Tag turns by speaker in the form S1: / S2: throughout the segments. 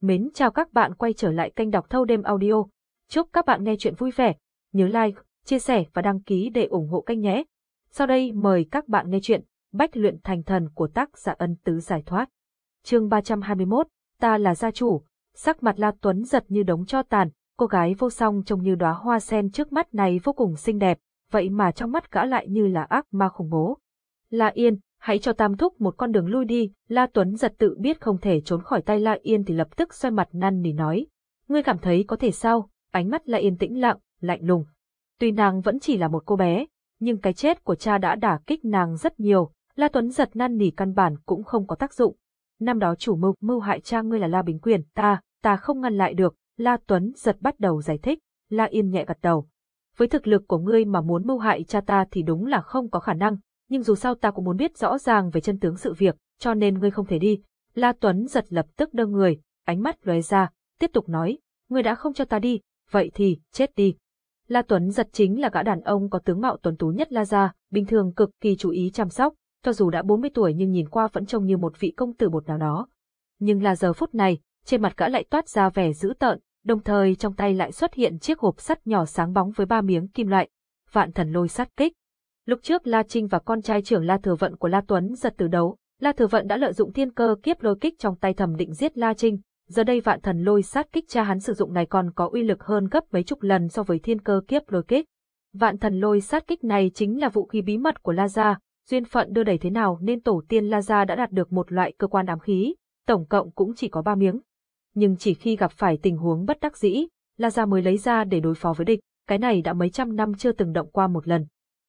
S1: Mến chào các bạn quay trở lại kênh đọc thâu đêm audio. Chúc các bạn nghe chuyện vui vẻ. Nhớ like, chia sẻ và đăng ký để ủng hộ kênh nhé. Sau đây mời các bạn nghe chuyện Bách luyện thành thần của tác giả ân tứ giải thoát. Chương 321, ta là gia chủ. Sắc mặt La Tuấn giật như đống cho tàn, cô gái vô song trông như đóa hoa sen trước mắt này vô cùng xinh đẹp, vậy mà trong mắt gã lại như là ác ma khủng bố. La Yên, hãy cho Tam Thúc một con đường lui đi, La Tuấn giật tự biết không thể trốn khỏi tay La Yên thì lập tức xoay mặt năn nỉ nói. Ngươi cảm thấy có thể sao? Ánh mắt La Yên tĩnh lặng, lạnh lùng. Tuy nàng vẫn chỉ là một cô bé, nhưng cái chết của cha đã đả kích nàng rất nhiều, La Tuấn giật năn nỉ căn bản cũng không có tác dụng. Năm đó chủ mưu mưu hại cha ngươi là La Bình Quyền, ta, ta không ngăn lại được, La Tuấn giật bắt đầu giải thích, La Yên nhẹ gật đầu. Với thực lực của ngươi mà muốn mưu hại cha ta thì đúng là không có khả năng, nhưng dù sao ta cũng muốn biết rõ ràng về chân tướng sự việc, cho nên ngươi không thể đi. La Tuấn giật lập tức đơ người, ánh mắt lóe ra, tiếp tục nói, ngươi đã không cho ta đi, vậy thì, chết đi. La Tuấn giật chính là gã đàn ông có tướng mạo tuấn tú nhất La Gia, bình thường cực kỳ chú ý chăm sóc, cho dù đã 40 tuổi nhưng nhìn qua vẫn trông như một vị công tử bột nào đó. Nhưng là giờ phút này, trên mặt gã lại toát ra vẻ dữ tợn, đồng thời trong tay lại xuất hiện chiếc hộp sắt nhỏ sáng bóng với ba miếng kim loại. Vạn thần lôi sát kích, Lúc trước La Trinh và con trai trưởng La Thừa Vận của La Tuấn giật từ đấu, La Thừa Vận đã lợi dụng thiên cơ kiếp lôi kích trong tay thẩm định giết La Trinh, giờ đây vạn thần lôi sát kích cha hắn sử dụng này còn có uy lực hơn gấp mấy chục lần so với thiên cơ kiếp lôi kích. Vạn thần lôi sát kích này chính là vũ khí bí mật của La Gia, duyên phận đưa đẩy thế nào nên tổ tiên La Gia đã đạt được một loại cơ quan ám khí, tổng cộng cũng chỉ có ba miếng. Nhưng chỉ khi gặp phải tình huống bất đắc dĩ, La Gia mới lấy ra để đối phó với địch, cái này đã mấy trăm năm chưa từng động qua một lần.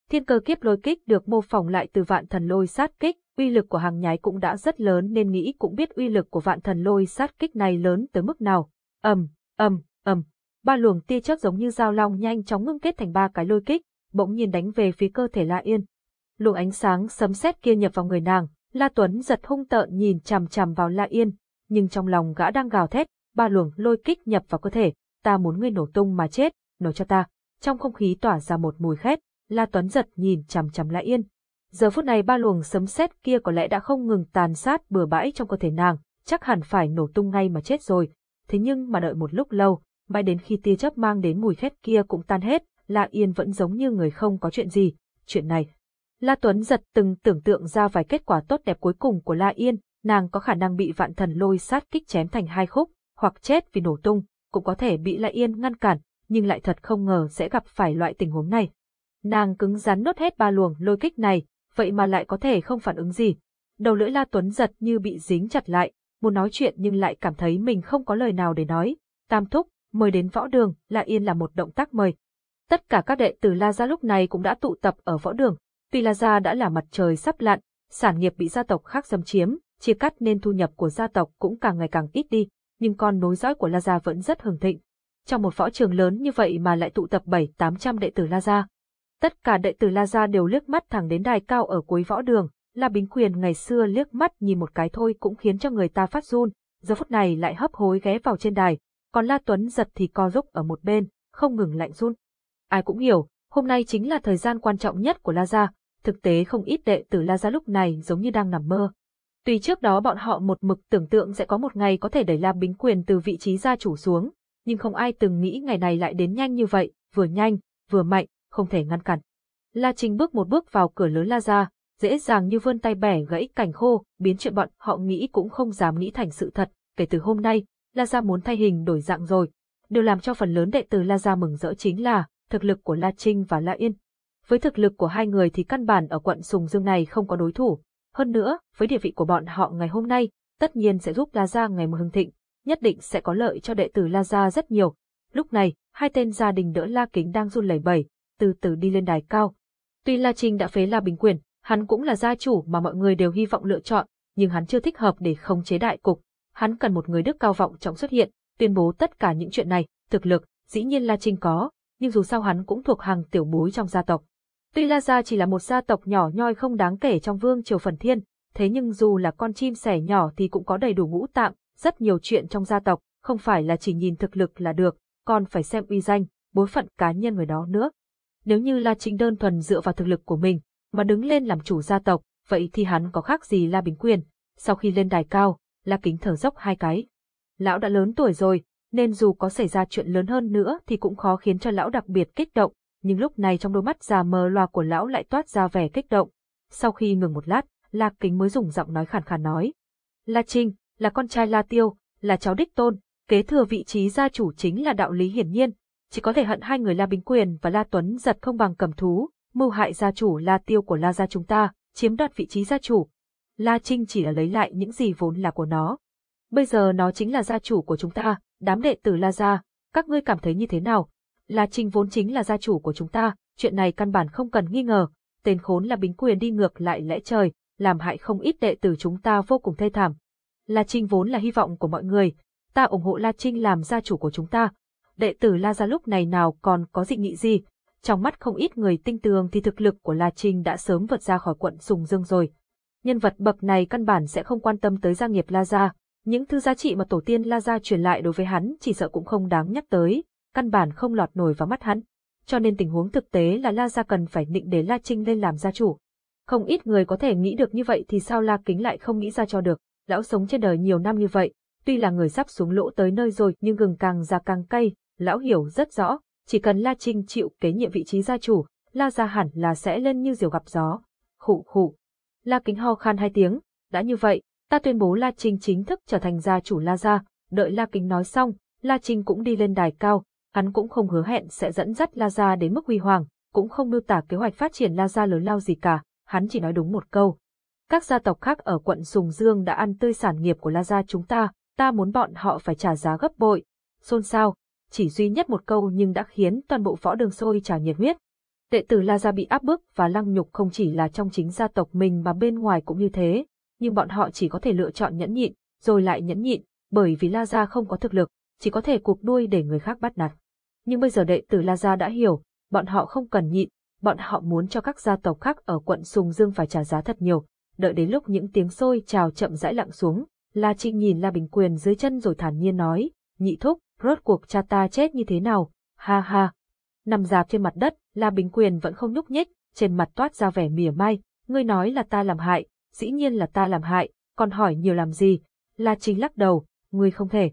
S1: Thiên cơ kiếp lôi kích được mô phỏng lại từ vạn thần lôi sát kích, uy lực của hàng nhái cũng đã rất lớn nên nghĩ cũng biết uy lực của vạn thần lôi sát kích này lớn tới mức nào. ầm, ầm, ầm, ba luồng tia chớp giống như dao long nhanh chóng ngưng kết thành ba cái lôi kích, bỗng nhiên đánh về phía cơ thể La Yên. Luồng ánh sáng sấm sét kia nhập vào người nàng, La Tuấn giật hung tợn nhìn chằm chằm vào La Yên, nhưng trong lòng gã đang gào thét, ba luồng lôi kích nhập vào cơ thể, ta muốn ngươi nổ tung mà chết, nổ cho ta. Trong không khí tỏa ra một mùi khét, La Tuấn giật nhìn chằm chằm La Yên. Giờ phút này ba luồng sấm sét kia có lẽ đã không ngừng tàn sát bừa bãi trong cơ thể nàng, chắc hẳn phải nổ tung ngay mà chết rồi. Thế nhưng mà đợi một lúc lâu, mãi đến khi tia chớp mang đến mùi khét kia cũng tan hết, La Yên vẫn giống như người không có chuyện gì. Chuyện này, La Tuấn giật từng tưởng tượng ra vài kết quả tốt đẹp cuối cùng của La Yên, nàng có khả năng bị vạn thần lôi sát kích chém thành hai khúc, hoặc chết vì nổ tung, cũng có thể bị La Yên ngăn cản, nhưng lại thật không ngờ sẽ gặp phải loại tình huống này. Nàng cứng rắn nốt hết ba luồng lôi kích này, vậy mà lại có thể không phản ứng gì. Đầu lưỡi La Tuấn giật như bị dính chặt lại, muốn nói chuyện nhưng lại cảm thấy mình không có lời nào để nói. Tam thúc, mời đến võ đường, La Yên là một động tác mời. Tất cả các đệ tử La Gia lúc này cũng đã tụ tập ở võ đường. Tuy La Gia đã là mặt trời sắp lặn, sản nghiệp bị gia tộc khác xâm chiếm, chia cắt nên thu nhập của gia tộc cũng càng ngày càng ít đi, nhưng con nối dõi của La Gia vẫn rất hưởng thịnh. Trong một võ trường lớn như vậy mà lại tụ tập 7-800 đệ tử La Gia, Tất cả đệ tử La Gia đều liếc mắt thẳng đến đài cao ở cuối võ đường, La Bính Quyền ngày xưa liếc mắt nhìn một cái thôi cũng khiến cho người ta phát run, giờ phút này lại hấp hối ghé vào trên đài, còn La Tuấn giật thì co rúc ở một bên, không ngừng lạnh run. Ai cũng hiểu, hôm nay chính là thời gian quan trọng nhất của La Gia, thực tế không ít đệ tử La Gia lúc này giống như đang nằm mơ. Tuy trước đó bọn họ một mực tưởng tượng sẽ có một ngày có thể đẩy La Bính Quyền từ vị trí gia chủ xuống, nhưng không ai từng nghĩ ngày này lại đến nhanh như vậy, vừa nhanh, vừa mạnh, không thể ngăn cản. La Trình bước một bước vào cửa lớn La ra, dễ dàng như vươn tay bẻ gãy cành khô, biến chuyện bọn họ nghĩ cũng không dám nghĩ thành sự thật. Kể từ hôm nay, La Gia muốn thay hình đổi dạng rồi. Điều làm cho phần lớn đệ tử La Gia mừng rỡ chính là thực lực của La Trinh và La Yên. Với thực lực của hai người thì căn bản ở quận Sùng Dương này không có đối thủ. Hơn nữa, với địa vị của bọn họ ngày hôm nay, tất nhiên sẽ giúp La Gia ngày một hưng thịnh, nhất định sẽ có lợi cho đệ tử La Gia rất nhiều. Lúc này, hai tên gia đình đỡ La Kính đang run lẩy bẩy, từ từ đi lên đài cao. Tuy La Trinh đã phế La Bình Quyền, hắn cũng là gia chủ mà mọi người đều hy vọng lựa chọn, nhưng hắn chưa thích hợp để khống chế đại cục. Hắn cần một người đức cao vọng trọng xuất hiện, tuyên bố tất cả những chuyện này, thực lực, dĩ nhiên La Trinh có, nhưng dù sao hắn cũng thuộc hàng tiểu bối trong gia tộc. Tuy La Gia chỉ là một gia tộc nhỏ nhoi không đáng kể trong vương triều phần thiên, thế nhưng dù là con chim sẻ nhỏ thì cũng có đầy đủ ngũ tạng, rất nhiều chuyện trong gia tộc, không phải là chỉ nhìn thực lực là được, còn phải xem uy danh, bối phận cá nhân người đó nữa. Nếu như La Trinh đơn thuần dựa vào thực lực của mình, mà đứng lên làm chủ gia tộc, vậy thì hắn có khác gì La Bình Quyền. Sau khi lên đài cao, La Kính thở dốc hai cái. Lão đã lớn tuổi rồi, nên dù có xảy ra chuyện lớn hơn nữa thì cũng khó khiến cho lão đặc biệt kích động, nhưng lúc này trong đôi mắt già mờ loa của lão lại toát ra vẻ kích động. Sau khi ngừng một lát, La Kính mới dùng giọng nói khàn khàn nói. La Trinh, là con trai La Tiêu, là cháu đích tôn, kế thừa vị trí gia chủ chính là đạo lý hiển nhiên, chỉ có thể hận hai người La Bính Quyền và La Tuấn giật không bằng cầm thú, mưu hại gia chủ La Tiêu của La gia chúng ta, chiếm đoạt vị trí gia chủ. La Trinh chỉ là lấy lại những gì vốn là của nó. Bây giờ nó chính là gia chủ của chúng ta, đám đệ tử La gia, các ngươi cảm thấy như thế nào? La Trinh vốn chính là gia chủ của chúng ta, chuyện này căn bản không cần nghi ngờ, tên khốn La Bính Quyền đi ngược lại lẽ trời, làm hại không ít đệ tử chúng ta vô cùng thê thảm. La Trinh vốn là hy vọng của mọi người, ta ủng hộ La Trinh làm gia chủ của chúng ta. Đệ tử La gia lúc này nào còn có dị nghị gì, trong mắt không ít người tinh tường thì thực lực của La Trinh đã sớm vượt ra khỏi quận Sùng Dương rồi. Nhân vật bậc này căn bản sẽ không quan tâm tới gia nghiệp La Gia, những thứ giá trị mà tổ tiên La Gia truyền lại đối với hắn chỉ sợ cũng không đáng nhắc tới, căn bản không lọt nổi vào mắt hắn. Cho nên tình huống thực tế là La Gia cần phải định để La Trinh lên làm gia chủ. Không ít người có thể nghĩ được như vậy thì sao La Kính lại không nghĩ ra cho được, lão sống trên đời nhiều năm như vậy, tuy là người sắp xuống lỗ tới nơi rồi nhưng gừng càng già càng cay, lão hiểu rất rõ, chỉ cần La Trinh chịu kế nhiệm vị trí gia chủ, La Gia hẳn là sẽ lên như diều gặp gió. Khụ khụ. La Kính ho khan hai tiếng, đã như vậy, ta tuyên bố La Trinh chính thức trở thành gia chủ La Gia, đợi La Kính nói xong, La Trinh cũng đi lên đài cao, hắn cũng không hứa hẹn sẽ dẫn dắt La Gia đến mức huy hoàng, cũng không miêu tả kế hoạch phát triển La Gia lớn lao gì cả, hắn chỉ nói đúng một câu. Các gia tộc khác ở quận Sùng Dương đã ăn tươi sản nghiệp của La Gia chúng ta, ta muốn bọn họ phải trả giá gấp bội. Xôn xao, chỉ duy nhất một câu nhưng đã khiến toàn bộ võ đường sôi trào nhiệt huyết. Đệ tử La Gia bị áp bức và lăng nhục không chỉ là trong chính gia tộc mình mà bên ngoài cũng như thế, nhưng bọn họ chỉ có thể lựa chọn nhẫn nhịn, rồi lại nhẫn nhịn, bởi vì La Gia không có thực lực, chỉ có thể cuộc đuôi để người khác bắt nạt. Nhưng bây giờ đệ tử La Gia đã hiểu, bọn họ không cần nhịn, bọn họ muốn cho các gia tộc khác ở quận Sùng Dương phải trả giá thật nhiều. Đợi đến lúc những tiếng sôi trào chậm rãi lặng xuống, La Trinh nhìn La Bình Quyền dưới chân rồi thản nhiên nói, nhị thúc, rốt cuộc cha ta chết như thế nào, ha ha. Nằm dạp trên mặt đất, La Bình Quyền vẫn không nhúc nhích, trên mặt toát ra vẻ mỉa mai, ngươi nói là ta làm hại, dĩ nhiên là ta làm hại, còn hỏi nhiều làm gì, La Trinh lắc đầu, ngươi không thể.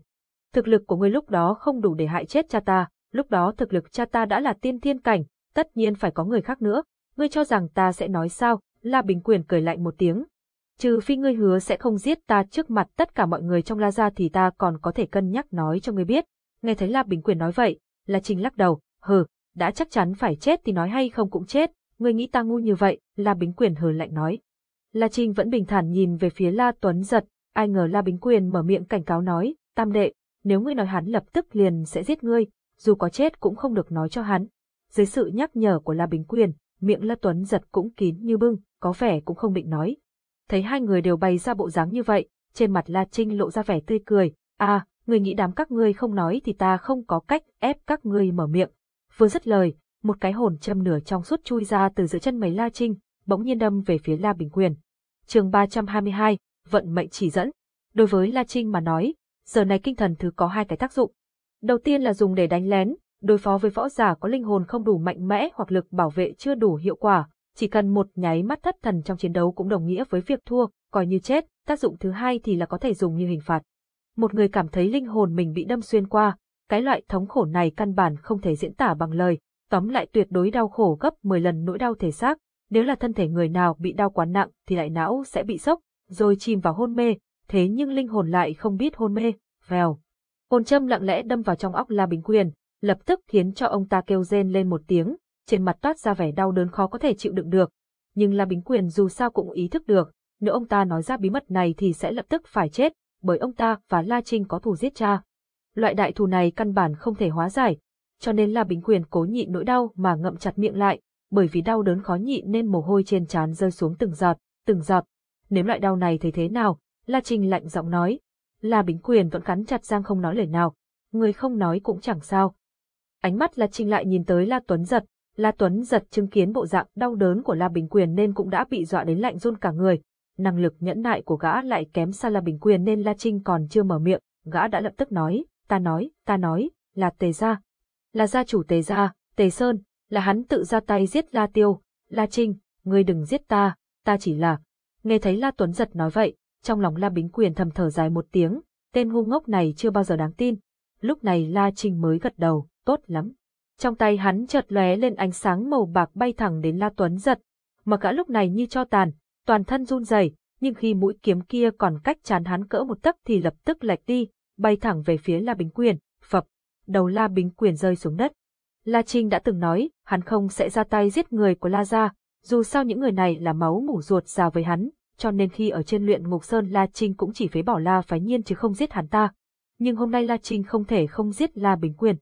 S1: Thực lực của ngươi lúc đó không đủ để hại chết cha ta, lúc đó thực lực cha ta đã là tiên thiên cảnh, tất nhiên phải có người khác nữa, ngươi cho rằng ta sẽ nói sao, La Bình Quyền cười lạnh một tiếng. Trừ phi ngươi hứa sẽ không giết ta trước mặt tất cả mọi người trong La Gia thì ta còn có thể cân nhắc nói cho ngươi biết. Nghe thấy La Bình Quyền nói vậy, La Trinh lắc đầu, hừ, đã chắc chắn phải chết thì nói hay không cũng chết, ngươi nghĩ ta ngu như vậy, La Bình Quyền hừ lạnh nói. La Trinh vẫn bình thản nhìn về phía La Tuấn giật, ai ngờ La Bình Quyền mở miệng cảnh cáo nói, tam đệ, nếu ngươi nói hắn lập tức liền sẽ giết ngươi, dù có chết cũng không được nói cho hắn. Dưới sự nhắc nhở của La Bình Quyền, miệng La Tuấn giật cũng kín như bưng, có vẻ cũng không định nói. Thấy hai người đều bày ra bộ dáng như vậy, trên mặt La Trinh lộ ra vẻ tươi cười, à, người nghĩ đám các ngươi không nói thì ta không có cách ép các ngươi mở miệng. Vừa dứt lời, một cái hồn châm nửa trong suốt chui ra từ giữa chân mấy La Trinh, bỗng nhiên đâm về phía La Bình Quyền. Chương 322, vận mệnh chỉ dẫn. Đối với La Trinh mà nói, giờ này kinh thần thứ có hai cái tác dụng. Đầu tiên là dùng để đánh lén, đối phó với võ giả có linh hồn không đủ mạnh mẽ hoặc lực bảo vệ chưa đủ hiệu quả, chỉ cần một nháy mắt thất thần trong chiến đấu cũng đồng nghĩa với việc thua, coi như chết, tác dụng thứ hai thì là có thể dùng như hình phạt. Một người cảm thấy linh hồn mình bị đâm xuyên qua, cái loại thống khổ này căn bản không thể diễn tả bằng lời, tóm lại tuyệt đối đau khổ gấp 10 lần nỗi đau thể xác, nếu là thân thể người nào bị đau quá nặng thì lại não sẽ bị sốc, rồi chìm vào hôn mê, thế nhưng linh hồn lại không biết hôn mê, vèo. Hồn châm lặng lẽ đâm vào trong óc La Bình Quyền, lập tức khiến cho ông ta kêu rên lên một tiếng, trên mặt toát ra vẻ đau đớn khó có thể chịu đựng được. Nhưng La Bính Quyền dù sao cũng ý thức được, nếu ông ta nói ra bí mật này thì sẽ lập tức phải chết, bởi ông ta và La Trinh có thù giết cha. Loại đại thù này căn bản không thể hóa giải, cho nên La Bính Quyền cố nhịn nỗi đau mà ngậm chặt miệng lại, bởi vì đau đớn khó nhịn nên mồ hôi trên trán rơi xuống từng giọt, từng giọt. Nếu loại đau này thấy thế nào? La Trinh lạnh giọng nói. La Bính Quyền vẫn cắn chặt răng không nói lời nào. Người không nói cũng chẳng sao. Ánh mắt La Trinh lại nhìn tới La Tuấn giật, La Tuấn giật chứng kiến bộ dạng đau đớn của La Bình Quyền nên cũng đã bị dọa đến lạnh run cả người. Năng lực nhẫn nại của gã lại kém xa La Bình Quyền nên La Trinh còn chưa mở miệng, gã đã lập tức nói, ta nói, ta nói, là Tề Gia. Là gia chủ Tề Gia, Tề Sơn, là hắn tự ra tay giết La Tiêu, La Trinh, ngươi đừng giết ta, ta chỉ là... Nghe thấy La Tuấn giật nói vậy, trong lòng La Bính Quyền thầm thở dài một tiếng, tên ngu ngốc này chưa bao giờ đáng tin. Lúc này La Trinh mới gật đầu, tốt lắm. Trong tay hắn chợt lóe lên ánh sáng màu bạc bay thẳng đến La Tuấn giật. Mà gã lúc này như cho tàn, toàn thân run rẩy, nhưng khi mũi kiếm kia còn cách chán hắn cỡ một tấc thì lập tức lệch đi, bay thẳng về phía La Bính Quyền, phập, đầu La Bính Quyền rơi xuống đất. La Trinh đã từng nói, hắn không sẽ ra tay giết người của La Gia, dù sao những người này là máu mủ ruột già với hắn, cho nên khi ở trên luyện ngục sơn La Trinh cũng chỉ phế bỏ La Phái Nhiên chứ không giết hắn ta. Nhưng hôm nay La Trinh không thể không giết La Bính Quyền.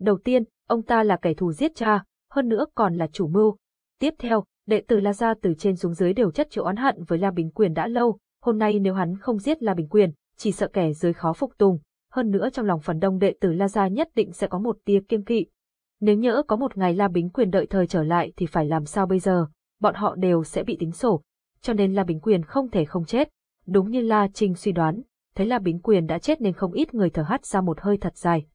S1: Đầu tiên, ông ta là kẻ thù giết cha, hơn nữa còn là chủ mưu. Tiếp theo, đệ tử La Gia từ trên xuống dưới đều chất chịu oán hận với La bình Quyền đã lâu, hôm nay nếu hắn không giết La bình Quyền, chỉ sợ kẻ dưới khó phục tùng, hơn nữa trong lòng phần đông đệ tử La Gia nhất định sẽ có một tia kiêng kỵ. Nếu nhỡ có một ngày La bình Quyền đợi thời trở lại thì phải làm sao bây giờ, bọn họ đều sẽ bị tính sổ, cho nên La bình Quyền không thể không chết. Đúng như La Trinh suy đoán, thấy La bình Quyền đã chết nên không ít người thở hắt ra một hơi thật dài.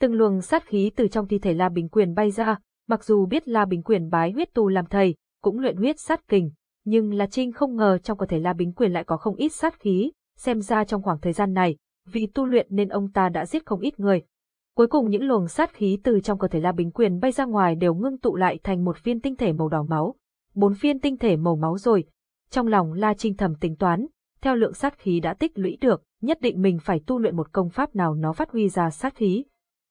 S1: Từng luồng sát khí từ trong thi thể La bình Quyền bay ra, mặc dù biết La bình Quyền bái huyết tu làm thầy, cũng luyện huyết sát kình, nhưng La Trinh không ngờ trong cơ thể La Bính Quyền lại có không ít sát khí, xem ra trong khoảng thời gian này, vì tu luyện nên ông ta đã giết không ít người. Cuối cùng những luồng sát khí từ trong cơ thể La Bính Quyền bay ra ngoài đều ngưng tụ lại thành một viên tinh thể màu đỏ máu. Bốn viên tinh thể màu máu rồi. Trong lòng La Trinh thầm tính toán, theo lượng sát khí đã tích lũy được, nhất định mình phải tu luyện một công pháp nào nó phát huy ra sát khí.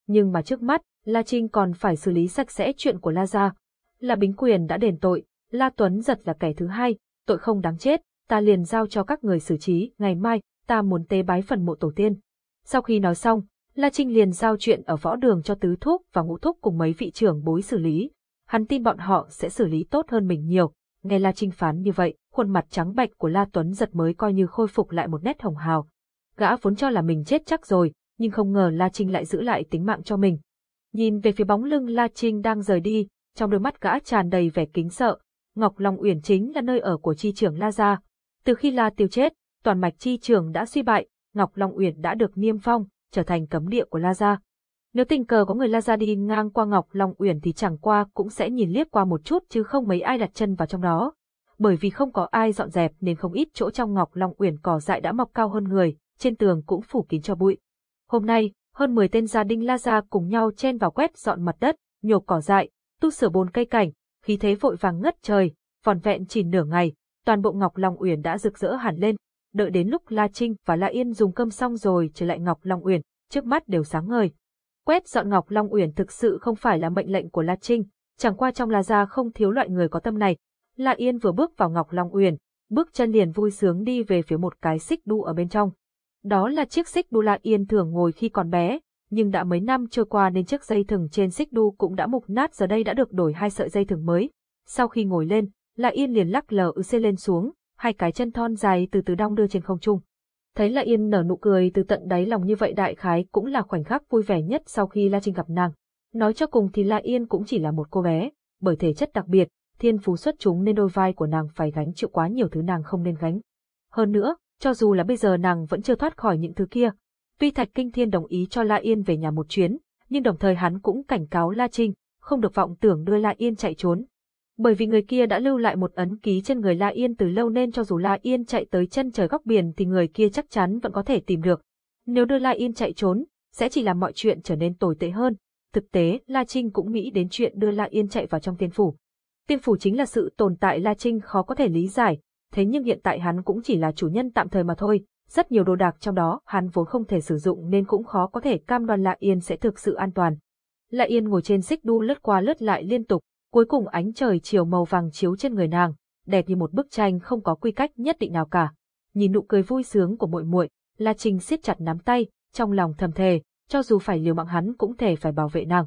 S1: Nhưng mà trước mắt, La Trinh còn phải xử lý sạch sẽ chuyện của La Gia. La Bính Quyền đã đền tội, La Tuấn giật là kẻ thứ hai, tội không đáng chết, ta liền giao cho các người xử trí, ngày mai, ta muốn tế bái phần mộ tổ tiên. Sau khi nói xong, La Trinh liền giao chuyện ở võ đường cho tứ thúc và ngũ thúc cùng mấy vị trưởng bối xử lý. Hắn tin bọn họ sẽ xử lý tốt hơn mình nhiều. Nghe La Trinh phán như vậy, khuôn mặt trắng bạch của La Tuấn giật mới coi như khôi phục lại một nét hồng hào. Gã vốn cho là mình chết chắc rồi, nhưng không ngờ La Trinh lại giữ lại tính mạng cho mình. Nhìn về phía bóng lưng La Trinh đang rời đi, trong đôi mắt gã tràn đầy vẻ kính sợ. Ngọc Long Uyển chính là nơi ở của chi trưởng La Gia. Từ khi La Tiêu chết, toàn mạch chi trưởng đã suy bại, Ngọc Long Uyển đã được niêm phong, trở thành cấm địa của La Gia. Nếu tình cờ có người La Gia đi ngang qua Ngọc Long Uyển thì chẳng qua cũng sẽ nhìn liếc qua một chút chứ không mấy ai đặt chân vào trong đó. Bởi vì không có ai dọn dẹp nên không ít chỗ trong Ngọc Long Uyển cỏ dại đã mọc cao hơn người, trên tường cũng phủ kín cho bụi. Hôm nay, hơn 10 tên gia đình La Gia cùng nhau chen vào quét dọn mặt đất, nhổ cỏ dại, tu sửa bồn cây cảnh, khí thế vội vàng ngất trời, vòn vẹn chỉ nửa ngày, toàn bộ Ngọc Long Uyển đã rực rỡ hẳn lên, đợi đến lúc La Trinh và La Yên dùng cơm xong rồi trở lại Ngọc Long Uyển, trước mắt đều sáng ngời. Quét dọn Ngọc Long Uyển thực sự không phải là mệnh lệnh của La Trinh, chẳng qua trong La gia không thiếu loại người có tâm này. La Yên vừa bước vào Ngọc Long Uyển, bước chân liền vui sướng đi về phía một cái xích đu ở bên trong. Đó là chiếc xích đu La Yên thường ngồi khi còn bé, nhưng đã mấy năm trôi qua nên chiếc dây thừng trên xích đu cũng đã mục nát giờ đây đã được đổi hai sợi dây thừng mới. Sau khi ngồi lên, La Yên liền lắc lờ ư xê lên xuống, hai cái chân thon dài từ từ đong đưa trên không trung. Thấy La Yên nở nụ cười từ tận đáy lòng như vậy đại khái cũng là khoảnh khắc vui vẻ nhất sau khi La Trinh gặp nàng. Nói cho cùng thì La Yên cũng chỉ là một cô bé, bởi thể chất đặc biệt, thiên phú xuất chúng nên đôi vai của nàng phải gánh chịu quá nhiều thứ nàng không nên gánh. Hơn nữa, cho dù là bây giờ nàng vẫn chưa thoát khỏi những thứ kia. Tuy Thạch Kinh Thiên đồng ý cho La Yên về nhà một chuyến, nhưng đồng thời hắn cũng cảnh cáo La Trinh, không được vọng tưởng đưa La Yên chạy trốn, bởi vì người kia đã lưu lại một ấn ký trên người La Yên từ lâu nên cho dù La Yên chạy tới chân trời góc biển thì người kia chắc chắn vẫn có thể tìm được. Nếu đưa La Yên chạy trốn, sẽ chỉ làm mọi chuyện trở nên tồi tệ hơn. Thực tế, La Trinh cũng nghĩ đến chuyện đưa La Yên chạy vào trong tiên phủ. Tiên phủ chính là sự tồn tại La Trinh khó có thể lý giải, thế nhưng hiện tại hắn cũng chỉ là chủ nhân tạm thời mà thôi. Rất nhiều đồ đạc trong đó hắn vốn không thể sử dụng nên cũng khó có thể cam đoan Lạ Yên sẽ thực sự an toàn. Lạ Yên ngồi trên xích đu lướt qua lướt lại liên tục, Cuối cùng ánh trời chiều màu vàng chiếu trên người nàng, đẹp như một bức tranh không có quy cách nhất định nào cả. Nhìn nụ cười vui sướng của muội muội, La Trình siết chặt nắm tay, trong lòng thầm thề, cho dù phải liều mạng hắn cũng thể phải bảo vệ nàng.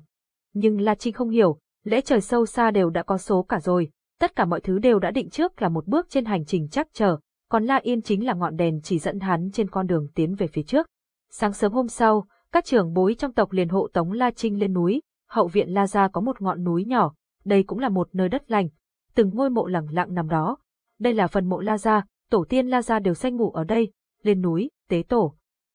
S1: Nhưng La Trinh không hiểu, lễ trời sâu xa đều đã có số cả rồi, tất cả mọi thứ đều đã định trước là một bước trên hành trình chắc chờ, còn La Yên chính là ngọn đèn chỉ dẫn hắn trên con đường tiến về phía trước. Sáng sớm hôm sau, các trưởng bối trong tộc liền hộ tống La Trinh lên núi, hậu viện La Gia có một ngọn núi nhỏ, đây cũng là một nơi đất lành, từng ngôi mộ lẳng lặng nằm đó. Đây là phần mộ La Gia, tổ tiên La Gia đều sanh ngủ ở đây, lên núi, tế tổ.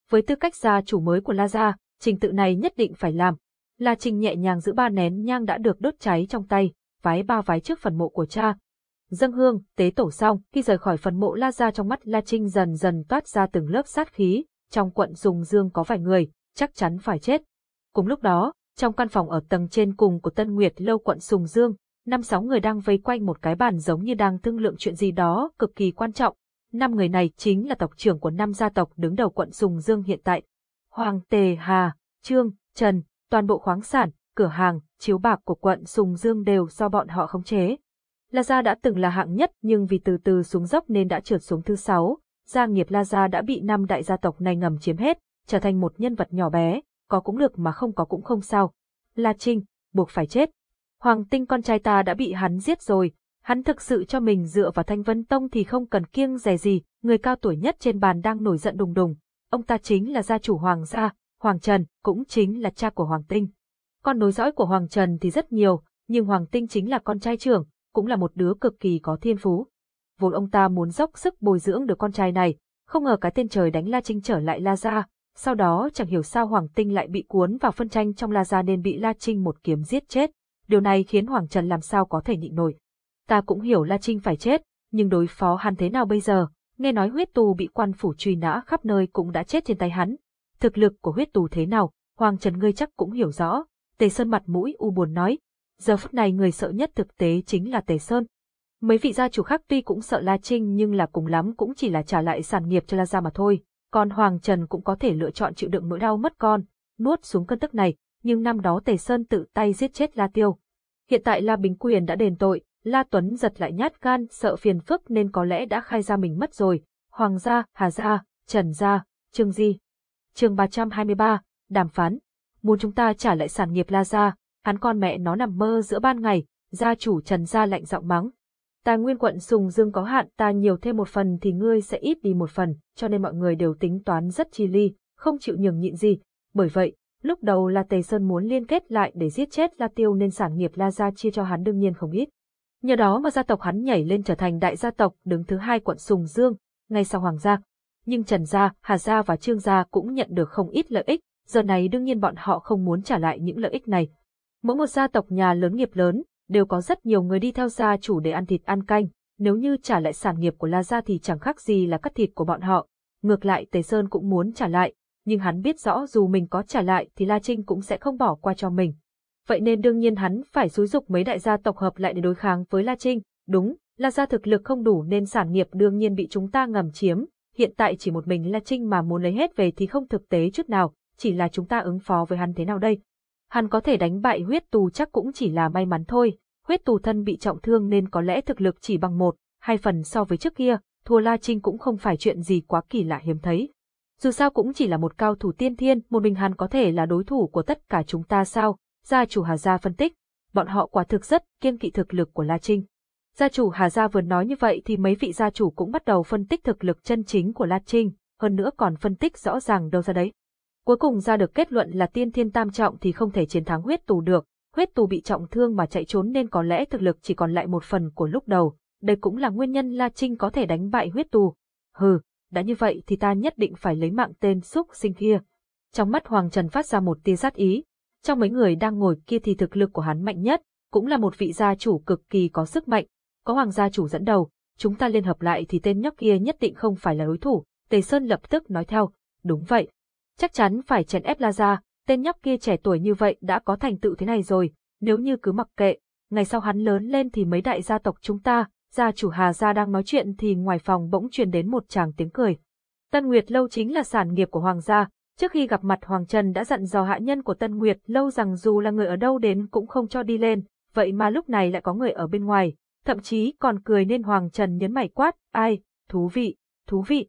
S1: Với tư cách gia chủ mới của La Gia, trình tự này nhất định phải làm. La Trình nhẹ nhàng giữ ba nén nhang đã được đốt cháy trong tay, vái ba vái trước phần mộ của cha. Dâng hương, tế tổ xong, khi rời khỏi phần mộ La Gia trong mắt La Trinh dần dần toát ra từng lớp sát khí, trong quận Dùng Dương có vài người, chắc chắn phải chết. Cùng lúc đó, trong căn phòng ở tầng trên cùng của Tân Nguyệt lâu quận Sùng Dương, năm sáu người đang vây quanh một cái bàn giống như đang thương lượng chuyện gì đó cực kỳ quan trọng. Năm người này chính là tộc trưởng của năm gia tộc đứng đầu quận Sùng Dương hiện tại. Hoàng Tề Hà, Trương, Trần, toàn bộ khoáng sản, cửa hàng, chiếu bạc của quận Sùng Dương đều do bọn họ khống chế. La Gia đã từng là hạng nhất nhưng vì từ từ xuống dốc nên đã trượt xuống thứ sáu. Gia nghiệp La Gia đã bị năm đại gia tộc này ngầm chiếm hết, trở thành một nhân vật nhỏ bé, có cũng được mà không có cũng không sao. La Trinh, buộc phải chết. Hoàng tinh con trai ta đã bị hắn giết rồi, hắn thực sự cho mình dựa vào Thanh Vân Tông thì không cần kiêng dè gì, người cao tuổi nhất trên bàn đang nổi giận đùng đùng. Ông ta chính là gia chủ Hoàng gia, Hoàng Trần, cũng chính là cha của Hoàng Tinh. Con nối dõi của Hoàng Trần thì rất nhiều, nhưng Hoàng Tinh chính là con trai trưởng, cũng là một đứa cực kỳ có thiên phú. Vốn ông ta muốn dốc sức bồi dưỡng được con trai này, không ngờ cái tên trời đánh La Trinh trở lại La Gia, sau đó chẳng hiểu sao Hoàng Tinh lại bị cuốn vào phân tranh trong La Gia nên bị La Trinh một kiếm giết chết. Điều này khiến Hoàng Trần làm sao có thể nhịn nổi. Ta cũng hiểu La Trinh phải chết, nhưng đối phó hắn thế nào bây giờ? Nghe nói huyết tù bị quan phủ truy nã khắp nơi cũng đã chết trên tay hắn. Thực lực của huyết tù thế nào, Hoàng Trần ngươi chắc cũng hiểu rõ. Tề Sơn mặt mũi u buồn nói, giờ phút này người sợ nhất thực tế chính là Tề Sơn. Mấy vị gia chủ khác tuy cũng sợ La Trinh nhưng là cùng lắm cũng chỉ là trả lại sản nghiệp cho La Gia mà thôi. Còn Hoàng Trần cũng có thể lựa chọn chịu đựng nỗi đau mất con, nuốt xuống cơn tức này, nhưng năm đó Tề Sơn tự tay giết chết La Tiêu. Hiện tại La Bình Quyền đã đền tội, La Tuấn giật lại nhát gan sợ phiền phức nên có lẽ đã khai ra mình mất rồi. Hoàng gia, Hà gia, Trần gia, Trương Di. Chương 323, đàm phán. Muốn chúng ta trả lại sản nghiệp La gia, hắn con mẹ nó nằm mơ giữa ban ngày, gia chủ Trần gia lạnh giọng mắng. Tài nguyên quận Sùng Dương có hạn ta nhiều thêm một phần thì ngươi sẽ ít đi một phần, cho nên mọi người đều tính toán rất chi ly, không chịu nhường nhịn gì. Bởi vậy, lúc đầu là Tề Sơn muốn liên kết lại để giết chết La Tiêu nên sản nghiệp La Gia chia cho hắn đương nhiên không ít. Nhờ đó mà gia tộc hắn nhảy lên trở thành đại gia tộc đứng thứ hai quận Sùng Dương, ngay sau Hoàng gia. Nhưng Trần gia, Hà gia và Trương gia cũng nhận được không ít lợi ích, giờ này đương nhiên bọn họ không muốn trả lại những lợi ích này. Mỗi một gia tộc nhà lớn nghiệp lớn, đều có rất nhiều người đi theo gia chủ để ăn thịt ăn canh, nếu như trả lại sản nghiệp của La Gia thì chẳng khác gì là cắt thịt của bọn họ. Ngược lại Tề Sơn cũng muốn trả lại, nhưng hắn biết rõ dù mình có trả lại thì La Trinh cũng sẽ không bỏ qua cho mình. Vậy nên đương nhiên hắn phải xúi dục mấy đại gia tộc hợp lại để đối kháng với La Trinh. Đúng, La Gia thực lực không đủ nên sản nghiệp đương nhiên bị chúng ta ngầm chiếm. Hiện tại chỉ một mình La Trinh mà muốn lấy hết về thì không thực tế chút nào, chỉ là chúng ta ứng phó với hắn thế nào đây? Hắn có thể đánh bại huyết tù chắc cũng chỉ là may mắn thôi, huyết tù thân bị trọng thương nên có lẽ thực lực chỉ bằng một, hai phần so với trước kia, thua La Trinh cũng không phải chuyện gì quá kỳ lạ hiếm thấy. Dù sao cũng chỉ là một cao thủ tiên thiên, một mình hắn có thể là đối thủ của tất cả chúng ta sao? Gia chủ Hà Gia phân tích, bọn họ quả thực rất kiên kỵ thực lực của La Trinh. Gia chủ Hà Gia vừa nói như vậy thì mấy vị gia chủ cũng bắt đầu phân tích thực lực chân chính của La Trinh, hơn nữa còn phân tích rõ ràng đâu ra đấy. Cuối cùng ra được kết luận là tiên thiên tam trọng thì không thể chiến thắng huyết tù được, huyết tù bị trọng thương mà chạy trốn nên có lẽ thực lực chỉ còn lại một phần của lúc đầu, đây cũng là nguyên nhân La Trinh có thể đánh bại huyết tù. Hừ, đã như vậy thì ta nhất định phải lấy mạng tên xúc sinh kia. Trong mắt Hoàng Trần phát ra một tia sát ý, trong mấy người đang ngồi kia thì thực lực của hắn mạnh nhất, cũng là một vị gia chủ cực kỳ có sức mạnh, có Hoàng gia chủ dẫn đầu, chúng ta liên hợp lại thì tên nhóc kia nhất định không phải là đối thủ, Tề Sơn lập tức nói theo, đúng vậy, chắc chắn phải chèn ép La Gia, tên nhóc kia trẻ tuổi như vậy đã có thành tựu thế này rồi, nếu như cứ mặc kệ, ngày sau hắn lớn lên thì mấy đại gia tộc chúng ta, gia chủ Hà Gia đang nói chuyện thì ngoài phòng bỗng truyền đến một tràng tiếng cười. Tân Nguyệt Lâu chính là sản nghiệp của Hoàng gia, trước khi gặp mặt Hoàng Trần đã dặn dò hạ nhân của Tân Nguyệt Lâu rằng dù là người ở đâu đến cũng không cho đi lên, vậy mà lúc này lại có người ở bên ngoài, thậm chí còn cười nên Hoàng Trần nhấn mày quát, ai, thú vị, thú vị.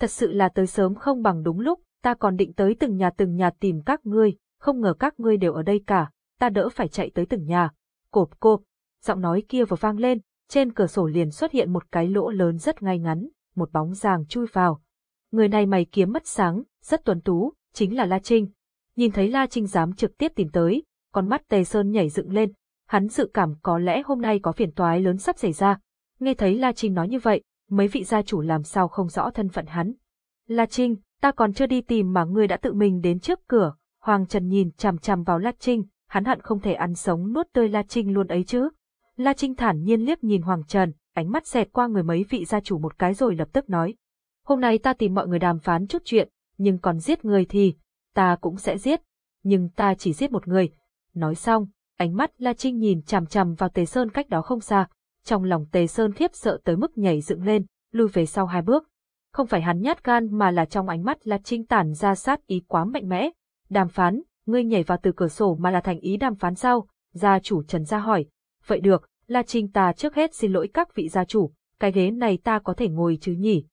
S1: Thật sự là tới sớm không bằng đúng lúc, ta còn định tới từng nhà từng nhà tìm các ngươi, không ngờ các ngươi đều ở đây cả, ta đỡ phải chạy tới từng nhà. Cộp cộp, giọng nói kia vừa vang lên, trên cửa sổ liền xuất hiện một cái lỗ lớn rất ngay ngắn, một bóng dàng chui vào. Người này mày kiếm mất sáng, rất tuấn tú, chính là La Trinh. Nhìn thấy La Trinh dám trực tiếp tìm tới, con mắt Tề Sơn nhảy dựng lên, hắn dự cảm có lẽ hôm nay có phiền toái lớn sắp xảy ra. Nghe thấy La Trinh nói như vậy, mấy vị gia chủ làm sao không rõ thân phận hắn. La Trinh, ta còn chưa đi tìm mà ngươi đã tự mình đến trước cửa, Hoàng Trần nhìn chằm chằm vào La Trinh, hắn hận không thể ăn sống nuốt tươi La Trinh luôn ấy chứ. La Trinh thản nhiên liếc nhìn Hoàng Trần, ánh mắt xẹt qua người mấy vị gia chủ một cái rồi lập tức nói. Hôm nay ta tìm mọi người đàm phán chút chuyện, nhưng còn giết người thì, ta cũng sẽ giết, nhưng ta chỉ giết một người. Nói xong, ánh mắt La Trinh nhìn chằm chằm vào Tề Sơn cách đó không xa, trong lòng Tề Sơn khiếp sợ tới mức nhảy dựng lên, lui về sau hai bước. Không phải hắn nhát gan mà là trong ánh mắt La Trinh tản ra sát ý quá mạnh mẽ. Đàm phán, ngươi nhảy vào từ cửa sổ mà là thành ý đàm phán sao? Gia chủ Trần Gia hỏi. Vậy được, La Trinh ta trước hết xin lỗi các vị gia chủ, cái ghế này ta có thể ngồi chứ nhỉ?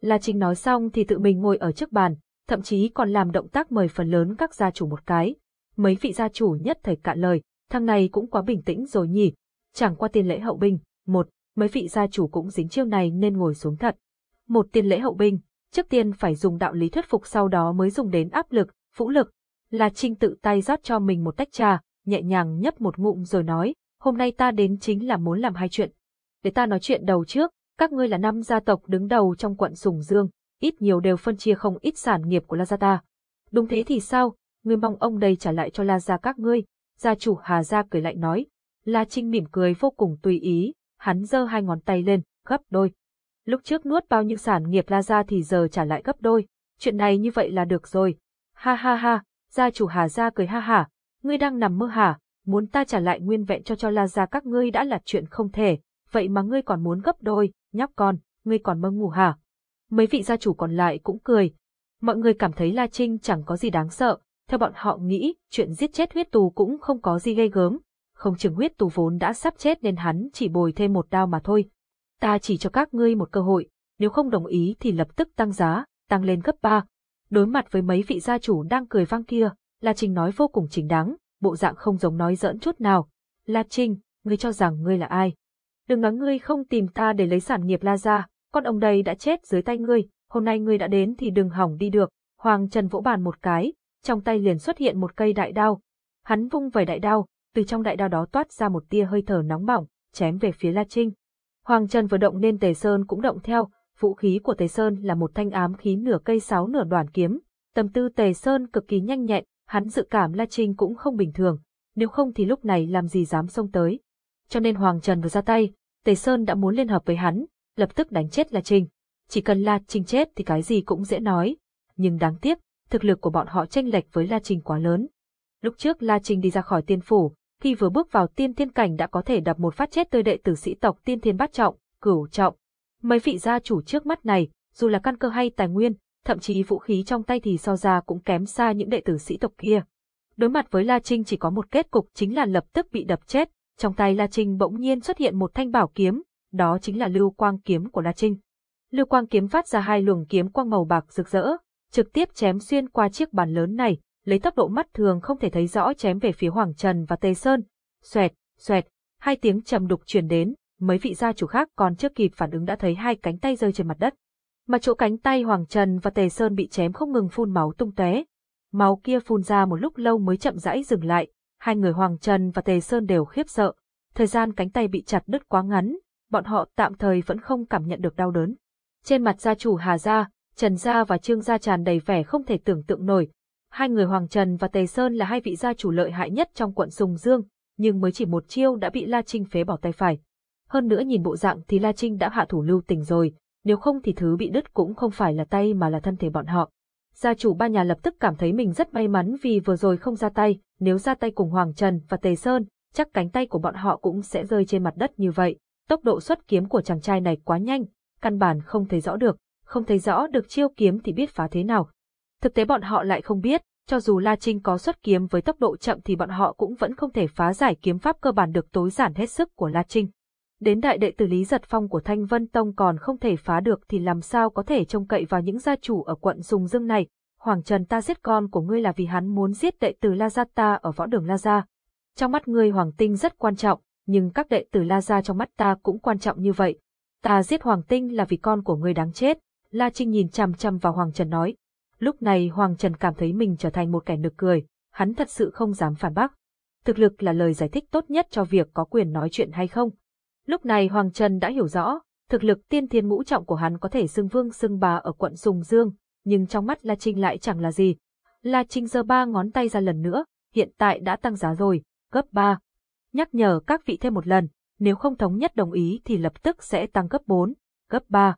S1: La Trinh nói xong thì tự mình ngồi ở trước bàn, thậm chí còn làm động tác mời phần lớn các gia chủ một cái. Mấy vị gia chủ nhất thời cạn lời, thằng này cũng quá bình tĩnh rồi nhỉ. Chẳng qua tiền lễ hậu binh, một, mấy vị gia chủ cũng dính chiêu này nên ngồi xuống thật. Một tiền lễ hậu binh, trước tiên phải dùng đạo lý thuyết phục sau đó mới dùng đến áp lực, vũ lực. La Trinh tự tay rót cho mình một tách trà, nhẹ nhàng nhấp một ngụm rồi nói, hôm nay ta đến chính là muốn làm hai chuyện. Để ta nói chuyện đầu trước, các ngươi là năm gia tộc đứng đầu trong quận Sùng Dương, ít nhiều đều phân chia không ít sản nghiệp của La Gia ta. Đúng thế thì sao, ngươi mong ông đây trả lại cho La Gia các ngươi. Gia chủ Hà Gia cười lạnh nói. La Trinh mỉm cười vô cùng tùy ý, hắn giơ hai ngón tay lên, gấp đôi. Lúc trước nuốt bao nhiêu sản nghiệp La Gia thì giờ trả lại gấp đôi. Chuyện này như vậy là được rồi. Ha ha ha, gia chủ Hà Gia cười ha hả. Ngươi đang nằm mơ hả, muốn ta trả lại nguyên vẹn cho cho La Gia các ngươi đã là chuyện không thể, vậy mà ngươi còn muốn gấp đôi, nhóc con, ngươi còn mơ ngủ hả? Mấy vị gia chủ còn lại cũng cười. Mọi người cảm thấy La Trinh chẳng có gì đáng sợ, theo bọn họ nghĩ, chuyện giết chết huyết tù cũng không có gì gây gớm. Không chừng huyết tù vốn đã sắp chết nên hắn chỉ bồi thêm một đao mà thôi. Ta chỉ cho các ngươi một cơ hội, nếu không đồng ý thì lập tức tăng giá, tăng lên gấp ba. Đối mặt với mấy vị gia chủ đang cười vang kia, La Trinh nói vô cùng chính đáng, bộ dạng không giống nói giỡn chút nào. La Trinh, ngươi cho rằng ngươi là ai? Đừng nói ngươi không tìm ta để lấy sản nghiệp La Gia, con ông đây đã chết dưới tay ngươi, hôm nay ngươi đã đến thì đừng hỏng đi được. Hoàng Trần vỗ bàn một cái, trong tay liền xuất hiện một cây đại đao. Hắn vung về đại đao, từ trong đại đao đó toát ra một tia hơi thở nóng bỏng, chém về phía La Trinh. Hoàng Trần vừa động nên Tề Sơn cũng động theo, vũ khí của Tề Sơn là một thanh ám khí nửa cây sáu nửa đoàn kiếm. Tâm tư Tề Sơn cực kỳ nhanh nhẹn, hắn dự cảm La Trinh cũng không bình thường, nếu không thì lúc này làm gì dám xông tới. Cho nên Hoàng Trần vừa ra tay, Tề Sơn đã muốn liên hợp với hắn, lập tức đánh chết La Trinh. Chỉ cần La Trinh chết thì cái gì cũng dễ nói. Nhưng đáng tiếc, thực lực của bọn họ tranh lệch với La Trinh quá lớn. Lúc trước La Trinh đi ra khỏi tiên phủ, khi vừa bước vào tiên thiên cảnh đã có thể đập một phát chết tươi đệ tử sĩ tộc tiên thiên bát trọng, cửu trọng. Mấy vị gia chủ trước mắt này, dù là căn cơ hay tài nguyên, thậm chí vũ khí trong tay thì so ra cũng kém xa những đệ tử sĩ tộc kia. Đối mặt với La Trinh chỉ có một kết cục chính là lập tức bị đập chết, trong tay La Trinh bỗng nhiên xuất hiện một thanh bảo kiếm, đó chính là lưu quang kiếm của La Trinh. Lưu quang kiếm phát ra hai luồng kiếm quang màu bạc rực rỡ, trực tiếp chém xuyên qua chiếc bàn lớn này, lấy tốc độ mắt thường không thể thấy rõ chém về phía Hoàng Trần và Tề Sơn. Xoẹt, xoẹt, hai tiếng trầm đục truyền đến, mấy vị gia chủ khác còn chưa kịp phản ứng đã thấy hai cánh tay rơi trên mặt đất. Mà chỗ cánh tay Hoàng Trần và Tề Sơn bị chém không ngừng phun máu tung tóe. Máu kia phun ra một lúc lâu mới chậm rãi dừng lại, hai người Hoàng Trần và Tề Sơn đều khiếp sợ. Thời gian cánh tay bị chặt đứt quá ngắn, bọn họ tạm thời vẫn không cảm nhận được đau đớn. Trên mặt gia chủ Hà Gia, Trần Gia và Trương Gia tràn đầy vẻ không thể tưởng tượng nổi. Hai người Hoàng Trần và Tề Sơn là hai vị gia chủ lợi hại nhất trong quận Sùng Dương, nhưng mới chỉ một chiêu đã bị La Trinh phế bỏ tay phải. Hơn nữa nhìn bộ dạng thì La Trinh đã hạ thủ lưu tình rồi, nếu không thì thứ bị đứt cũng không phải là tay mà là thân thể bọn họ. Gia chủ ba nhà lập tức cảm thấy mình rất may mắn vì vừa rồi không ra tay, nếu ra tay cùng Hoàng Trần và Tề Sơn, chắc cánh tay của bọn họ cũng sẽ rơi trên mặt đất như vậy. Tốc độ xuất kiếm của chàng trai này quá nhanh, căn bản không thấy rõ được, không thấy rõ được chiêu kiếm thì biết phá thế nào. Thực tế bọn họ lại không biết, cho dù La Trinh có xuất kiếm với tốc độ chậm thì bọn họ cũng vẫn không thể phá giải kiếm pháp cơ bản được tối giản hết sức của La Trinh. Đến đại đệ tử Lý Giật Phong của Thanh Vân Tông còn không thể phá được thì làm sao có thể trông cậy vào những gia chủ ở quận Sùng Dương này. Hoàng Trần ta giết con của ngươi là vì hắn muốn giết đệ tử La Gia ta ở võ đường La Gia. Trong mắt ngươi Hoàng Tinh rất quan trọng, nhưng các đệ tử La Gia trong mắt ta cũng quan trọng như vậy. Ta giết Hoàng Tinh là vì con của ngươi đáng chết. La Trinh nhìn chằm chằm vào Hoàng Trần nói. Lúc này Hoàng Trần cảm thấy mình trở thành một kẻ nực cười, hắn thật sự không dám phản bác. Thực lực là lời giải thích tốt nhất cho việc có quyền nói chuyện hay không. Lúc này Hoàng Trần đã hiểu rõ, thực lực tiên thiên ngũ trọng của hắn có thể xưng vương xưng bà ở quận Sùng Dương, nhưng trong mắt La Trinh lại chẳng là gì. La Trinh giơ ba ngón tay ra lần nữa, hiện tại đã tăng giá rồi, gấp ba. Nhắc nhở các vị thêm một lần, nếu không thống nhất đồng ý thì lập tức sẽ tăng gấp 4, gấp 3.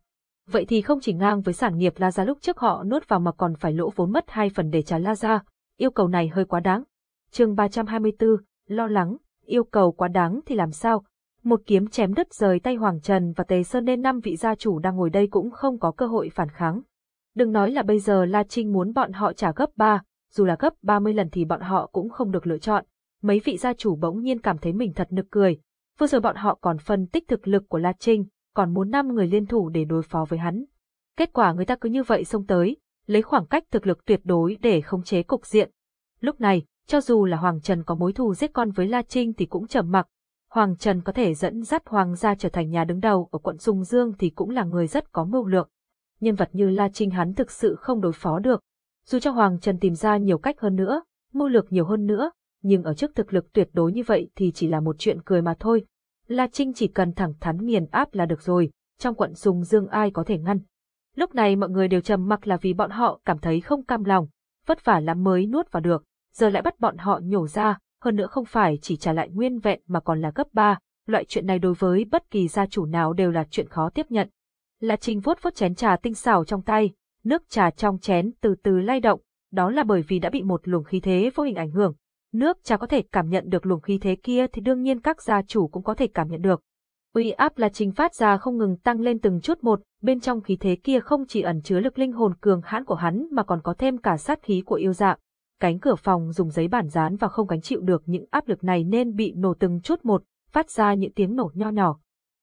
S1: Vậy thì không chỉ ngang với sản nghiệp La Gia lúc trước họ nuốt vào mà còn phải lỗ vốn mất hai phần để trả La Gia, yêu cầu này hơi quá đáng. chương 324, lo lắng, yêu cầu quá đáng thì làm sao? Một kiếm chém đứt rời tay Hoàng Trần và Tề Sơn nên năm vị gia chủ đang ngồi đây cũng không có cơ hội phản kháng. Đừng nói là bây giờ La Trinh muốn bọn họ trả gấp 3, dù là gấp 30 lần thì bọn họ cũng không được lựa chọn. Mấy vị gia chủ bỗng nhiên cảm thấy mình thật nực cười. Vừa rồi bọn họ còn phân tích thực lực của La Trinh, còn muốn năm người liên thủ để đối phó với hắn. Kết quả người ta cứ như vậy xông tới, lấy khoảng cách thực lực tuyệt đối để khống chế cục diện. Lúc này, cho dù là Hoàng Trần có mối thù giết con với La Trinh thì cũng trầm mặc. Hoàng Trần có thể dẫn dắt Hoàng gia trở thành nhà đứng đầu ở quận Dung Dương thì cũng là người rất có mưu lược. Nhân vật như La Trinh hắn thực sự không đối phó được. Dù cho Hoàng Trần tìm ra nhiều cách hơn nữa, mưu lược nhiều hơn nữa, nhưng ở trước thực lực tuyệt đối như vậy thì chỉ là một chuyện cười mà thôi. La Trinh chỉ cần thẳng thắn nghiền áp là được rồi, trong quận Sùng Dương ai có thể ngăn. Lúc này mọi người đều trầm mặc là vì bọn họ cảm thấy không cam lòng, vất vả lắm mới nuốt vào được, giờ lại bắt bọn họ nhổ ra, hơn nữa không phải chỉ trả lại nguyên vẹn mà còn là gấp ba, loại chuyện này đối với bất kỳ gia chủ nào đều là chuyện khó tiếp nhận. La Trinh vuốt vuốt chén trà tinh xảo trong tay, nước trà trong chén từ từ lay động, đó là bởi vì đã bị một luồng khí thế vô hình ảnh hưởng. Nước trà có thể cảm nhận được luồng khí thế kia thì đương nhiên các gia chủ cũng có thể cảm nhận được. Uy áp là Trinh phát ra không ngừng tăng lên từng chút một, bên trong khí thế kia không chỉ ẩn chứa lực linh hồn cường hãn của hắn mà còn có thêm cả sát khí của yêu dạ. Cánh cửa phòng dùng giấy bản dán và không gánh chịu được những áp lực này nên bị nổ từng chút một, phát ra những tiếng nổ nho nhỏ.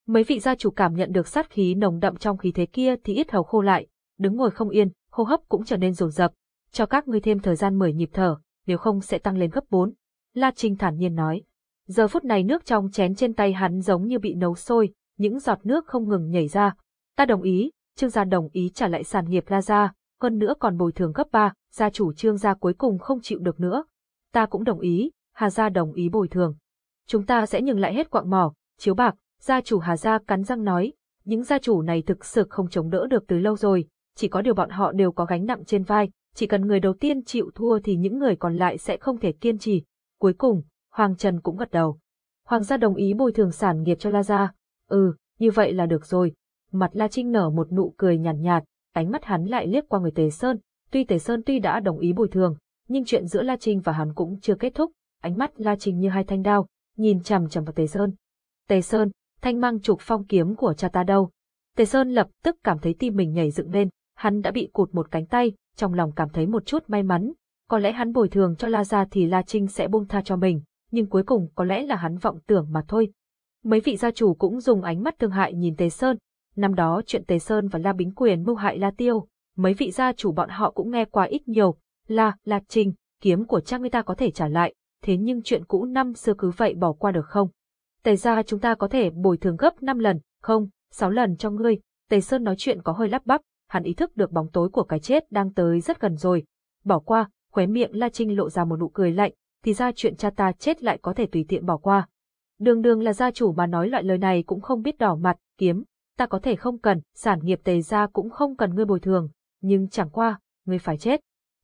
S1: Mấy vị gia chủ cảm nhận được sát khí nồng đậm trong khí thế kia thì ít hầu khô lại, đứng ngồi không yên, hô hấp cũng trở nên rồn rập. Cho các ngươi thêm thời gian mười nhịp thở, nếu không sẽ tăng lên gấp 4. La Trinh thản nhiên nói. Giờ phút này nước trong chén trên tay hắn giống như bị nấu sôi, những giọt nước không ngừng nhảy ra. Ta đồng ý, Trương gia đồng ý trả lại sản nghiệp La Gia, hơn nữa còn bồi thường gấp 3, gia chủ Trương gia cuối cùng không chịu được nữa. Ta cũng đồng ý, Hà gia đồng ý bồi thường. Chúng ta sẽ nhường lại hết quạng mỏ, chiếu bạc, gia chủ Hà gia cắn răng nói, những gia chủ này thực sự không chống đỡ được từ lâu rồi, chỉ có điều bọn họ đều có gánh nặng trên vai, chỉ cần người đầu tiên chịu thua thì những người còn lại sẽ không thể kiên trì. Cuối cùng, Hoàng Trần cũng gật đầu. Hoàng gia đồng ý bồi thường sản nghiệp cho La Gia. Ừ, như vậy là được rồi. Mặt La Trinh nở một nụ cười nhàn nhạt, nhạt, ánh mắt hắn lại liếc qua người Tề Sơn. Tuy Tề Sơn tuy đã đồng ý bồi thường, nhưng chuyện giữa La Trinh và hắn cũng chưa kết thúc. Ánh mắt La Trinh như hai thanh đao, nhìn chằm chằm vào Tề Sơn. Tề Sơn, thanh mang trục phong kiếm của cha ta đâu? Tề Sơn lập tức cảm thấy tim mình nhảy dựng lên, hắn đã bị cụt một cánh tay, trong lòng cảm thấy một chút may mắn. Có lẽ hắn bồi thường cho La Gia thì La Trinh sẽ buông tha cho mình, nhưng cuối cùng có lẽ là hắn vọng tưởng mà thôi. Mấy vị gia chủ cũng dùng ánh mắt thương hại nhìn Tề Sơn. Năm đó chuyện Tề Sơn và La Bính Quyền mưu hại La Tiêu, mấy vị gia chủ bọn họ cũng nghe qua ít nhiều. La, La Trinh, kiếm của cha người ta có thể trả lại, thế nhưng chuyện cũ năm xưa cứ vậy bỏ qua được không? Tề gia chúng ta có thể bồi thường gấp 5 lần, không, 6 lần cho ngươi. Tề Sơn nói chuyện có hơi lắp bắp, hắn ý thức được bóng tối của cái chết đang tới rất gần rồi. Bỏ qua, khóe miệng La Trinh lộ ra một nụ cười lạnh, thì ra chuyện cha ta chết lại có thể tùy tiện bỏ qua. Đường đường là gia chủ mà nói loại lời này cũng không biết đỏ mặt, kiếm, ta có thể không cần, sản nghiệp tề gia cũng không cần ngươi bồi thường, nhưng chẳng qua, ngươi phải chết.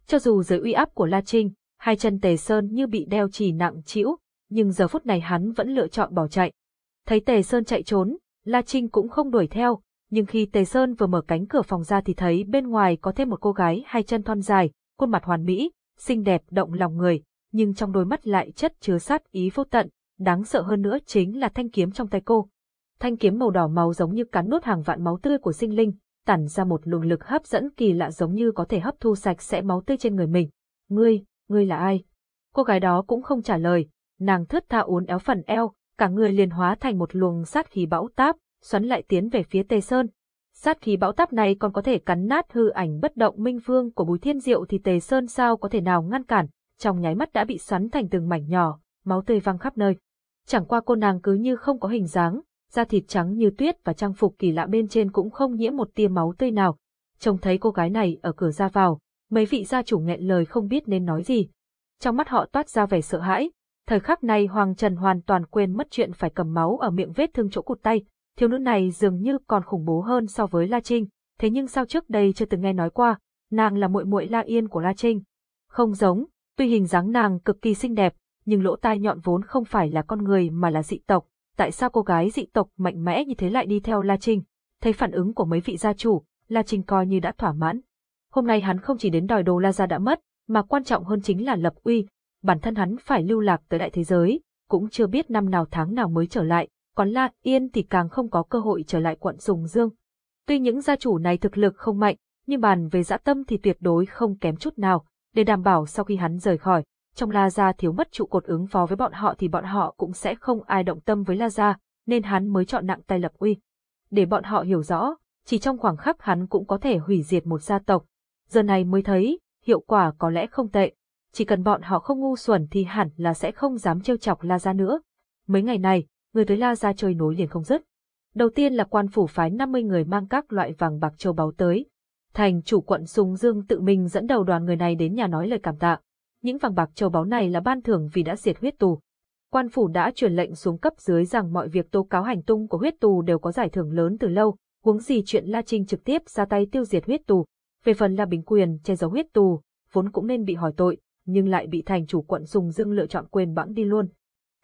S1: Cho dù dưới uy áp của La Trinh, hai chân tề sơn như bị đeo chỉ nặng chịu, nhưng giờ phút này hắn vẫn lựa chọn bỏ chạy. Thấy tề sơn chạy trốn, La Trinh cũng không đuổi theo, nhưng khi tề sơn vừa mở cánh cửa phòng ra thì thấy bên ngoài có thêm một cô gái hai chân thon dài, khuôn mặt hoàn mỹ, xinh đẹp động lòng người, nhưng trong đôi mắt lại chất chứa sát ý vô tận, đáng sợ hơn nữa chính là thanh kiếm trong tay cô. Thanh kiếm màu đỏ máu giống như cắn nuốt hàng vạn máu tươi của sinh linh, tản ra một luồng lực hấp dẫn kỳ lạ giống như có thể hấp thu sạch sẽ máu tươi trên người mình. Ngươi, ngươi là ai? Cô gái đó cũng không trả lời, nàng thướt tha uốn éo phần eo, cả người liền hóa thành một luồng sát khí bão táp, xoắn lại tiến về phía Tề Sơn. Sát khí bão táp này còn có thể cắn nát hư ảnh bất động minh vương của Bùi Thiên Diệu thì Tề Sơn sao có thể nào ngăn cản, trong nháy mắt đã bị xoắn thành từng mảnh nhỏ, máu tươi văng khắp nơi. Chẳng qua cô nàng cứ như không có hình dáng, da thịt trắng như tuyết và trang phục kỳ lạ bên trên cũng không nhiễm một tia máu tươi nào. Trông thấy cô gái này ở cửa ra vào, mấy vị gia chủ nghẹn lời không biết nên nói gì. Trong mắt họ toát ra vẻ sợ hãi. Thời khắc này Hoàng Trần hoàn toàn quên mất chuyện phải cầm máu ở miệng vết thương chỗ cụt tay. Thiếu nữ này dường như còn khủng bố hơn so với La Trinh. Thế nhưng sao trước đây chưa từng nghe nói qua, nàng là muội muội La Yên của La Trinh. Không giống, Tuy hình dáng nàng cực kỳ xinh đẹp, nhưng lỗ tai nhọn vốn không phải là con người mà là dị tộc. Tại sao cô gái dị tộc mạnh mẽ như thế lại đi theo La Trinh? Thấy phản ứng của mấy vị gia chủ, La Trinh coi như đã thỏa mãn. Hôm nay hắn không chỉ đến đòi đồ La Gia đã mất, mà quan trọng hơn chính là lập uy, bản thân hắn phải lưu lạc tới đại thế giới, cũng chưa biết năm nào tháng nào mới trở lại, còn La Yên thì càng không có cơ hội trở lại quận Sùng Dương. Tuy những gia chủ này thực lực không mạnh, nhưng bàn về dã tâm thì tuyệt đối không kém chút nào, để đảm bảo sau khi hắn rời khỏi, trong La Gia thiếu mất trụ cột ứng phó với bọn họ thì bọn họ cũng sẽ không ai động tâm với La Gia, nên hắn mới chọn nặng tay lập uy. Để bọn họ hiểu rõ, chỉ trong khoảng khắc hắn cũng có thể hủy diệt một gia tộc. Giờ này mới thấy, hiệu quả có lẽ không tệ. Chỉ cần bọn họ không ngu xuẩn thì hẳn là sẽ không dám trêu chọc La Gia nữa. Mấy ngày này, người tới La Gia chơi nối liền không dứt. Đầu tiên là quan phủ phái 50 người mang các loại vàng bạc châu báu tới. Thành chủ quận Sùng Dương tự mình dẫn đầu đoàn người này đến nhà nói lời cảm tạ. Những vàng bạc châu báu này là ban thưởng vì đã diệt huyết tù. Quan phủ đã truyền lệnh xuống cấp dưới rằng mọi việc tố cáo hành tung của huyết tù đều có giải thưởng lớn từ lâu, huống gì chuyện La Trinh trực tiếp ra tay tiêu diệt huyết tù. Về phần La Bình Quyền che giấu huyết tù, vốn cũng nên bị hỏi tội, nhưng lại bị thành chủ quận Sùng Dương lựa chọn quên bẵng đi luôn.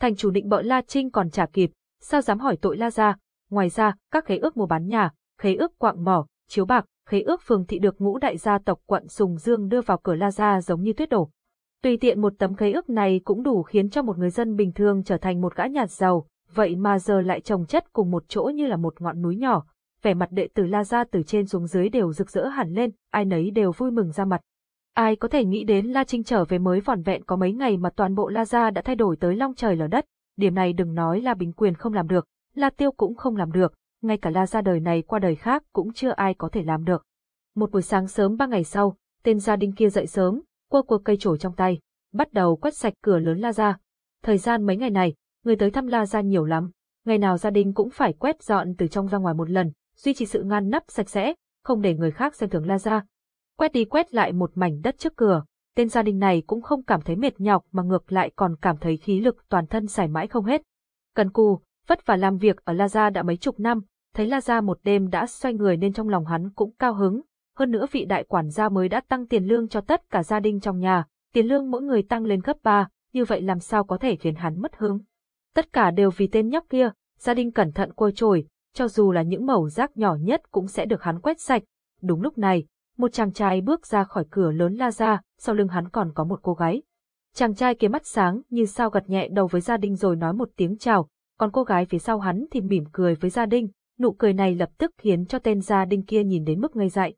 S1: Thành chủ định bợ La Trinh còn trả kịp, sao dám hỏi tội La gia? Ngoài ra, các khế ước mua bán nhà, khế ước quạng mỏ, chiếu bạc, khế ước phường thị được ngũ đại gia tộc quận Sùng Dương đưa vào cửa La gia giống như tuyết đổ. Tùy tiện một tấm khế ước này cũng đủ khiến cho một người dân bình thường trở thành một gã nhạt giàu, vậy mà giờ lại trồng chất cùng một chỗ như là một ngọn núi nhỏ. Vẻ mặt đệ tử La Gia từ trên xuống dưới đều rực rỡ hẳn lên, ai nấy đều vui mừng ra mặt. Ai có thể nghĩ đến La Trinh trở về mới vỏn vẹn có mấy ngày mà toàn bộ La Gia đã thay đổi tới long trời lở đất, điểm này đừng nói là Bình Quyền không làm được, La Tiêu cũng không làm được, ngay cả La Gia đời này qua đời khác cũng chưa ai có thể làm được. Một buổi sáng sớm ba ngày sau, tên gia đình kia dậy sớm, quơ quơ cây trổi trong tay, bắt đầu quét sạch cửa lớn La Gia. Thời gian mấy ngày này, người tới thăm La Gia nhiều lắm, ngày nào gia đình cũng phải quét dọn từ trong ra ngoài một lần, duy trì sự ngăn nắp sạch sẽ, không để người khác xem thường La Gia. Quét đi quét lại một mảnh đất trước cửa, tên gia đình này cũng không cảm thấy mệt nhọc mà ngược lại còn cảm thấy khí lực toàn thân xài mãi không hết. Cần cù, vất vả làm việc ở La Gia đã mấy chục năm, thấy La Gia một đêm đã xoay người nên trong lòng hắn cũng cao hứng, hơn nữa vị đại quản gia mới đã tăng tiền lương cho tất cả gia đình trong nhà, tiền lương mỗi người tăng lên gấp ba, như vậy làm sao có thể khiến hắn mất hứng. Tất cả đều vì tên nhóc kia, gia đình cẩn thận côi trồi, cho dù là những mẩu rác nhỏ nhất cũng sẽ được hắn quét sạch. Đúng lúc này, một chàng trai bước ra khỏi cửa lớn la ra, sau lưng hắn còn có một cô gái. Chàng trai kia mắt sáng như sao gật nhẹ đầu với gia đình rồi nói một tiếng chào, còn cô gái phía sau hắn thì mỉm cười với gia đình, nụ cười này lập tức khiến cho tên gia đình kia nhìn đến mức ngây dại.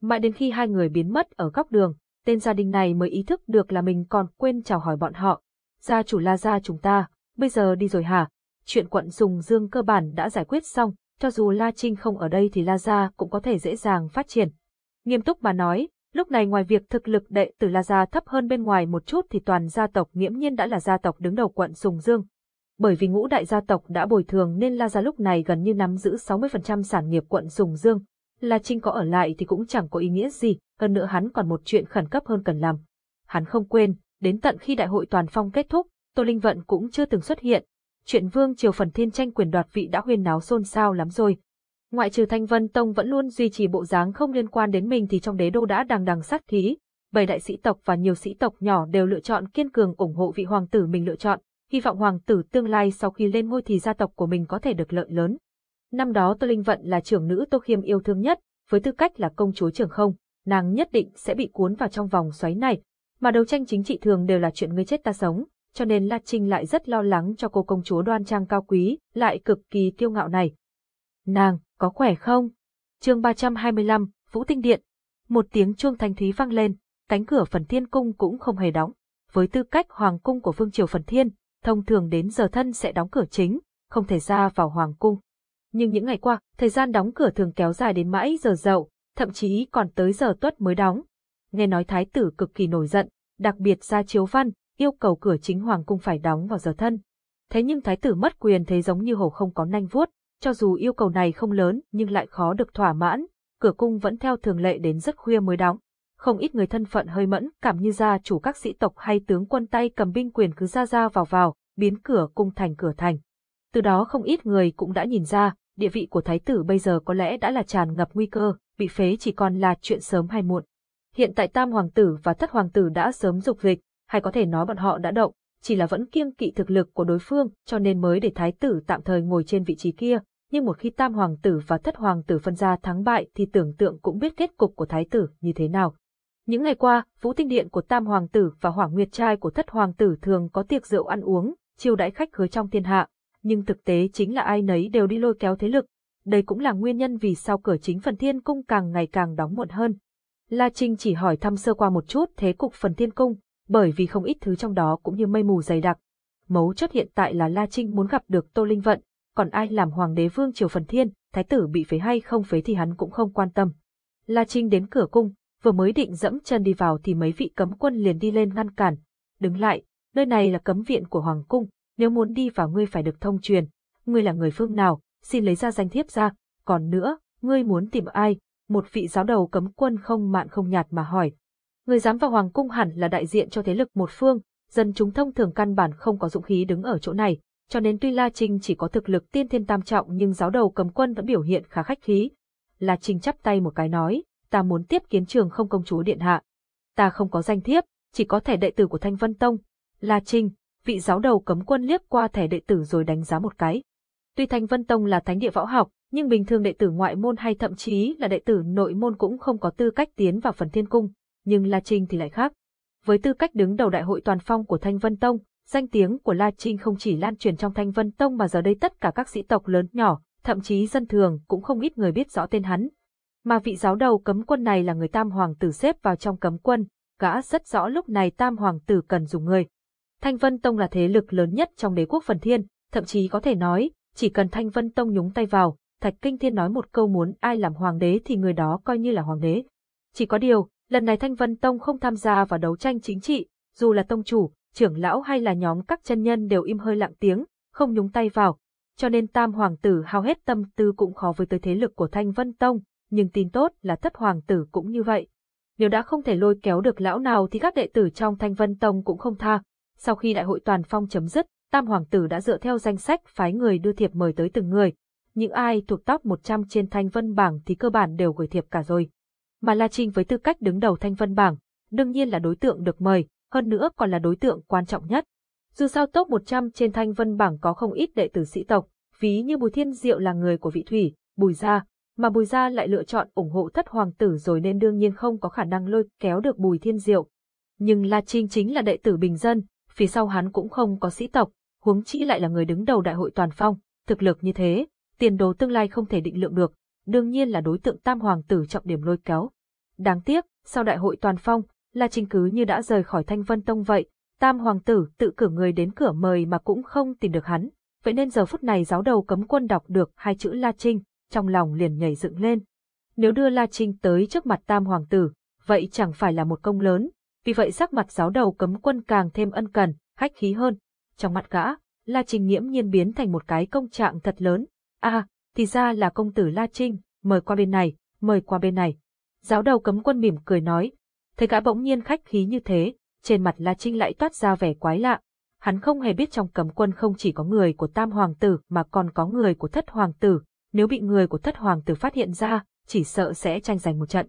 S1: Mãi đến khi hai người biến mất ở góc đường, tên gia đình này mới ý thức được là mình còn quên chào hỏi bọn họ. Gia chủ La Gia chúng ta, bây giờ đi rồi hả? Chuyện quận Dùng Dương cơ bản đã giải quyết xong, cho dù La Trinh không ở đây thì La Gia cũng có thể dễ dàng phát triển. Nghiêm túc mà nói, lúc này ngoài việc thực lực đệ tử La Gia thấp hơn bên ngoài một chút thì toàn gia tộc nghiễm nhiên đã là gia tộc đứng đầu quận Sùng Dương. Bởi vì ngũ đại gia tộc đã bồi thường nên La Gia lúc này gần như nắm giữ 60% sản nghiệp quận Sùng Dương, La Trinh có ở lại thì cũng chẳng có ý nghĩa gì, hơn nữa hắn còn một chuyện khẩn cấp hơn cần làm. Hắn không quên, đến tận khi đại hội toàn phong kết thúc, Tô Linh Vận cũng chưa từng xuất hiện. Chuyện Vương Triều Phần Thiên tranh quyền đoạt vị đã huyên náo xôn xao lắm rồi. Ngoại trừ Thanh Vân Tông vẫn luôn duy trì bộ dáng không liên quan đến mình thì trong đế đô đã đằng đằng sát khí. Bảy đại sĩ tộc và nhiều sĩ tộc nhỏ đều lựa chọn kiên cường ủng hộ vị hoàng tử mình lựa chọn, hy vọng hoàng tử tương lai sau khi lên ngôi thì gia tộc của mình có thể được lợi lớn. Năm đó Tô Linh Vận là trưởng nữ Tô Khiêm yêu thương nhất, với tư cách là công chúa trưởng không, nàng nhất định sẽ bị cuốn vào trong vòng xoáy này, mà đấu tranh chính trị thường đều là chuyện ngươi chết ta sống, cho nên La Trinh lại rất lo lắng cho cô công chúa đoan trang cao quý, lại cực kỳ kiêu ngạo này. Nàng, có khỏe không? chương 325, Vũ Tinh Điện. Một tiếng chuông thanh thúy vang lên, cánh cửa phần thiên cung cũng không hề đóng. Với tư cách hoàng cung của vương triều phần thiên, thông thường đến giờ thân sẽ đóng cửa chính, không thể ra vào hoàng cung nhưng những ngày qua, thời gian đóng cửa thường kéo dài đến mãi giờ dậu, thậm chí còn tới giờ tuất mới đóng. Nghe nói thái tử cực kỳ nổi giận, đặc biệt ra chiếu văn, yêu cầu cửa chính hoàng cung phải đóng vào giờ thân. Thế nhưng thái tử mất quyền thấy giống như hổ không có nanh vuốt, cho dù yêu cầu này không lớn nhưng lại khó được thỏa mãn, cửa cung vẫn theo thường lệ đến rất khuya mới đóng. Không ít người thân phận hơi mẫn cảm như gia chủ các sĩ tộc hay tướng quân tay cầm binh quyền cứ ra ra vào vào, biến cửa cung thành cửa thành. Từ đó không ít người cũng đã nhìn ra, địa vị của thái tử bây giờ có lẽ đã là tràn ngập nguy cơ, bị phế chỉ còn là chuyện sớm hay muộn. Hiện tại tam hoàng tử và thất hoàng tử đã sớm dục dịch, hay có thể nói bọn họ đã động, chỉ là vẫn kiêng kỵ thực lực của đối phương cho nên mới để thái tử tạm thời ngồi trên vị trí kia, nhưng một khi tam hoàng tử và thất hoàng tử phân ra thắng bại thì tưởng tượng cũng biết kết cục của thái tử như thế nào. Những ngày qua, vũ tinh điện của tam hoàng tử và hỏa nguyệt trai của thất hoàng tử thường có tiệc rượu ăn uống, chiêu đãi khách khứa trong thiên hạ, nhưng thực tế chính là ai nấy đều đi lôi kéo thế lực. Đây cũng là nguyên nhân vì sao cửa chính phần thiên cung càng ngày càng đóng muộn hơn. La Trinh chỉ hỏi thăm sơ qua một chút thế cục phần thiên cung, bởi vì không ít thứ trong đó cũng như mây mù dày đặc. Mấu chốt hiện tại là La Trinh muốn gặp được Tô Linh Vận, còn ai làm hoàng đế vương triều phần thiên, thái tử bị phế hay không phế thì hắn cũng không quan tâm. La Trinh đến cửa cung, vừa mới định dẫm chân đi vào thì mấy vị cấm quân liền đi lên ngăn cản. Đứng lại, nơi này là cấm viện của hoàng cung, nếu muốn đi vào ngươi phải được thông truyền. Ngươi là người phương nào, xin lấy ra danh thiếp ra, còn nữa, ngươi muốn tìm ai? Một vị giáo đầu cấm quân không mạn không nhạt mà hỏi. Người dám vào hoàng cung hẳn là đại diện cho thế lực một phương, dân chúng thông thường căn bản không có dũng khí đứng ở chỗ này, cho nên tuy La Trinh chỉ có thực lực tiên thiên tam trọng nhưng giáo đầu cấm quân vẫn biểu hiện khá khách khí. La Trinh chắp tay một cái nói, ta muốn tiếp kiến trường không công chúa điện hạ. Ta không có danh thiếp, chỉ có thẻ đệ tử của Thanh Vân Tông. La Trinh, vị giáo đầu cấm quân liếc qua thẻ đệ tử rồi đánh giá một cái. Tuy Thanh Vân Tông là thánh địa võ học, nhưng bình thường đệ tử ngoại môn hay thậm chí là đệ tử nội môn cũng không có tư cách tiến vào phần thiên cung, nhưng La Trinh thì lại khác. Với tư cách đứng đầu đại hội toàn phong của Thanh Vân Tông, danh tiếng của La Trinh không chỉ lan truyền trong Thanh Vân Tông mà giờ đây tất cả các sĩ tộc lớn nhỏ, thậm chí dân thường cũng không ít người biết rõ tên hắn. Mà vị giáo đầu cấm quân này là người tam hoàng tử xếp vào trong cấm quân, gã rất rõ lúc này tam hoàng tử cần dùng người. Thanh Vân Tông là thế lực lớn nhất trong đế quốc phần thiên, thậm chí có thể nói, chỉ cần Thanh Vân Tông nhúng tay vào, Thạch Kinh Thiên nói một câu muốn ai làm hoàng đế thì người đó coi như là hoàng đế. Chỉ có điều, lần này Thanh Vân Tông không tham gia vào đấu tranh chính trị, dù là tông chủ, trưởng lão hay là nhóm các chân nhân đều im hơi lặng tiếng, không nhúng tay vào. Cho nên tam hoàng tử hao hết tâm tư cũng khó với tới thế lực của Thanh Vân Tông, nhưng tin tốt là thất hoàng tử cũng như vậy. Nếu đã không thể lôi kéo được lão nào thì các đệ tử trong Thanh Vân Tông cũng không tha. Sau khi đại hội toàn phong chấm dứt, tam hoàng tử đã dựa theo danh sách phái người đưa thiệp mời tới từng người. Những ai thuộc top 100 trên Thanh Vân bảng thì cơ bản đều gửi thiệp cả rồi. Mà La Trinh với tư cách đứng đầu Thanh Vân bảng, đương nhiên là đối tượng được mời, hơn nữa còn là đối tượng quan trọng nhất. Dù sao top 100 trên Thanh Vân bảng có không ít đệ tử sĩ tộc, ví như Bùi Thiên Diệu là người của vị thủy, Bùi Gia, mà Bùi Gia lại lựa chọn ủng hộ thất hoàng tử rồi nên đương nhiên không có khả năng lôi kéo được Bùi Thiên Diệu. Nhưng La Trinh chính là đệ tử bình dân, phía sau hắn cũng không có sĩ tộc, huống chỉ lại là người đứng đầu đại hội toàn phong, thực lực như thế, tiền đồ tương lai không thể định lượng được, đương nhiên là đối tượng tam hoàng tử trọng điểm lôi kéo. Đáng tiếc, sau đại hội toàn phong, La Trinh cứ như đã rời khỏi Thanh Vân Tông vậy, tam hoàng tử tự cử người đến cửa mời mà cũng không tìm được hắn, vậy nên giờ phút này giáo đầu cấm quân đọc được hai chữ La Trinh, trong lòng liền nhảy dựng lên. Nếu đưa La Trinh tới trước mặt tam hoàng tử, vậy chẳng phải là một công lớn, vì vậy sắc mặt giáo đầu cấm quân càng thêm ân cần, khách khí hơn. Trong mặt gã, La Trinh nghiễm nhiên biến thành một cái công trạng thật lớn. À, thì ra là công tử La Trinh, mời qua bên này, mời qua bên này. Giáo đầu cấm quân mỉm cười nói, thấy gã bỗng nhiên khách khí như thế, trên mặt La Trinh lại toát ra vẻ quái lạ. Hắn không hề biết trong cấm quân không chỉ có người của tam hoàng tử mà còn có người của thất hoàng tử, nếu bị người của thất hoàng tử phát hiện ra, chỉ sợ sẽ tranh giành một trận.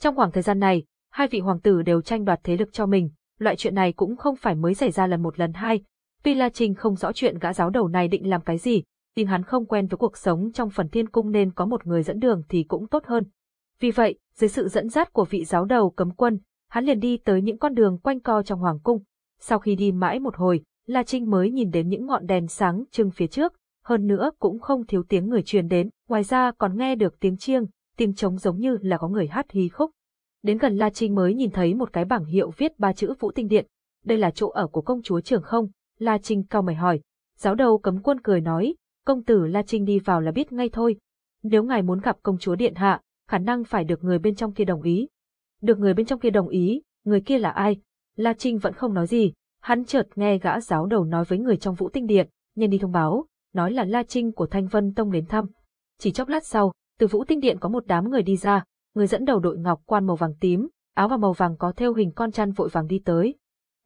S1: Trong khoảng thời gian này, hai vị hoàng tử đều tranh đoạt thế lực cho mình, loại chuyện này cũng không phải mới xảy ra lần một lần hai. Tuy La Trinh không rõ chuyện gã giáo đầu này định làm cái gì, nhưng hắn không quen với cuộc sống trong phần thiên cung nên có một người dẫn đường thì cũng tốt hơn. Vì vậy, dưới sự dẫn dắt của vị giáo đầu cấm quân, hắn liền đi tới những con đường quanh co trong hoàng cung. Sau khi đi mãi một hồi, La Trinh mới nhìn đến những ngọn đèn sáng trưng phía trước, hơn nữa cũng không thiếu tiếng người truyền đến, ngoài ra còn nghe được tiếng chiêng, tiếng trống giống như là có người hát hí khúc. Đến gần La Trinh mới nhìn thấy một cái bảng hiệu viết ba chữ Vũ Tinh Điện, đây là chỗ ở của công chúa Trường Không, La Trinh cao mày hỏi. Giáo đầu cấm quân cười nói, công tử La Trinh đi vào là biết ngay thôi. Nếu ngài muốn gặp công chúa Điện Hạ, khả năng phải được người bên trong kia đồng ý. Được người bên trong kia đồng ý, người kia là ai? La Trinh vẫn không nói gì, hắn chợt nghe gã giáo đầu nói với người trong Vũ Tinh Điện, nhân đi thông báo, nói là La Trinh của Thanh Vân Tông đến thăm. Chỉ chốc lát sau, từ Vũ Tinh Điện có một đám người đi ra, người dẫn đầu đội ngọc quan màu vàng tím, áo và màu vàng có thêu hình con chăn vội vàng đi tới.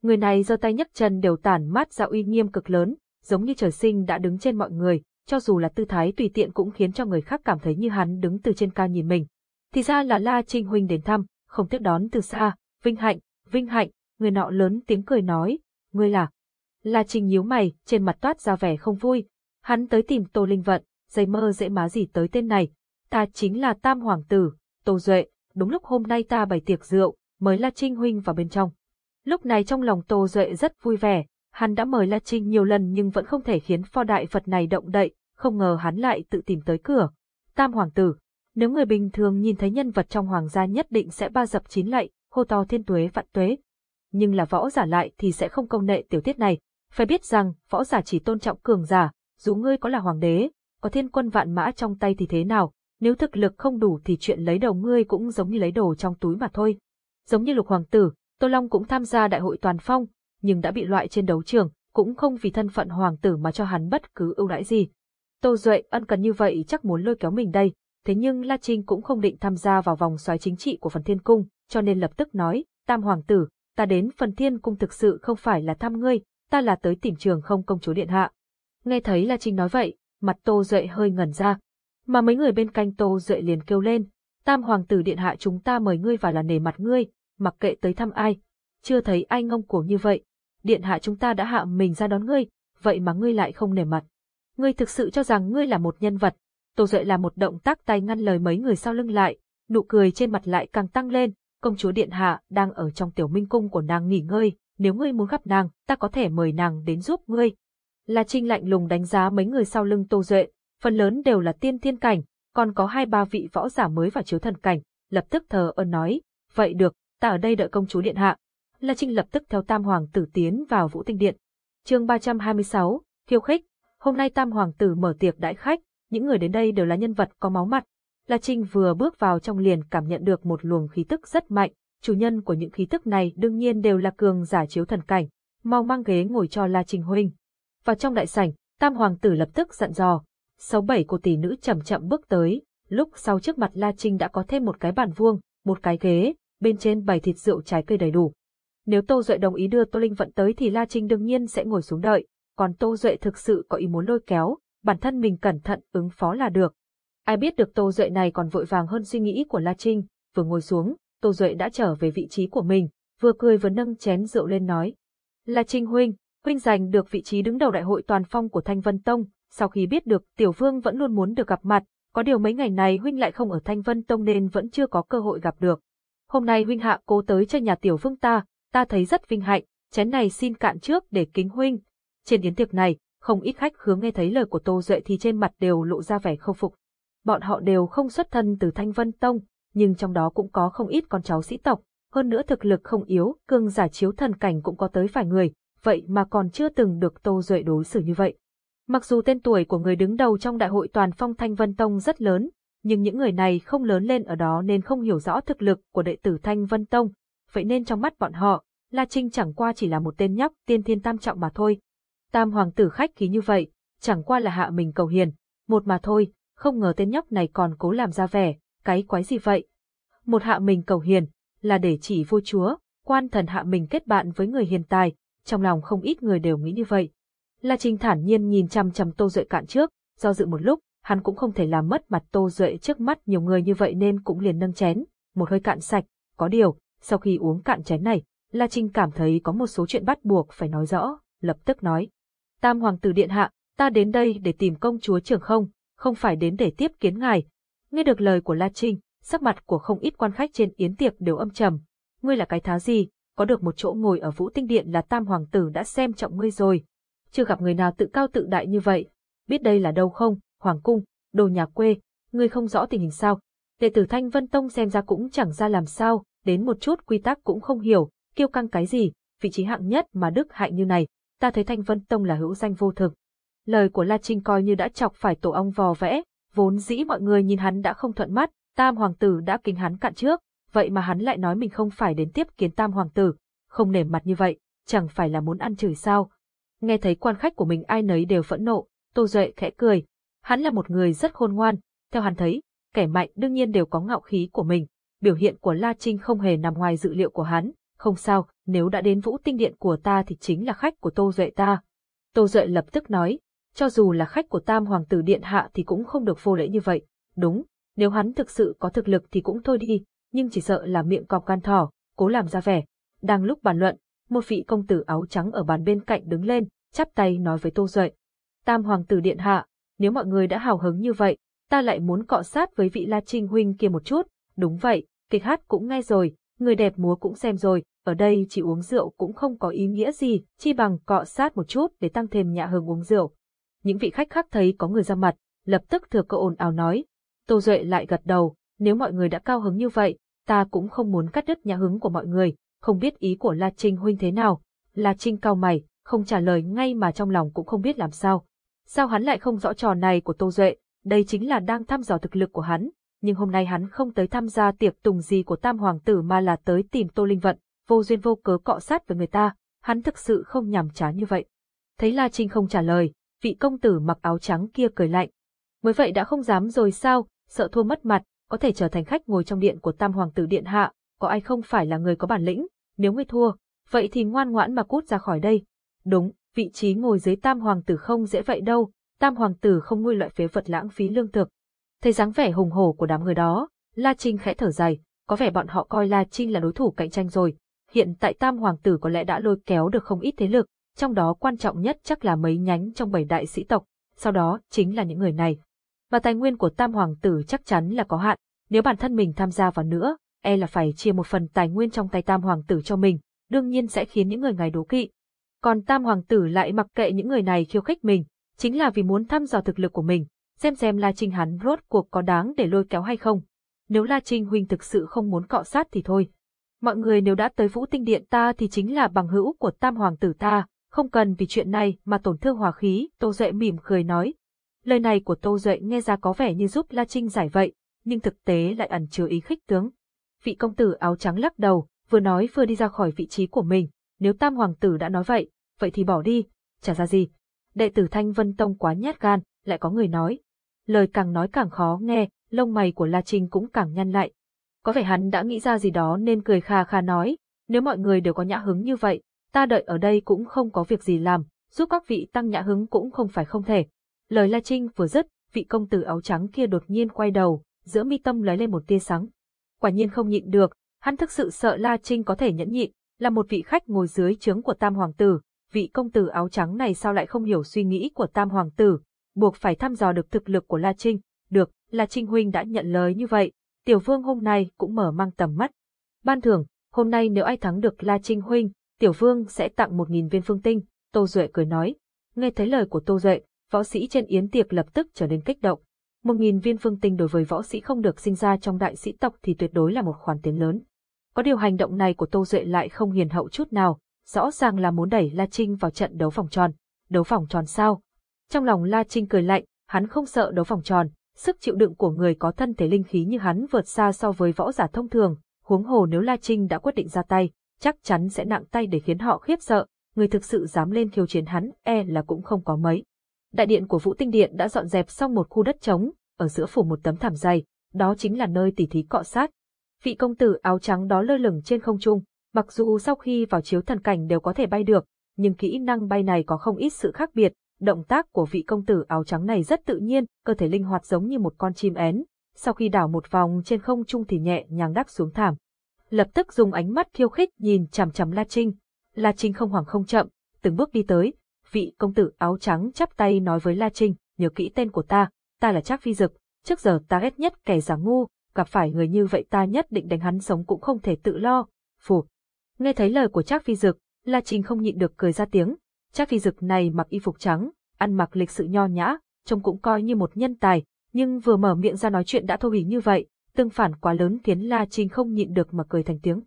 S1: Người này giơ tay nhấc chân đều tản mát ra uy nghiêm cực lớn, giống như trời sinh đã đứng trên mọi người, cho dù là tư thái tùy tiện cũng khiến cho người khác cảm thấy như hắn đứng từ trên cao nhìn mình. Thì ra là La Trinh huynh đến thăm, không tiếp đón từ xa, vinh hạnh, vinh hạnh, người nọ lớn tiếng cười nói, ngươi là. La Trinh nhíu mày, trên mặt toát ra vẻ không vui, Hắn tới tìm Tô Linh Vận, dây mơ dễ má gì tới tên này. Ta chính là Tam Hoàng Tử, Tô Duệ, đúng lúc hôm nay ta bày tiệc rượu, mới La Trinh huynh vào bên trong. Lúc này trong lòng Tô Duệ rất vui vẻ, hắn đã mời La Trinh nhiều lần nhưng vẫn không thể khiến pho đại Phật này động đậy, không ngờ hắn lại tự tìm tới cửa. Tam Hoàng Tử, nếu người bình thường nhìn thấy nhân vật trong hoàng gia nhất định sẽ ba dập chín lạy, hô to thiên tuế vạn tuế. Nhưng là võ giả lại thì sẽ không công nệ tiểu tiết này. Phải biết rằng, võ giả chỉ tôn trọng cường giả, dù ngươi có là hoàng đế, có thiên quân vạn mã trong tay thì thế nào, nếu thực lực không đủ thì chuyện lấy đầu ngươi cũng giống như lấy đồ trong túi mà thôi. Giống như lục hoàng tử, Tô Long cũng tham gia đại hội toàn phong, nhưng đã bị loại trên đấu trường, cũng không vì thân phận hoàng tử mà cho hắn bất cứ ưu đãi gì. Tô Duệ ân cần như vậy chắc muốn lôi kéo mình đây, thế nhưng La Trinh cũng không định tham gia vào vòng xoáy chính trị của phần thiên cung, cho nên lập tức nói, Tam Hoàng tử, ta đến phần thiên cung thực sự không phải là thăm ngươi, ta là tới tìm trường không công chúa điện hạ. Nghe thấy La Trinh nói vậy, mặt Tô Duệ hơi ngẩn ra, mà mấy người bên cạnh Tô Duệ liền kêu lên, Tam Hoàng tử điện hạ chúng ta mời ngươi vào là nề mặt ngươi, mặc kệ tới thăm ai, chưa thấy ai ngông cuồng như vậy. Điện hạ chúng ta đã hạ mình ra đón ngươi, vậy mà ngươi lại không nể mặt. Ngươi thực sự cho rằng ngươi là một nhân vật. Tô Duệ là một động tác tay ngăn lời mấy người sau lưng lại, nụ cười trên mặt lại càng tăng lên, công chúa điện hạ đang ở trong tiểu minh cung của nàng nghỉ ngơi, nếu ngươi muốn gặp nàng, ta có thể mời nàng đến giúp ngươi. La Trinh lạnh lùng đánh giá mấy người sau lưng Tô Duệ, phần lớn đều là tiên thiên cảnh, còn có hai ba vị võ giả mới vào chiếu thần cảnh, lập tức thờ ơn nói, vậy được, ta ở đây đợi công chúa điện hạ. La Trinh lập tức theo Tam Hoàng tử tiến vào Vũ Tinh Điện. chương 326, khiêu khích, hôm nay Tam Hoàng tử mở tiệc đãi khách, những người đến đây đều là nhân vật có máu mặt. La Trinh vừa bước vào trong liền cảm nhận được một luồng khí tức rất mạnh, chủ nhân của những khí tức này đương nhiên đều là cường giả chiếu thần cảnh, mau mang ghế ngồi cho La Trinh huynh. Vào trong đại sảnh, Tam Hoàng tử lập tức giận dò, sáu bảy cô tỷ nữ chậm chậm bước tới, lúc sau trước mặt La Trinh đã có thêm một cái bàn vuông, một cái ghế, bên trên bày thịt rượu trái cây đầy đủ. Nếu Tô Duệ đồng ý đưa Tô Linh Vận tới thì La Trinh đương nhiên sẽ ngồi xuống đợi, còn Tô Duệ thực sự có ý muốn lôi kéo, bản thân mình cẩn thận ứng phó là được. Ai biết được Tô Duệ này còn vội vàng hơn suy nghĩ của La Trinh, vừa ngồi xuống, Tô Duệ đã trở về vị trí của mình, vừa cười vừa nâng chén rượu lên nói. La Trinh huynh, huynh giành được vị trí đứng đầu đại hội toàn phong của Thanh Vân Tông, sau khi biết được Tiểu Vương vẫn luôn muốn được gặp mặt, có điều mấy ngày này huynh lại không ở Thanh Vân Tông nên vẫn chưa có cơ hội gặp được. Hôm nay huynh hạ cố tới cho nhà Tiểu Vương ta, ta thấy rất vinh hạnh, chén này xin cạn trước để kính huynh. Trên yến tiệc này, không ít khách hướng nghe thấy lời của Tô Duệ thì trên mặt đều lộ ra vẻ khâu phục. Bọn họ đều không xuất thân từ Thanh Vân Tông, nhưng trong đó cũng có không ít con cháu sĩ tộc, hơn nữa thực lực không yếu, cương giả chiếu thần cảnh cũng có tới vài người, vậy mà còn chưa từng được Tô Duệ đối xử như vậy. Mặc dù tên tuổi của người đứng đầu trong đại hội toàn phong Thanh Vân Tông rất lớn, nhưng những người này không lớn lên ở đó nên không hiểu rõ thực lực của đệ tử Thanh Vân Tông, vậy nên trong mắt bọn họ, La Trinh chẳng qua chỉ là một tên nhóc tiên thiên tam trọng mà thôi. Tam hoàng tử khách khí như vậy, chẳng qua là hạ mình cầu hiền, một mà thôi, không ngờ tên nhóc này còn cố làm ra vẻ, cái quái gì vậy? Một hạ mình cầu hiền, là để chỉ vua chúa, quan thần hạ mình kết bạn với người hiền tài, trong lòng không ít người đều nghĩ như vậy. La Trinh thản nhiên nhìn chăm chăm Tô Duệ cạn trước, do dự một lúc, hắn cũng không thể làm mất mặt Tô Duệ trước mắt nhiều người như vậy nên cũng liền nâng chén, một hơi cạn sạch, có điều, sau khi uống cạn chén này, La Trinh cảm thấy có một số chuyện bắt buộc phải nói rõ, lập tức nói. Tam Hoàng tử Điện Hạ, ta đến đây để tìm công chúa trường không, không phải đến để tiếp kiến ngài. Nghe được lời của La Trinh, sắc mặt của không ít quan khách trên yến tiệc đều âm trầm. Ngươi là cái thá gì, có được một chỗ ngồi ở Vũ Tinh Điện là Tam Hoàng tử đã xem trọng ngươi rồi. Chưa gặp người nào tự cao tự đại như vậy. Biết đây là đâu không, Hoàng Cung, đồ nhà quê, ngươi không rõ tình hình sao. Đệ tử Thanh Vân Tông xem ra cũng chẳng ra làm sao, đến một chút quy tắc cũng không hiểu, kiêu căng cái gì, vị trí hạng nhất mà đức Hại như này, ta thấy Thanh Vân Tông là hữu danh vô thực. Lời của La Trinh coi như đã chọc phải tổ ong vò vẽ, vốn dĩ mọi người nhìn hắn đã không thuận mắt, Tam Hoàng tử đã kính hắn cạn trước, vậy mà hắn lại nói mình không phải đến tiếp kiến Tam Hoàng tử, không nể mặt như vậy, chẳng phải là muốn ăn chửi sao. Nghe thấy quan khách của mình ai nấy đều phẫn nộ, Tô Duệ khẽ cười. Hắn là một người rất khôn ngoan, theo hắn thấy, kẻ mạnh đương nhiên đều có ngạo khí của mình, biểu hiện của La Trinh không hề nằm ngoài dự liệu của hắn, không sao, nếu đã đến vũ tinh điện của ta thì chính là khách của Tô Duệ ta. Tô Duệ lập tức nói, cho dù là khách của Tam Hoàng tử Điện Hạ thì cũng không được vô lễ như vậy, đúng, nếu hắn thực sự có thực lực thì cũng thôi đi, nhưng chỉ sợ là miệng cọp gan thỏ, cố làm ra vẻ. Đang lúc bàn luận, một vị công tử áo trắng ở bàn bên cạnh đứng lên, chắp tay nói với Tô Duệ. Tam Hoàng tử Điện Hạ, nếu mọi người đã hào hứng như vậy, ta lại muốn cọ sát với vị La Trinh huynh kia một chút, đúng vậy, kịch hát cũng nghe rồi, người đẹp múa cũng xem rồi, ở đây chỉ uống rượu cũng không có ý nghĩa gì, chi bằng cọ sát một chút để tăng thêm nhã hứng uống rượu. Những vị khách khác thấy có người ra mặt, lập tức thừa cơ ồn ào nói. Tô Duệ lại gật đầu, nếu mọi người đã cao hứng như vậy, ta cũng không muốn cắt đứt nhã hứng của mọi người, không biết ý của La Trinh huynh thế nào. La Trinh cao mày, không trả lời ngay mà trong lòng cũng không biết làm sao. Sao hắn lại không rõ trò này của Tô Duệ, đây chính là đang thăm dò thực lực của hắn, nhưng hôm nay hắn không tới tham gia tiệc tùng gì của Tam Hoàng tử mà là tới tìm Tô Linh Vận, vô duyên vô cớ cọ sát với người ta, hắn thực sự không nhằm chán như vậy. Thấy La Trinh không trả lời, vị công tử mặc áo trắng kia cười lạnh. Mới vậy đã không dám rồi sao, sợ thua mất mặt, có thể trở thành khách ngồi trong điện của Tam Hoàng tử Điện Hạ, có ai không phải là người có bản lĩnh, nếu ngươi thua, vậy thì ngoan ngoãn mà cút ra khỏi đây. Đúng, vị trí ngồi dưới Tam Hoàng tử không dễ vậy đâu, Tam Hoàng tử không nuôi loại phế vật lãng phí lương thực. Thấy dáng vẻ hùng hổ của đám người đó, La Trinh khẽ thở dài, có vẻ bọn họ coi La Trinh là đối thủ cạnh tranh rồi. Hiện tại Tam Hoàng tử có lẽ đã lôi kéo được không ít thế lực, trong đó quan trọng nhất chắc là mấy nhánh trong bảy đại sĩ tộc, sau đó chính là những người này. Và tài nguyên của Tam Hoàng tử chắc chắn là có hạn, nếu bản thân mình tham gia vào nữa, e là phải chia một phần tài nguyên trong tay Tam Hoàng tử cho mình, đương nhiên sẽ khiến những người ngài đố kỵ. Còn Tam Hoàng tử lại mặc kệ những người này khiêu khích mình, chính là vì muốn thăm dò thực lực của mình, xem xem La Trinh hắn rốt cuộc có đáng để lôi kéo hay không. Nếu La Trinh huynh thực sự không muốn cọ sát thì thôi. Mọi người nếu đã tới Vũ Tinh Điện ta thì chính là bằng hữu của Tam Hoàng tử ta, không cần vì chuyện này mà tổn thương hòa khí, Tô Duệ mỉm cười nói. Lời này của Tô Duệ nghe ra có vẻ như giúp La Trinh giải vậy, nhưng thực tế lại ẩn chứa ý khích tướng. Vị công tử áo trắng lắc đầu, vừa nói vừa đi ra khỏi vị trí của mình, nếu Tam Hoàng tử đã nói vậy, vậy thì bỏ đi, chả ra gì. Đệ tử Thanh Vân Tông quá nhát gan, lại có người nói. Lời càng nói càng khó nghe, lông mày của La Trinh cũng càng nhăn lại. Có vẻ hắn đã nghĩ ra gì đó nên cười kha kha nói, nếu mọi người đều có nhã hứng như vậy, ta đợi ở đây cũng không có việc gì làm, giúp các vị tăng nhã hứng cũng không phải không thể. Lời La Trinh vừa dứt, vị công tử áo trắng kia đột nhiên quay đầu, giữa mi tâm lấy lên một tia sáng. Quả nhiên không nhịn được, hắn thực sự sợ La Trinh có thể nhẫn nhịn, là một vị khách ngồi dưới trướng của Tam Hoàng tử, vị công tử áo trắng này sao lại không hiểu suy nghĩ của Tam Hoàng tử, buộc phải thăm dò được thực lực của La Trinh. Được, La Trinh huynh đã nhận lời như vậy, Tiểu Vương hôm nay cũng mở mang tầm mắt. Ban thưởng, hôm nay nếu ai thắng được La Trinh huynh, Tiểu Vương sẽ tặng một nghìn viên phương tinh, Tô Duệ cười nói. Nghe thấy lời của Tô Duệ, võ sĩ trên yến tiệc lập tức trở nên kích động. Một nghìn viên phương tinh đối với võ sĩ không được sinh ra trong đại sĩ tộc thì tuyệt đối là một khoản tiền lớn. Có điều hành động này của Tô Duệ lại không hiền hậu chút nào, rõ ràng là muốn đẩy La Trinh vào trận đấu vòng tròn. Đấu vòng tròn sao? Trong lòng La Trinh cười lạnh, hắn không sợ đấu vòng tròn, sức chịu đựng của người có thân thể linh khí như hắn vượt xa so với võ giả thông thường, huống hồ nếu La Trinh đã quyết định ra tay, chắc chắn sẽ nặng tay để khiến họ khiếp sợ, người thực sự dám lên khiêu chiến hắn, e là cũng không có mấy. Đại điện của Vũ Tinh Điện đã dọn dẹp xong một khu đất trống, ở giữa phủ một tấm thảm dày, đó chính là nơi tỉ thí cọ sát. Vị công tử áo trắng đó lơ lửng trên không trung, mặc dù sau khi vào chiếu thần cảnh đều có thể bay được, nhưng kỹ năng bay này có không ít sự khác biệt, động tác của vị công tử áo trắng này rất tự nhiên, cơ thể linh hoạt giống như một con chim én, sau khi đảo một vòng trên không trung thì nhẹ nhàng đáp xuống thảm. Lập tức dùng ánh mắt khiêu khích nhìn chằm chằm La Trinh. La Trinh không hoảng không chậm, từng bước đi tới, vị công tử áo trắng chắp tay nói với La Trinh, nhớ kỹ tên của ta, ta là Trác Phi Dực, trước giờ ta ghét nhất kẻ giả ngu, gặp phải người như vậy ta nhất định đánh hắn sống cũng không thể tự lo. Phù. Nghe thấy lời của Trác Phi Dực, La Trinh không nhịn được cười ra tiếng. Trác Phi Dực này mặc y phục trắng, ăn mặc lịch sự nho nhã, trông cũng coi như một nhân tài, nhưng vừa mở miệng ra nói chuyện đã thô bỉ như vậy, tương phản quá lớn khiến La Trinh không nhịn được mà cười thành tiếng.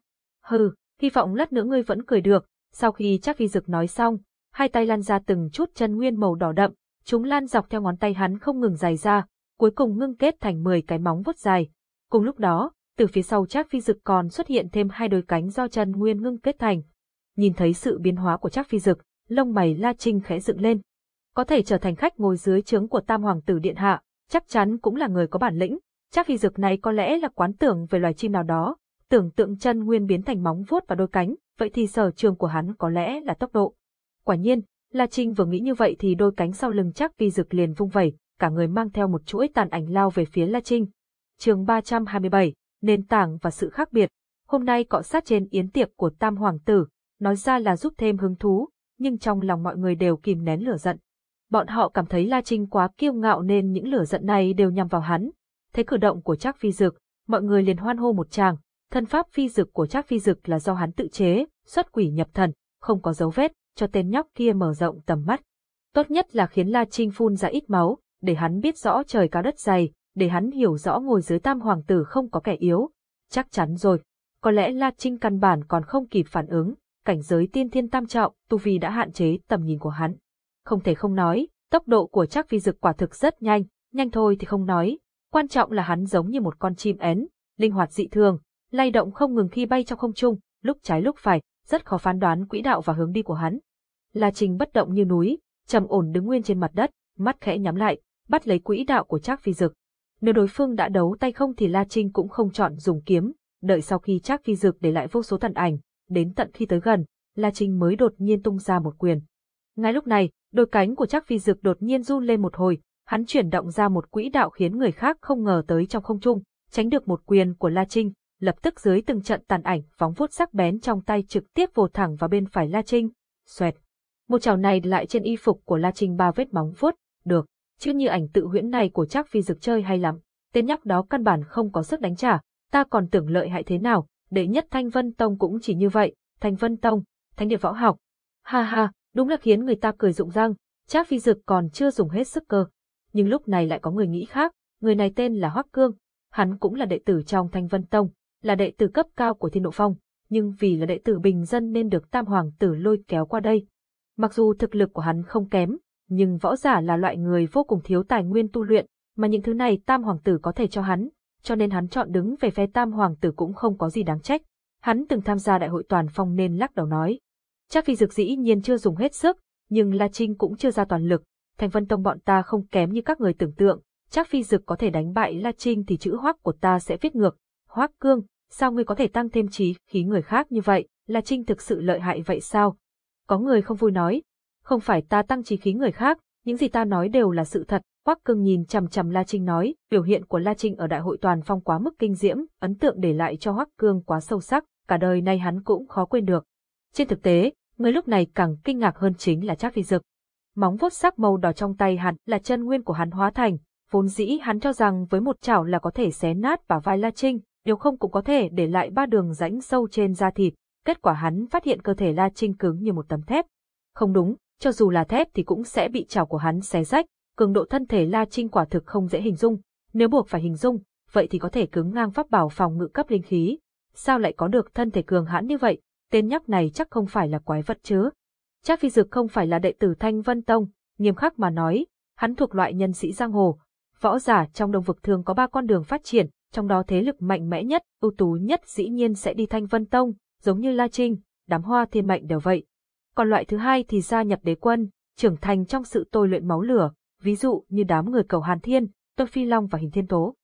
S1: Hừ, hy vọng lát nữa ngươi vẫn cười được. Sau khi Trác Phi Dực nói xong, hai tay lan ra từng chút chân nguyên màu đỏ đậm, chúng lan dọc theo ngón tay hắn không ngừng dài ra, cuối cùng ngưng kết thành 10 cái móng vuốt dài. Cùng lúc đó, từ phía sau Trác Phi Dực còn xuất hiện thêm hai đôi cánh do chân nguyên ngưng kết thành. Nhìn thấy sự biến hóa của Trác Phi Dực, lông mày La Trinh khẽ dựng lên. Có thể trở thành khách ngồi dưới trướng của Tam hoàng tử điện hạ, chắc chắn cũng là người có bản lĩnh. Trác Phi Dực này có lẽ là quán tưởng về loài chim nào đó, tưởng tượng chân nguyên biến thành móng vuốt và đôi cánh, vậy thì sở trường của hắn có lẽ là tốc độ. Quả nhiên, La Trinh vừa nghĩ như vậy thì đôi cánh sau lưng chắc phi dực liền vung vẩy, cả người mang theo một chuỗi tàn ảnh lao về phía La Trinh. Chương 327, nền tảng và sự khác biệt. Hôm nay cọ sát trên yến tiệc của Tam hoàng tử, nói ra là giúp thêm hứng thú, nhưng trong lòng mọi người đều kìm nén lửa giận. Bọn họ cảm thấy La Trinh quá kiêu ngạo nên những lửa giận này đều nhằm vào hắn. Thấy cử động của Trác Phi Dực, mọi người liền hoan hô một tràng. Thân pháp phi dực của Trác Phi Dực là do hắn tự chế, xuất quỷ nhập thần, không có dấu vết, cho tên nhóc kia mở rộng tầm mắt. Tốt nhất là khiến La Trinh phun ra ít máu, để hắn biết rõ trời cao đất dày, để hắn hiểu rõ ngồi dưới tam hoàng tử không có kẻ yếu. Chắc chắn rồi, có lẽ La Trinh căn bản còn không kịp phản ứng, cảnh giới tiên thiên tam trọng, tu vi đã hạn chế tầm nhìn của hắn. Không thể không nói, tốc độ của Trác Phi Dực quả thực rất nhanh, nhanh thôi thì không nói, quan trọng là hắn giống như một con chim én, linh hoạt dị thường, lay động không ngừng khi bay trong không trung, lúc trái lúc phải, rất khó phán đoán quỹ đạo và hướng đi của hắn. La Trinh bất động như núi, trầm ổn đứng nguyên trên mặt đất, mắt khẽ nhắm lại, bắt lấy quỹ đạo của Trác Phi Dực. Nếu đối phương đã đấu tay không thì La Trinh cũng không chọn dùng kiếm, đợi sau khi Trác Phi Dực để lại vô số thần ảnh, đến tận khi tới gần, La Trinh mới đột nhiên tung ra một quyền. Ngay lúc này, đôi cánh của Trác Phi Dực đột nhiên run lên một hồi, hắn chuyển động ra một quỹ đạo khiến người khác không ngờ tới trong không trung, tránh được một quyền của La Trinh, lập tức dưới từng trận tàn ảnh phóng vuốt sắc bén trong tay trực tiếp vồ thẳng vào bên phải La Trinh. Xoẹt. Một chảo này lại trên y phục của La Trinh ba vết móng vuốt, được, chứ như ảnh tự huyễn này của Trác Phi Dực chơi hay lắm. Tên nhóc đó căn bản không có sức đánh trả, ta còn tưởng lợi hại thế nào, đệ nhất Thanh Vân Tông cũng chỉ như vậy, Thanh Vân Tông, Thánh địa võ học. Ha ha, đúng là khiến người ta cười rụng răng, Trác Phi Dực còn chưa dùng hết sức cơ. Nhưng lúc này lại có người nghĩ khác, người này tên là Hoắc Cương, hắn cũng là đệ tử trong Thanh Vân Tông, là đệ tử cấp cao của Thiên Độ Phong, nhưng vì là đệ tử bình dân nên được Tam Hoàng tử lôi kéo qua đây. Mặc dù thực lực của hắn không kém, nhưng võ giả là loại người vô cùng thiếu tài nguyên tu luyện, mà những thứ này Tam Hoàng tử có thể cho hắn, cho nên hắn chọn đứng về phe Tam Hoàng tử cũng không có gì đáng trách. Hắn từng tham gia đại hội toàn phong nên lắc đầu nói. Chắc vì dực dĩ nhiên chưa dùng hết sức, nhưng La Trinh cũng chưa ra toàn lực. Thành Vân Tông bọn ta không kém như các người tưởng tượng, chắc phi dực có thể đánh bại La Trinh thì chữ hoắc của ta sẽ viết ngược. Hoắc cương, sao ngươi có thể tăng thêm trí khí người khác như vậy, La Trinh thực sự lợi hại vậy sao? Có người không vui nói, không phải ta tăng trí khí người khác, những gì ta nói đều là sự thật. Hoắc cương nhìn chằm chằm La Trinh nói, biểu hiện của La Trinh ở đại hội toàn phong quá mức kinh diễm, ấn tượng để lại cho Hoắc cương quá sâu sắc, cả đời nay hắn cũng khó quên được. Trên thực tế, người lúc này càng kinh ngạc hơn chính là Trác Phi Dực. Móng vuốt sắc màu đỏ trong tay hắn là chân nguyên của hắn hóa thành, vốn dĩ hắn cho rằng với một chảo là có thể xé nát và vai La Trinh, nếu không cũng có thể để lại ba đường rãnh sâu trên da thịt. Kết quả hắn phát hiện cơ thể La Trinh cứng như một tấm thép. Không đúng, cho dù là thép thì cũng sẽ bị chảo của hắn xé rách, cường độ thân thể La Trinh quả thực không dễ hình dung. Nếu buộc phải hình dung, vậy thì có thể cứng ngang pháp bảo phòng ngự cấp linh khí. Sao lại có được thân thể cường hãn như vậy? tên nhóc này chắc không phải là quái vật chứ. Chắc phi dực không phải là đệ tử Thanh Vân Tông, nghiêm khắc mà nói, hắn thuộc loại nhân sĩ giang hồ. Võ giả trong đồng vực thường có ba con đường phát triển, trong đó thế lực mạnh mẽ nhất, ưu tú nhất dĩ nhiên sẽ đi Thanh Vân Tông, giống như La Trinh, đám hoa thiên mệnh đều vậy. Còn loại thứ hai thì gia nhập đế quân, trưởng thành trong sự tôi luyện máu lửa, ví dụ như đám người cầu Hàn Thiên, Tôn Phi Long và Hình Thiên Tố.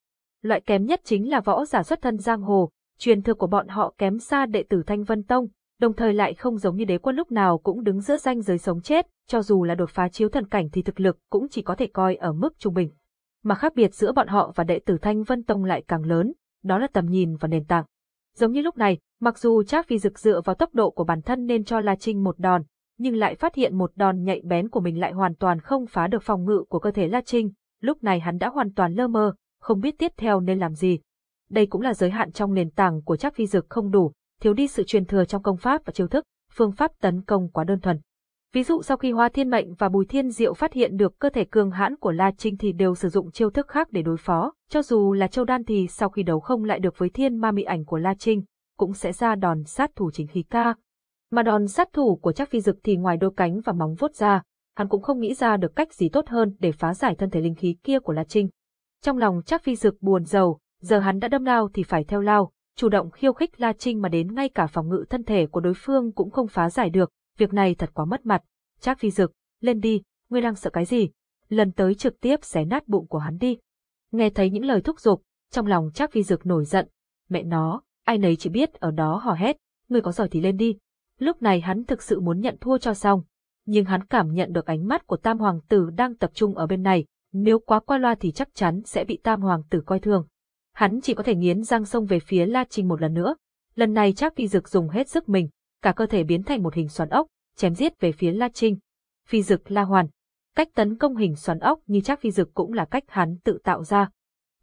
S1: Loại kém nhất chính là võ giả xuất thân giang hồ, truyền thừa của bọn họ kém xa đệ tử Thanh Vân Tông, đồng thời lại không giống như đế quân lúc nào cũng đứng giữa ranh giới sống chết, cho dù là đột phá chiếu thần cảnh thì thực lực cũng chỉ có thể coi ở mức trung bình. Mà khác biệt giữa bọn họ và đệ tử Thanh Vân Tông lại càng lớn, đó là tầm nhìn và nền tảng. Giống như lúc này, mặc dù Trác Phi Dực dựa vào tốc độ của bản thân nên cho La Trinh một đòn, nhưng lại phát hiện một đòn nhạy bén của mình lại hoàn toàn không phá được phòng ngự của cơ thể La Trinh, lúc này hắn đã hoàn toàn lơ mơ, không biết tiếp theo nên làm gì. Đây cũng là giới hạn trong nền tảng của Trác Phi Dực không đủ, thiếu đi sự truyền thừa trong công pháp và chiêu thức, phương pháp tấn công quá đơn thuần. Ví dụ sau khi Hoa Thiên Mệnh và Bùi Thiên Diệu phát hiện được cơ thể cường hãn của La Trinh thì đều sử dụng chiêu thức khác để đối phó, cho dù là Châu Đan thì sau khi đấu không lại được với thiên ma mị ảnh của La Trinh, cũng sẽ ra đòn sát thủ chính khí ca. Mà đòn sát thủ của Trác Phi Dực thì ngoài đôi cánh và móng vuốt ra, hắn cũng không nghĩ ra được cách gì tốt hơn để phá giải thân thể linh khí kia của La Trinh. Trong lòng Trác Phi Dực buồn rầu, giờ hắn đã đâm lao thì phải theo lao, chủ động khiêu khích La Trinh mà đến ngay cả phòng ngự thân thể của đối phương cũng không phá giải được, việc này thật quá mất mặt. Trác Phi Dực, lên đi, ngươi đang sợ cái gì? Lần tới trực tiếp xé nát bụng của hắn đi. Nghe thấy những lời thúc giục, trong lòng Trác Phi Dực nổi giận, mẹ nó, ai nấy chỉ biết ở đó hò hét, ngươi có giỏi thì lên đi. Lúc này hắn thực sự muốn nhận thua cho xong, nhưng hắn cảm nhận được ánh mắt của Tam Hoàng tử đang tập trung ở bên này, nếu quá qua loa thì chắc chắn sẽ bị Tam Hoàng tử coi thường hắn chỉ có thể nghiến răng xông về phía La Trinh một lần nữa. Lần này chắc Phi Dực dùng hết sức mình, cả cơ thể biến thành một hình xoắn ốc, chém giết về phía La Trinh. Phi Dực la hoàn. Cách tấn công hình xoắn ốc như Trác Phi Dực cũng là cách hắn tự tạo ra.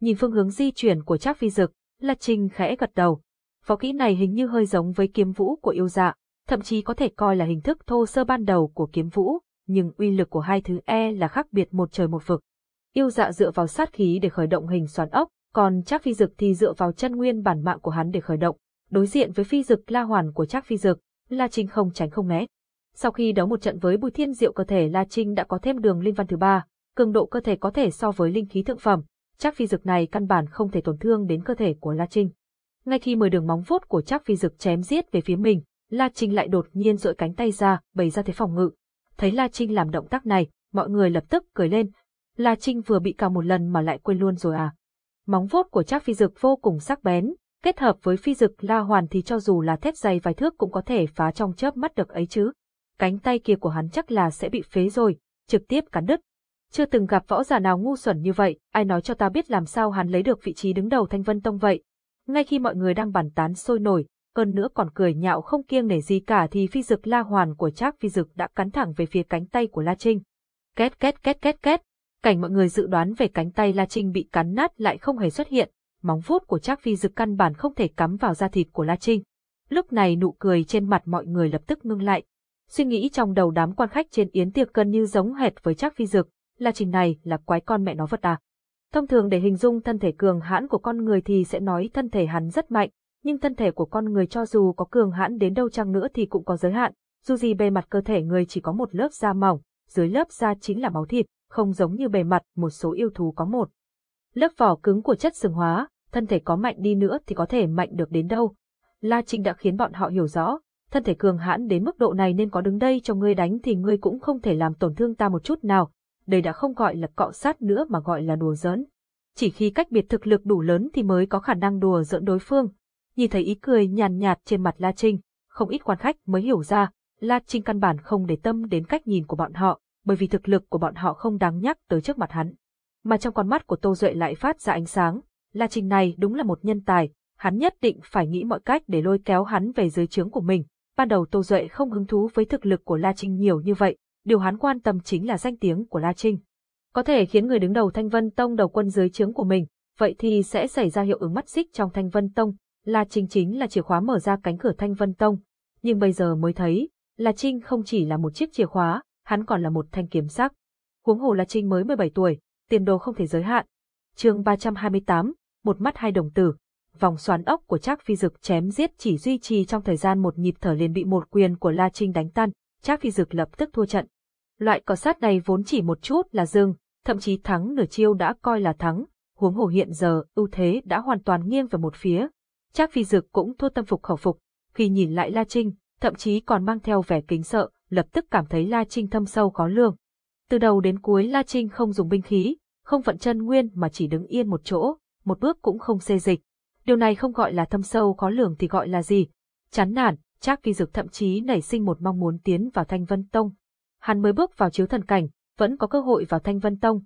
S1: Nhìn phương hướng di chuyển của Trác Phi Dực, La Trinh khẽ gật đầu. Võ kỹ này hình như hơi giống với kiếm vũ của yêu dạ, thậm chí có thể coi là hình thức thô sơ ban đầu của kiếm vũ, nhưng uy lực của hai thứ E là khác biệt một trời một vực. Yêu dạ dựa vào sát khí để khởi động hình xoắn ốc, còn Trác Phi Dực thì dựa vào chân nguyên bản mạng của hắn để khởi động. Đối diện với phi dực la hoàn của Trác Phi Dực, La Trinh không tránh không né. Sau khi đấu một trận với Bùi Thiên Diệu cơ thể La Trinh đã có thêm đường linh văn thứ ba, cường độ cơ thể có thể so với linh khí thượng phẩm, Trác Phi Dực này căn bản không thể tổn thương đến cơ thể của La Trinh. Ngay khi mười đường móng vuốt của Trác Phi Dực chém giết về phía mình, La Trinh lại đột nhiên duỗi cánh tay ra, bày ra thế phòng ngự. Thấy La Trinh làm động tác này, mọi người lập tức cười lên. La Trinh vừa bị cào một lần mà lại quên luôn rồi à. Móng vuốt của Trác Phi Dực vô cùng sắc bén, kết hợp với phi dực la hoàn thì cho dù là thép dày vài thước cũng có thể phá trong chớp mắt được ấy chứ. Cánh tay kia của hắn chắc là sẽ bị phế rồi, trực tiếp cắn đứt. Chưa từng gặp võ giả nào ngu xuẩn như vậy, ai nói cho ta biết làm sao hắn lấy được vị trí đứng đầu Thanh Vân Tông vậy. Ngay khi mọi người đang bàn tán sôi nổi, hơn nữa còn cười nhạo không kiêng nể gì cả thì phi dực la hoàn của Trác phi dực đã cắn thẳng về phía cánh tay của La Trinh. Két két két két két, cảnh mọi người dự đoán về cánh tay La Trinh bị cắn nát lại không hề xuất hiện, móng vuốt của Trác Phi Dực căn bản không thể cắm vào da thịt của La Trinh. Lúc này nụ cười trên mặt mọi người lập tức ngưng lại. Suy nghĩ trong đầu đám quan khách trên yến tiệc gần như giống hệt với Trác Phi Dực, La Trinh này là quái con mẹ nó vật à. Thông thường để hình dung thân thể cường hãn của con người thì sẽ nói thân thể hắn rất mạnh, nhưng thân thể của con người cho dù có cường hãn đến đâu chăng nữa thì cũng có giới hạn, dù gì bề mặt cơ thể người chỉ có một lớp da mỏng, dưới lớp da chính là máu thịt, không giống như bề mặt một số yêu thú có một lớp vỏ cứng của chất sừng hóa, thân thể có mạnh đi nữa thì có thể mạnh được đến đâu. La Trinh đã khiến bọn họ hiểu rõ, thân thể cường hãn đến mức độ này nên có đứng đây cho ngươi đánh thì ngươi cũng không thể làm tổn thương ta một chút nào, đây đã không gọi là cọ sát nữa mà gọi là đùa giỡn. Chỉ khi cách biệt thực lực đủ lớn thì mới có khả năng đùa giỡn đối phương. Nhìn thấy ý cười nhàn nhạt trên mặt La Trinh, không ít quan khách mới hiểu ra, La Trinh căn bản không để tâm đến cách nhìn của bọn họ, bởi vì thực lực của bọn họ không đáng nhắc tới trước mặt hắn. Mà trong con mắt của Tô Duệ lại phát ra ánh sáng, La Trinh này đúng là một nhân tài, hắn nhất định phải nghĩ mọi cách để lôi kéo hắn về dưới trướng của mình. Ban đầu Tô Duệ không hứng thú với thực lực của La Trinh nhiều như vậy, điều hắn quan tâm chính là danh tiếng của La Trinh. Có thể khiến người đứng đầu Thanh Vân Tông đầu quân dưới trướng của mình, vậy thì sẽ xảy ra hiệu ứng mắt xích trong Thanh Vân Tông. La Trinh chính là chìa khóa mở ra cánh cửa Thanh Vân Tông. Nhưng bây giờ mới thấy, La Trinh không chỉ là một chiếc chìa khóa, hắn còn là một thanh kiếm sắc. Huống hồ La Trinh mới 17 tuổi, tiền đồ không thể giới hạn. chương 328, một mắt hai đồng tử. Vòng xoắn ốc của Trác Phi Dực chém giết chỉ duy trì trong thời gian một nhịp thở liền bị một quyền của La Trinh đánh tan, Trác Phi Dực lập tức thua trận. Loại cỏ sát này vốn chỉ một chút là dừng, thậm chí thắng nửa chiêu đã coi là thắng, huống hồ hiện giờ ưu thế đã hoàn toàn nghiêng về một phía. Trác Phi Dực cũng thua tâm phục khẩu phục, khi nhìn lại La Trinh, thậm chí còn mang theo vẻ kính sợ, lập tức cảm thấy La Trinh thâm sâu khó lường. Từ đầu đến cuối La Trinh không dùng binh khí, không vận chân nguyên mà chỉ đứng yên một chỗ, một bước cũng không xê dịch. Điều này không gọi là thâm sâu khó lường thì gọi là gì? Chán nản, Trác Phi Dực thậm chí nảy sinh một mong muốn tiến vào Thanh Vân Tông. Hắn mới bước vào chiếu thần cảnh, vẫn có cơ hội vào Thanh Vân Tông.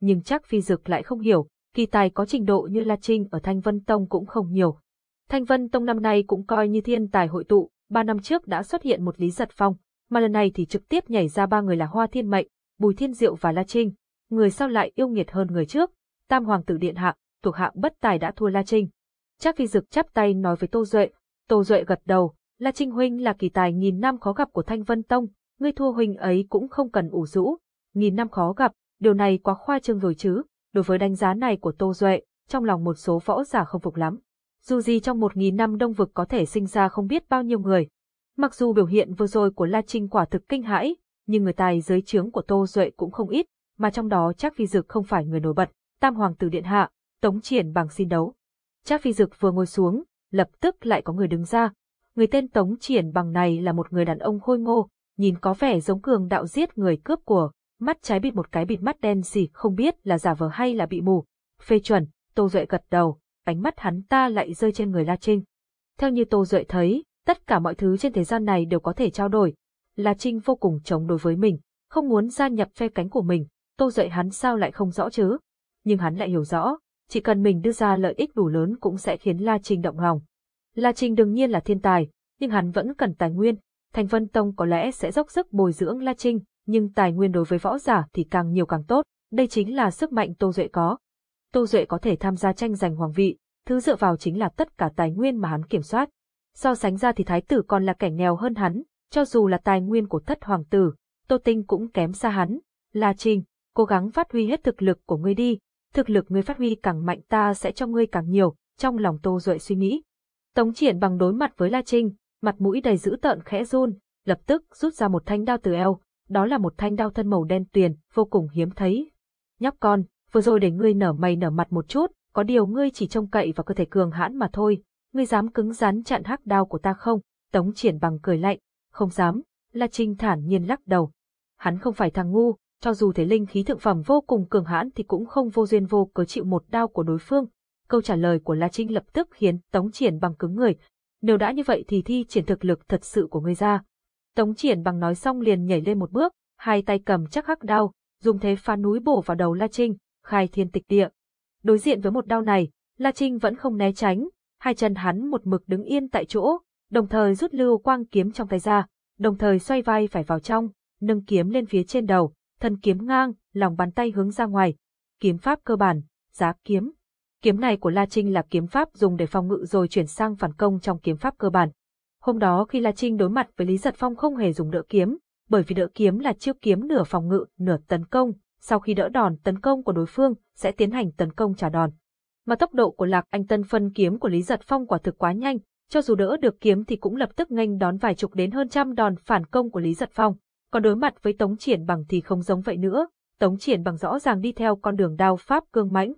S1: Nhưng Trác Phi Dực lại không hiểu, kỳ tài có trình độ như La Trinh ở Thanh Vân Tông cũng không nhiều. Thanh Vân Tông năm nay cũng coi như thiên tài hội tụ, ba năm trước đã xuất hiện một Lý Giật Phong, mà lần này thì trực tiếp nhảy ra ba người là Hoa Thiên Mệnh, Bùi Thiên Diệu và La Trinh. Người sau lại yêu nghiệt hơn người trước, Tam Hoàng tử Điện Hạ, thuộc hạng bất tài đã thua La Trinh. Trác Phi Dực chắp tay nói với Tô Duệ, Tô Duệ gật đầu, La Trinh huynh là kỳ tài nghìn năm khó gặp của Thanh Vân Tông, ngươi thua huynh ấy cũng không cần ủ rũ, nghìn năm khó gặp, điều này quá khoa trương rồi chứ, đối với đánh giá này của Tô Duệ, trong lòng một số võ giả không phục lắm. Dù gì trong một nghìn năm đông vực có thể sinh ra không biết bao nhiêu người. Mặc dù biểu hiện vừa rồi của La Trinh quả thực kinh hãi, nhưng người tài dưới trướng của Tô Duệ cũng không ít, mà trong đó chắc Phi Dực không phải người nổi bật, Tam Hoàng tử Điện Hạ, Tống Triển bằng xin đấu. Trác Phi Dực vừa ngồi xuống, lập tức lại có người đứng ra. Người tên Tống Triển bằng này là một người đàn ông khôi ngô, nhìn có vẻ giống cường đạo giết người cướp của, mắt trái bịt một cái bịt mắt đen gì không biết là giả vờ hay là bị mù. Phê chuẩn, Tô Duệ gật đầu, ánh mắt hắn ta lại rơi trên người La Trinh. Theo như Tô Duệ thấy, tất cả mọi thứ trên thế gian này đều có thể trao đổi. La Trinh vô cùng chống đối với mình, không muốn gia nhập phe cánh của mình, Tô Duệ hắn sao lại không rõ chứ? Nhưng hắn lại hiểu rõ, chỉ cần mình đưa ra lợi ích đủ lớn cũng sẽ khiến La Trinh động lòng. La Trinh đương nhiên là thiên tài, nhưng hắn vẫn cần tài nguyên. Thành Vân Tông có lẽ sẽ dốc sức bồi dưỡng La Trinh, nhưng tài nguyên đối với võ giả thì càng nhiều càng tốt, đây chính là sức mạnh Tô Duệ có. Tô Duệ có thể tham gia tranh giành hoàng vị, thứ dựa vào chính là tất cả tài nguyên mà hắn kiểm soát. So sánh ra thì thái tử còn là kẻ nghèo hơn hắn, cho dù là tài nguyên của thất hoàng tử, Tô Tinh cũng kém xa hắn. La Trinh, cố gắng phát huy hết thực lực của ngươi đi, thực lực ngươi phát huy càng mạnh ta sẽ cho ngươi càng nhiều, trong lòng Tô Duệ suy nghĩ. Tống triển bằng đối mặt với La Trinh, mặt mũi đầy dữ tợn khẽ run, lập tức rút ra một thanh đao từ eo, đó là một thanh đao thân màu đen tuyền, vô cùng hiếm thấy. Nhóc con, vừa rồi để ngươi nở mày nở mặt một chút, có điều ngươi chỉ trông cậy vào cơ thể cường hãn mà thôi, ngươi dám cứng rắn chặn hắc đao của ta không? Tống triển bằng cười lạnh, không dám, La Trinh thản nhiên lắc đầu. Hắn không phải thằng ngu, cho dù thể linh khí thượng phẩm vô cùng cường hãn thì cũng không vô duyên vô cớ chịu một đao của đối phương. Câu trả lời của La Trinh lập tức khiến Tống Triển bằng cứng người. Nếu đã như vậy thì thi triển thực lực thật sự của ngươi ra. Tống Triển bằng nói xong liền nhảy lên một bước, hai tay cầm chắc hắc đao, dùng thế phá núi bổ vào đầu La Trinh, khai thiên tịch địa. Đối diện với một đau này, La Trinh vẫn không né tránh, hai chân hắn một mực đứng yên tại chỗ, đồng thời rút lưu quang kiếm trong tay ra, đồng thời xoay vai phải vào trong, nâng kiếm lên phía trên đầu, thân kiếm ngang, lòng bàn tay hướng ra ngoài. Kiếm pháp cơ bản, giá kiếm. Kiếm này của La Trinh là kiếm pháp dùng để phòng ngự rồi chuyển sang phản công trong kiếm pháp cơ bản. Hôm đó khi La Trinh đối mặt với Lý Giật Phong không hề dùng đỡ kiếm, bởi vì đỡ kiếm là chiêu kiếm nửa phòng ngự, nửa tấn công, sau khi đỡ đòn tấn công của đối phương, sẽ tiến hành tấn công trả đòn. Mà tốc độ của Lạc Anh Tân phân kiếm của Lý Giật Phong quả thực quá nhanh, cho dù đỡ được kiếm thì cũng lập tức nghênh đón vài chục đến hơn trăm đòn phản công của Lý Giật Phong. Còn đối mặt với Tống Triển Bằng thì không giống vậy nữa, Tống Triển Bằng rõ ràng đi theo con đường đao pháp cương mãnh.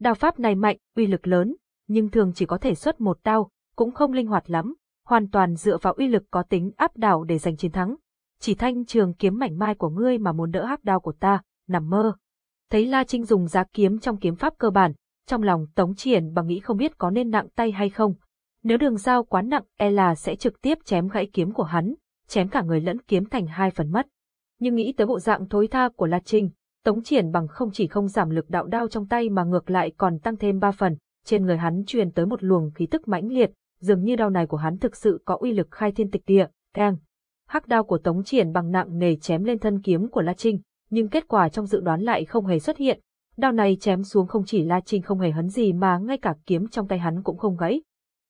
S1: Đao pháp này mạnh, uy lực lớn, nhưng thường chỉ có thể xuất một đao, cũng không linh hoạt lắm, hoàn toàn dựa vào uy lực có tính áp đảo để giành chiến thắng. Chỉ thanh trường kiếm mảnh mai của ngươi mà muốn đỡ hắc đao của ta, nằm mơ. Thấy La Trinh dùng giá kiếm trong kiếm pháp cơ bản, trong lòng Tống Triển bằng nghĩ không biết có nên nặng tay hay không. Nếu đường dao quá nặng e là sẽ trực tiếp chém gãy kiếm của hắn, chém cả người lẫn kiếm thành hai phần mất. Nhưng nghĩ tới bộ dạng thối tha của La Trinh, Tống Triển bằng không chỉ không giảm lực đạo đao trong tay mà ngược lại còn tăng thêm ba phần, trên người hắn truyền tới một luồng khí tức mãnh liệt, dường như đao này của hắn thực sự có uy lực khai thiên tịch địa, keng. Hắc đao của Tống Triển bằng nặng nề chém lên thân kiếm của La Trinh, nhưng kết quả trong dự đoán lại không hề xuất hiện. Đao này chém xuống không chỉ La Trinh không hề hấn gì mà ngay cả kiếm trong tay hắn cũng không gãy.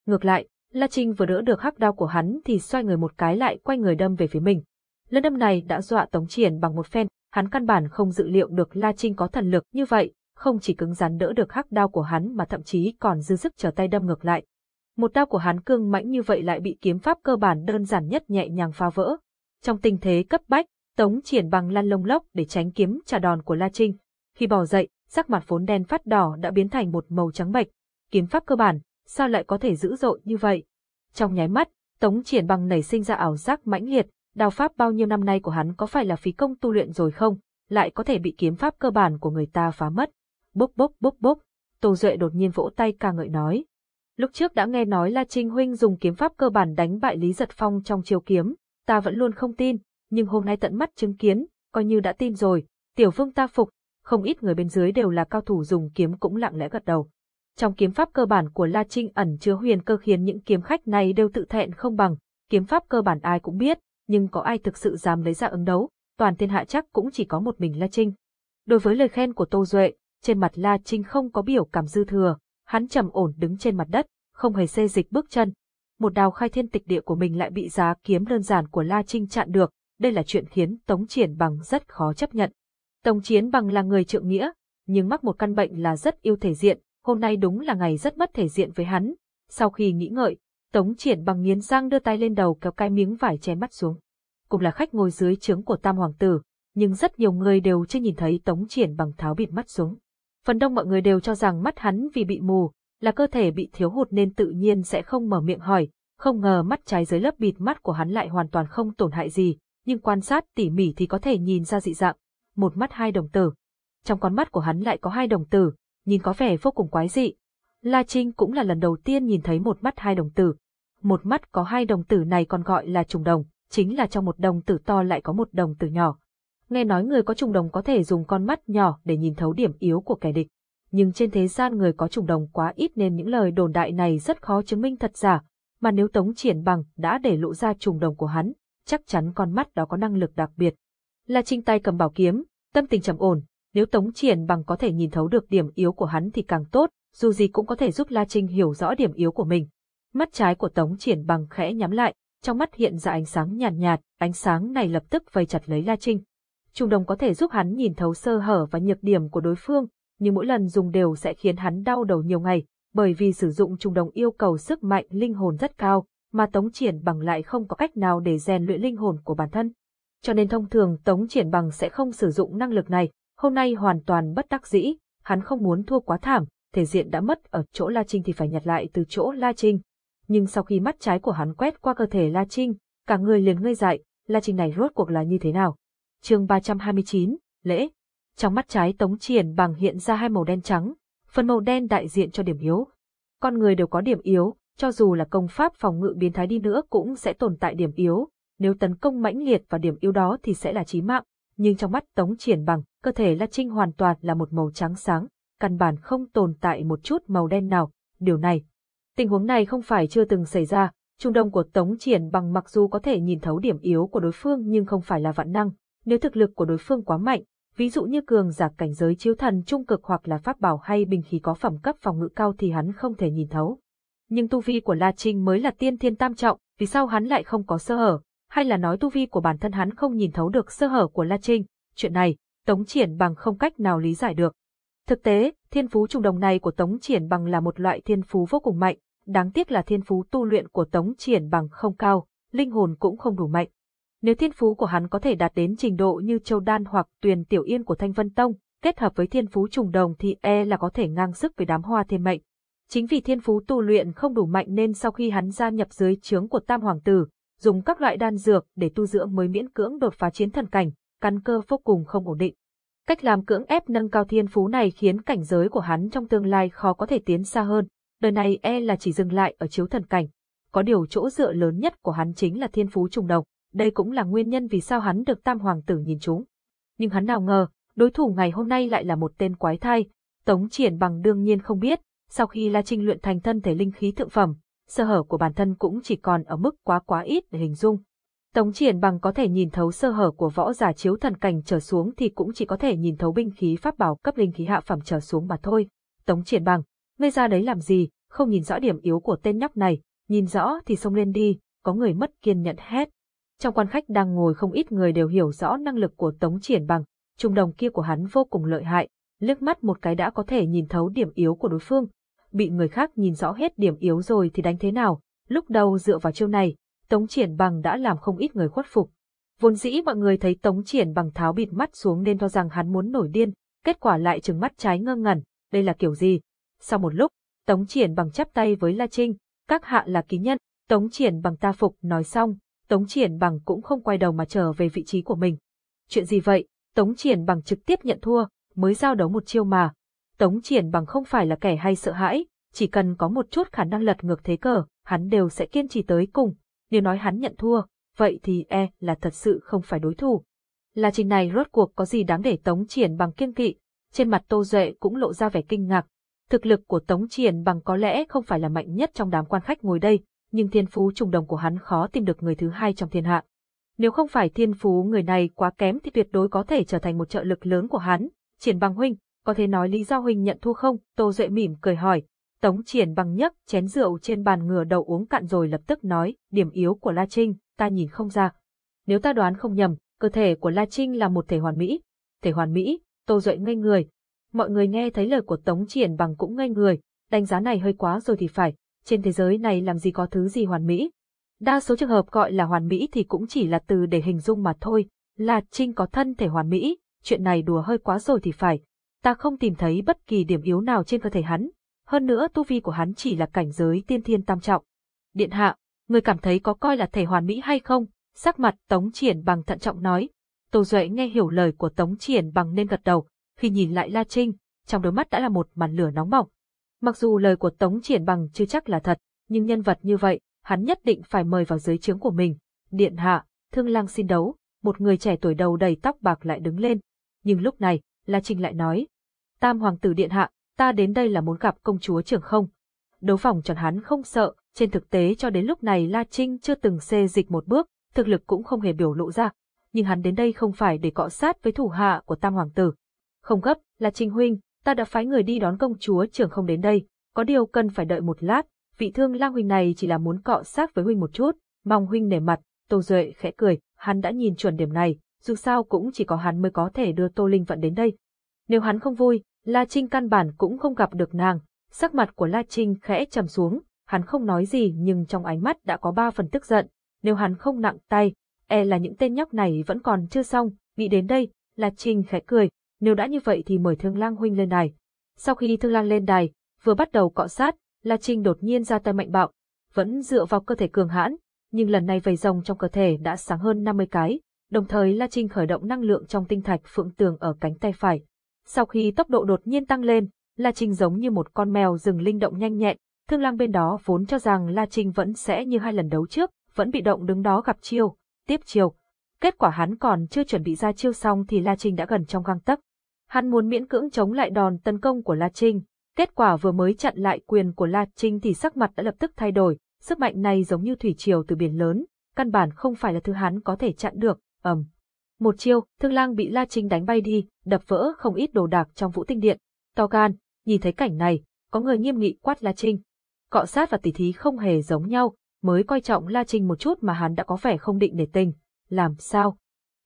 S1: Ngược lại, La Trinh vừa đỡ được hắc đao của hắn thì xoay người một cái lại quay người đâm về phía mình. Lần đâm này đã dọa Tống Triển bằng một phen, hắn căn bản không dự liệu được La Trinh có thần lực như vậy, không chỉ cứng rắn đỡ được hắc đao của hắn mà thậm chí còn dư sức trở tay đâm ngược lại. Một đao của hắn cương mãnh như vậy lại bị kiếm pháp cơ bản đơn giản nhất nhẹ nhàng phá vỡ. Trong tình thế cấp bách, Tống triển bằng lăn lông lốc để tránh kiếm trả đòn của La Trinh. Khi bò dậy, sắc mặt vốn đen phát đỏ đã biến thành một màu trắng bệch. Kiếm pháp cơ bản, sao lại có thể dữ dội như vậy? Trong nháy mắt, Tống triển bằng nảy sinh ra ảo giác mãnh liệt, Đào pháp bao nhiêu năm nay của hắn có phải là phí công tu luyện rồi không? Lại có thể bị kiếm pháp cơ bản của người ta phá mất. Bốc bốc bốc bốc, Tô Duệ đột nhiên vỗ tay ca ngợi nói. Lúc trước đã nghe nói La Trinh Huynh dùng kiếm pháp cơ bản đánh bại Lý Giật Phong trong chiêu kiếm, ta vẫn luôn không tin, nhưng hôm nay tận mắt chứng kiến, coi như đã tin rồi, tiểu vương ta phục, không ít người bên dưới đều là cao thủ dùng kiếm cũng lặng lẽ gật đầu. Trong kiếm pháp cơ bản của La Trinh ẩn chứa huyền cơ khiến những kiếm khách này đều tự thẹn không bằng, kiếm pháp cơ bản ai cũng biết, nhưng có ai thực sự dám lấy ra ứng đấu, toàn thiên hạ chắc cũng chỉ có một mình La Trinh. Đối với lời khen của Tô Duệ, trên mặt La Trinh không có biểu cảm dư thừa, hắn trầm ổn đứng trên mặt đất, không hề xê dịch bước chân. Một đào khai thiên tịch địa của mình lại bị giá kiếm đơn giản của La Trinh chặn được, đây là chuyện khiến Tống Triển Bằng rất khó chấp nhận. Tống Chiến Bằng là người trượng nghĩa, nhưng mắc một căn bệnh là rất yêu thể diện, hôm nay đúng là ngày rất mất thể diện với hắn. Sau khi nghĩ ngợi, Tống Triển Bằng nghiến răng đưa tay lên đầu kéo cái miếng vải che mắt xuống. Cùng là khách ngồi dưới trướng của Tam Hoàng Tử, nhưng rất nhiều người đều chưa nhìn thấy Tống Triển Bằng tháo bịt mắt xuống. Phần đông mọi người đều cho rằng mắt hắn vì bị mù, là cơ thể bị thiếu hụt nên tự nhiên sẽ không mở miệng hỏi, không ngờ mắt trái dưới lớp bịt mắt của hắn lại hoàn toàn không tổn hại gì, nhưng quan sát tỉ mỉ thì có thể nhìn ra dị dạng, một mắt hai đồng tử. Trong con mắt của hắn lại có hai đồng tử, nhìn có vẻ vô cùng quái dị. La Trinh cũng là lần đầu tiên nhìn thấy một mắt hai đồng tử. Một mắt có hai đồng tử này còn gọi là trùng đồng, chính là trong một đồng tử to lại có một đồng tử nhỏ. Nghe nói người có trùng đồng có thể dùng con mắt nhỏ để nhìn thấu điểm yếu của kẻ địch. Nhưng trên thế gian người có trùng đồng quá ít nên những lời đồn đại này rất khó chứng minh thật giả, mà nếu Tống Triển Bằng đã để lộ ra trùng đồng của hắn, chắc chắn con mắt đó có năng lực đặc biệt. La Trinh tay cầm bảo kiếm, tâm tình trầm ổn, nếu Tống Triển bằng có thể nhìn thấu được điểm yếu của hắn thì càng tốt, dù gì cũng có thể giúp La Trinh hiểu rõ điểm yếu của mình. Mắt trái của Tống Triển bằng khẽ nhắm lại, trong mắt hiện ra ánh sáng nhàn nhạt, nhạt, ánh sáng này lập tức vây chặt lấy La Trinh. Trung đồng có thể giúp hắn nhìn thấu sơ hở và nhược điểm của đối phương, nhưng mỗi lần dùng đều sẽ khiến hắn đau đầu nhiều ngày, bởi vì sử dụng trung đồng yêu cầu sức mạnh linh hồn rất cao, mà Tống Triển Bằng lại không có cách nào để rèn luyện linh hồn của bản thân. Cho nên thông thường Tống Triển Bằng sẽ không sử dụng năng lực này, hôm nay hoàn toàn bất đắc dĩ, hắn không muốn thua quá thảm, thể diện đã mất ở chỗ La Trinh thì phải nhặt lại từ chỗ La Trinh. Nhưng sau khi mắt trái của hắn quét qua cơ thể La Trinh, cả người liền ngây dại, La Trinh này rốt cuộc là như thế nào? chương 329, lễ. Trong mắt trái Tống Triển bằng hiện ra hai màu đen trắng, phần màu đen đại diện cho điểm yếu. Con người đều có điểm yếu, cho dù là công pháp phòng ngự biến thái đi nữa cũng sẽ tồn tại điểm yếu, nếu tấn công mãnh liệt vào điểm yếu đó thì sẽ là chí mạng, nhưng trong mắt Tống Triển bằng, cơ thể La Trinh hoàn toàn là một màu trắng sáng, căn bản không tồn tại một chút màu đen nào, điều này. Tình huống này không phải chưa từng xảy ra, trung đông của Tống Triển bằng mặc dù có thể nhìn thấu điểm yếu của đối phương nhưng không phải là vạn năng, nếu thực lực của đối phương quá mạnh, ví dụ như cường giả cảnh giới chiếu thần trung cực hoặc là pháp bảo hay bình khí có phẩm cấp phòng ngự cao thì hắn không thể nhìn thấu. Nhưng tu vi của La Trinh mới là tiên thiên tam trọng, vì sao hắn lại không có sơ hở, hay là nói tu vi của bản thân hắn không nhìn thấu được sơ hở của La Trinh, chuyện này, Tống Triển bằng không cách nào lý giải được. Thực tế, thiên phú trùng đồng này của Tống Triển bằng là một loại thiên phú vô cùng mạnh, đáng tiếc là thiên phú tu luyện của Tống Triển bằng không cao, linh hồn cũng không đủ mạnh. Nếu thiên phú của hắn có thể đạt đến trình độ như Châu Đan hoặc Tuyền Tiểu Yên của Thanh Vân Tông, kết hợp với thiên phú trùng đồng thì e là có thể ngang sức với đám hoa thiên mệnh. Chính vì thiên phú tu luyện không đủ mạnh nên sau khi hắn gia nhập dưới trướng của Tam Hoàng Tử, dùng các loại đan dược để tu dưỡng mới miễn cưỡng đột phá chiến thần cảnh, căn cơ vô cùng không ổn định. Cách làm cưỡng ép nâng cao thiên phú này khiến cảnh giới của hắn trong tương lai khó có thể tiến xa hơn, đời này e là chỉ dừng lại ở chiếu thần cảnh. Có điều chỗ dựa lớn nhất của hắn chính là thiên phú trùng độc, đây cũng là nguyên nhân vì sao hắn được tam hoàng tử nhìn trúng. Nhưng hắn nào ngờ, đối thủ ngày hôm nay lại là một tên quái thai, Tống Triển bằng đương nhiên không biết, sau khi La Trinh luyện thành thân thể linh khí thượng phẩm, sơ hở của bản thân cũng chỉ còn ở mức quá quá ít để hình dung. Tống triển bằng có thể nhìn thấu sơ hở của võ giả chiếu thần cảnh trở xuống thì cũng chỉ có thể nhìn thấu binh khí pháp bảo cấp linh khí hạ phẩm trở xuống mà thôi. Tống triển bằng, ngươi ra đấy làm gì, không nhìn rõ điểm yếu của tên nhóc này, nhìn rõ thì xông lên đi, có người mất kiên nhẫn hét. Trong quan khách đang ngồi không ít người đều hiểu rõ năng lực của Tống triển bằng, trung đồng kia của hắn vô cùng lợi hại, liếc mắt một cái đã có thể nhìn thấu điểm yếu của đối phương. Bị người khác nhìn rõ hết điểm yếu rồi thì đánh thế nào, lúc đầu dựa vào chiêu này, Tống Triển Bằng đã làm không ít người khuất phục. Vốn dĩ mọi người thấy Tống Triển Bằng tháo bịt mắt xuống nên cho rằng hắn muốn nổi điên, kết quả lại trừng mắt trái ngơ ngẩn, đây là kiểu gì? Sau một lúc, Tống Triển Bằng chắp tay với La Trinh, các hạ là ký nhân, Tống Triển Bằng ta phục nói xong, Tống Triển Bằng cũng không quay đầu mà trở về vị trí của mình. Chuyện gì vậy? Tống Triển Bằng trực tiếp nhận thua, mới giao đấu một chiêu mà. Tống Triển Bằng không phải là kẻ hay sợ hãi, chỉ cần có một chút khả năng lật ngược thế cờ, hắn đều sẽ kiên trì tới cùng, nếu nói hắn nhận thua, vậy thì e là thật sự không phải đối thủ. Là trình này rốt cuộc có gì đáng để Tống Triển bằng kiên kỵ, trên mặt Tô Duệ cũng lộ ra vẻ kinh ngạc. Thực lực của Tống Triển bằng có lẽ không phải là mạnh nhất trong đám quan khách ngồi đây, nhưng thiên phú trùng đồng của hắn khó tìm được người thứ hai trong thiên hạ. Nếu không phải thiên phú người này quá kém thì tuyệt đối có thể trở thành một trợ lực lớn của hắn. Triển bằng huynh, có thể nói lý do huynh nhận thua không? Tô Duệ mỉm cười hỏi, Tống triển bằng nhấc chén rượu trên bàn ngửa đầu uống cạn rồi lập tức nói, điểm yếu của La Trinh, ta nhìn không ra. Nếu ta đoán không nhầm, cơ thể của La Trinh là một thể hoàn mỹ. Thể hoàn mỹ, Tô Duệ ngây người. Mọi người nghe thấy lời của Tống triển bằng cũng ngây người, đánh giá này hơi quá rồi thì phải, trên thế giới này làm gì có thứ gì hoàn mỹ. Đa số trường hợp gọi là hoàn mỹ thì cũng chỉ là từ để hình dung mà thôi, La Trinh có thân thể hoàn mỹ, chuyện này đùa hơi quá rồi thì phải. Ta không tìm thấy bất kỳ điểm yếu nào trên cơ thể hắn, hơn nữa tu vi của hắn chỉ là cảnh giới tiên thiên tam trọng. Điện hạ, người cảm thấy có coi là thể hoàn mỹ hay không? Sắc mặt Tống Triển bằng thận trọng nói. Tô Duệ nghe hiểu lời của Tống Triển bằng nên gật đầu, khi nhìn lại La Trinh, trong đôi mắt đã là một màn lửa nóng bỏng. Mặc dù lời của Tống Triển bằng chưa chắc là thật, nhưng nhân vật như vậy, hắn nhất định phải mời vào dưới trướng của mình. Điện hạ, thương lang xin đấu, một người trẻ tuổi đầu đầy tóc bạc lại đứng lên. Nhưng lúc này, La Trinh lại nói. Tam hoàng tử điện hạ, ta đến đây là muốn gặp công chúa trưởng không. Đấu phòng tròn hắn không sợ, trên thực tế cho đến lúc này La Trinh chưa từng xê dịch một bước, thực lực cũng không hề biểu lộ ra. nhưng hắn đến đây không phải để cọ sát với thủ hạ của Tam Hoàng tử. Không gấp, là Trình Huynh, ta đã phái người đi đón công chúa trưởng không đến đây, có điều cần phải đợi một lát, vị thương lang huynh này chỉ là muốn cọ sát với huynh một chút, mong huynh nể mặt, Tô Duệ khẽ cười, hắn đã nhìn chuẩn điểm này, dù sao cũng chỉ có hắn mới có thể đưa Tô Linh Vận đến đây. Nếu hắn không vui, La Trinh căn bản cũng không gặp được nàng, sắc mặt của La Trinh khẽ trầm xuống, hắn không nói gì nhưng trong ánh mắt đã có ba phần tức giận, nếu hắn không nặng tay, e là những tên nhóc này vẫn còn chưa xong, nghĩ đến đây, La Trinh khẽ cười, nếu đã như vậy thì mời Thương Lang huynh lên đài. Sau khi Thương Lang lên đài, vừa bắt đầu cọ sát, La Trinh đột nhiên ra tay mạnh bạo, vẫn dựa vào cơ thể cường hãn, nhưng lần này vầy rồng trong cơ thể đã sáng hơn 50 cái, đồng thời La Trinh khởi động năng lượng trong tinh thạch phượng tường ở cánh tay phải. Sau khi tốc độ đột nhiên tăng lên, La Trinh giống như một con mèo rừng linh động nhanh nhẹn, Thương Lang bên đó vốn cho rằng La Trinh vẫn sẽ như hai lần đấu trước, vẫn bị động đứng đó gặp chiêu, tiếp chiêu. Kết quả hắn còn chưa chuẩn bị ra chiêu xong thì La Trinh đã gần trong gang tấc. Hắn muốn miễn cưỡng chống lại đòn tấn công của La Trinh, kết quả vừa mới chặn lại quyền của La Trinh thì sắc mặt đã lập tức thay đổi, sức mạnh này giống như thủy triều từ biển lớn, căn bản không phải là thứ hắn có thể chặn được, ầm. Một chiêu, Thương Lang bị La Trinh đánh bay đi, đập vỡ không ít đồ đạc trong Vũ Tinh Điện. To gan, nhìn thấy cảnh này, có người nghiêm nghị quát La Trinh. Cọ sát và tỉ thí không hề giống nhau, mới coi trọng La Trinh một chút mà hắn đã có vẻ không định để tình. Làm sao?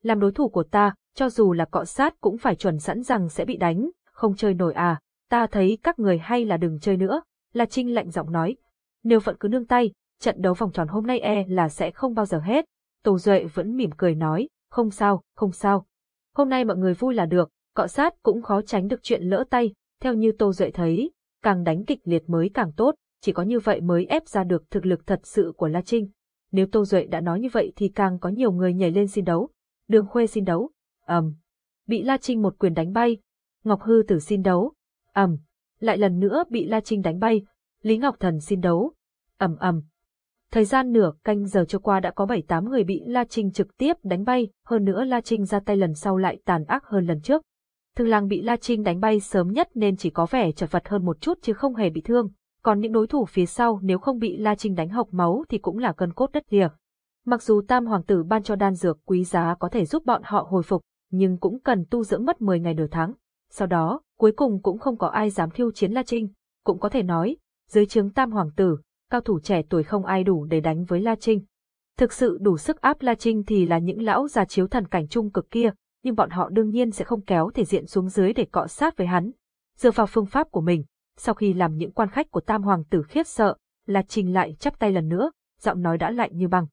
S1: Làm đối thủ của ta, cho dù là cọ sát cũng phải chuẩn sẵn rằng sẽ bị đánh, không chơi nổi à, ta thấy các người hay là đừng chơi nữa. La Trinh lạnh giọng nói. Nếu vẫn cứ nương tay, trận đấu vòng tròn hôm nay e là sẽ không bao giờ hết. Tô Duệ vẫn mỉm cười nói, không sao, không sao. Hôm nay mọi người vui là được, cọ sát cũng khó tránh được chuyện lỡ tay, theo như Tô Duệ thấy, càng đánh kịch liệt mới càng tốt, chỉ có như vậy mới ép ra được thực lực thật sự của La Trinh. Nếu Tô Duệ đã nói như vậy thì càng có nhiều người nhảy lên xin đấu. Đường Khuê xin đấu. ầm, um. Bị La Trinh một quyền đánh bay. Ngọc Hư Tử xin đấu. ầm, um. Lại lần nữa bị La Trinh đánh bay. Lý Ngọc Thần xin đấu. ầm ầm. Thời gian nửa canh giờ trôi qua đã có 7-8 người bị La Trinh trực tiếp đánh bay, hơn nữa La Trinh ra tay lần sau lại tàn ác hơn lần trước. Thương lang bị La Trinh đánh bay sớm nhất nên chỉ có vẻ chật vật hơn một chút chứ không hề bị thương, còn những đối thủ phía sau nếu không bị La Trinh đánh hộc máu thì cũng là cân cốt đất lìa. Mặc dù Tam Hoàng tử ban cho đan dược quý giá có thể giúp bọn họ hồi phục, nhưng cũng cần tu dưỡng mất 10 ngày nửa tháng. Sau đó, cuối cùng cũng không có ai dám thiêu chiến La Trinh, cũng có thể nói, dưới trướng Tam Hoàng tử, cao thủ trẻ tuổi không ai đủ để đánh với La Trinh. Thực sự đủ sức áp La Trinh thì là những lão già chiếu thần cảnh trung cực kia, nhưng bọn họ đương nhiên sẽ không kéo thể diện xuống dưới để cọ sát với hắn. Dựa vào phương pháp của mình, sau khi làm những quan khách của Tam Hoàng tử khiếp sợ, La Trinh lại chắp tay lần nữa, giọng nói đã lạnh như băng.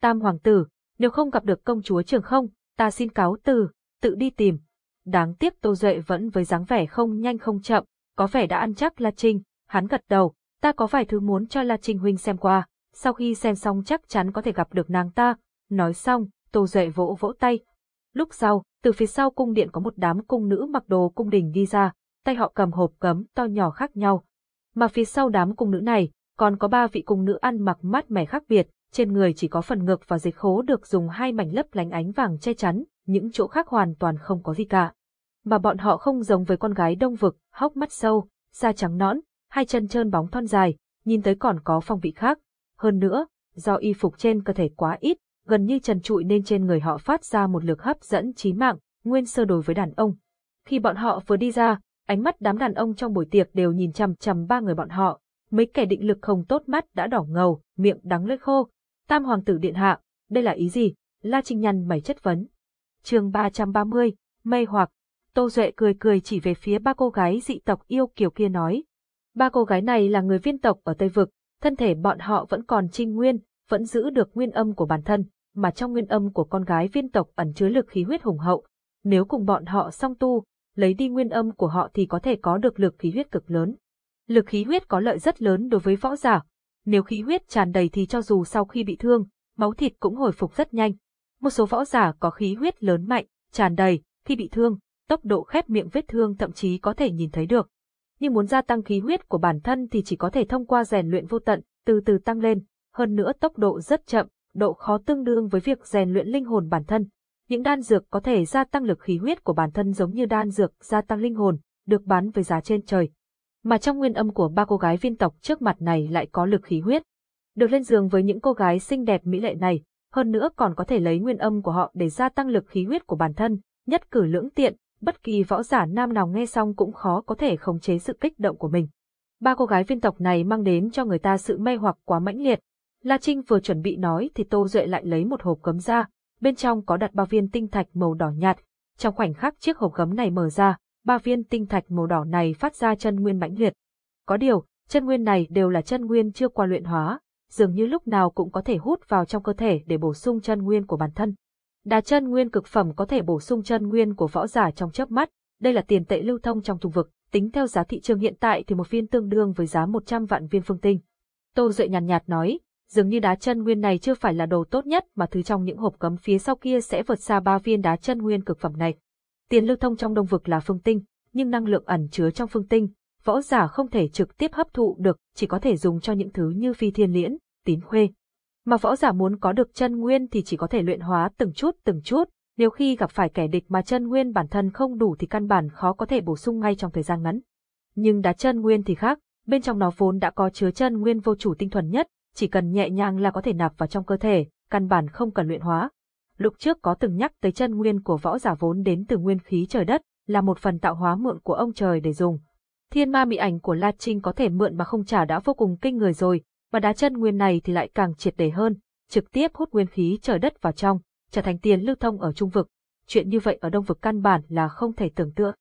S1: Tam Hoàng tử, nếu không gặp được công chúa trường không, ta xin cáo từ, tự đi tìm. Đáng tiếc Tô Duệ vẫn với dáng vẻ không nhanh không chậm, có vẻ đã ăn chắc La Trinh, hắn gật đầu, ta có vài thứ muốn cho La Trinh huynh xem qua, sau khi xem xong chắc chắn có thể gặp được nàng ta. Nói xong, Tô Duệ vỗ vỗ tay. Lúc sau, từ phía sau cung điện có một đám cung nữ mặc đồ cung đình đi ra, tay họ cầm hộp cấm to nhỏ khác nhau. Mà phía sau đám cung nữ này, còn có ba vị cung nữ ăn mặc mát mẻ khác biệt, trên người chỉ có phần ngực và dịch khố được dùng hai mảnh lấp lánh ánh vàng che chắn, những chỗ khác hoàn toàn không có gì cả. Mà bọn họ không giống với con gái đông vực, hốc mắt sâu, da trắng nõn, hai chân trơn bóng thon dài, nhìn tới còn có phong vị khác. Hơn nữa, do y phục trên cơ thể quá ít, gần như trần trụi nên trên người họ phát ra một lực hấp dẫn chí mạng, nguyên sơ đối với đàn ông. Khi bọn họ vừa đi ra, ánh mắt đám đàn ông trong buổi tiệc đều nhìn chằm chằm ba người bọn họ, mấy kẻ định lực không tốt mắt đã đỏ ngầu, miệng đắng lưỡi khô. Tam hoàng tử điện hạ, đây là ý gì? La Trinh nhăn mày chất vấn. Chương 330, mây hoặc. Tô Duệ cười cười chỉ về phía ba cô gái dị tộc yêu kiều kia nói. Ba cô gái này là người viên tộc ở Tây Vực, thân thể bọn họ vẫn còn trinh nguyên, vẫn giữ được nguyên âm của bản thân, mà trong nguyên âm của con gái viên tộc ẩn chứa lực khí huyết hùng hậu. Nếu cùng bọn họ song tu, lấy đi nguyên âm của họ thì có thể có được lực khí huyết cực lớn. Lực khí huyết có lợi rất lớn đối với võ giả. Nếu khí huyết tràn đầy thì cho dù sau khi bị thương, máu thịt cũng hồi phục rất nhanh. Một số võ giả có khí huyết lớn mạnh, tràn đầy, khi bị thương, tốc độ khép miệng vết thương thậm chí có thể nhìn thấy được. Nhưng muốn gia tăng khí huyết của bản thân thì chỉ có thể thông qua rèn luyện vô tận, từ từ tăng lên, hơn nữa tốc độ rất chậm, độ khó tương đương với việc rèn luyện linh hồn bản thân. Những đan dược có thể gia tăng lực khí huyết của bản thân giống như đan dược gia tăng linh hồn, được bán với giá trên trời. Mà trong nguyên âm của ba cô gái viên tộc trước mặt này lại có lực khí huyết. Được lên giường với những cô gái xinh đẹp mỹ lệ này, hơn nữa còn có thể lấy nguyên âm của họ để gia tăng lực khí huyết của bản thân, nhất cử lưỡng tiện, bất kỳ võ giả nam nào nghe xong cũng khó có thể khống chế sự kích động của mình. Ba cô gái viên tộc này mang đến cho người ta sự mê hoặc quá mãnh liệt. La Trinh vừa chuẩn bị nói thì Tô Duệ lại lấy một hộp gấm ra, bên trong có đặt ba viên tinh thạch màu đỏ nhạt. Trong khoảnh khắc chiếc hộp gấm này mở ra, ba viên tinh thạch màu đỏ này phát ra chân nguyên mãnh liệt. Có điều, chân nguyên này đều là chân nguyên chưa qua luyện hóa, dường như lúc nào cũng có thể hút vào trong cơ thể để bổ sung chân nguyên của bản thân. Đá chân nguyên cực phẩm có thể bổ sung chân nguyên của võ giả trong chớp mắt, đây là tiền tệ lưu thông trong thùng vực, tính theo giá thị trường hiện tại thì một viên tương đương với giá 100 vạn viên phương tinh. Tô Duệ nhàn nhạt, nhạt nói, dường như đá chân nguyên này chưa phải là đồ tốt nhất mà thứ trong những hộp cấm phía sau kia sẽ vượt xa ba viên đá chân nguyên cực phẩm này. Tiền lưu thông trong đông vực là phương tinh, nhưng năng lượng ẩn chứa trong phương tinh, võ giả không thể trực tiếp hấp thụ được, chỉ có thể dùng cho những thứ như phi thiên liễn, tín khuê. Mà võ giả muốn có được chân nguyên thì chỉ có thể luyện hóa từng chút từng chút, nếu khi gặp phải kẻ địch mà chân nguyên bản thân không đủ thì căn bản khó có thể bổ sung ngay trong thời gian ngắn. Nhưng đá chân nguyên thì khác, bên trong nó vốn đã có chứa chân nguyên vô chủ tinh thuần nhất, chỉ cần nhẹ nhàng là có thể nạp vào trong cơ thể, căn bản không cần luyện hóa. Lúc trước có từng nhắc tới chân nguyên của võ giả vốn đến từ nguyên khí trời đất, là một phần tạo hóa mượn của ông trời để dùng. Thiên ma mị ảnh của La Trinh có thể mượn mà không trả đã vô cùng kinh người rồi, mà đá chân nguyên này thì lại càng triệt để hơn, trực tiếp hút nguyên khí trời đất vào trong, trở thành tiền lưu thông ở trung vực. Chuyện như vậy ở đông vực căn bản là không thể tưởng tượng.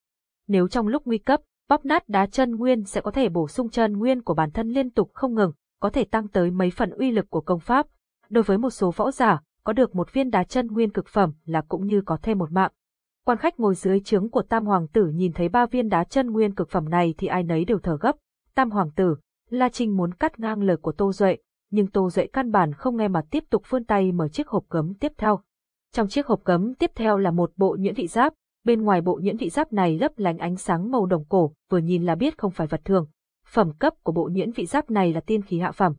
S1: Nếu trong lúc nguy cấp, bóp nát đá chân nguyên sẽ có thể bổ sung chân nguyên của bản thân liên tục không ngừng, có thể tăng tới mấy phần uy lực của công pháp. Đối với một số võ giả, có được một viên đá chân nguyên cực phẩm là cũng như có thêm một mạng. Quan khách ngồi dưới trướng của Tam Hoàng tử nhìn thấy ba viên đá chân nguyên cực phẩm này thì ai nấy đều thở gấp. Tam Hoàng tử, La Trinh muốn cắt ngang lời của Tô Duệ, nhưng Tô Duệ căn bản không nghe mà tiếp tục vươn tay mở chiếc hộp cấm tiếp theo. Trong chiếc hộp cấm tiếp theo là một bộ nhuyễn thị giáp, bên ngoài bộ nhuyễn thị giáp này lấp lánh ánh sáng màu đồng cổ, vừa nhìn là biết không phải vật thường. Phẩm cấp của bộ nhuyễn thị giáp này là tiên khí hạ phẩm.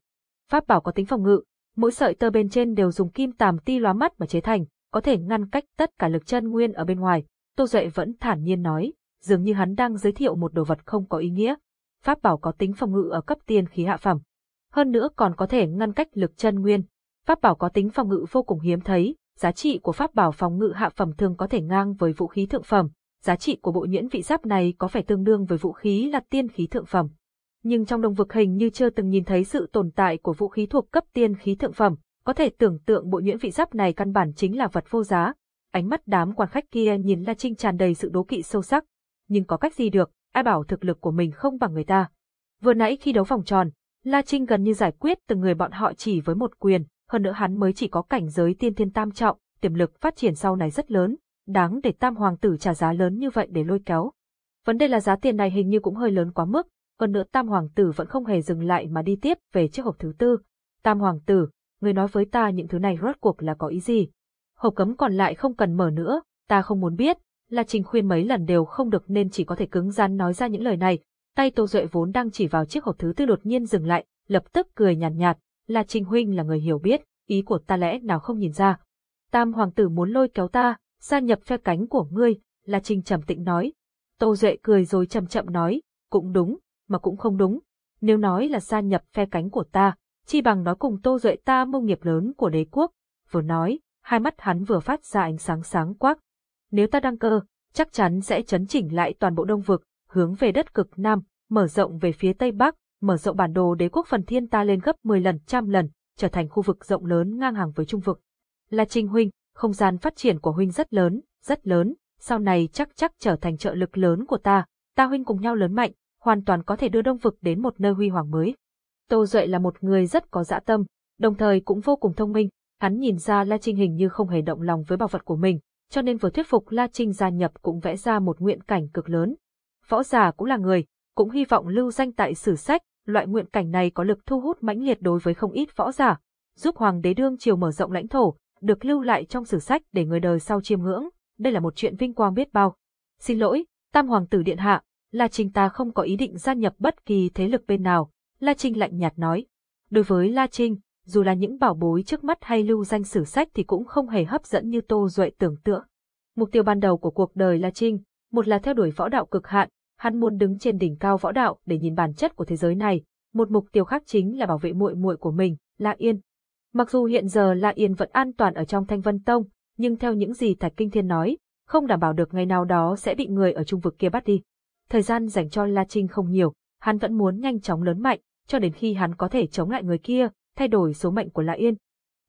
S1: Pháp bảo có tính phòng ngự, mỗi sợi tơ bên trên đều dùng kim tàm ti lóa mắt mà chế thành, có thể ngăn cách tất cả lực chân nguyên ở bên ngoài. Tô Duệ vẫn thản nhiên nói, dường như hắn đang giới thiệu một đồ vật không có ý nghĩa. Pháp bảo có tính phòng ngự ở cấp tiên khí hạ phẩm. Hơn nữa còn có thể ngăn cách lực chân nguyên. Pháp bảo có tính phòng ngự vô cùng hiếm thấy, giá trị của pháp bảo phòng ngự hạ phẩm thường có thể ngang với vũ khí thượng phẩm, giá trị của bộ nhuyễn vị giáp này có phải tương đương với vũ khí là tiên khí thượng phẩm. Nhưng trong đồng vực hình như chưa từng nhìn thấy sự tồn tại của vũ khí thuộc cấp tiên khí thượng phẩm, có thể tưởng tượng bộ nhuyễn vị giáp này căn bản chính là vật vô giá. Ánh mắt đám quan khách kia nhìn La Trinh tràn đầy sự đố kỵ sâu sắc. Nhưng có cách gì được, ai bảo thực lực của mình không bằng người ta. Vừa nãy khi đấu vòng tròn, La Trinh gần như giải quyết từng người bọn họ chỉ với một quyền, hơn nữa hắn mới chỉ có cảnh giới tiên thiên tam trọng, tiềm lực phát triển sau này rất lớn, đáng để tam hoàng tử trả giá lớn như vậy để lôi kéo. Vấn đề là giá tiền này hình như cũng hơi lớn quá mức, hơn nữa tam hoàng tử vẫn không hề dừng lại mà đi tiếp về chiếc hộp thứ tư. Tam hoàng tử, người nói với ta những thứ này rốt cuộc là có ý gì? Hộp cấm còn lại không cần mở nữa, ta không muốn biết, là trình khuyên mấy lần đều không được nên chỉ có thể cứng rắn nói ra những lời này. Tay Tô Duệ vốn đang chỉ vào chiếc hộp thứ tư đột nhiên dừng lại, lập tức cười nhàn nhạt, nhạt, là trình huynh là người hiểu biết, ý của ta lẽ nào không nhìn ra. Tam hoàng tử muốn lôi kéo ta, gia nhập phe cánh của ngươi, là trình trầm tĩnh nói. Tô Duệ cười rồi chậm chậm nói, cũng đúng, mà cũng không đúng. Nếu nói là gia nhập phe cánh của ta, chi bằng nói cùng Tô Duệ ta mưu nghiệp lớn của đế quốc. Vừa nói, hai mắt hắn vừa phát ra ánh sáng sáng quắc. Nếu ta đăng cơ, chắc chắn sẽ chấn chỉnh lại toàn bộ đông vực, hướng về đất cực Nam, mở rộng về phía Tây Bắc, mở rộng bản đồ đế quốc phần thiên ta lên gấp 10 lần, trăm lần, trở thành khu vực rộng lớn ngang hàng với trung vực. Là Trình huynh, không gian phát triển của huynh rất lớn, rất lớn, sau này chắc chắc trở thành trợ lực lớn của ta, ta huynh cùng nhau lớn mạnh, hoàn toàn có thể đưa đông vực đến một nơi huy hoàng mới. Tô Duệ là một người rất có dã tâm, đồng thời cũng vô cùng thông minh, hắn nhìn ra La Trinh hình như không hề động lòng với bảo vật của mình, cho nên vừa thuyết phục La Trinh gia nhập cũng vẽ ra một nguyện cảnh cực lớn. Võ giả cũng là người, cũng hy vọng lưu danh tại sử sách, loại nguyện cảnh này có lực thu hút mãnh liệt đối với không ít võ giả, giúp hoàng đế đương triều mở rộng lãnh thổ, được lưu lại trong sử sách để người đời sau chiêm ngưỡng, đây là một chuyện vinh quang biết bao. Xin lỗi, Tam hoàng tử điện hạ, La Trinh ta không có ý định gia nhập bất kỳ thế lực bên nào, La Trinh lạnh nhạt nói. Đối với La Trinh, dù là những bảo bối trước mắt hay lưu danh sử sách thì cũng không hề hấp dẫn như Tô Duệ tưởng tượng. Mục tiêu ban đầu của cuộc đời là Trinh, một là theo đuổi võ đạo cực hạn, hắn muốn đứng trên đỉnh cao võ đạo để nhìn bản chất của thế giới này, một mục tiêu khác chính là bảo vệ muội muội của mình, La Yên. Mặc dù hiện giờ La Yên vẫn an toàn ở trong Thanh Vân Tông, nhưng theo những gì Thạch Kinh Thiên nói, không đảm bảo được ngày nào đó sẽ bị người ở trung vực kia bắt đi. Thời gian dành cho La Trinh không nhiều, hắn vẫn muốn nhanh chóng lớn mạnh, cho đến khi hắn có thể chống lại người kia, thay đổi số mệnh của La Yên.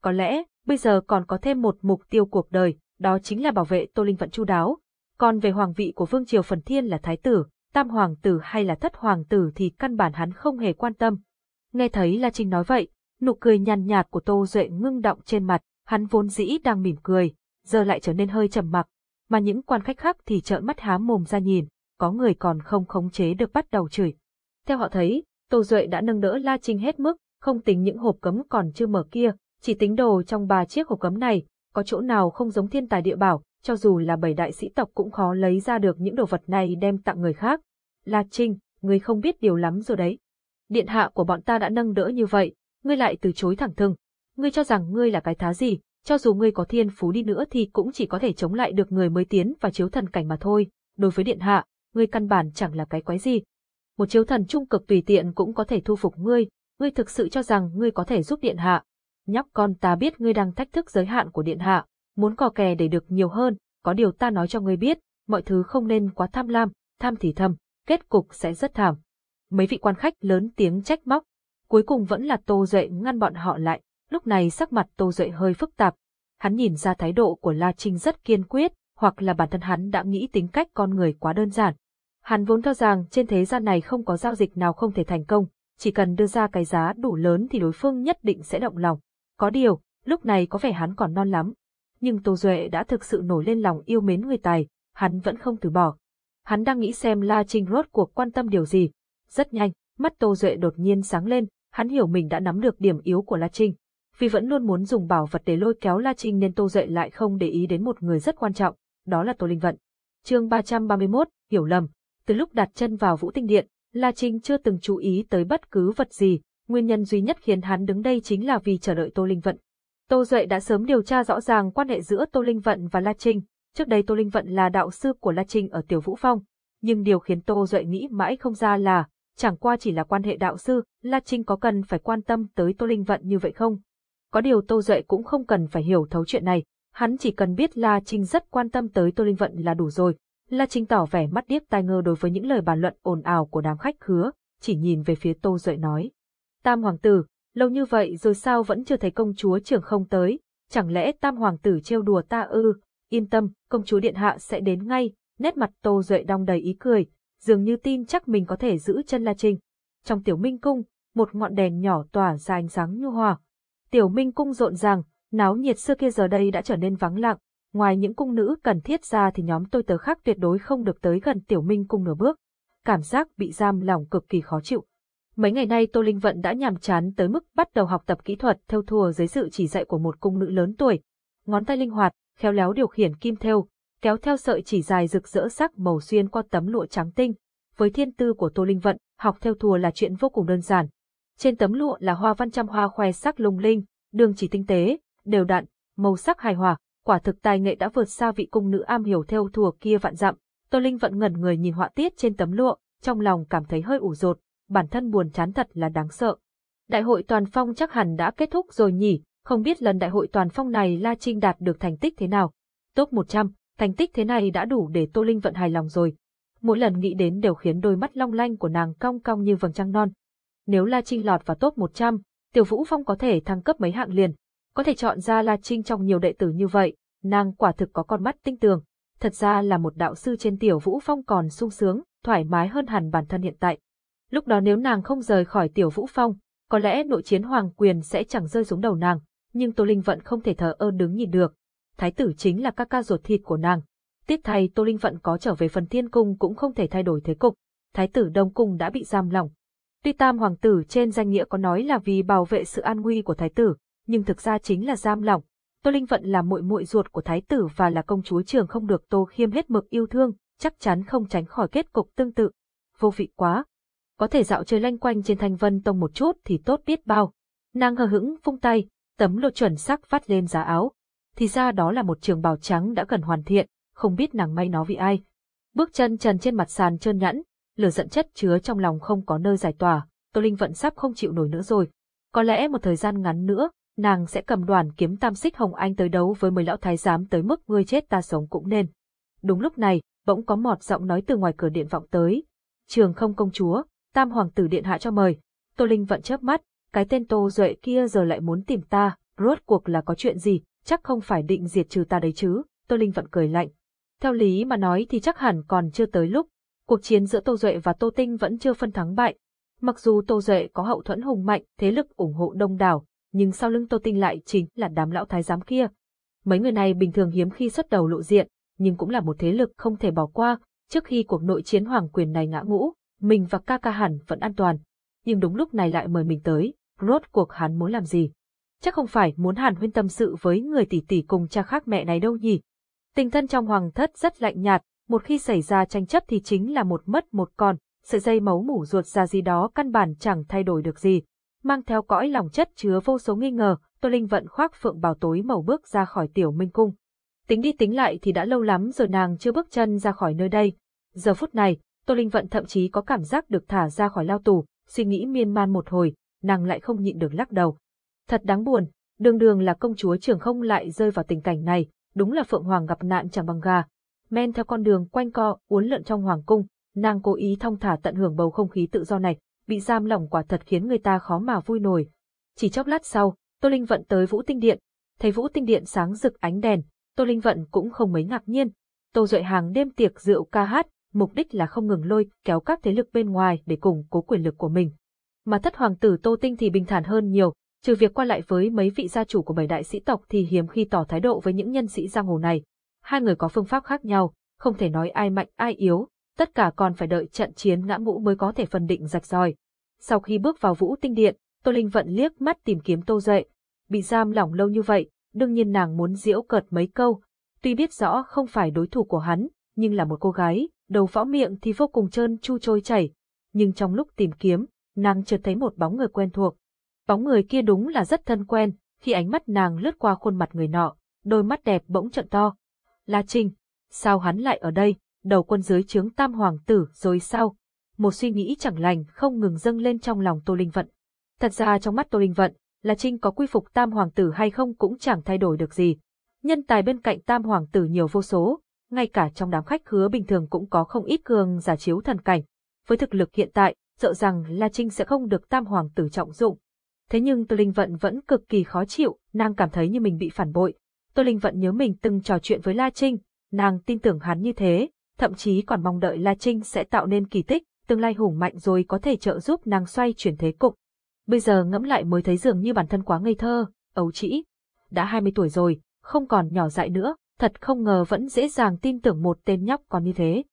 S1: Có lẽ, bây giờ còn có thêm một mục tiêu cuộc đời, đó chính là bảo vệ Tô Linh Vận chu đáo. Còn về hoàng vị của Vương Triều Phần Thiên là Thái tử, Tam Hoàng tử hay là Thất Hoàng tử thì căn bản hắn không hề quan tâm. Nghe thấy La Trinh nói vậy, nụ cười nhàn nhạt của Tô Duệ ngưng động trên mặt, hắn vốn dĩ đang mỉm cười, giờ lại trở nên hơi trầm mặc, mà những quan khách khác thì trợn mắt há mồm ra nhìn, có người còn không khống chế được bắt đầu chửi. Theo họ thấy, Tô Duệ đã nâng đỡ La Trinh hết mức, không tính những hộp cấm còn chưa mở kia, chỉ tính đồ trong ba chiếc hộp cấm này, có chỗ nào không giống thiên tài địa bảo, cho dù là bảy đại sĩ tộc cũng khó lấy ra được những đồ vật này đem tặng người khác. La Trinh, ngươi không biết điều lắm rồi đấy. Điện hạ của bọn ta đã nâng đỡ như vậy, ngươi lại từ chối thẳng thừng. Ngươi cho rằng ngươi là cái thá gì, cho dù ngươi có thiên phú đi nữa thì cũng chỉ có thể chống lại được người mới tiến và chiếu thần cảnh mà thôi. Đối với điện hạ, ngươi căn bản chẳng là cái quái gì. Một chiếu thần trung cực tùy tiện cũng có thể thu phục ngươi, ngươi thực sự cho rằng ngươi có thể giúp điện hạ. Nhóc con ta biết ngươi đang thách thức giới hạn của điện hạ, muốn cò kè để được nhiều hơn, có điều ta nói cho ngươi biết, mọi thứ không nên quá tham lam, tham thì thầm, kết cục sẽ rất thảm. Mấy vị quan khách lớn tiếng trách móc, cuối cùng vẫn là Tô Duệ ngăn bọn họ lại, lúc này sắc mặt Tô Duệ hơi phức tạp. Hắn nhìn ra thái độ của La Trinh rất kiên quyết, hoặc là bản thân hắn đã nghĩ tính cách con người quá đơn giản. Hắn vốn cho rằng trên thế gian này không có giao dịch nào không thể thành công, chỉ cần đưa ra cái giá đủ lớn thì đối phương nhất định sẽ động lòng. Có điều, lúc này có vẻ hắn còn non lắm. Nhưng Tô Duệ đã thực sự nổi lên lòng yêu mến người tài, hắn vẫn không từ bỏ. Hắn đang nghĩ xem La Trinh rốt cuộc quan tâm điều gì. Rất nhanh, mắt Tô Duệ đột nhiên sáng lên, hắn hiểu mình đã nắm được điểm yếu của La Trinh. Vì vẫn luôn muốn dùng bảo vật để lôi kéo La Trinh nên Tô Duệ lại không để ý đến một người rất quan trọng, đó là Tô Linh Vận. chương 331, hiểu lầm. Từ lúc đặt chân vào Vũ Tinh Điện, La Trinh chưa từng chú ý tới bất cứ vật gì, nguyên nhân duy nhất khiến hắn đứng đây chính là vì chờ đợi Tô Linh Vận. Tô Duệ đã sớm điều tra rõ ràng quan hệ giữa Tô Linh Vận và La Trinh, trước đây Tô Linh Vận là đạo sư của La Trinh ở Tiểu Vũ Phong, nhưng điều khiến Tô Duệ nghĩ mãi không ra là, chẳng qua chỉ là quan hệ đạo sư, La Trinh có cần phải quan tâm tới Tô Linh Vận như vậy không? Có điều Tô Duệ cũng không cần phải hiểu thấu chuyện này, hắn chỉ cần biết La Trinh rất quan tâm tới Tô Linh Vận là đủ rồi. La Trinh tỏ vẻ mắt điếc tai ngơ đối với những lời bàn luận ồn ào của đám khách khứa, chỉ nhìn về phía Tô Duệ nói. Tam Hoàng tử, lâu như vậy rồi sao vẫn chưa thấy công chúa trưởng không tới, chẳng lẽ Tam Hoàng tử trêu đùa ta ư, yên tâm, công chúa Điện Hạ sẽ đến ngay, nét mặt Tô Duệ đong đầy ý cười, dường như tin chắc mình có thể giữ chân La Trinh. Trong tiểu minh cung, một ngọn đèn nhỏ tỏa ra ánh sáng nhu hòa. Tiểu minh cung rộn ràng, náo nhiệt xưa kia giờ đây đã trở nên vắng lặng, ngoài những cung nữ cần thiết ra thì nhóm tôi tớ khác tuyệt đối không được tới gần tiểu minh cung nửa bước. Cảm giác bị giam lòng cực kỳ khó chịu. Mấy ngày nay Tô Linh Vận đã nhàm chán tới mức bắt đầu học tập kỹ thuật theo thùa dưới sự chỉ dạy của một cung nữ lớn tuổi. Ngón tay linh hoạt, khéo léo điều khiển kim thêu kéo theo sợi chỉ dài rực rỡ sắc màu xuyên qua tấm lụa trắng tinh. Với thiên tư của Tô Linh Vận, học theo thùa là chuyện vô cùng đơn giản. Trên tấm lụa là hoa văn trăm hoa khoe sắc lung linh, đường chỉ tinh tế, đều đặn, màu sắc hài hòa, quả thực tài nghệ đã vượt xa vị cung nữ am hiểu theo thùa kia vạn dặm. Tô Linh Vận ngẩn người nhìn họa tiết trên tấm lụa, trong lòng cảm thấy hơi ủ rột, bản thân buồn chán thật là đáng sợ. Đại hội toàn phong chắc hẳn đã kết thúc rồi nhỉ, không biết lần đại hội toàn phong này La Trinh đạt được thành tích thế nào. Top 100, thành tích thế này đã đủ để Tô Linh vận hài lòng rồi. Mỗi lần nghĩ đến đều khiến đôi mắt long lanh của nàng cong cong như vầng trăng non. Nếu La Trinh lọt vào top 100, Tiểu Vũ Phong có thể thăng cấp mấy hạng liền. Có thể chọn ra La Trinh trong nhiều đệ tử như vậy, nàng quả thực có con mắt tinh tường. Thật ra là một đạo sư trên Tiểu Vũ Phong còn sung sướng, thoải mái hơn hẳn bản thân hiện tại. Lúc đó nếu nàng không rời khỏi Tiểu Vũ Phong, có lẽ nội chiến hoàng quyền sẽ chẳng rơi xuống đầu nàng, nhưng Tô Linh Vận không thể thờ ơ đứng nhìn được. Thái tử chính là ca ca ruột thịt của nàng. Tiếp thay Tô Linh Vận có trở về phần thiên cung cũng không thể thay đổi thế cục. Thái tử Đông Cung đã bị giam lỏng. Tuy tam hoàng tử trên danh nghĩa có nói là vì bảo vệ sự an nguy của thái tử, nhưng thực ra chính là giam lỏng. Tô Linh Vận là muội muội ruột của thái tử và là công chúa trường không được Tô Khiêm hết mực yêu thương, chắc chắn không tránh khỏi kết cục tương tự. Vô vị quá, có thể dạo chơi lanh quanh trên thanh vân tông một chút thì tốt biết bao. Nàng hờ hững vung tay, tấm lụa chuẩn sắc vắt lên giá áo. Thì ra đó là một trường bào trắng đã gần hoàn thiện, không biết nàng may nó vì ai. Bước chân trần trên mặt sàn trơn nhẵn, lửa giận chất chứa trong lòng không có nơi giải tỏa, Tô Linh vận sắp không chịu nổi nữa rồi. Có lẽ một thời gian ngắn nữa, nàng sẽ cầm đoàn kiếm tam xích hồng anh tới đấu với mười lão thái giám tới mức ngươi chết ta sống cũng nên. Đúng lúc này, bỗng có một giọng nói từ ngoài cửa điện vọng tới. Trường không công chúa, tam hoàng tử điện hạ cho mời. Tô Linh vẫn chớp mắt, cái tên Tô Duệ kia giờ lại muốn tìm ta, rốt cuộc là có chuyện gì, chắc không phải định diệt trừ ta đấy chứ, Tô Linh vẫn cười lạnh. Theo lý mà nói thì chắc hẳn còn chưa tới lúc, cuộc chiến giữa Tô Duệ và Tô Tinh vẫn chưa phân thắng bại. Mặc dù Tô Duệ có hậu thuẫn hùng mạnh, thế lực ủng hộ đông đảo, nhưng sau lưng Tô Tinh lại chính là đám lão thái giám kia. Mấy người này bình thường hiếm khi xuất đầu lộ diện, nhưng cũng là một thế lực không thể bỏ qua, trước khi cuộc nội chiến hoàng quyền này ngã ngũ, mình và ca ca hẳn vẫn an toàn. Nhưng đúng lúc này lại mời mình tới, rốt cuộc hắn muốn làm gì? Chắc không phải muốn hàn huyên tâm sự với người tỷ tỷ cùng cha khác mẹ này đâu nhỉ? Tình thân trong hoàng thất rất lạnh nhạt, một khi xảy ra tranh chấp thì chính là một mất một còn, sợi dây máu mủ ruột ra gì đó căn bản chẳng thay đổi được gì. Mang theo cõi lòng chất chứa vô số nghi ngờ, Tô Linh vận khoác phượng bào tối màu bước ra khỏi tiểu minh cung. Tính đi tính lại thì đã lâu lắm rồi nàng chưa bước chân ra khỏi nơi đây. Giờ phút này, Tô Linh vận thậm chí có cảm giác được thả ra khỏi lao tù, suy nghĩ miên man một hồi, nàng lại không nhịn được lắc đầu. Thật đáng buồn, đường đường là công chúa trường không lại rơi vào tình cảnh này, đúng là Phượng Hoàng gặp nạn chẳng bằng gà. Men theo con đường quanh co, uốn lượn trong hoàng cung, nàng cố ý thong thả tận hưởng bầu không khí tự do này, bị giam lỏng quả thật khiến người ta khó mà vui nổi. Chỉ chốc lát sau, Tô Linh vận tới Vũ Tinh Điện, thấy Vũ Tinh Điện sáng rực ánh đèn, Tô Linh vận cũng không mấy ngạc nhiên. Tô Duệ hàng đêm tiệc rượu ca hát, mục đích là không ngừng lôi kéo các thế lực bên ngoài để củng cố quyền lực của mình. Mà thất hoàng tử Tô Tinh thì bình thản hơn nhiều, trừ việc qua lại với mấy vị gia chủ của bảy đại sĩ tộc thì hiếm khi tỏ thái độ với những nhân sĩ giang hồ này. Hai người có phương pháp khác nhau, không thể nói ai mạnh ai yếu, tất cả còn phải đợi trận chiến ngã ngũ mới có thể phân định rạch ròi. Sau khi bước vào vũ tinh điện, Tô Linh vận liếc mắt tìm kiếm Tô Dậy. Bị giam lỏng lâu như vậy, đương nhiên nàng muốn diễu cợt mấy câu. Tuy biết rõ không phải đối thủ của hắn, nhưng là một cô gái, đầu võ miệng thì vô cùng trơn chu trôi chảy. Nhưng trong lúc tìm kiếm, nàng chợt thấy một bóng người quen thuộc. Bóng người kia đúng là rất thân quen, khi ánh mắt nàng lướt qua khuôn mặt người nọ, đôi mắt đẹp bỗng trợn to. La Trinh, sao hắn lại ở đây, đầu quân dưới trướng tam hoàng tử rồi sao? Một suy nghĩ chẳng lành không ngừng dâng lên trong lòng Tô Linh Vận. Thật ra trong mắt Tô Linh Vận, là Trinh có quy phục tam hoàng tử hay không cũng chẳng thay đổi được gì. Nhân tài bên cạnh tam hoàng tử nhiều vô số, ngay cả trong đám khách khứa bình thường cũng có không ít cường giả chiếu thần cảnh. Với thực lực hiện tại, sợ rằng La Trinh sẽ không được tam hoàng tử trọng dụng. Thế nhưng Tô Linh Vận vẫn cực kỳ khó chịu, nàng cảm thấy như mình bị phản bội. Tô Linh Vận nhớ mình từng trò chuyện với La Trinh, nàng tin tưởng hắn như thế, thậm chí còn mong đợi La Trinh sẽ tạo nên kỳ tích, tương lai hùng mạnh rồi có thể trợ giúp nàng xoay chuyển thế cục. Bây giờ ngẫm lại mới thấy dường như bản thân quá ngây thơ, ấu trĩ. Đã 20 tuổi rồi, không còn nhỏ dại nữa, thật không ngờ vẫn dễ dàng tin tưởng một tên nhóc còn như thế.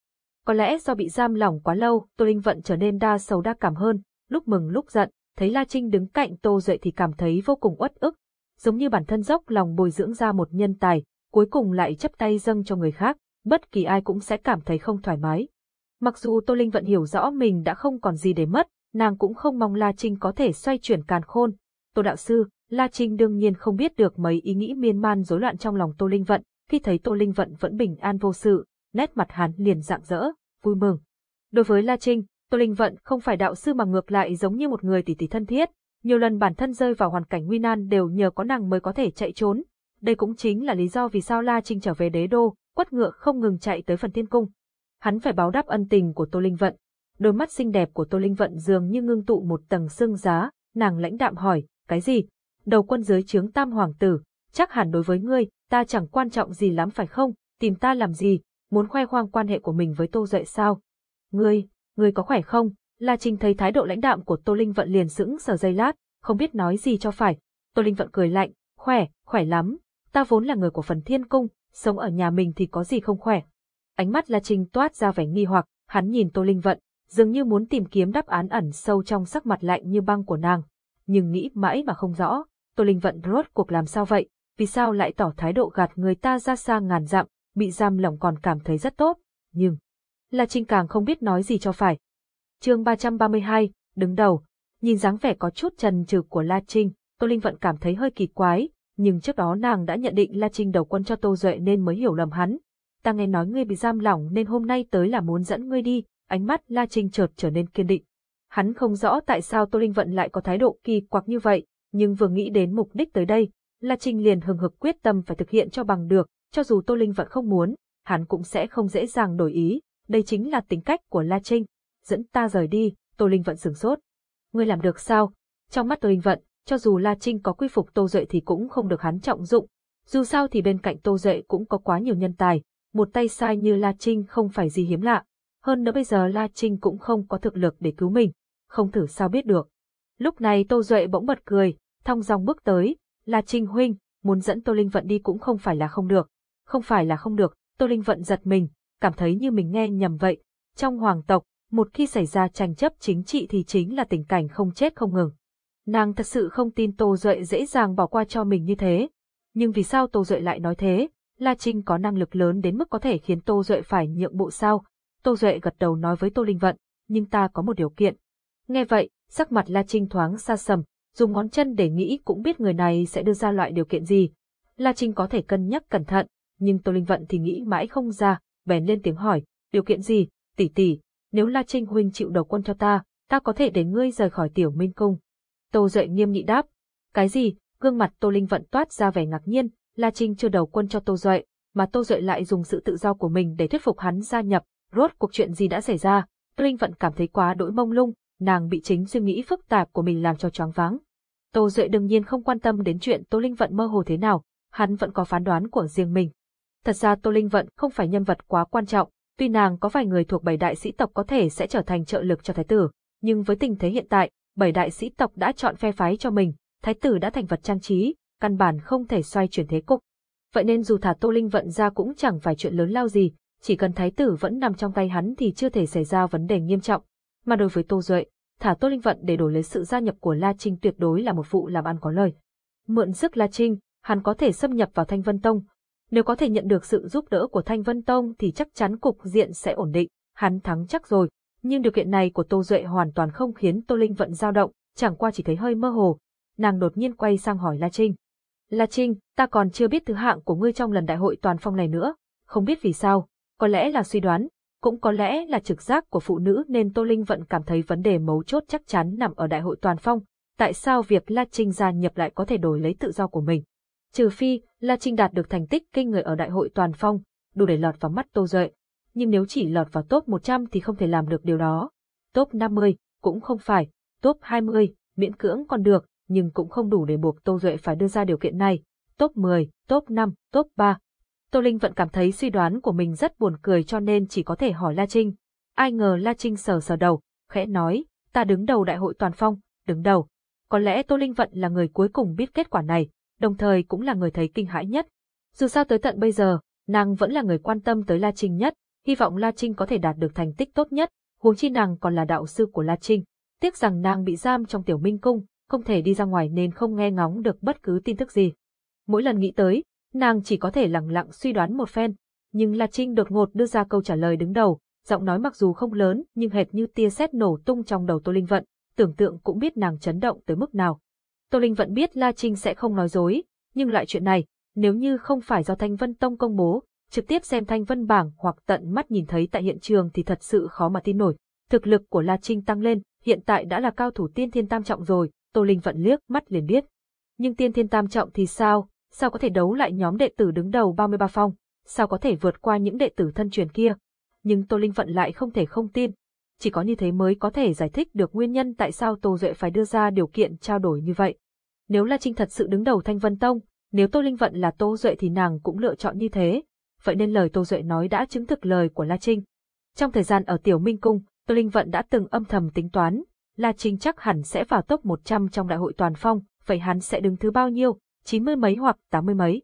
S1: Có lẽ do bị giam lỏng quá lâu, Tô Linh Vận trở nên đa sầu đa cảm hơn, lúc mừng lúc giận, thấy La Trinh đứng cạnh Tô Duệ thì cảm thấy vô cùng uất ức, giống như bản thân dốc lòng bồi dưỡng ra một nhân tài, cuối cùng lại chấp tay dâng cho người khác, bất kỳ ai cũng sẽ cảm thấy không thoải mái. Mặc dù Tô Linh Vận hiểu rõ mình đã không còn gì để mất, nàng cũng không mong La Trinh có thể xoay chuyển càn khôn. Tô Đạo Sư, La Trinh đương nhiên không biết được mấy ý nghĩ miên man rối loạn trong lòng Tô Linh Vận, khi thấy Tô Linh Vận vẫn bình an vô sự, nét mặt hắn liền rạng rỡ, vui mừng. Đối với La Trinh, Tô Linh Vận không phải đạo sư mà ngược lại giống như một người tỷ tỷ thân thiết, nhiều lần bản thân rơi vào hoàn cảnh nguy nan đều nhờ có nàng mới có thể chạy trốn. Đây cũng chính là lý do vì sao La Trinh trở về đế đô, quất ngựa không ngừng chạy tới phần thiên cung. Hắn phải báo đáp ân tình của Tô Linh Vận. Đôi mắt xinh đẹp của Tô Linh Vận dường như ngưng tụ một tầng sương giá, nàng lãnh đạm hỏi, cái gì? Đầu quân dưới trướng tam hoàng tử, chắc hẳn đối với ngươi, ta chẳng quan trọng gì lắm phải không, tìm ta làm gì, muốn khoe khoang quan hệ của mình với Tô Duệ sao? Ngươi, ngươi có khỏe không? La Trinh thấy thái độ lãnh đạm của Tô Linh Vận liền sững sờ giây lát, không biết nói gì cho phải. Tô Linh Vận cười lạnh, khỏe, khỏe lắm, ta vốn là người của phần thiên cung, sống ở nhà mình thì có gì không khỏe. Ánh mắt La Trinh toát ra vẻ nghi hoặc, hắn nhìn Tô Linh Vận, dường như muốn tìm kiếm đáp án ẩn sâu trong sắc mặt lạnh như băng của nàng. Nhưng nghĩ mãi mà không rõ, Tô Linh Vận rốt cuộc làm sao vậy, vì sao lại tỏ thái độ gạt người ta ra xa ngàn dặm, bị giam lỏng còn cảm thấy rất tốt, nhưng... La Trinh càng không biết nói gì cho phải. chương 332, đứng đầu, nhìn dáng vẻ có chút trần trừ của La Trinh, Tô Linh Vận cảm thấy hơi kỳ quái, nhưng trước đó nàng đã nhận định La Trinh đầu quân cho Tô Duệ nên mới hiểu lầm hắn. Ta nghe nói ngươi bị giam lỏng nên hôm nay tới là muốn dẫn ngươi đi, ánh mắt La Trinh chợt trở nên kiên định. Hắn không rõ tại sao Tô Linh Vận lại có thái độ kỳ quặc như vậy, Nhưng vừa nghĩ đến mục đích tới đây, La Trinh liền hừng hực quyết tâm phải thực hiện cho bằng được, cho dù Tô Linh Vận không muốn, hắn cũng sẽ không dễ dàng đổi ý, đây chính là tính cách của La Trinh. Dẫn ta rời đi, Tô Linh vận sửng sốt. Ngươi làm được sao? Trong mắt Tô Linh vận, cho dù La Trinh có quy phục Tô Duệ thì cũng không được hắn trọng dụng. Dù sao thì bên cạnh Tô Duệ cũng có quá nhiều nhân tài, một tay sai như La Trinh không phải gì hiếm lạ. Hơn nữa bây giờ La Trinh cũng không có thực lực để cứu mình, không thử sao biết được. Lúc này Tô Duệ bỗng bật cười, thong dong bước tới, La Trinh huynh, muốn dẫn Tô Linh Vận đi cũng không phải là không được. Không phải là không được, Tô Linh Vận giật mình, cảm thấy như mình nghe nhầm vậy. Trong hoàng tộc, một khi xảy ra tranh chấp chính trị thì chính là tình cảnh không chết không ngừng. Nàng thật sự không tin Tô Duệ dễ dàng bỏ qua cho mình như thế. Nhưng vì sao Tô Duệ lại nói thế? La Trinh có năng lực lớn đến mức có thể khiến Tô Duệ phải nhượng bộ sao? Tô Duệ gật đầu nói với Tô Linh Vận, nhưng ta có một điều kiện. Nghe vậy, sắc mặt La Trinh thoáng xa sầm, dùng ngón chân để nghĩ cũng biết người này sẽ đưa ra loại điều kiện gì. La Trinh có thể cân nhắc cẩn thận, nhưng Tô Linh Vận thì nghĩ mãi không ra, bèn lên tiếng hỏi, điều kiện gì, tỷ tỷ, nếu La Trinh huynh chịu đầu quân cho ta, ta có thể để ngươi rời khỏi tiểu minh cung. Tô Duệ nghiêm nghị đáp, cái gì, gương mặt Tô Linh Vận toát ra vẻ ngạc nhiên, La Trinh chưa đầu quân cho Tô Duệ, mà Tô Duệ lại dùng sự tự do của mình để thuyết phục hắn gia nhập, rốt cuộc chuyện gì đã xảy ra, Tô Linh Vận cảm thấy quá đỗi mông lung, nàng bị chính suy nghĩ phức tạp của mình làm cho choáng váng. Tô Duệ đương nhiên không quan tâm đến chuyện Tô Linh Vận mơ hồ thế nào, hắn vẫn có phán đoán của riêng mình. Thật ra Tô Linh Vận không phải nhân vật quá quan trọng, tuy nàng có vài người thuộc bảy đại sĩ tộc có thể sẽ trở thành trợ lực cho thái tử, nhưng với tình thế hiện tại, bảy đại sĩ tộc đã chọn phe phái cho mình, thái tử đã thành vật trang trí, căn bản không thể xoay chuyển thế cục. Vậy nên dù thả Tô Linh Vận ra cũng chẳng phải chuyện lớn lao gì, chỉ cần thái tử vẫn nằm trong tay hắn thì chưa thể xảy ra vấn đề nghiêm trọng. Mà đối với Tô Duệ, thả Tô Linh Vận để đổi lấy sự gia nhập của La Trinh tuyệt đối là một vụ làm ăn có lời. Mượn sức La Trinh, hắn có thể xâm nhập vào Thanh Vân Tông. Nếu có thể nhận được sự giúp đỡ của Thanh Vân Tông thì chắc chắn cục diện sẽ ổn định, hắn thắng chắc rồi. Nhưng điều kiện này của Tô Duệ hoàn toàn không khiến Tô Linh Vận dao động, chẳng qua chỉ thấy hơi mơ hồ. Nàng đột nhiên quay sang hỏi La Trinh. La Trinh, ta còn chưa biết thứ hạng của ngươi trong lần đại hội toàn phong này nữa, không biết vì sao, có lẽ là suy đoán, cũng có lẽ là trực giác của phụ nữ nên Tô Linh Vận cảm thấy vấn đề mấu chốt chắc chắn nằm ở đại hội toàn phong, tại sao việc La Trinh gia nhập lại có thể đổi lấy tự do của mình. Trừ phi, La Trinh đạt được thành tích kinh người ở đại hội toàn phong, đủ để lọt vào mắt Tô Duệ. Nhưng nếu chỉ lọt vào top 100 thì không thể làm được điều đó. Top 50, cũng không phải, top 20, miễn cưỡng còn được, nhưng cũng không đủ để buộc Tô Duệ phải đưa ra điều kiện này. Top 10, top 5, top 3, Tô Linh vẫn cảm thấy suy đoán của mình rất buồn cười cho nên chỉ có thể hỏi La Trinh. Ai ngờ La Trinh sờ sờ đầu, khẽ nói, ta đứng đầu đại hội toàn phong, đứng đầu. Có lẽ Tô Linh Vận là người cuối cùng biết kết quả này, đồng thời cũng là người thấy kinh hãi nhất. Dù sao tới tận bây giờ, nàng vẫn là người quan tâm tới La Trinh nhất, hy vọng La Trinh có thể đạt được thành tích tốt nhất, huống chi nàng còn là đạo sư của La Trinh. Tiếc rằng nàng bị giam trong tiểu minh cung, không thể đi ra ngoài nên không nghe ngóng được bất cứ tin tức gì. Mỗi lần nghĩ tới, nàng chỉ có thể lặng lặng suy đoán một phen, nhưng La Trinh đột ngột đưa ra câu trả lời đứng đầu, giọng nói mặc dù không lớn nhưng hệt như tia sét nổ tung trong đầu Tô Linh Vận, tưởng tượng cũng biết nàng chấn động tới mức nào. Tô Linh Vận biết La Trinh sẽ không nói dối, nhưng loại chuyện này, nếu như không phải do Thanh Vân Tông công bố, trực tiếp xem Thanh Vân bảng hoặc tận mắt nhìn thấy tại hiện trường thì thật sự khó mà tin nổi. Thực lực của La Trinh tăng lên, hiện tại đã là cao thủ tiên thiên tam trọng rồi, Tô Linh Vận liếc mắt liền biết. Nhưng tiên thiên tam trọng thì sao, sao có thể đấu lại nhóm đệ tử đứng đầu 33 phong, sao có thể vượt qua những đệ tử thân truyền kia. Nhưng Tô Linh Vận lại không thể không tin. Chỉ có như thế mới có thể giải thích được nguyên nhân tại sao Tô Duệ phải đưa ra điều kiện trao đổi như vậy. Nếu La Trinh thật sự đứng đầu Thanh Vân Tông, nếu Tô Linh Vận là Tô Duệ thì nàng cũng lựa chọn như thế. Vậy nên lời Tô Duệ nói đã chứng thực lời của La Trinh. Trong thời gian ở Tiểu Minh Cung, Tô Linh Vận đã từng âm thầm tính toán, La Trinh chắc hẳn sẽ vào top 100 trong đại hội toàn phong, vậy hắn sẽ đứng thứ bao nhiêu, chín mươi mấy hoặc tám mươi mấy.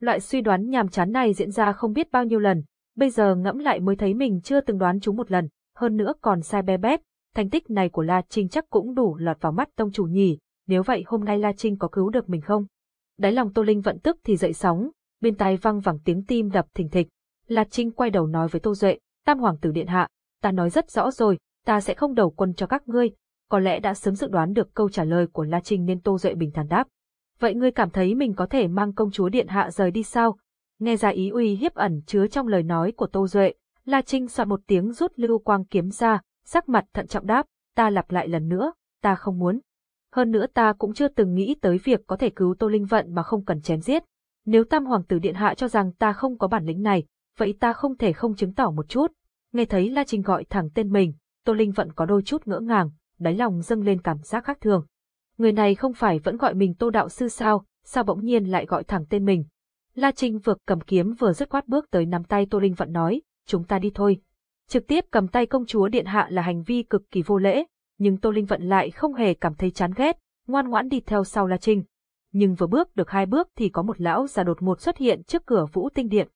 S1: Loại suy đoán nhàm chán này diễn ra không biết bao nhiêu lần, bây giờ ngẫm lại mới thấy mình chưa từng đoán chúng một lần, hơn nữa còn sai bé bét, thành tích này của La Trinh chắc cũng đủ lọt vào mắt tông chủ nhỉ, nếu vậy hôm nay La Trinh có cứu được mình không? Đáy lòng Tô Linh vận tức thì dậy sóng, bên tai văng vẳng tiếng tim đập thình thịch. La Trinh quay đầu nói với Tô Duệ, Tam Hoàng tử Điện Hạ, ta nói rất rõ rồi, ta sẽ không đầu quân cho các ngươi, có lẽ đã sớm dự đoán được câu trả lời của La Trinh nên Tô Duệ bình thản đáp. Vậy ngươi cảm thấy mình có thể mang công chúa điện hạ rời đi sao? Nghe ra ý uy hiếp ẩn chứa trong lời nói của Tô Duệ, La Trinh soạn một tiếng rút lưu quang kiếm ra, sắc mặt thận trọng đáp, ta lặp lại lần nữa, ta không muốn. Hơn nữa ta cũng chưa từng nghĩ tới việc có thể cứu Tô Linh Vận mà không cần chém giết. Nếu Tam Hoàng tử Điện Hạ cho rằng ta không có bản lĩnh này, vậy ta không thể không chứng tỏ một chút. Nghe thấy La Trinh gọi thẳng tên mình, Tô Linh Vận có đôi chút ngỡ ngàng, đáy lòng dâng lên cảm giác khác thường. Người này không phải vẫn gọi mình Tô Đạo Sư sao, sao bỗng nhiên lại gọi thẳng tên mình. La Trinh vừa cầm kiếm vừa dứt khoát bước tới nắm tay Tô Linh Vận nói, chúng ta đi thôi. Trực tiếp cầm tay công chúa điện hạ là hành vi cực kỳ vô lễ, nhưng Tô Linh Vận lại không hề cảm thấy chán ghét, ngoan ngoãn đi theo sau La Trinh. Nhưng vừa bước được hai bước thì có một lão già đột ngột xuất hiện trước cửa Vũ Tinh Điện.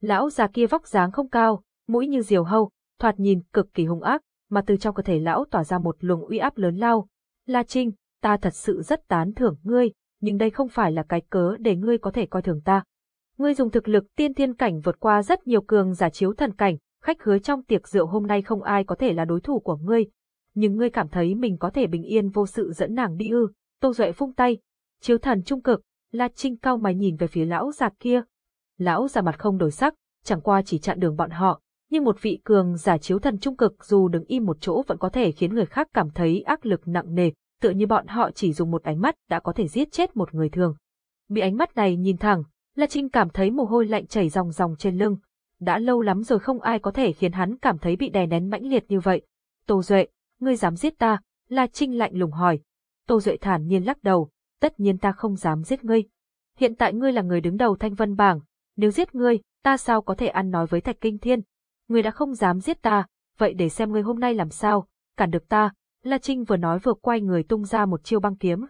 S1: Lão già kia vóc dáng không cao, mũi như diều hâu, thoạt nhìn cực kỳ hung ác, mà từ trong cơ thể lão tỏa ra một luồng uy áp lớn lao. La Trinh, ta thật sự rất tán thưởng ngươi, nhưng đây không phải là cái cớ để ngươi có thể coi thường ta. Ngươi dùng thực lực tiên thiên cảnh vượt qua rất nhiều cường giả chiếu thần cảnh, khách hứa trong tiệc rượu hôm nay không ai có thể là đối thủ của ngươi. Nhưng ngươi cảm thấy mình có thể bình yên vô sự dẫn nàng đi ư, Tô Duệ phung tay. Chiếu thần trung cực, La Trinh cao mày nhìn về phía lão già kia. Lão già mặt không đổi sắc, chẳng qua chỉ chặn đường bọn họ, nhưng một vị cường giả chiếu thần trung cực dù đứng im một chỗ vẫn có thể khiến người khác cảm thấy áp lực nặng nề, tựa như bọn họ chỉ dùng một ánh mắt đã có thể giết chết một người thường. Bị ánh mắt này nhìn thẳng, La Trinh cảm thấy mồ hôi lạnh chảy ròng ròng trên lưng. Đã lâu lắm rồi không ai có thể khiến hắn cảm thấy bị đè nén mãnh liệt như vậy. Tô Duệ, ngươi dám giết ta? La Trinh lạnh lùng hỏi. Tô Duệ thản nhiên lắc đầu, tất nhiên ta không dám giết ngươi. Hiện tại ngươi là người đứng đầu thanh vân bảng, nếu giết ngươi, ta sao có thể ăn nói với Thạch Kinh Thiên? Ngươi đã không dám giết ta, vậy để xem ngươi hôm nay làm sao, cản được ta. La Trinh vừa nói vừa quay người tung ra một chiêu băng kiếm.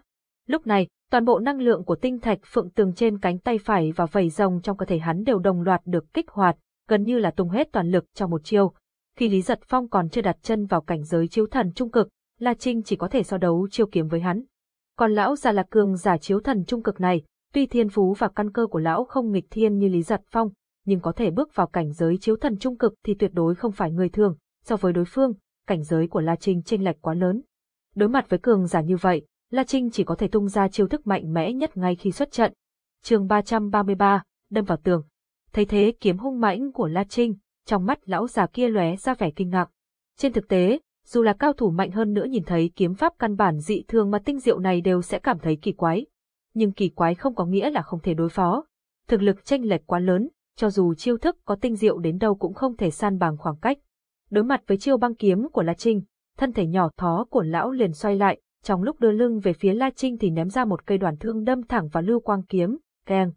S1: Lúc này, toàn bộ năng lượng của tinh thạch phượng tường trên cánh tay phải và vảy rồng trong cơ thể hắn đều đồng loạt được kích hoạt, gần như là tung hết toàn lực trong một chiêu. Khi Lý Giật Phong còn chưa đặt chân vào cảnh giới chiếu thần trung cực, La Trinh chỉ có thể so đấu chiêu kiếm với hắn. Còn lão già là cường giả chiếu thần trung cực này, tuy thiên phú và căn cơ của lão không nghịch thiên như Lý Giật Phong, nhưng có thể bước vào cảnh giới chiếu thần trung cực thì tuyệt đối không phải người thường, so với đối phương, cảnh giới của La Trinh chênh lệch quá lớn. Đối mặt với cường giả như vậy, La Trinh chỉ có thể tung ra chiêu thức mạnh mẽ nhất ngay khi xuất trận. Chương 333, đâm vào tường. Thấy thế kiếm hung mãnh của La Trinh, trong mắt lão già kia lóe ra vẻ kinh ngạc. Trên thực tế, dù là cao thủ mạnh hơn nữa nhìn thấy kiếm pháp căn bản dị thường mà tinh diệu này đều sẽ cảm thấy kỳ quái. Nhưng kỳ quái không có nghĩa là không thể đối phó. Thực lực tranh lệch quá lớn, cho dù chiêu thức có tinh diệu đến đâu cũng không thể san bằng khoảng cách. Đối mặt với chiêu băng kiếm của La Trinh, thân thể nhỏ thó của lão liền xoay lại, trong lúc đưa lưng về phía La Trinh thì ném ra một cây đoàn thương đâm thẳng vào lưu quang kiếm, keng.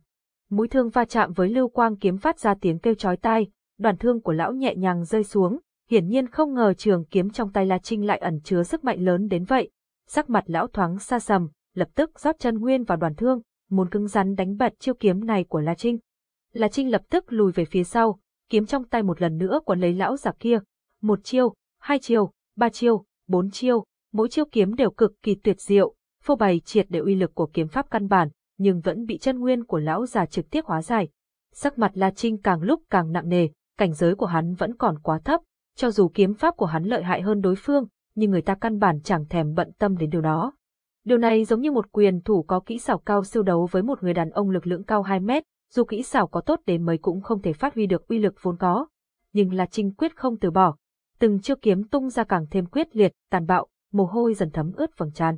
S1: Mũi thương va chạm với lưu quang kiếm phát ra tiếng kêu chói tai, đoàn thương của lão nhẹ nhàng rơi xuống, hiển nhiên không ngờ trường kiếm trong tay La Trinh lại ẩn chứa sức mạnh lớn đến vậy. Sắc mặt lão thoáng xa sầm, lập tức rót chân nguyên vào đoàn thương, muốn cứng rắn đánh bật chiêu kiếm này của La Trinh. La Trinh lập tức lùi về phía sau, kiếm trong tay một lần nữa quấn lấy lão già kia. Một chiêu, hai chiêu, ba chiêu, bốn chiêu, mỗi chiêu kiếm đều cực kỳ tuyệt diệu, phô bày triệt để uy lực của kiếm pháp căn bản, nhưng vẫn bị chân nguyên của lão già trực tiếp hóa giải. Sắc mặt La Trinh càng lúc càng nặng nề, cảnh giới của hắn vẫn còn quá thấp, cho dù kiếm pháp của hắn lợi hại hơn đối phương, nhưng người ta căn bản chẳng thèm bận tâm đến điều đó. Điều này giống như một quyền thủ có kỹ xảo cao siêu đấu với một người đàn ông lực lượng cao 2 mét, dù kỹ xảo có tốt đến mấy cũng không thể phát huy được uy lực vốn có. Nhưng là Trinh quyết không từ bỏ. Từng chiêu kiếm tung ra càng thêm quyết liệt, tàn bạo, mồ hôi dần thấm ướt vầng trán.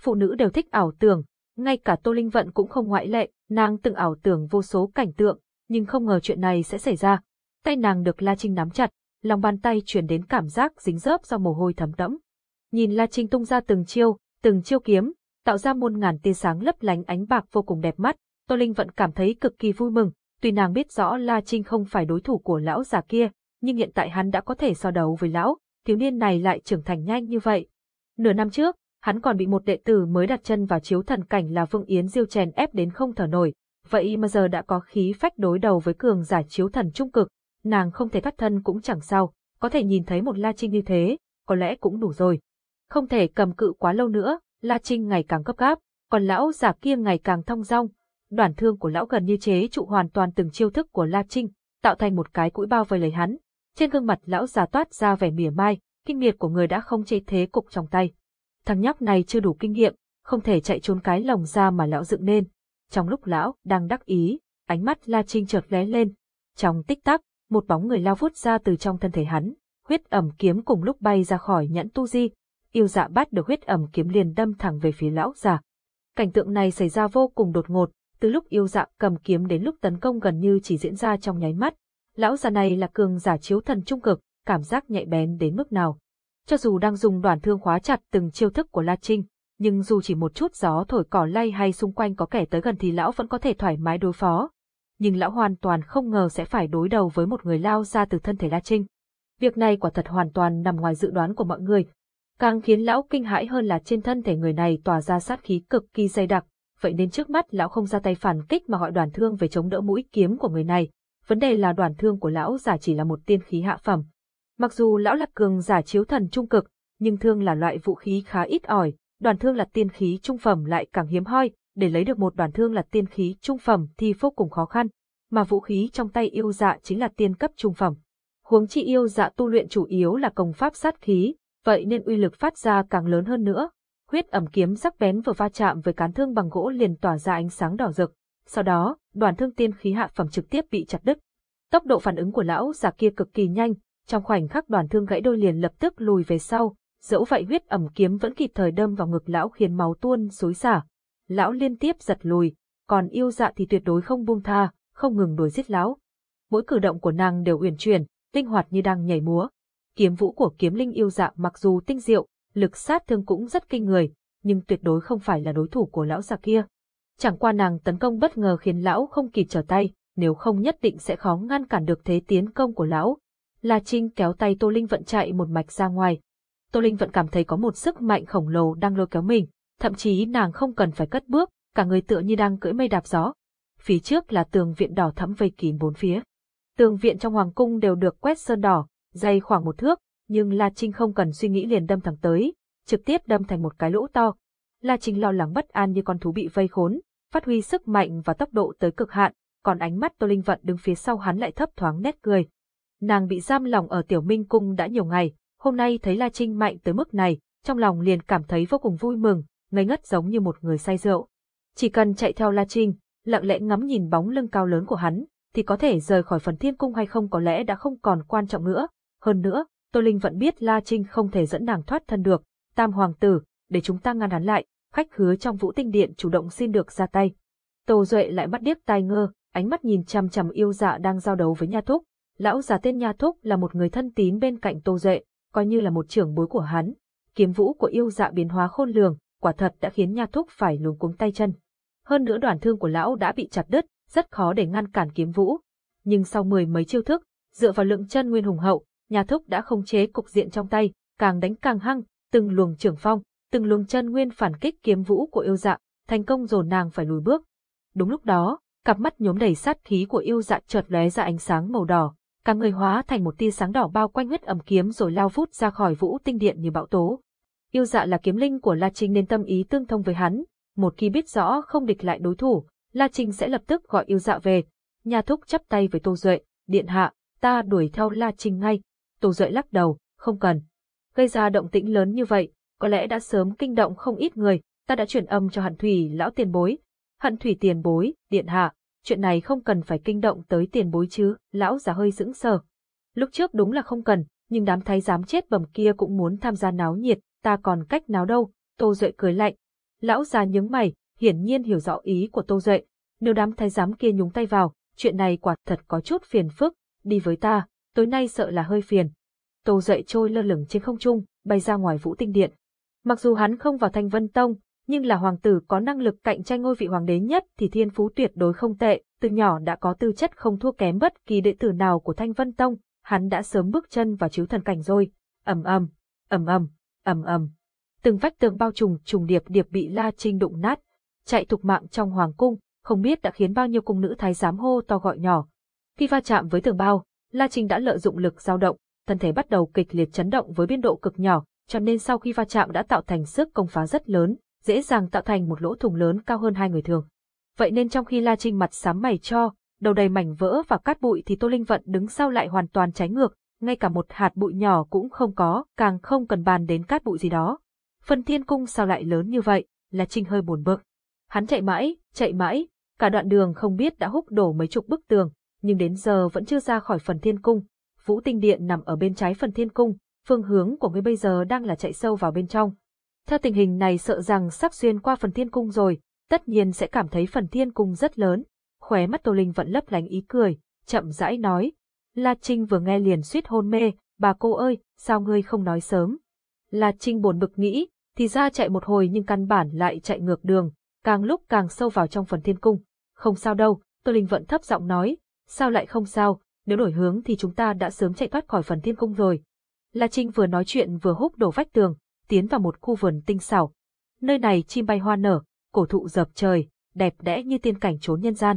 S1: Phụ nữ đều thích ảo tưởng, ngay cả Tô Linh Vận cũng không ngoại lệ, nàng từng ảo tưởng vô số cảnh tượng, nhưng không ngờ chuyện này sẽ xảy ra. Tay nàng được La Trinh nắm chặt, lòng bàn tay truyền đến cảm giác dính dớp do mồ hôi thấm đẫm. Nhìn La Trinh tung ra từng chiêu, từng chiêu kiếm, tạo ra muôn ngàn tia sáng lấp lánh ánh bạc vô cùng đẹp mắt, Tô Linh vẫn cảm thấy cực kỳ vui mừng, tuy nàng biết rõ La Trinh không phải đối thủ của lão già kia, nhưng hiện tại hắn đã có thể so đấu với lão, thiếu niên này lại trưởng thành nhanh như vậy, Nửa năm trước, hắn còn bị một đệ tử mới đặt chân vào chiếu thần cảnh là Vương Yến Diêu chèn ép đến không thở nổi, vậy mà giờ đã có khí phách đối đầu với cường giả chiếu thần trung cực, nàng không thể thoát thân cũng chẳng sao, có thể nhìn thấy một La Trinh như thế, có lẽ cũng đủ rồi. Không thể cầm cự quá lâu nữa, La Trinh ngày càng cấp gáp, còn lão giả kia ngày càng thong dong. Đoàn thương của lão gần như chế trụ hoàn toàn từng chiêu thức của La Trinh, tạo thành một cái cũi bao vây lấy hắn. Trên gương mặt lão già toát ra vẻ mỉa mai, kinh miệt của người đã không chế thế cục trong tay. Thằng nhóc này chưa đủ kinh nghiệm, không thể chạy trốn cái lồng ra mà lão dựng nên. Trong lúc lão đang đắc ý, ánh mắt La Trinh chợt lóe lên. Trong tích tắc, một bóng người lao vút ra từ trong thân thể hắn, huyết ẩm kiếm cùng lúc bay ra khỏi nhẫn tu di. yêu dạ bắt được huyết ẩm kiếm liền đâm thẳng về phía lão già. Cảnh tượng này xảy ra vô cùng đột ngột, từ lúc yêu dạ cầm kiếm đến lúc tấn công gần như chỉ diễn ra trong nháy mắt. Lão già này là cường giả chiếu thần trung cực, cảm giác nhạy bén đến mức nào. Cho dù đang dùng đoàn thương khóa chặt từng chiêu thức của La Trinh, nhưng dù chỉ một chút gió thổi cỏ lay hay xung quanh có kẻ tới gần thì lão vẫn có thể thoải mái đối phó. Nhưng lão hoàn toàn không ngờ sẽ phải đối đầu với một người lao ra từ thân thể La Trinh. Việc này quả thật hoàn toàn nằm ngoài dự đoán của mọi người. Càng khiến lão kinh hãi hơn là trên thân thể người này tỏa ra sát khí cực kỳ dày đặc, vậy nên trước mắt lão không ra tay phản kích mà gọi đoàn thương về chống đỡ mũi kiếm của người này. Vấn đề là đoàn thương của lão giả chỉ là một tiên khí hạ phẩm. Mặc dù lão là cường giả chiếu thần trung cực, nhưng thương là loại vũ khí khá ít ỏi, đoàn thương là tiên khí trung phẩm lại càng hiếm hoi, để lấy được một đoàn thương là tiên khí trung phẩm thì vô cùng khó khăn, mà vũ khí trong tay yêu dạ chính là tiên cấp trung phẩm. Huống chi yêu dạ tu luyện chủ yếu là công pháp sát khí, vậy nên uy lực phát ra càng lớn hơn nữa. Huyết ẩm kiếm sắc bén vừa va chạm với cán thương bằng gỗ liền tỏa ra ánh sáng đỏ rực. Sau đó, đoàn thương tiên khí hạ phẩm trực tiếp bị chặt đứt. Tốc độ phản ứng của lão già kia cực kỳ nhanh, trong khoảnh khắc đoàn thương gãy đôi liền lập tức lùi về sau, dẫu vậy huyết ẩm kiếm vẫn kịp thời đâm vào ngực lão khiến máu tuôn xối xả. Lão liên tiếp giật lùi, còn yêu dạ thì tuyệt đối không buông tha, không ngừng đuổi giết lão. Mỗi cử động của nàng đều uyển chuyển, linh hoạt như đang nhảy múa. Kiếm vũ của kiếm linh yêu dạ mặc dù tinh diệu, lực sát thương cũng rất kinh người, nhưng tuyệt đối không phải là đối thủ của lão già kia. Chẳng qua nàng tấn công bất ngờ khiến lão không kịp trở tay, nếu không nhất định sẽ khó ngăn cản được thế tiến công của lão. La Trinh kéo tay Tô Linh vận chạy một mạch ra ngoài, Tô Linh vẫn cảm thấy có một sức mạnh khổng lồ đang lôi kéo mình, thậm chí nàng không cần phải cất bước, cả người tựa như đang cưỡi mây đạp gió. Phía trước là tường viện đỏ thẫm vây kín bốn phía. Tường viện trong hoàng cung đều được quét sơn đỏ, dày khoảng một thước, nhưng La Trinh không cần suy nghĩ liền đâm thẳng tới, trực tiếp đâm thành một cái lỗ to. La Trinh lo lắng bất an như con thú bị vây khốn, phát huy sức mạnh và tốc độ tới cực hạn, còn ánh mắt Tô Linh Vận đứng phía sau hắn lại thấp thoáng nét cười. Nàng bị giam lòng ở Tiểu Minh cung đã nhiều ngày, hôm nay thấy La Trinh mạnh tới mức này, trong lòng liền cảm thấy vô cùng vui mừng, ngây ngất giống như một người say rượu. Chỉ cần chạy theo La Trinh, lặng lẽ ngắm nhìn bóng lưng cao lớn của hắn, thì có thể rời khỏi phần thiên cung hay không có lẽ đã không còn quan trọng nữa. Hơn nữa, Tô Linh vẫn biết La Trinh không thể dẫn nàng thoát thân được. Tam hoàng tử, để chúng ta ngăn hắn lại, khách hứa trong vũ tinh điện chủ động xin được ra tay. Tô Duệ lại bắt điếc tai ngơ, ánh mắt nhìn chằm chằm yêu dạ đang giao đấu với Nha Thúc. Lão già tên Nha Thúc là một người thân tín bên cạnh Tô Duệ, coi như là một trưởng bối của hắn. Kiếm vũ của yêu dạ biến hóa khôn lường, quả thật đã khiến Nha Thúc phải luống cuống tay chân. Hơn nữa đoàn thương của lão đã bị chặt đứt, rất khó để ngăn cản kiếm vũ. Nhưng sau mười mấy chiêu thức, dựa vào lượng chân nguyên hùng hậu, Nha Thúc đã khống chế cục diện trong tay, càng đánh càng hăng, từng luồng trưởng phong, từng luồng chân nguyên phản kích kiếm vũ của yêu dạ, thành công dồn nàng phải lùi bước. Đúng lúc đó, cặp mắt nhóm đầy sát khí của yêu dạ chợt lóe ra ánh sáng màu đỏ, cả người hóa thành một tia sáng đỏ bao quanh huyết ẩm kiếm rồi lao vút ra khỏi vũ tinh điện như bão tố. Yêu dạ là kiếm linh của La Trinh nên tâm ý tương thông với hắn, một khi biết rõ không địch lại đối thủ, La Trinh sẽ lập tức gọi yêu dạ về. Nhà thúc chắp tay với Tô Duệ, điện hạ, ta đuổi theo La Trinh ngay. Tô Duệ lắc đầu, không cần. Gây ra động tĩnh lớn như vậy, có lẽ đã sớm kinh động không ít người, ta đã chuyển âm cho hận thủy lão tiền bối. Hận thủy tiền bối, điện hạ, chuyện này không cần phải kinh động tới tiền bối chứ, lão già hơi sững sờ. Lúc trước đúng là không cần, nhưng đám thái giám chết bầm kia cũng muốn tham gia náo nhiệt, ta còn cách nào đâu, Tô Duệ cười lạnh. Lão già nhướng mày, hiển nhiên hiểu rõ ý của Tô Duệ. Nếu đám thái giám kia nhúng tay vào, chuyện này quả thật có chút phiền phức, đi với ta, tối nay sợ là hơi phiền. Tô Duệ trôi lơ lửng trên không trung, bay ra ngoài vũ tinh điện. Mặc dù hắn không vào thanh vân tông, nhưng là hoàng tử có năng lực cạnh tranh ngôi vị hoàng đế nhất thì thiên phú tuyệt đối không tệ, từ nhỏ đã có tư chất không thua kém bất kỳ đệ tử nào của Thanh Vân Tông, hắn đã sớm bước chân vào chiếu thần cảnh rồi. Ầm ầm, ầm ầm, ầm ầm. Từng vách tường bao trùng trùng điệp điệp bị La Trinh đụng nát, chạy thục mạng trong hoàng cung, không biết đã khiến bao nhiêu cung nữ thái giám hô to gọi nhỏ. Khi va chạm với tường bao, La Trinh đã lợi dụng lực dao động, thân thể bắt đầu kịch liệt chấn động với biên độ cực nhỏ, cho nên sau khi va chạm đã tạo thành sức công phá rất lớn, dễ dàng tạo thành một lỗ thủng lớn cao hơn hai người thường. Vậy nên trong khi La Trinh mặt sám mày cho, đầu đầy mảnh vỡ và cát bụi thì Tô Linh Vận đứng sau lại hoàn toàn trái ngược, ngay cả một hạt bụi nhỏ cũng không có, càng không cần bàn đến cát bụi gì đó. Phần thiên cung sao lại lớn như vậy, là Trinh hơi buồn bực. Hắn chạy mãi, chạy mãi, cả đoạn đường không biết đã húc đổ mấy chục bức tường, nhưng đến giờ vẫn chưa ra khỏi phần thiên cung. Vũ tinh điện nằm ở bên trái phần thiên cung, phương hướng của ngươi bây giờ đang là chạy sâu vào bên trong. Theo tình hình này sợ rằng sắp xuyên qua phần thiên cung rồi, tất nhiên sẽ cảm thấy phần thiên cung rất lớn. Khóe mắt Tô Linh vẫn lấp lánh ý cười, chậm rãi nói. La Trinh vừa nghe liền suýt hôn mê, bà cô ơi, sao ngươi không nói sớm? La Trinh buồn bực nghĩ, thì ra chạy một hồi nhưng căn bản lại chạy ngược đường, càng lúc càng sâu vào trong phần thiên cung. Không sao đâu, Tô Linh vẫn thấp giọng nói, sao lại không sao, nếu đổi hướng thì chúng ta đã sớm chạy thoát khỏi phần thiên cung rồi. La Trinh vừa nói chuyện vừa húc đổ vách tường, tiến vào một khu vườn tinh xảo. Nơi này chim bay hoa nở, cổ thụ dập trời, đẹp đẽ như tiên cảnh trốn nhân gian.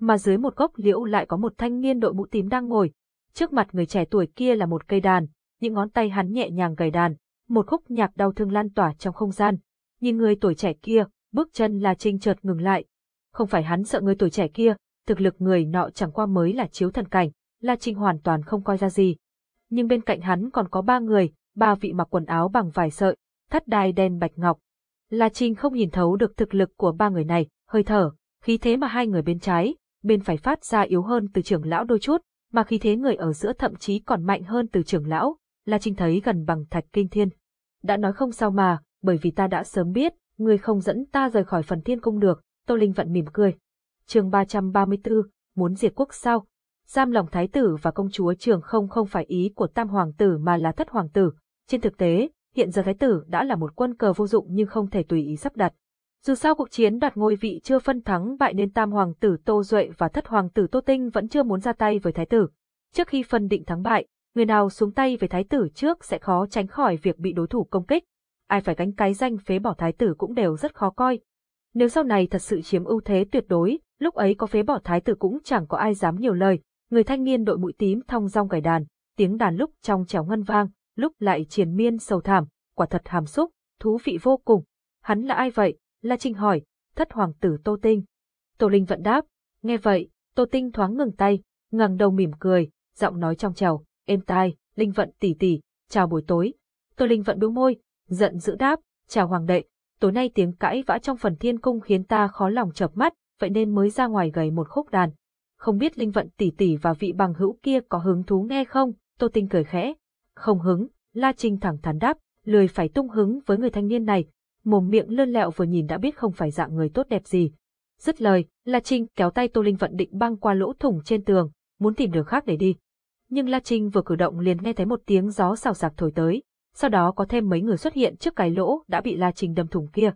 S1: Mà dưới một gốc liễu lại có một thanh niên đội mũ tím đang ngồi. Trước mặt người trẻ tuổi kia là một cây đàn, những ngón tay hắn nhẹ nhàng gảy đàn, một khúc nhạc đau thương lan tỏa trong không gian. Nhìn người tuổi trẻ kia, bước chân La Trinh chợt ngừng lại. Không phải hắn sợ người tuổi trẻ kia, thực lực người nọ chẳng qua mới là chiếu thần cảnh, La Trinh hoàn toàn không coi ra gì. Nhưng bên cạnh hắn còn có ba người, ba vị mặc quần áo bằng vải sợi, thắt đai đen bạch ngọc. La Trinh không nhìn thấu được thực lực của ba người này, hơi thở, khí thế mà hai người bên trái, bên phải phát ra yếu hơn từ trưởng lão đôi chút, mà khí thế người ở giữa thậm chí còn mạnh hơn từ trưởng lão, La Trinh thấy gần bằng thạch kinh thiên. Đã nói không sao mà, bởi vì ta đã sớm biết, người không dẫn ta rời khỏi phần thiên cung được, Tô Linh vận mỉm cười. chương 334, muốn diệt quốc sao? Giam lòng thái tử và công chúa trường không không phải ý của tam hoàng tử mà là thất hoàng tử. Trên thực tế, hiện giờ thái tử đã là một quân cờ vô dụng nhưng không thể tùy ý sắp đặt. Dù sao cuộc chiến đoạt ngôi vị chưa phân thắng bại nên tam hoàng tử Tô Duệ và thất hoàng tử Tô Tinh vẫn chưa muốn ra tay với thái tử. Trước khi phân định thắng bại, người nào xuống tay với thái tử trước sẽ khó tránh khỏi việc bị đối thủ công kích. Ai phải gánh cái danh phế bỏ thái tử cũng đều rất khó coi. Nếu sau này thật sự chiếm ưu thế tuyệt đối, lúc ấy có phế bỏ thái tử cũng chẳng có ai dám nhiều lời. Người thanh niên đội mũi tím thong dong gảy đàn, tiếng đàn lúc trong trèo ngân vang, lúc lại triền miên sầu thảm, quả thật hàm xúc, thú vị vô cùng. Hắn là ai vậy? La Trinh hỏi, thất hoàng tử Tô Tinh. Tô Linh vận đáp, nghe vậy, Tô Tinh thoáng ngừng tay, ngẩng đầu mỉm cười, giọng nói trong trèo, êm tai, Linh vận tỉ tỉ, chào buổi tối. Tô Linh vận bĩu môi, giận dữ đáp, chào hoàng đệ, tối nay tiếng cãi vã trong phần thiên cung khiến ta khó lòng chợp mắt, vậy nên mới ra ngoài gầy một khúc đàn. Không biết Linh vận tỉ tỉ và vị bằng hữu kia có hứng thú nghe không? Tô Tinh cười khẽ. Không hứng, La Trinh thẳng thắn đáp, lười phải tung hứng với người thanh niên này, mồm miệng lươn lẹo vừa nhìn đã biết không phải dạng người tốt đẹp gì. Dứt lời, La Trinh kéo tay Tô Linh vận định băng qua lỗ thủng trên tường, muốn tìm đường khác để đi. Nhưng La Trinh vừa cử động liền nghe thấy một tiếng gió xào xạc thổi tới, sau đó có thêm mấy người xuất hiện trước cái lỗ đã bị La Trinh đâm thủng kia.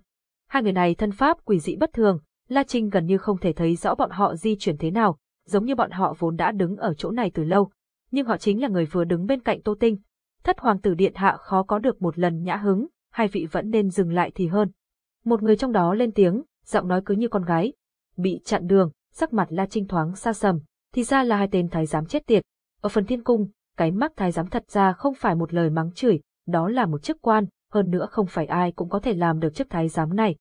S1: Hai người này thân pháp quỷ dị bất thường, La Trinh gần như không thể thấy rõ bọn họ di chuyển thế nào, giống như bọn họ vốn đã đứng ở chỗ này từ lâu. Nhưng họ chính là người vừa đứng bên cạnh Tô Tinh. Thất hoàng tử điện hạ khó có được một lần nhã hứng, hai vị vẫn nên dừng lại thì hơn. Một người trong đó lên tiếng, giọng nói cứ như con gái. Bị chặn đường, sắc mặt La Trinh thoáng xa sầm, thì ra là hai tên thái giám chết tiệt. Ở phần thiên cung, cái mắc thái giám thật ra không phải một lời mắng chửi, đó là một chức quan, hơn nữa không phải ai cũng có thể làm được chức thái giám này.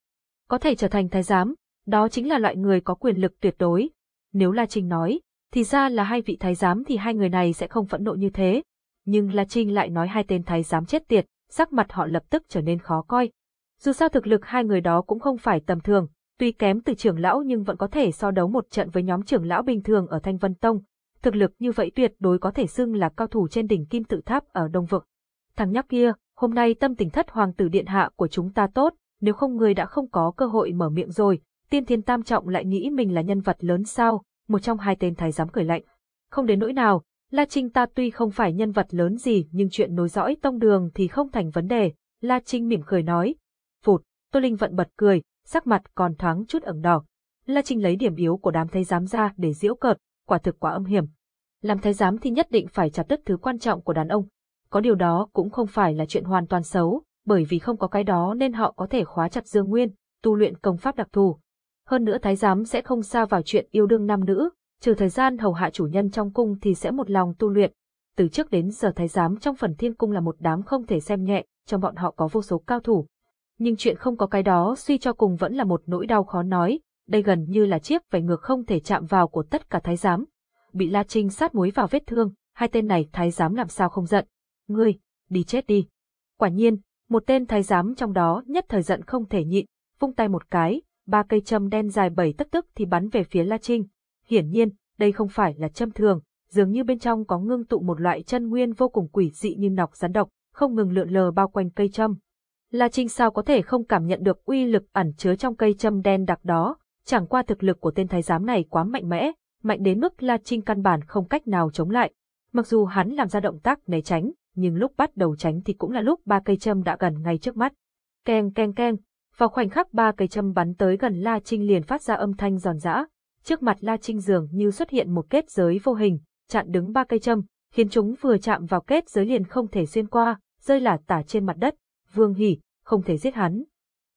S1: Có thể trở thành thái giám, đó chính là loại người có quyền lực tuyệt đối. Nếu La Trinh nói, thì ra là hai vị thái giám thì hai người này sẽ không phẫn nộ như thế. Nhưng La Trinh lại nói hai tên thái giám chết tiệt, sắc mặt họ lập tức trở nên khó coi. Dù sao thực lực hai người đó cũng không phải tầm thường, tuy kém từ trưởng lão nhưng vẫn có thể so đấu một trận với nhóm trưởng lão bình thường ở Thanh Vân Tông. Thực lực như vậy tuyệt đối có thể xưng là cao thủ trên đỉnh kim tự tháp ở Đông Vực. Thằng nhóc kia, hôm nay tâm tình thất hoàng tử điện hạ của chúng ta tốt, nếu không người đã không có cơ hội mở miệng rồi, tiên thiên tam trọng lại nghĩ mình là nhân vật lớn sao, một trong hai tên thái giám cười lạnh. Không đến nỗi nào, La Trinh ta tuy không phải nhân vật lớn gì nhưng chuyện nối dõi tông đường thì không thành vấn đề, La Trinh mỉm cười nói. Phụt, Tô Linh vận bật cười, sắc mặt còn thoáng chút ửng đỏ. La Trinh lấy điểm yếu của đám thái giám ra để giễu cợt, quả thực quá âm hiểm. Làm thái giám thì nhất định phải chặt đứt thứ quan trọng của đàn ông. Có điều đó cũng không phải là chuyện hoàn toàn xấu, bởi vì không có cái đó nên họ có thể khóa chặt Dương Nguyên, tu luyện công pháp đặc thù. Hơn nữa thái giám sẽ không xa vào chuyện yêu đương nam nữ, trừ thời gian hầu hạ chủ nhân trong cung thì sẽ một lòng tu luyện. Từ trước đến giờ thái giám trong phần thiên cung là một đám không thể xem nhẹ, trong bọn họ có vô số cao thủ. Nhưng chuyện không có cái đó suy cho cùng vẫn là một nỗi đau khó nói, đây gần như là chiếc vảy ngược không thể chạm vào của tất cả thái giám. Bị La Trinh sát muối vào vết thương, hai tên này thái giám làm sao không giận. Ngươi, đi chết đi. Quả nhiên, một tên thái giám trong đó nhất thời giận không thể nhịn, vung tay một cái, ba cây châm đen dài bảy tấc tức thì bắn về phía La Trinh, Hiển nhiên, đây không phải là châm thường, dường như bên trong có ngưng tụ một loại chân nguyên vô cùng quỷ dị như nọc rắn độc, không ngừng lượn lờ bao quanh cây châm. La Trinh sao có thể không cảm nhận được uy lực ẩn chứa trong cây châm đen đặc đó, chẳng qua thực lực của tên thái giám này quá mạnh mẽ, mạnh đến mức La Trinh căn bản không cách nào chống lại. Mặc dù hắn làm ra động tác né tránh, nhưng lúc bắt đầu tránh thì cũng là lúc ba cây châm đã gần ngay trước mắt. Keng keng keng, vào khoảnh khắc ba cây châm bắn tới gần La Trinh liền phát ra âm thanh giòn giã. Trước mặt La Trinh dường như xuất hiện một kết giới vô hình, chặn đứng ba cây châm, khiến chúng vừa chạm vào kết giới liền không thể xuyên qua, rơi lả tả trên mặt đất. Vương Hỉ, không thể giết hắn.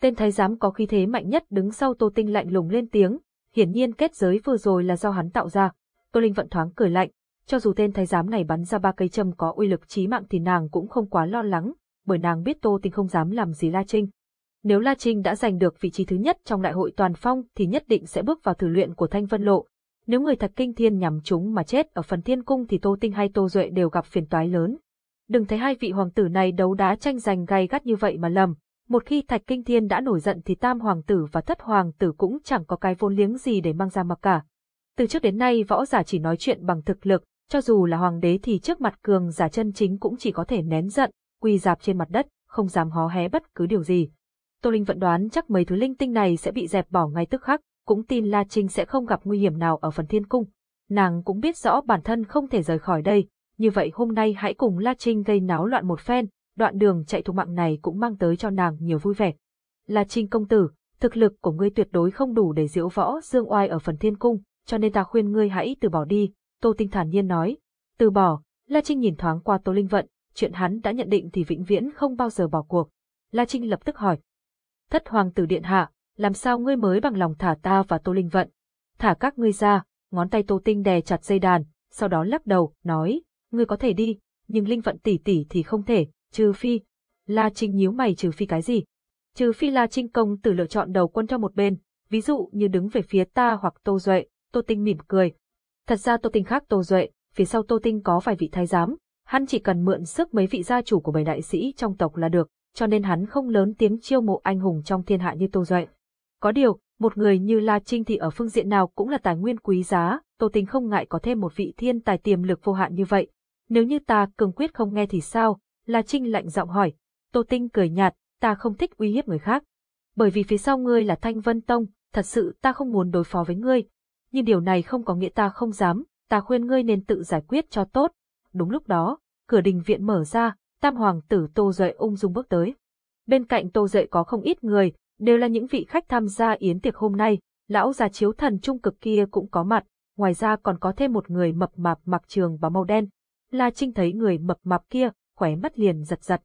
S1: Tên thái giám có khí thế mạnh nhất đứng sau Tô Tinh lạnh lùng lên tiếng, hiển nhiên kết giới vừa rồi là do hắn tạo ra. Tô Linh vận thoáng cười lạnh, cho dù tên thái giám này bắn ra ba cây châm có uy lực chí mạng thì nàng cũng không quá lo lắng, bởi nàng biết Tô Tinh không dám làm gì La Trinh. Nếu La Trinh đã giành được vị trí thứ nhất trong đại hội toàn phong thì nhất định sẽ bước vào thử luyện của Thanh Vân Lộ. Nếu người thật kinh thiên nhằm chúng mà chết ở phần thiên cung thì Tô Tinh hay Tô Duệ đều gặp phiền toái lớn. Đừng thấy hai vị hoàng tử này đấu đá tranh giành gay gắt như vậy mà lầm. Một khi Thạch Kinh Thiên đã nổi giận thì tam hoàng tử và thất hoàng tử cũng chẳng có cái vốn liếng gì để mang ra mặc cả. Từ trước đến nay võ giả chỉ nói chuyện bằng thực lực, cho dù là hoàng đế thì trước mặt cường giả chân chính cũng chỉ có thể nén giận, quỳ dạp trên mặt đất, không dám hó hé bất cứ điều gì. Tô Linh vận đoán chắc mấy thứ linh tinh này sẽ bị dẹp bỏ ngay tức khắc, cũng tin La Trinh sẽ không gặp nguy hiểm nào ở phần thiên cung. Nàng cũng biết rõ bản thân không thể rời khỏi đây, như vậy hôm nay hãy cùng La Trinh gây náo loạn một phen, đoạn đường chạy thục mạng này cũng mang tới cho nàng nhiều vui vẻ. La Trinh công tử, thực lực của ngươi tuyệt đối không đủ để diễu võ dương oai ở phần thiên cung, cho nên ta khuyên ngươi hãy từ bỏ đi, Tô Tinh thản nhiên nói. Từ bỏ, La Trinh nhìn thoáng qua Tô Linh Vận, chuyện hắn đã nhận định thì vĩnh viễn không bao giờ bỏ cuộc. La Trinh lập tức hỏi. Thất hoàng tử điện hạ, làm sao ngươi mới bằng lòng thả ta và Tô Linh Vận? Thả các ngươi ra, ngón tay Tô Tinh đè chặt dây đàn, sau đó lắc đầu, nói, ngươi có thể đi, nhưng Linh Vận tỷ tỷ thì không thể, trừ phi. La Trinh nhíu mày trừ phi cái gì? Trừ phi La Trinh công tử lựa chọn đầu quân cho một bên, ví dụ như đứng về phía ta hoặc Tô Duệ, Tô Tinh mỉm cười. Thật ra Tô Tinh khác Tô Duệ, phía sau Tô Tinh có vài vị thái giám, hắn chỉ cần mượn sức mấy vị gia chủ của bảy đại sĩ trong tộc là được, cho nên hắn không lớn tiếng chiêu mộ anh hùng trong thiên hạ như Tô Duệ. Có điều, một người như La Trinh thì ở phương diện nào cũng là tài nguyên quý giá, Tô Tinh không ngại có thêm một vị thiên tài tiềm lực vô hạn như vậy. Nếu như ta cường quyết không nghe thì sao? La Trinh lạnh giọng hỏi. Tô Tinh cười nhạt, ta không thích uy hiếp người khác. Bởi vì phía sau ngươi là Thanh Vân Tông, thật sự ta không muốn đối phó với ngươi. Nhưng điều này không có nghĩa ta không dám, ta khuyên ngươi nên tự giải quyết cho tốt. Đúng lúc đó, cửa đình viện mở ra, tam hoàng tử Tô Duệ ung dung bước tới. Bên cạnh Tô Duệ có không ít người, đều là những vị khách tham gia yến tiệc hôm nay, lão già chiếu thần trung cực kia cũng có mặt, ngoài ra còn có thêm một người mập mạp mặc trường và màu đen. La Trinh thấy người mập mạp kia, khóe mắt liền giật giật.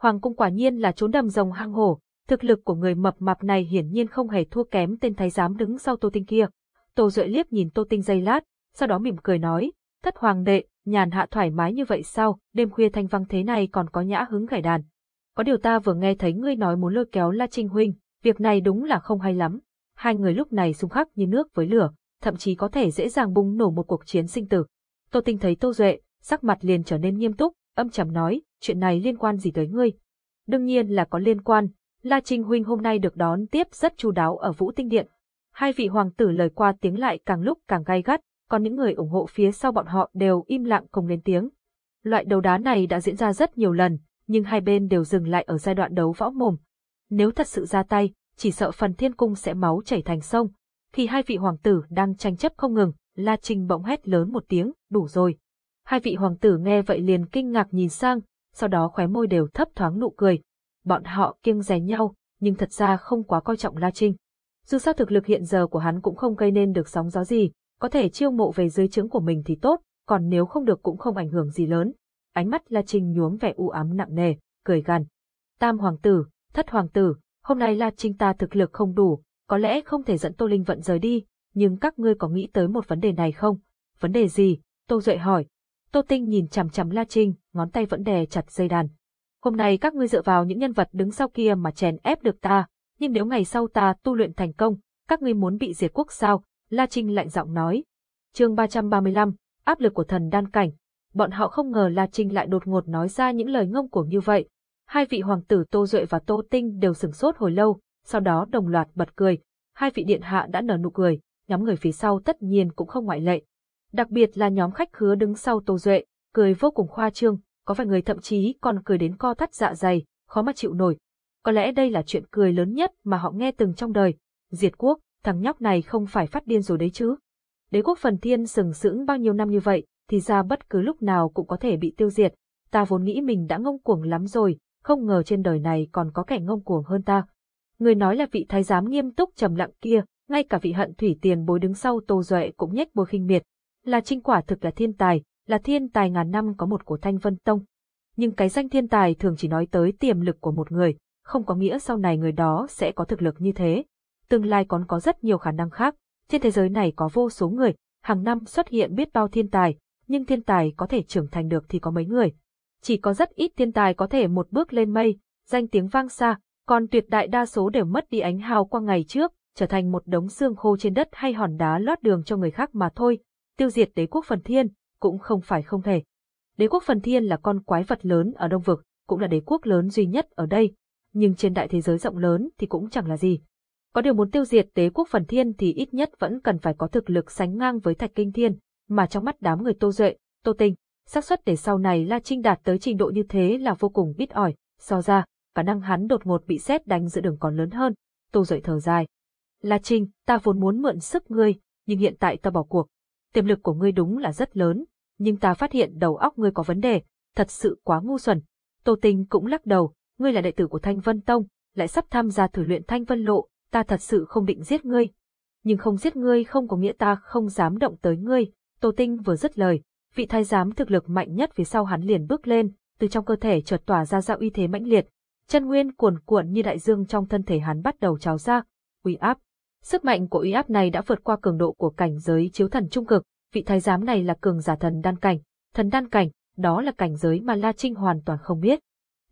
S1: Hoàng cung quả nhiên là trốn đầm rồng hang hổ, thực lực của người mập mạp này hiển nhiên không hề thua kém tên thái giám đứng sau Tô Tinh kia. Tô Duệ liếc nhìn Tô Tinh giây lát, sau đó mỉm cười nói, thất hoàng đệ, nhàn hạ thoải mái như vậy sao, đêm khuya thanh vang thế này còn có nhã hứng gảy đàn. Có điều ta vừa nghe thấy ngươi nói muốn lôi kéo La Trinh huynh, việc này đúng là không hay lắm. Hai người lúc này xung khắc như nước với lửa, thậm chí có thể dễ dàng bùng nổ một cuộc chiến sinh tử. Tô Tinh thấy Tô Duệ, sắc mặt liền trở nên nghiêm túc, âm trầm nói, chuyện này liên quan gì tới ngươi? Đương nhiên là có liên quan, La Trinh huynh hôm nay được đón tiếp rất chu đáo ở Vũ Tinh Điện. Hai vị hoàng tử lời qua tiếng lại càng lúc càng gay gắt, còn những người ủng hộ phía sau bọn họ đều im lặng không lên tiếng. Loại đấu đá này đã diễn ra rất nhiều lần, nhưng hai bên đều dừng lại ở giai đoạn đấu võ mồm. Nếu thật sự ra tay, chỉ sợ phần thiên cung sẽ máu chảy thành sông. Khi hai vị hoàng tử đang tranh chấp không ngừng, La Trinh bỗng hét lớn một tiếng, đủ rồi. Hai vị hoàng tử nghe vậy liền kinh ngạc nhìn sang, sau đó khóe môi đều thấp thoáng nụ cười. Bọn họ kiêng rè nhau, nhưng thật ra không quá coi trọng La Trinh. Dù sao thực lực hiện giờ của hắn cũng không gây nên được sóng gió gì, có thể chiêu mộ về dưới trướng của mình thì tốt, còn nếu không được cũng không ảnh hưởng gì lớn. Ánh mắt La Trinh nhuốm vẻ u ám nặng nề, cười gằn. Tam hoàng tử, thất hoàng tử, hôm nay La Trinh ta thực lực không đủ, có lẽ không thể dẫn Tô Linh vận rời đi, nhưng các ngươi có nghĩ tới một vấn đề này không? Vấn đề gì? Tô Duệ hỏi. Tô Tinh nhìn chằm chằm La Trinh, ngón tay vẫn đè chặt dây đàn. Hôm nay các ngươi dựa vào những nhân vật đứng sau kia mà chèn ép được ta, nhưng nếu ngày sau ta tu luyện thành công, các ngươi muốn bị diệt quốc sao? La Trinh lạnh giọng nói. chương 335, áp lực của thần đan cảnh. Bọn họ không ngờ La Trinh lại đột ngột nói ra những lời ngông cuồng như vậy. Hai vị hoàng tử Tô Duệ và Tô Tinh đều sửng sốt hồi lâu, sau đó đồng loạt bật cười. Hai vị điện hạ đã nở nụ cười, nhóm người phía sau tất nhiên cũng không ngoại lệ. Đặc biệt là nhóm khách khứa đứng sau Tô Duệ, cười vô cùng khoa trương, có vài người thậm chí còn cười đến co thắt dạ dày, khó mà chịu nổi. Có lẽ đây là chuyện cười lớn nhất mà họ nghe từng trong đời. Diệt quốc, thằng nhóc này không phải phát điên rồi đấy chứ. Đế quốc phần thiên sừng sững bao nhiêu năm như vậy, thì ra bất cứ lúc nào cũng có thể bị tiêu diệt. Ta vốn nghĩ mình đã ngông cuồng lắm rồi, không ngờ trên đời này còn có kẻ ngông cuồng hơn ta. Người nói là vị thái giám nghiêm túc trầm lặng kia, ngay cả vị hận thủy tiền bối đứng sau Tô Duệ cũng nhếch môi khinh miệt. Là trinh quả thực là thiên tài, là thiên tài ngàn năm có một của Thanh Vân Tông. Nhưng cái danh thiên tài thường chỉ nói tới tiềm lực của một người, không có nghĩa sau này người đó sẽ có thực lực như thế. Tương lai còn có rất nhiều khả năng khác, trên thế giới này có vô số người, hàng năm xuất hiện biết bao thiên tài, nhưng thiên tài có thể trưởng thành được thì có mấy người. Chỉ có rất ít thiên tài có thể một bước lên mây, danh tiếng vang xa, còn tuyệt đại đa số đều mất đi ánh hào qua ngày trước, trở thành một đống xương khô trên đất hay hòn đá lót đường cho người khác mà thôi. Tiêu diệt đế quốc phần thiên, cũng không phải không thể. Đế quốc phần thiên là con quái vật lớn ở Đông Vực, cũng là đế quốc lớn duy nhất ở đây, nhưng trên đại thế giới rộng lớn thì cũng chẳng là gì. Có điều muốn tiêu diệt đế quốc phần thiên thì ít nhất vẫn cần phải có thực lực sánh ngang với thạch kinh thiên, mà trong mắt đám người tô duệ, tô tinh, xác suất để sau này La Trinh đạt tới trình độ như thế là vô cùng ít ỏi, so ra, khả năng hắn đột ngột bị xét đánh giữa đường còn lớn hơn. Tô Duệ thở dài. La Trinh, ta vốn muốn mượn sức ngươi, nhưng hiện tại ta bỏ cuộc. Tiềm lực của ngươi đúng là rất lớn, nhưng ta phát hiện đầu óc ngươi có vấn đề, thật sự quá ngu xuẩn. Tô Tinh cũng lắc đầu, ngươi là đệ tử của Thanh Vân Tông, lại sắp tham gia thử luyện Thanh Vân Lộ, ta thật sự không định giết ngươi. Nhưng không giết ngươi không có nghĩa ta không dám động tới ngươi. Tô Tinh vừa dứt lời, vị thái giám thực lực mạnh nhất phía sau hắn liền bước lên, từ trong cơ thể chợt tỏa ra dạo uy thế mãnh liệt, chân nguyên cuồn cuộn như đại dương trong thân thể hắn bắt đầu trào ra, uy áp. Sức mạnh của uy áp này đã vượt qua cường độ của cảnh giới chiếu thần trung cực, vị thái giám này là cường giả thần đan cảnh, thần đan cảnh, đó là cảnh giới mà La Trinh hoàn toàn không biết.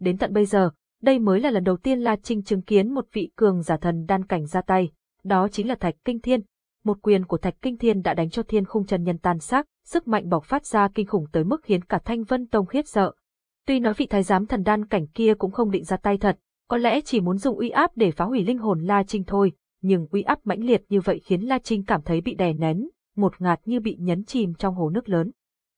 S1: Đến tận bây giờ, đây mới là lần đầu tiên La Trinh chứng kiến một vị cường giả thần đan cảnh ra tay, đó chính là Thạch Kinh Thiên. Một quyền của Thạch Kinh Thiên đã đánh cho Thiên Khung chân nhân tan xác, sức mạnh bộc phát ra kinh khủng tới mức khiến cả Thanh Vân Tông khiếp sợ. Tuy nói vị thái giám thần đan cảnh kia cũng không định ra tay thật, có lẽ chỉ muốn dùng uy áp để phá hủy linh hồn La Trinh thôi, nhưng uy áp mãnh liệt như vậy khiến La Trinh cảm thấy bị đè nén, một ngạt như bị nhấn chìm trong hồ nước lớn.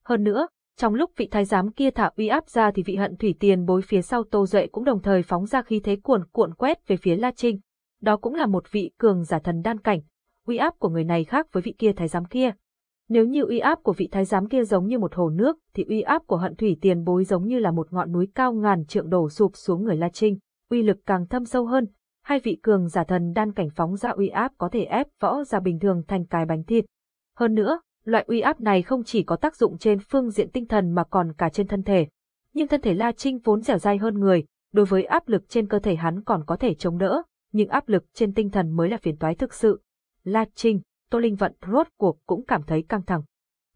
S1: Hơn nữa, trong lúc vị thái giám kia thả uy áp ra thì vị hận thủy tiền bối phía sau Tô Duệ cũng đồng thời phóng ra khí thế cuồn cuộn quét về phía La Trinh. Đó cũng là một vị cường giả thần đan cảnh. Uy áp của người này khác với vị kia thái giám kia. Nếu như uy áp của vị thái giám kia giống như một hồ nước, thì uy áp của hận thủy tiền bối giống như là một ngọn núi cao ngàn trượng đổ sụp xuống người La Trinh, uy lực càng thâm sâu hơn. Hai vị cường giả thần đan cảnh phóng ra uy áp có thể ép võ ra bình thường thành cái bánh thịt. Hơn nữa, loại uy áp này không chỉ có tác dụng trên phương diện tinh thần mà còn cả trên thân thể. Nhưng thân thể La Trinh vốn dẻo dai hơn người, đối với áp lực trên cơ thể hắn còn có thể chống đỡ, nhưng áp lực trên tinh thần mới là phiền toái thực sự. La Trinh, Tô Linh Vận rốt cuộc cũng cảm thấy căng thẳng.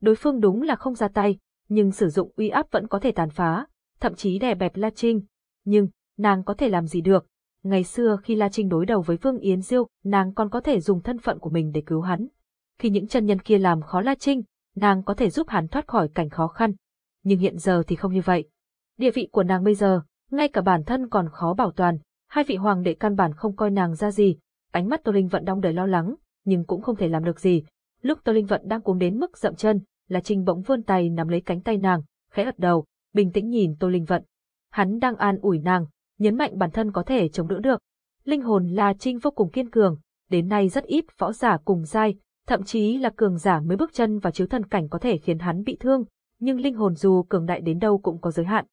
S1: Đối phương đúng là không ra tay, nhưng sử dụng uy áp vẫn có thể tàn phá, thậm chí đè bẹp La Trinh. Nhưng, nàng có thể làm gì được? Ngày xưa khi La Trinh đối đầu với Vương Yến Diêu, nàng còn có thể dùng thân phận của mình để cứu hắn khi những chân nhân kia làm khó La Trinh, nàng có thể giúp hắn thoát khỏi cảnh khó khăn. Nhưng hiện giờ thì không như vậy. Địa vị của nàng bây giờ, ngay cả bản thân còn khó bảo toàn, hai vị hoàng đệ căn bản không coi nàng ra gì. Ánh mắt Tô Linh Vận đong đầy lo lắng, nhưng cũng không thể làm được gì. Lúc Tô Linh Vận đang cuống đến mức dậm chân, La Trinh bỗng vươn tay nắm lấy cánh tay nàng, khẽ gật đầu, bình tĩnh nhìn Tô Linh Vận. Hắn đang an ủi nàng, nhấn mạnh bản thân có thể chống đỡ được. Linh hồn La Trinh vô cùng kiên cường, đến nay rất ít võ giả cùng giai, thậm chí là cường giả mới bước chân vào chiếu thần cảnh có thể khiến hắn bị thương, nhưng linh hồn dù cường đại đến đâu cũng có giới hạn.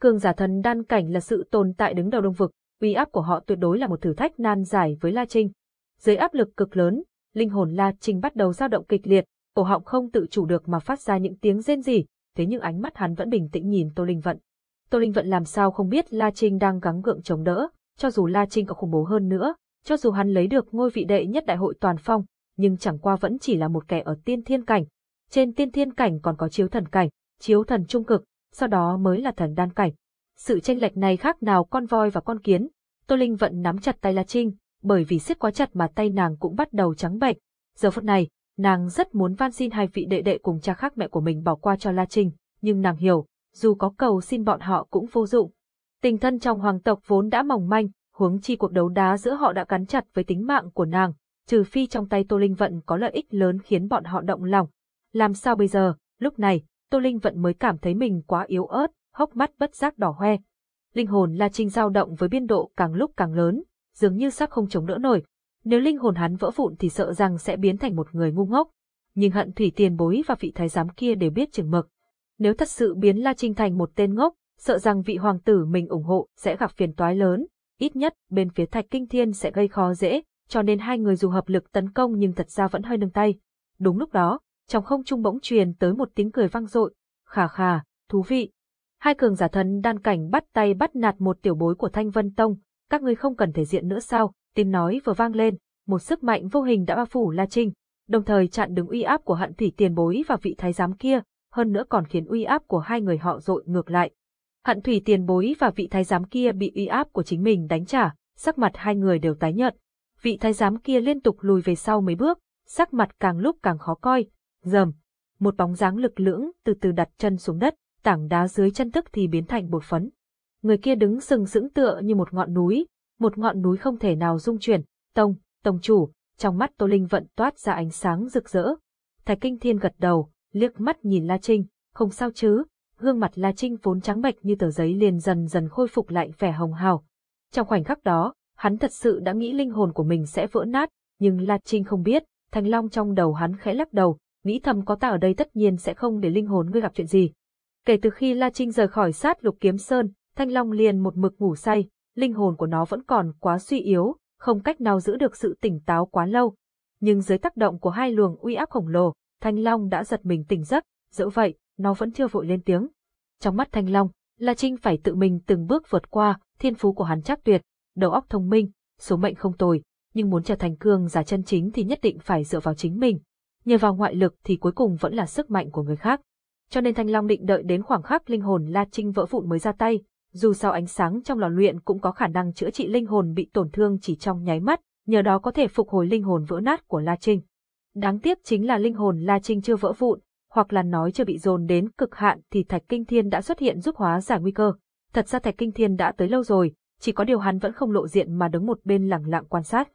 S1: Cường giả thần đan cảnh là sự tồn tại đứng đầu đông vực, uy áp của họ tuyệt đối là một thử thách nan giải với La Trinh. Dưới áp lực cực lớn, linh hồn La Trinh bắt đầu dao động kịch liệt, cổ họng không tự chủ được mà phát ra những tiếng rên rỉ, thế nhưng ánh mắt hắn vẫn bình tĩnh nhìn Tô Linh Vận. Tô Linh Vận làm sao không biết La Trinh đang gắng gượng chống đỡ, cho dù La Trinh có khủng bố hơn nữa, cho dù hắn lấy được ngôi vị đệ nhất đại hội toàn phong, nhưng chẳng qua vẫn chỉ là một kẻ ở tiên thiên cảnh. Trên tiên thiên cảnh còn có chiếu thần cảnh, chiếu thần trung cực, sau đó mới là thần đan cảnh. Sự tranh lệch này khác nào con voi và con kiến. Tô Linh vẫn nắm chặt tay La Trinh, bởi vì siết quá chặt mà tay nàng cũng bắt đầu trắng bệch. Giờ phút này, nàng rất muốn van xin hai vị đệ đệ cùng cha khác mẹ của mình bỏ qua cho La Trinh, nhưng nàng hiểu, dù có cầu xin bọn họ cũng vô dụng. Tình thân trong hoàng tộc vốn đã mỏng manh, huống chi cuộc đấu đá giữa họ đã cắn chặt với tính mạng của nàng, trừ phi trong tay Tô Linh Vận có lợi ích lớn khiến bọn họ động lòng. Làm sao bây giờ? Lúc này, Tô Linh Vận mới cảm thấy mình quá yếu ớt, hốc mắt bất giác đỏ hoe. Linh hồn La Trinh dao động với biên độ càng lúc càng lớn, dường như sắp không chống đỡ nổi. Nếu linh hồn hắn vỡ vụn thì sợ rằng sẽ biến thành một người ngu ngốc. Nhưng hận thủy tiền bối và vị thái giám kia đều biết chừng mực. Nếu thật sự biến La Trinh thành một tên ngốc, sợ rằng vị hoàng tử mình ủng hộ sẽ gặp phiền toái lớn, ít nhất bên phía Thạch Kinh Thiên sẽ gây khó dễ, cho nên hai người dù hợp lực tấn công nhưng thật ra vẫn hơi nâng tay. Đúng lúc đó, trong không trung bỗng truyền tới một tiếng cười vang dội, khà khà, thú vị. Hai cường giả thần đan cảnh bắt tay bắt nạt một tiểu bối của Thanh Vân Tông, các ngươi không cần thể diện nữa sao, tiếng nói vừa vang lên, một sức mạnh vô hình đã bao phủ La Trinh, đồng thời chặn đứng uy áp của hận thủy tiền bối và vị thái giám kia, hơn nữa còn khiến uy áp của hai người họ dội ngược lại. Hận thủy tiền bối và vị thái giám kia bị uy áp của chính mình đánh trả, sắc mặt hai người đều tái nhợt. Vị thái giám kia liên tục lùi về sau mấy bước, sắc mặt càng lúc càng khó coi. Dầm, một bóng dáng lực lưỡng từ từ đặt chân xuống đất, tảng đá dưới chân tức thì biến thành bột phấn. Người kia đứng sừng sững tựa như một ngọn núi, một ngọn núi không thể nào rung chuyển. Tông, tông chủ, trong mắt Tô Linh vận toát ra ánh sáng rực rỡ. Thái Kinh Thiên gật đầu, liếc mắt nhìn La Trinh, không sao chứ, gương mặt La Trinh vốn trắng bệch như tờ giấy liền dần dần khôi phục lại vẻ hồng hào. Trong khoảnh khắc đó, hắn thật sự đã nghĩ linh hồn của mình sẽ vỡ nát, nhưng La Trinh không biết, Thanh Long trong đầu hắn khẽ lắc đầu, nghĩ thầm có ta ở đây tất nhiên sẽ không để linh hồn ngươi gặp chuyện gì. Kể từ khi La Trinh rời khỏi sát lục kiếm sơn, Thanh Long liền một mực ngủ say, linh hồn của nó vẫn còn quá suy yếu, không cách nào giữ được sự tỉnh táo quá lâu. Nhưng dưới tác động của hai luồng uy áp khổng lồ, Thanh Long đã giật mình tỉnh giấc, dẫu vậy, nó vẫn chưa vội lên tiếng. Trong mắt Thanh Long, La Trinh phải tự mình từng bước vượt qua, thiên phú của hắn chắc tuyệt, đầu óc thông minh, số mệnh không tồi, nhưng muốn trở thành cương giả chân chính thì nhất định phải dựa vào chính mình. Nhờ vào ngoại lực thì cuối cùng vẫn là sức mạnh của người khác. Cho nên Thanh Long định đợi đến khoảng khắc linh hồn La Trinh vỡ vụn mới ra tay, dù sao ánh sáng trong lò luyện cũng có khả năng chữa trị linh hồn bị tổn thương chỉ trong nháy mắt, nhờ đó có thể phục hồi linh hồn vỡ nát của La Trinh. Đáng tiếc chính là linh hồn La Trinh chưa vỡ vụn, hoặc là nói chưa bị dồn đến cực hạn thì Thạch Kinh Thiên đã xuất hiện giúp hóa giải nguy cơ. Thật ra Thạch Kinh Thiên đã tới lâu rồi, chỉ có điều hắn vẫn không lộ diện mà đứng một bên lặng lặng quan sát.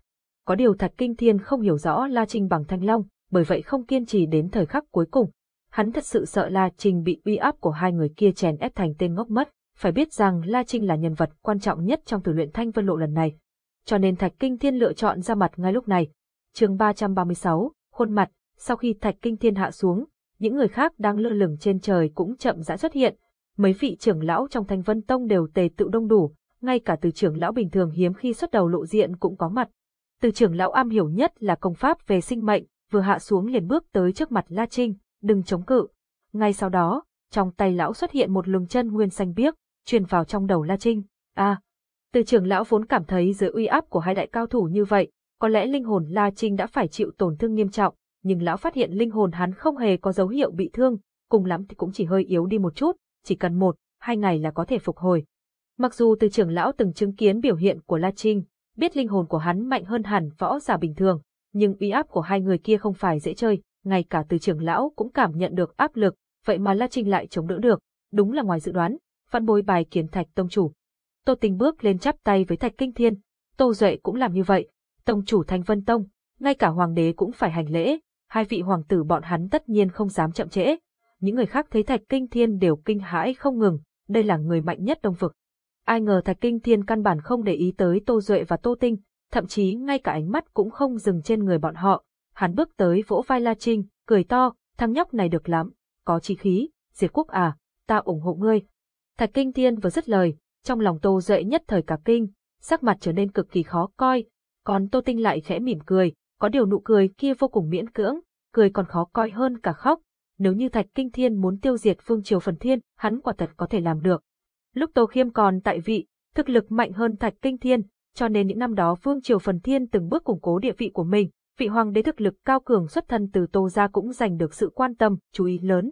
S1: Có điều Thạch Kinh Thiên không hiểu rõ La Trinh bằng Thanh Long, bởi vậy không kiên trì đến thời khắc cuối cùng. Hắn thật sự sợ La Trinh bị uy áp của hai người kia chèn ép thành tên ngốc mất, phải biết rằng La Trinh là nhân vật quan trọng nhất trong thử luyện Thanh Vân Lộ lần này. Cho nên Thạch Kinh Thiên lựa chọn ra mặt ngay lúc này. chương 336, khuôn mặt, sau khi Thạch Kinh Thiên hạ xuống, những người khác đang lơ lửng trên trời cũng chậm rãi xuất hiện. Mấy vị trưởng lão trong Thanh Vân Tông đều tề tự đông đủ, ngay cả từ trưởng lão bình thường hiếm khi xuất đầu lộ diện cũng có mặt. Từ trưởng lão am hiểu nhất là công pháp về sinh mệnh, vừa hạ xuống liền bước tới trước mặt La Trinh, đừng chống cự. Ngay sau đó, trong tay lão xuất hiện một lùng chân nguyên xanh biếc, truyền vào trong đầu La Trinh. À, từ trưởng lão vốn cảm thấy dưới uy áp của hai đại cao thủ như vậy, có lẽ linh hồn La Trinh đã phải chịu tổn thương nghiêm trọng, nhưng lão phát hiện linh hồn hắn không hề có dấu hiệu bị thương, cùng lắm thì cũng chỉ hơi yếu đi một chút, chỉ cần một, hai ngày là có thể phục hồi. Mặc dù từ trưởng lão từng chứng kiến biểu hiện của La Trinh, biết linh hồn của hắn mạnh hơn hẳn võ giả bình thường, nhưng uy áp của hai người kia không phải dễ chơi, ngay cả từ trưởng lão cũng cảm nhận được áp lực, vậy mà La Trinh lại chống đỡ được, đúng là ngoài dự đoán, văn bối bài kiến thạch tông chủ. Tô Tình bước lên chắp tay với thạch kinh thiên, Tô Duệ cũng làm như vậy, tông chủ thanh vân tông, ngay cả hoàng đế cũng phải hành lễ, hai vị hoàng tử bọn hắn tất nhiên không dám chậm trễ. Những người khác thấy thạch kinh thiên đều kinh hãi không ngừng, đây là người mạnh nhất đông vực. Ai ngờ thạch kinh thiên căn bản không để ý tới Tô Duệ và Tô Tinh, thậm chí ngay cả ánh mắt cũng không dừng trên người bọn họ. Hắn bước tới vỗ vai La Trinh, cười to, thằng nhóc này được lắm, có chi khí, diệt quốc à, ta ủng hộ ngươi. Thạch Kinh Thiên vừa dứt lời, trong lòng Tô Duệ nhất thời cả kinh, sắc mặt trở nên cực kỳ khó coi, còn Tô Tinh lại khẽ mỉm cười, có điều nụ cười kia vô cùng miễn cưỡng, cười còn khó coi hơn cả khóc. Nếu như Thạch Kinh Thiên muốn tiêu diệt Phương Triều Phần Thiên, hắn quả thật có thể làm được. Lúc Tô Khiêm còn tại vị, thực lực mạnh hơn Thạch Kinh Thiên, cho nên những năm đó Vương Triều Phần Thiên từng bước củng cố địa vị của mình, vị hoàng đế thực lực cao cường xuất thân từ Tô gia cũng giành được sự quan tâm, chú ý lớn.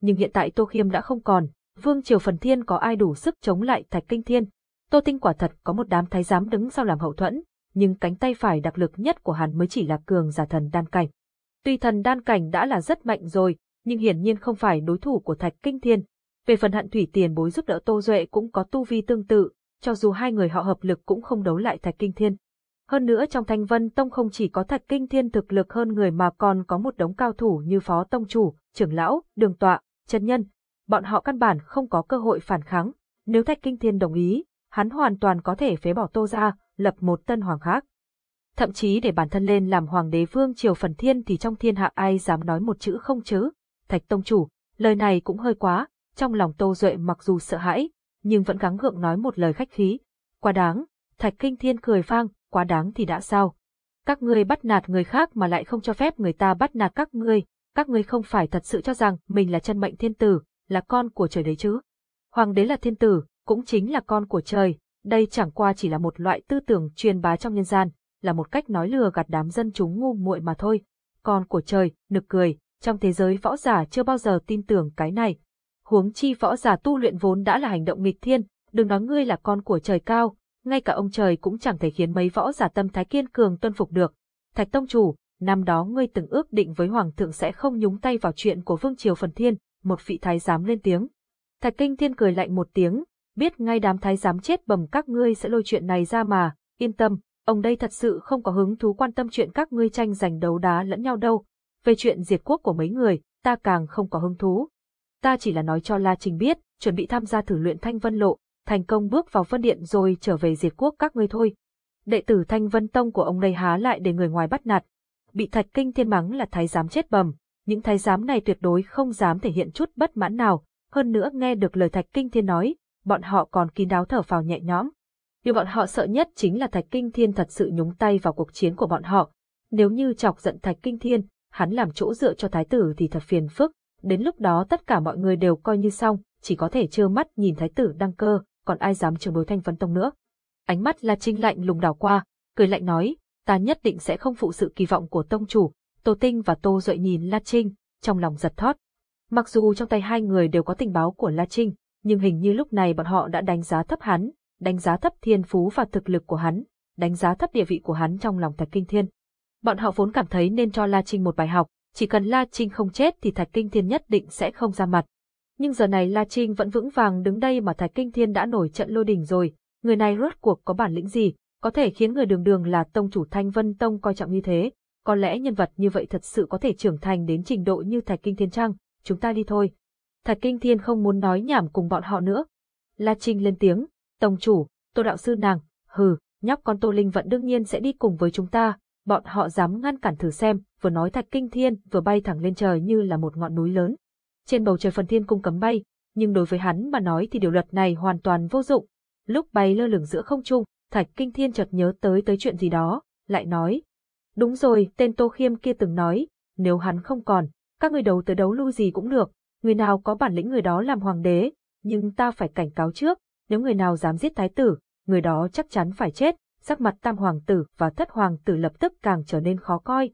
S1: Nhưng hiện tại Tô Khiêm đã không còn, Vương Triều Phần Thiên có ai đủ sức chống lại Thạch Kinh Thiên. Tô Tinh quả thật có một đám thái giám đứng sau làm hậu thuẫn, nhưng cánh tay phải đặc lực nhất của hắn mới chỉ là cường giả thần đan cảnh. Tuy thần đan cảnh đã là rất mạnh rồi, nhưng hiển nhiên không phải đối thủ của Thạch Kinh Thiên. Về phần hận thủy tiền bối giúp đỡ Tô Duệ cũng có tu vi tương tự, cho dù hai người họ hợp lực cũng không đấu lại Thạch Kinh Thiên. Hơn nữa trong Thanh Vân Tông không chỉ có Thạch Kinh Thiên thực lực hơn người mà còn có một đống cao thủ như Phó Tông Chủ, Trưởng Lão, Đường Tọa, trần Nhân. Bọn họ căn bản không có cơ hội phản kháng. Nếu Thạch Kinh Thiên đồng ý, hắn hoàn toàn có thể phế bỏ Tô ra, lập một tân hoàng khác. Thậm chí để bản thân lên làm hoàng đế vương triều phần thiên thì trong thiên hạ ai dám nói một chữ không chứ. Thạch Tông Chủ, lời này cũng hơi quá, trong lòng Tô Duệ mặc dù sợ hãi, nhưng vẫn gắng gượng nói một lời khách khí. Quá đáng, Thạch Kinh Thiên cười vang, quá đáng thì đã sao? Các ngươi bắt nạt người khác mà lại không cho phép người ta bắt nạt các ngươi, các ngươi không phải thật sự cho rằng mình là chân mệnh thiên tử, là con của trời đấy chứ. Hoàng đế là thiên tử, cũng chính là con của trời, đây chẳng qua chỉ là một loại tư tưởng truyền bá trong nhân gian, là một cách nói lừa gạt đám dân chúng ngu muội mà thôi. Con của trời, nực cười, trong thế giới võ giả chưa bao giờ tin tưởng cái này. Huống chi võ giả tu luyện vốn đã là hành động nghịch thiên, đừng nói ngươi là con của trời cao, ngay cả ông trời cũng chẳng thể khiến mấy võ giả tâm thái kiên cường tuân phục được. Thạch Tông Chủ, năm đó ngươi từng ước định với Hoàng thượng sẽ không nhúng tay vào chuyện của Vương Triều Phần Thiên, một vị thái giám lên tiếng. Thạch Kinh Thiên cười lạnh một tiếng, biết ngay đám thái giám chết bầm các ngươi sẽ lôi chuyện này ra mà, yên tâm, ông đây thật sự không có hứng thú quan tâm chuyện các ngươi tranh giành đấu đá lẫn nhau đâu. Về chuyện diệt quốc của mấy người, ta càng không có hứng thú. Ta chỉ là nói cho La Trình biết, chuẩn bị tham gia thử luyện Thanh Vân Lộ, thành công bước vào phân điện rồi trở về diệt quốc các ngươi thôi. Đệ tử Thanh Vân Tông của ông đây há lại để người ngoài bắt nạt. Bị Thạch Kinh Thiên mắng là thái giám chết bầm, những thái giám này tuyệt đối không dám thể hiện chút bất mãn nào, hơn nữa nghe được lời Thạch Kinh Thiên nói, bọn họ còn kín đáo thở phào nhẹ nhõm. Điều bọn họ sợ nhất chính là Thạch Kinh Thiên thật sự nhúng tay vào cuộc chiến của bọn họ. Nếu như chọc giận Thạch Kinh Thiên, hắn làm chỗ dựa cho thái tử thì thật phiền phức, đến lúc đó tất cả mọi người đều coi như xong, chỉ có thể trơ mắt nhìn thái tử đăng cơ, còn ai dám chống đối Thanh vấn Tông nữa. Ánh mắt La Trinh lạnh lùng đảo qua, cười lạnh nói, ta nhất định sẽ không phụ sự kỳ vọng của tông chủ. Tô Tinh và Tô Duệ nhìn La Trinh, trong lòng giật thót. Mặc dù trong tay hai người đều có tình báo của La Trinh, nhưng hình như lúc này bọn họ đã đánh giá thấp hắn, đánh giá thấp thiên phú và thực lực của hắn, đánh giá thấp địa vị của hắn trong lòng Thạch Kinh Thiên. Bọn họ vốn cảm thấy nên cho La Trinh một bài học, chỉ cần La Trinh không chết thì Thạch Kinh Thiên nhất định sẽ không ra mặt. Nhưng giờ này La Trinh vẫn vững vàng đứng đây mà Thạch Kinh Thiên đã nổi trận lôi đình rồi, người này rốt cuộc có bản lĩnh gì, có thể khiến người đường đường là tông chủ Thanh Vân Tông coi trọng như thế. Có lẽ nhân vật như vậy thật sự có thể trưởng thành đến trình độ như Thạch Kinh Thiên Trăng, chúng ta đi thôi. Thạch Kinh Thiên không muốn nói nhảm cùng bọn họ nữa. La Trinh lên tiếng, tông chủ, tô đạo sư nàng, hừ, nhóc con tô linh vẫn đương nhiên sẽ đi cùng với chúng ta, bọn họ dám ngăn cản thử xem, vừa nói Thạch Kinh Thiên vừa bay thẳng lên trời như là một ngọn núi lớn. Trên bầu trời phần thiên cung cấm bay, nhưng đối với hắn mà nói thì điều luật này hoàn toàn vô dụng. Lúc bay lơ lửng giữa không trung, Thạch Kinh Thiên chợt nhớ tới tới chuyện gì đó, lại nói. Đúng rồi, tên Tô Khiêm kia từng nói, nếu hắn không còn, các người đấu tới đấu lui gì cũng được, người nào có bản lĩnh người đó làm hoàng đế, nhưng ta phải cảnh cáo trước, nếu người nào dám giết thái tử, người đó chắc chắn phải chết, sắc mặt tam hoàng tử và thất hoàng tử lập tức càng trở nên khó coi.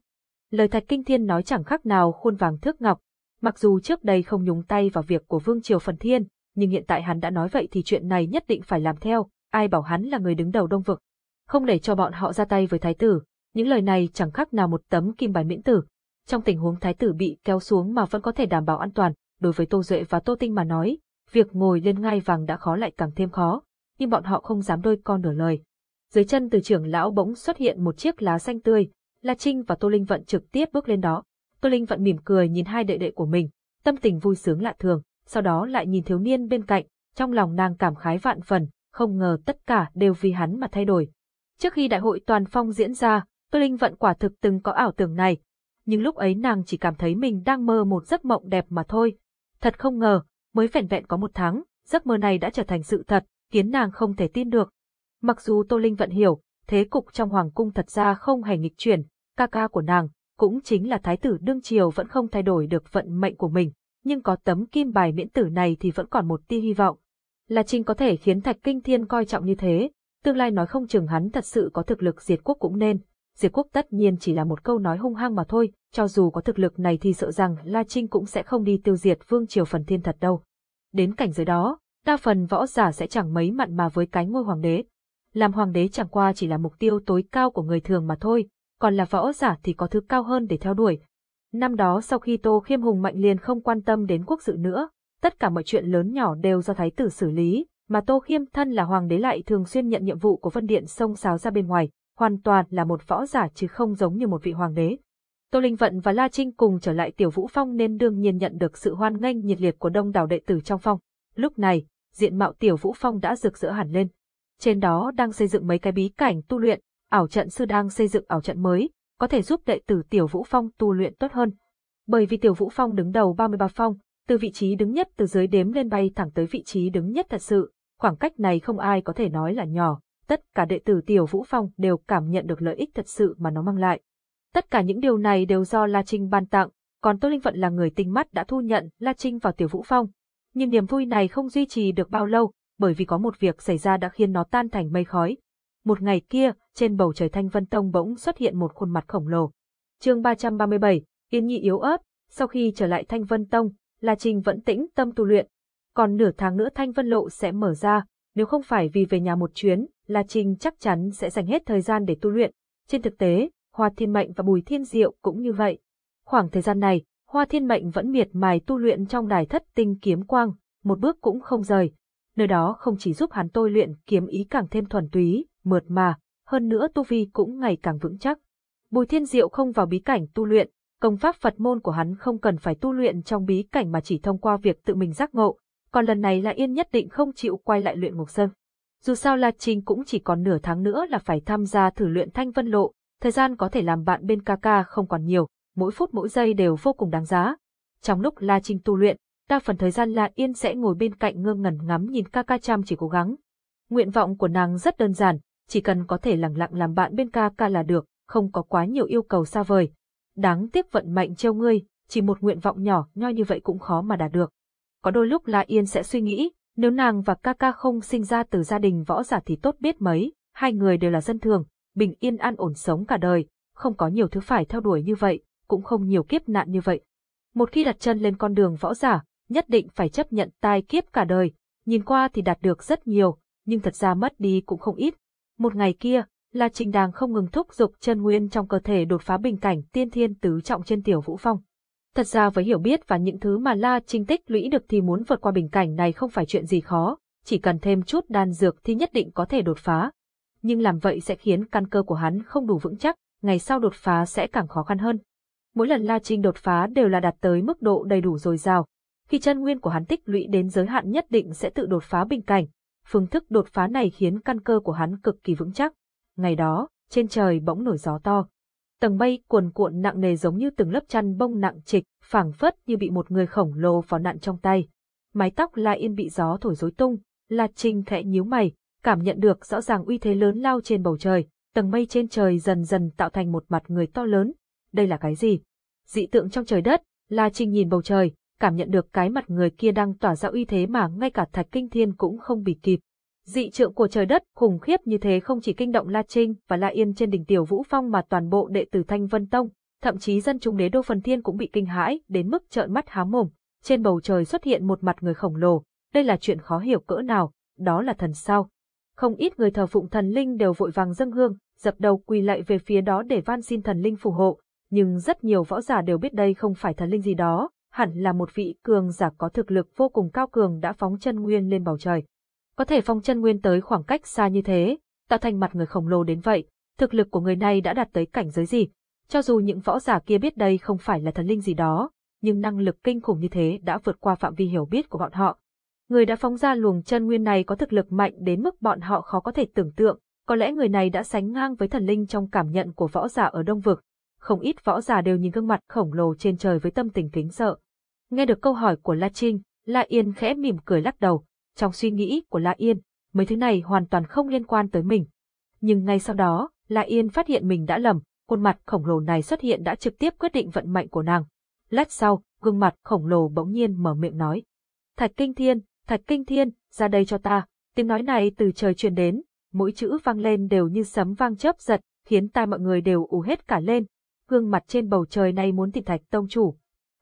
S1: Lời Thạch Kinh Thiên nói chẳng khác nào khuôn vàng thước ngọc, mặc dù trước đây không nhúng tay vào việc của Vương Triều Phần Thiên, nhưng hiện tại hắn đã nói vậy thì chuyện này nhất định phải làm theo, ai bảo hắn là người đứng đầu đông vực. Không để cho bọn họ ra tay với thái tử, những lời này chẳng khác nào một tấm kim bài miễn tử. Trong tình huống thái tử bị kéo xuống mà vẫn có thể đảm bảo an toàn, đối với Tô Duệ và Tô Tinh mà nói, việc ngồi lên ngai vàng đã khó lại càng thêm khó, nhưng bọn họ không dám đôi con nửa lời. Dưới chân từ trưởng lão bỗng xuất hiện một chiếc lá xanh tươi, La Trinh và Tô Linh Vận trực tiếp bước lên đó. Tô Linh Vận mỉm cười nhìn hai đệ đệ của mình, tâm tình vui sướng lạ thường, sau đó lại nhìn thiếu niên bên cạnh, trong lòng nàng cảm khái vạn phần, không ngờ tất cả đều vì hắn mà thay đổi. Trước khi đại hội toàn phong diễn ra, Tô Linh Vận quả thực từng có ảo tưởng này, nhưng lúc ấy nàng chỉ cảm thấy mình đang mơ một giấc mộng đẹp mà thôi. Thật không ngờ, mới vẻn vẹn có một tháng, giấc mơ này đã trở thành sự thật, khiến nàng không thể tin được. Mặc dù Tô Linh Vận hiểu, thế cục trong hoàng cung thật ra không hề nghịch chuyển, ca ca của nàng, cũng chính là thái tử đương triều vẫn không thay đổi được vận mệnh của mình, nhưng có tấm kim bài miễn tử này thì vẫn còn một tia hy vọng. Là Trinh có thể khiến Thạch Kinh Thiên coi trọng như thế, tương lai nói không chừng hắn thật sự có thực lực diệt quốc cũng nên. Diệt quốc tất nhiên chỉ là một câu nói hung hăng mà thôi, cho dù có thực lực này thì sợ rằng La Trinh cũng sẽ không đi tiêu diệt vương triều phần thiên thật đâu. Đến cảnh giới đó, đa phần võ giả sẽ chẳng mấy mặn mà với cái ngôi hoàng đế. Làm hoàng đế chẳng qua chỉ là mục tiêu tối cao của người thường mà thôi, còn là võ giả thì có thứ cao hơn để theo đuổi. Năm đó sau khi Tô Khiêm Hùng mạnh liền không quan tâm đến quốc sự nữa, tất cả mọi chuyện lớn nhỏ đều do thái tử xử lý, mà Tô Khiêm thân là hoàng đế lại thường xuyên nhận nhiệm vụ của Vân Điện xông xáo ra bên ngoài, hoàn toàn là một võ giả chứ không giống như một vị hoàng đế. Tô Linh Vận và La Trinh cùng trở lại Tiểu Vũ Phong nên đương nhiên nhận được sự hoan nghênh nhiệt liệt của đông đảo đệ tử trong phong. Lúc này, diện mạo Tiểu Vũ Phong đã rực rỡ hẳn lên. Trên đó đang xây dựng mấy cái bí cảnh tu luyện, ảo trận sư đang xây dựng ảo trận mới, có thể giúp đệ tử Tiểu Vũ Phong tu luyện tốt hơn. Bởi vì Tiểu Vũ Phong đứng đầu 33 phong, từ vị trí đứng nhất từ dưới đếm lên bay thẳng tới vị trí đứng nhất thật sự, khoảng cách này không ai có thể nói là nhỏ, tất cả đệ tử Tiểu Vũ Phong đều cảm nhận được lợi ích thật sự mà nó mang lại. Tất cả những điều này đều do La Trinh ban tặng, còn Tô Linh Vận là người tinh mắt đã thu nhận La Trinh vào Tiểu Vũ Phong. Nhưng niềm vui này không duy trì được bao lâu, bởi vì có một việc xảy ra đã khiến nó tan thành mây khói. Một ngày kia, trên bầu trời Thanh Vân Tông bỗng xuất hiện một khuôn mặt khổng lồ. chương 337, Yên Nhi yếu ớt, sau khi trở lại Thanh Vân Tông, La Trinh vẫn tĩnh tâm tu luyện. Còn nửa tháng nữa Thanh Vân Lộ sẽ mở ra, nếu không phải vì về nhà một chuyến, La Trinh chắc chắn sẽ dành hết thời gian để tu luyện. Trên thực tế, Hoa Thiên Mệnh và Bùi Thiên Diệu cũng như vậy. Khoảng thời gian này, Hoa Thiên Mệnh vẫn miệt mài tu luyện trong đài thất tinh kiếm quang, một bước cũng không rời. Nơi đó không chỉ giúp hắn tôi luyện kiếm ý càng thêm thuần túy, mượt mà, hơn nữa tu vi cũng ngày càng vững chắc. Bùi Thiên Diệu không vào bí cảnh tu luyện, công pháp Phật môn của hắn không cần phải tu luyện trong bí cảnh mà chỉ thông qua việc tự mình giác ngộ, còn lần này là Yên nhất định không chịu quay lại luyện ngục sơn. Dù sao La Trinh cũng chỉ còn nửa tháng nữa là phải tham gia thử luyện thanh vân lộ, thời gian có thể làm bạn bên ca ca không còn nhiều, mỗi phút mỗi giây đều vô cùng đáng giá. Trong lúc La Trinh tu luyện, đa phần thời gian La Yên sẽ ngồi bên cạnh ngơ ngẩn ngắm nhìn ca ca chăm chỉ cố gắng. Nguyện vọng của nàng rất đơn giản, chỉ cần có thể lặng lặng làm bạn bên ca ca là được, không có quá nhiều yêu cầu xa vời. Đáng tiếc vận mệnh trêu ngươi, chỉ một nguyện vọng nhỏ nhoi như vậy cũng khó mà đạt được. Có đôi lúc La Yên sẽ suy nghĩ, nếu nàng và ca ca không sinh ra từ gia đình võ giả thì tốt biết mấy, hai người đều là dân thường, bình yên an ổn sống cả đời, không có nhiều thứ phải theo đuổi như vậy, cũng không nhiều kiếp nạn như vậy. Một khi đặt chân lên con đường võ giả, nhất định phải chấp nhận tai kiếp cả đời, nhìn qua thì đạt được rất nhiều, nhưng thật ra mất đi cũng không ít. Một ngày kia, La Trịnh Đàng không ngừng thúc giục chân nguyên trong cơ thể đột phá bình cảnh tiên thiên tứ trọng trên tiểu vũ phong. Thật ra với hiểu biết và những thứ mà La Trinh tích lũy được thì muốn vượt qua bình cảnh này không phải chuyện gì khó, chỉ cần thêm chút đan dược thì nhất định có thể đột phá. Nhưng làm vậy sẽ khiến căn cơ của hắn không đủ vững chắc, ngày sau đột phá sẽ càng khó khăn hơn. Mỗi lần La Trinh đột phá đều là đạt tới mức độ đầy đủ dồi dào. Khi chân nguyên của hắn tích lũy đến giới hạn nhất định sẽ tự đột phá bình cảnh. Phương thức đột phá này khiến căn cơ của hắn cực kỳ vững chắc. Ngày đó, trên trời bỗng nổi gió to. Tầng mây cuồn cuộn nặng nề giống như từng lớp chăn bông nặng trịch, phảng phất như bị một người khổng lồ vào nặn trong tay. Mái tóc La Yên bị gió thổi rối tung, La Trinh khẽ nhíu mày, cảm nhận được rõ ràng uy thế lớn lao trên bầu trời, tầng mây trên trời dần dần tạo thành một mặt người to lớn. Đây là cái gì? Dị tượng trong trời đất, La Trinh nhìn bầu trời, cảm nhận được cái mặt người kia đang tỏa ra uy thế mà ngay cả Thạch Kinh Thiên cũng không bị kịp. Dị trượng của trời đất khủng khiếp như thế không chỉ kinh động La Trinh và La Yên trên đỉnh Tiểu Vũ Phong mà toàn bộ đệ tử Thanh Vân Tông, thậm chí dân chúng đế đô phần thiên cũng bị kinh hãi đến mức trợn mắt há mồm. Trên bầu trời xuất hiện một mặt người khổng lồ, đây là chuyện khó hiểu cỡ nào, đó là thần sao. Không ít người thờ phụng thần linh đều vội vàng dâng hương, dập đầu quỳ lại về phía đó để van xin thần linh phù hộ, nhưng rất nhiều võ giả đều biết đây không phải thần linh gì đó, hẳn là một vị cường giả có thực lực vô cùng cao cường đã phóng chân nguyên lên bầu trời. Có thể phóng chân nguyên tới khoảng cách xa như thế, tạo thành mặt người khổng lồ đến vậy, thực lực của người này đã đạt tới cảnh giới gì? Cho dù những võ giả kia biết đây không phải là thần linh gì đó, nhưng năng lực kinh khủng như thế đã vượt qua phạm vi hiểu biết của bọn họ. Người đã phóng ra luồng chân nguyên này có thực lực mạnh đến mức bọn họ khó có thể tưởng tượng, có lẽ người này đã sánh ngang với thần linh trong cảm nhận của võ giả ở Đông Vực. Không ít võ giả đều nhìn gương mặt khổng lồ trên trời với tâm tình kính sợ. Nghe được câu hỏi của La Trinh, La Yên khẽ mỉm cười lắc đầu, trong suy nghĩ của La Yên, mấy thứ này hoàn toàn không liên quan tới mình. Nhưng ngay sau đó, La Yên phát hiện mình đã lầm, khuôn mặt khổng lồ này xuất hiện đã trực tiếp quyết định vận mệnh của nàng. Lát sau, gương mặt khổng lồ bỗng nhiên mở miệng nói. Thạch Kinh Thiên, Thạch Kinh Thiên, ra đây cho ta. Tiếng nói này từ trời truyền đến, mỗi chữ vang lên đều như sấm vang chớp giật, khiến tai mọi người đều ù hết cả lên. Gương mặt trên bầu trời này muốn tìm Thạch Tông Chủ.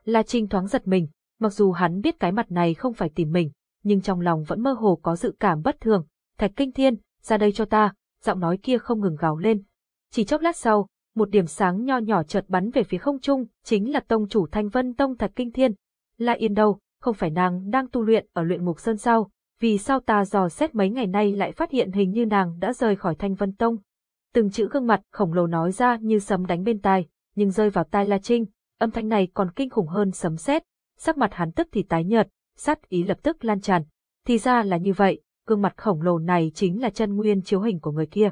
S1: La Trinh thoáng giật mình, mặc dù hắn biết cái mặt này không phải tìm mình, nhưng trong lòng vẫn mơ hồ có dự cảm bất thường. Thạch Kinh Thiên, ra đây cho ta, giọng nói kia không ngừng gào lên. Chỉ chốc lát sau, một điểm sáng nho nhỏ chợt bắn về phía không trung, chính là tông chủ Thanh Vân Tông Thạch Kinh Thiên. La Yên đâu, không phải nàng đang tu luyện ở luyện ngục sơn sao? Vì sao ta dò xét mấy ngày nay lại phát hiện hình như nàng đã rời khỏi Thanh Vân Tông? Từng chữ gương mặt khổng lồ nói ra như sấm đánh bên tai, nhưng rơi vào tai La Trinh, âm thanh này còn kinh khủng hơn sấm sét. Sắc mặt hắn tức thì tái nhợt, sát ý lập tức lan tràn. Thì ra là như vậy, gương mặt khổng lồ này chính là chân nguyên chiếu hình của người kia.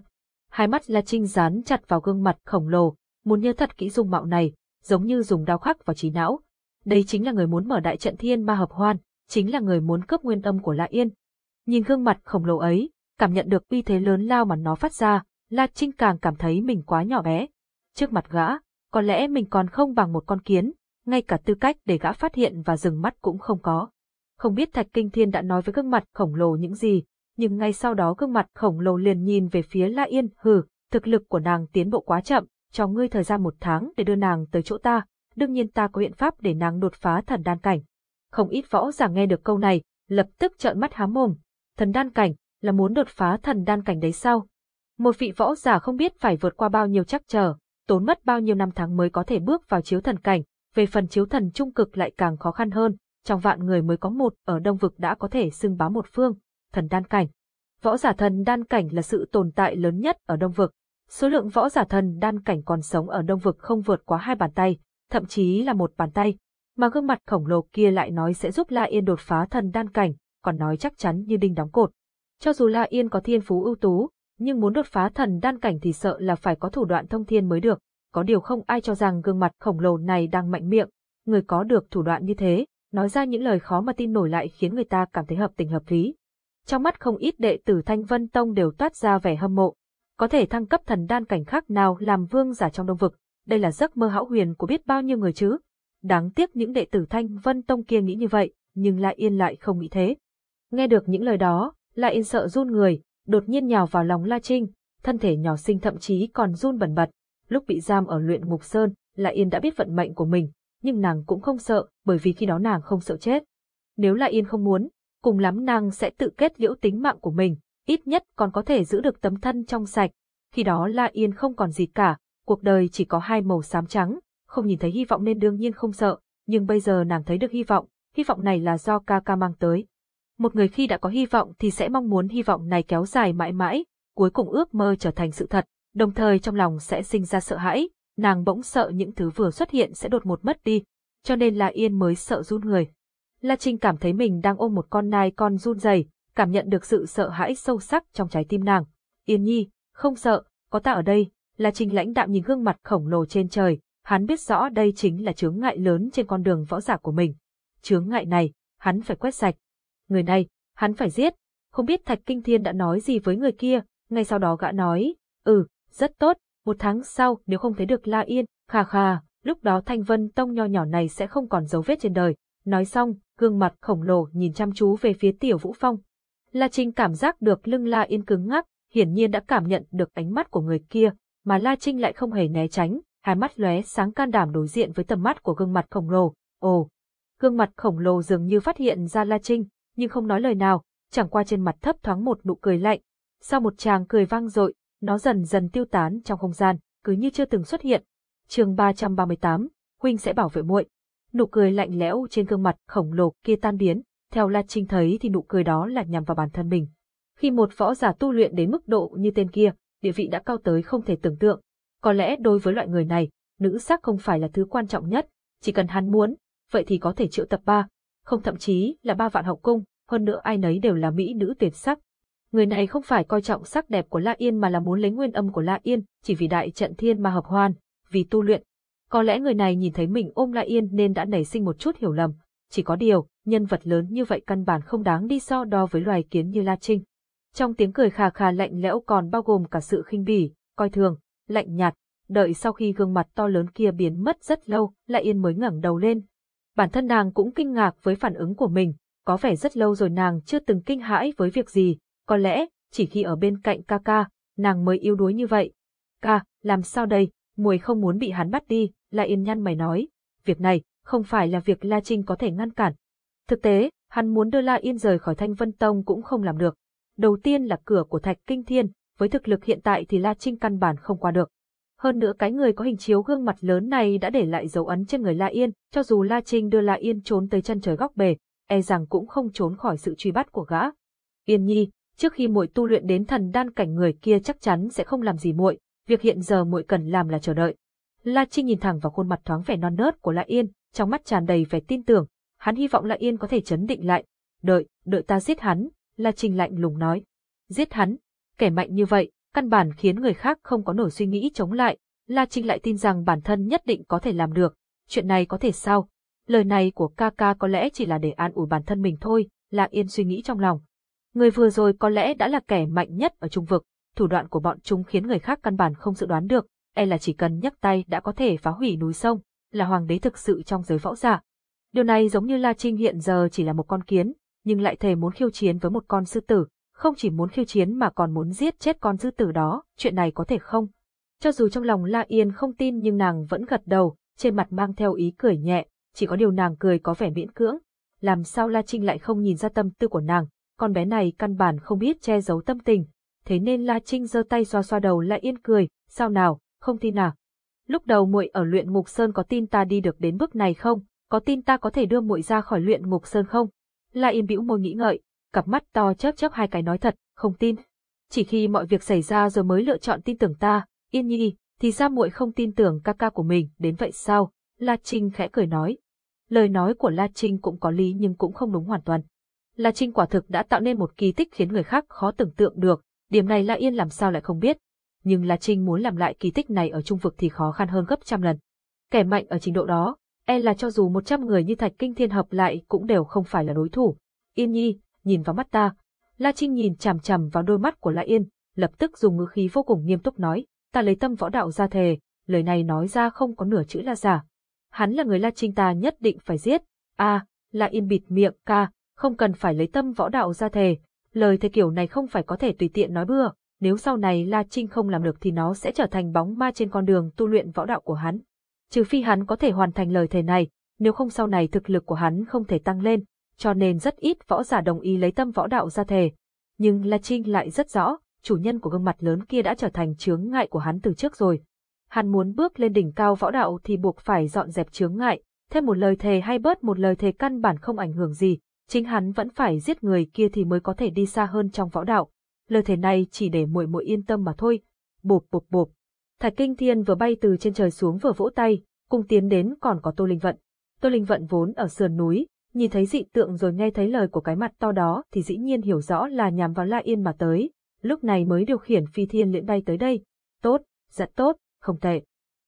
S1: Hai mắt La Trinh dán chặt vào gương mặt khổng lồ, muốn nhớ thật kỹ dung mạo này, giống như dùng đao khắc vào trí não. Đây chính là người muốn mở đại trận thiên ma hợp hoan, chính là người muốn cướp nguyên âm của La Yên. Nhìn gương mặt khổng lồ ấy, cảm nhận được uy thế lớn lao mà nó phát ra, La Trinh càng cảm thấy mình quá nhỏ bé. Trước mặt gã, có lẽ mình còn không bằng một con kiến, ngay cả tư cách để gã phát hiện và dừng mắt cũng không có. Không biết Thạch Kinh Thiên đã nói với gương mặt khổng lồ những gì, nhưng ngay sau đó gương mặt khổng lồ liền nhìn về phía La Yên, hừ, thực lực của nàng tiến bộ quá chậm, cho ngươi thời gian một tháng để đưa nàng tới chỗ ta, đương nhiên ta có biện pháp để nàng đột phá thần đan cảnh. Không ít võ giả nghe được câu này, lập tức trợn mắt há mồm. Thần đan cảnh, là muốn đột phá thần đan cảnh đấy sao? Một vị võ giả không biết phải vượt qua bao nhiêu chắc trở tốn mất bao nhiêu năm tháng mới có thể bước vào chiếu thần cảnh, về phần chiếu thần trung cực lại càng khó khăn hơn, trong vạn người mới có một ở đông vực đã có thể xưng bá một phương, thần đan cảnh. Võ giả thần đan cảnh là sự tồn tại lớn nhất ở đông vực. Số lượng võ giả thần đan cảnh còn sống ở đông vực không vượt quá hai bàn tay, thậm chí là một bàn tay. Mà gương mặt khổng lồ kia lại nói sẽ giúp La Yên đột phá thần đan cảnh, còn nói chắc chắn như đinh đóng cột. Cho dù La Yên có thiên phú ưu tú, nhưng muốn đột phá thần đan cảnh thì sợ là phải có thủ đoạn thông thiên mới được. Có điều không ai cho rằng gương mặt khổng lồ này đang mạnh miệng, người có được thủ đoạn như thế, nói ra những lời khó mà tin nổi lại khiến người ta cảm thấy hợp tình hợp lý. Trong mắt không ít đệ tử Thanh Vân Tông đều toát ra vẻ hâm mộ. Có thể thăng cấp thần đan cảnh khác nào làm vương giả trong đông vực, đây là giấc mơ hão huyền của biết bao nhiêu người chứ. Đáng tiếc những đệ tử Thanh Vân Tông kia nghĩ như vậy, nhưng lại yên lại không nghĩ thế. Nghe được những lời đó, lại Yên sợ run người, đột nhiên nhào vào lòng La Trinh, thân thể nhỏ xinh thậm chí còn run bần bật. Lúc bị giam ở luyện ngục sơn, La Yên đã biết vận mệnh của mình, nhưng nàng cũng không sợ, bởi vì khi đó nàng không sợ chết. Nếu La Yên không muốn, cùng lắm nàng sẽ tự kết liễu tính mạng của mình, ít nhất còn có thể giữ được tấm thân trong sạch. Khi đó La Yên không còn gì cả, cuộc đời chỉ có hai màu xám trắng, không nhìn thấy hy vọng nên đương nhiên không sợ, nhưng bây giờ nàng thấy được hy vọng, hy vọng này là do ca ca mang tới. Một người khi đã có hy vọng thì sẽ mong muốn hy vọng này kéo dài mãi mãi, cuối cùng ước mơ trở thành sự thật, đồng thời trong lòng sẽ sinh ra sợ hãi, nàng bỗng sợ những thứ vừa xuất hiện sẽ đột một mất đi, cho nên La Yên mới sợ run người. La Trinh cảm thấy mình đang ôm một con nai con run rẩy, cảm nhận được sự sợ hãi sâu sắc trong trái tim nàng. Yên nhi, không sợ, có ta ở đây, La Trinh lãnh đạm nhìn gương mặt khổng lồ trên trời, hắn biết rõ đây chính là chướng ngại lớn trên con đường võ giả của mình. Chướng ngại này, hắn phải quét sạch. Người này, hắn phải giết. Không biết Thạch Kinh Thiên đã nói gì với người kia, ngay sau đó gã nói, ừ, rất tốt, một tháng sau nếu không thấy được La Yên, khà khà, lúc đó Thanh Vân Tông nho nhỏ này sẽ không còn dấu vết trên đời. Nói xong, gương mặt khổng lồ nhìn chăm chú về phía Tiểu Vũ Phong. La Trinh cảm giác được lưng La Yên cứng ngắc, hiển nhiên đã cảm nhận được ánh mắt của người kia, mà La Trinh lại không hề né tránh, hai mắt lóe sáng can đảm đối diện với tầm mắt của gương mặt khổng lồ. Ồ, gương mặt khổng lồ dường như phát hiện ra La Trinh, nhưng không nói lời nào, chẳng qua trên mặt thấp thoáng một nụ cười lạnh. Sau một tràng cười vang dội, nó dần dần tiêu tán trong không gian, cứ như chưa từng xuất hiện. Chương 338, huynh sẽ bảo vệ muội. Nụ cười lạnh lẽo trên gương mặt khổng lồ kia tan biến, theo La Trinh thấy thì nụ cười đó là nhằm vào bản thân mình. Khi một võ giả tu luyện đến mức độ như tên kia, địa vị đã cao tới không thể tưởng tượng. Có lẽ đối với loại người này, nữ sắc không phải là thứ quan trọng nhất, chỉ cần hắn muốn, vậy thì có thể triệu tập ba, không thậm chí là ba vạn hậu cung, hơn nữa ai nấy đều là mỹ nữ tuyệt sắc. Người này không phải coi trọng sắc đẹp của La Yên mà là muốn lấy nguyên âm của La Yên, chỉ vì đại trận thiên ma hợp hoan, vì tu luyện. Có lẽ người này nhìn thấy mình ôm La Yên nên đã nảy sinh một chút hiểu lầm, chỉ có điều, nhân vật lớn như vậy căn bản không đáng đi so đo với loài kiến như La Trinh. Trong tiếng cười khà khà lạnh lẽo còn bao gồm cả sự khinh bỉ, coi thường, lạnh nhạt, đợi sau khi gương mặt to lớn kia biến mất rất lâu, La Yên mới ngẩng đầu lên. Bản thân nàng cũng kinh ngạc với phản ứng của mình, có vẻ rất lâu rồi nàng chưa từng kinh hãi với việc gì, có lẽ, chỉ khi ở bên cạnh ca ca, nàng mới yếu đuối như vậy. Ca, làm sao đây, muội không muốn bị hắn bắt đi, La Yên nhăn mày nói, việc này, không phải là việc La Trinh có thể ngăn cản. Thực tế, hắn muốn đưa La Yên rời khỏi Thanh Vân Tông cũng không làm được. Đầu tiên là cửa của Thạch Kinh Thiên, với thực lực hiện tại thì La Trinh căn bản không qua được. Hơn nữa cái người có hình chiếu gương mặt lớn này đã để lại dấu ấn trên người La Yên, cho dù La Trinh đưa La Yên trốn tới chân trời góc bể, e rằng cũng không trốn khỏi sự truy bắt của gã. Yên Nhi, trước khi muội tu luyện đến thần đan cảnh người kia chắc chắn sẽ không làm gì muội, việc hiện giờ muội cần làm là chờ đợi. La Trinh nhìn thẳng vào khuôn mặt thoáng vẻ non nớt của La Yên, trong mắt tràn đầy vẻ tin tưởng, hắn hy vọng La Yên có thể chấn định lại. Đợi, đợi ta giết hắn, La Trinh lạnh lùng nói. Giết hắn, kẻ mạnh như vậy, căn bản khiến người khác không có nổi suy nghĩ chống lại, La Trinh lại tin rằng bản thân nhất định có thể làm được. Chuyện này có thể sao? Lời này của ca ca có lẽ chỉ là để an ủi bản thân mình thôi, La Yên suy nghĩ trong lòng. Người vừa rồi có lẽ đã là kẻ mạnh nhất ở trung vực, thủ đoạn của bọn chúng khiến người khác căn bản không dự đoán được, e là chỉ cần nhấc tay đã có thể phá hủy núi sông, là hoàng đế thực sự trong giới võ giả. Điều này giống như La Trinh hiện giờ chỉ là một con kiến, nhưng lại thề muốn khiêu chiến với một con sư tử, không chỉ muốn khiêu chiến mà còn muốn giết chết con dư tử đó, chuyện này có thể không? Cho dù trong lòng La Yên không tin nhưng nàng vẫn gật đầu, trên mặt mang theo ý cười nhẹ, chỉ có điều nàng cười có vẻ miễn cưỡng. Làm sao La Trinh lại không nhìn ra tâm tư của nàng, con bé này căn bản không biết che giấu tâm tình. Thế nên La Trinh giơ tay xoa xoa đầu La Yên cười, sao nào, không tin à? Lúc đầu muội ở luyện ngục sơn có tin ta đi được đến bước này không? Có tin ta có thể đưa muội ra khỏi luyện ngục sơn không? La Yên bĩu môi nghĩ ngợi, cặp mắt to chớp chớp hai cái nói thật, không tin. Chỉ khi mọi việc xảy ra rồi mới lựa chọn tin tưởng ta, Yên Nhi, thì ra muội không tin tưởng ca ca của mình đến vậy sao? La Trinh khẽ cười nói. Lời nói của La Trinh cũng có lý nhưng cũng không đúng hoàn toàn. La Trinh quả thực đã tạo nên một kỳ tích khiến người khác khó tưởng tượng được, điểm này La Yên làm sao lại không biết. Nhưng La Trinh muốn làm lại kỳ tích này ở trung vực thì khó khăn hơn gấp trăm lần. Kẻ mạnh ở trình độ đó, e là cho dù một trăm người như Thạch Kinh Thiên hợp lại cũng đều không phải là đối thủ. Yên Nhi, nhìn vào mắt ta. La Trinh nhìn chằm chằm vào đôi mắt của La Yên, lập tức dùng ngữ khí vô cùng nghiêm túc nói, ta lấy tâm võ đạo ra thề, lời này nói ra không có nửa chữ là giả. Hắn là người La Trinh ta nhất định phải giết. A, à, La Yên bịt miệng ca, không cần phải lấy tâm võ đạo ra thề, lời thề kiểu này không phải có thể tùy tiện nói bừa, nếu sau này La Trinh không làm được thì nó sẽ trở thành bóng ma trên con đường tu luyện võ đạo của hắn. Trừ phi hắn có thể hoàn thành lời thề này, nếu không sau này thực lực của hắn không thể tăng lên, cho nên rất ít võ giả đồng ý lấy tâm võ đạo ra thề. Nhưng La Trinh lại rất rõ, chủ nhân của gương mặt lớn kia đã trở thành chướng ngại của hắn từ trước rồi. Hắn muốn bước lên đỉnh cao võ đạo thì buộc phải dọn dẹp chướng ngại, thêm một lời thề hay bớt một lời thề căn bản không ảnh hưởng gì, chính hắn vẫn phải giết người kia thì mới có thể đi xa hơn trong võ đạo. Lời thề này chỉ để muội muội yên tâm mà thôi. Bộp bộp bộp. Thạch Kinh Thiên vừa bay từ trên trời xuống vừa vỗ tay, cùng tiến đến còn có Tô Linh Vận. Tô Linh Vận vốn ở sườn núi, nhìn thấy dị tượng rồi nghe thấy lời của cái mặt to đó thì dĩ nhiên hiểu rõ là nhằm vào La Yên mà tới, lúc này mới điều khiển phi thiên liễn bay tới đây. Tốt, rất tốt, không tệ.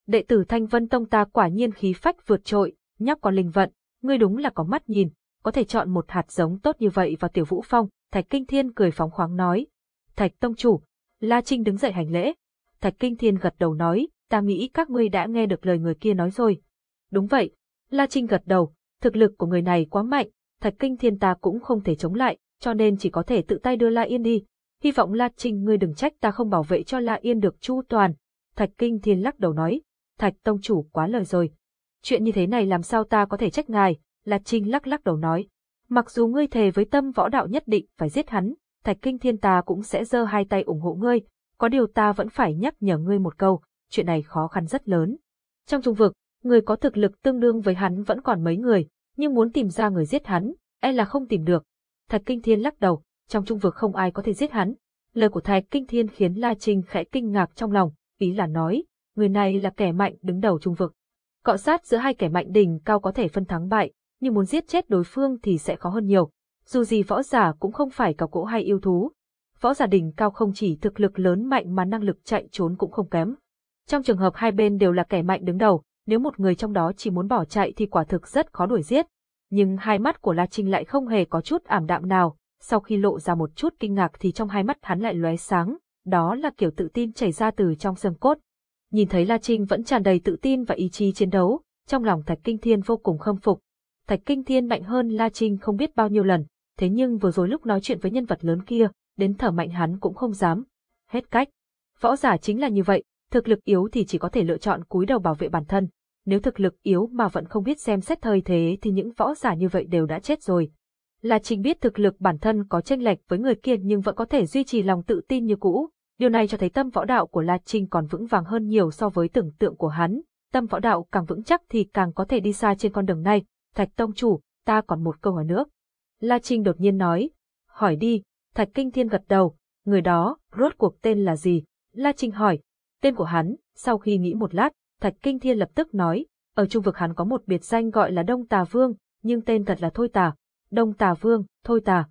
S1: Đệ tử Thanh Vân Tông ta quả nhiên khí phách vượt trội, nhóc con linh vận, ngươi đúng là có mắt nhìn, có thể chọn một hạt giống tốt như vậy vào tiểu vũ phong, Thạch Kinh Thiên cười phóng khoáng nói. Thạch Tông Chủ, La Trinh đứng dậy hành lễ. Thạch Kinh Thiên gật đầu nói, ta nghĩ các ngươi đã nghe được lời người kia nói rồi. Đúng vậy, La Trinh gật đầu, thực lực của người này quá mạnh, Thạch Kinh Thiên ta cũng không thể chống lại, cho nên chỉ có thể tự tay đưa La Yên đi. Hy vọng La Trinh ngươi đừng trách ta không bảo vệ cho La Yên được chu toàn. Thạch Kinh Thiên lắc đầu nói, Thạch Tông Chủ quá lời rồi. Chuyện như thế này làm sao ta có thể trách ngài, La Trinh lắc lắc đầu nói. Mặc dù ngươi thề với tâm võ đạo nhất định phải giết hắn, Thạch Kinh Thiên ta cũng sẽ giơ hai tay ủng hộ ngươi, có điều ta vẫn phải nhắc nhở ngươi một câu, chuyện này khó khăn rất lớn. Trong trung vực, người có thực lực tương đương với hắn vẫn còn mấy người, nhưng muốn tìm ra người giết hắn, e là không tìm được. Thạch Kinh Thiên lắc đầu, trong trung vực không ai có thể giết hắn. Lời của Thạch Kinh Thiên khiến La Trinh khẽ kinh ngạc trong lòng, ý là nói, người này là kẻ mạnh đứng đầu trung vực. Cọ sát giữa hai kẻ mạnh đỉnh cao có thể phân thắng bại, nhưng muốn giết chết đối phương thì sẽ khó hơn nhiều. Dù gì võ giả cũng không phải cao cỗ hay yêu thú. Võ giả đỉnh cao không chỉ thực lực lớn mạnh mà năng lực chạy trốn cũng không kém. Trong trường hợp hai bên đều là kẻ mạnh đứng đầu, nếu một người trong đó chỉ muốn bỏ chạy thì quả thực rất khó đuổi giết. Nhưng hai mắt của La Trinh lại không hề có chút ảm đạm nào, sau khi lộ ra một chút kinh ngạc thì trong hai mắt hắn lại lóe sáng, đó là kiểu tự tin chảy ra từ trong xương cốt. Nhìn thấy La Trinh vẫn tràn đầy tự tin và ý chí chiến đấu, trong lòng Thạch Kinh Thiên vô cùng khâm phục. Thạch Kinh Thiên mạnh hơn La Trinh không biết bao nhiêu lần, thế nhưng vừa rồi lúc nói chuyện với nhân vật lớn kia, đến thở mạnh hắn cũng không dám. Hết cách. Võ giả chính là như vậy, thực lực yếu thì chỉ có thể lựa chọn cúi đầu bảo vệ bản thân. Nếu thực lực yếu mà vẫn không biết xem xét thời thế thì những võ giả như vậy đều đã chết rồi. La Trình biết thực lực bản thân có chênh lệch với người kia nhưng vẫn có thể duy trì lòng tự tin như cũ. Điều này cho thấy tâm võ đạo của La Trinh còn vững vàng hơn nhiều so với tưởng tượng của hắn. Tâm võ đạo càng vững chắc thì càng có thể đi xa trên con đường này. Thạch Tông Chủ, ta còn một câu hỏi nữa. La Trinh đột nhiên nói. Hỏi đi, Thạch Kinh Thiên gật đầu. Người đó, rốt cuộc tên là gì? La Trinh hỏi. Tên của hắn, sau khi nghĩ một lát, Thạch Kinh Thiên lập tức nói, ở trung vực hắn có một biệt danh gọi là Đông Tà Vương, nhưng tên thật là Thôi Tà. Đông Tà Vương, Thôi Tà.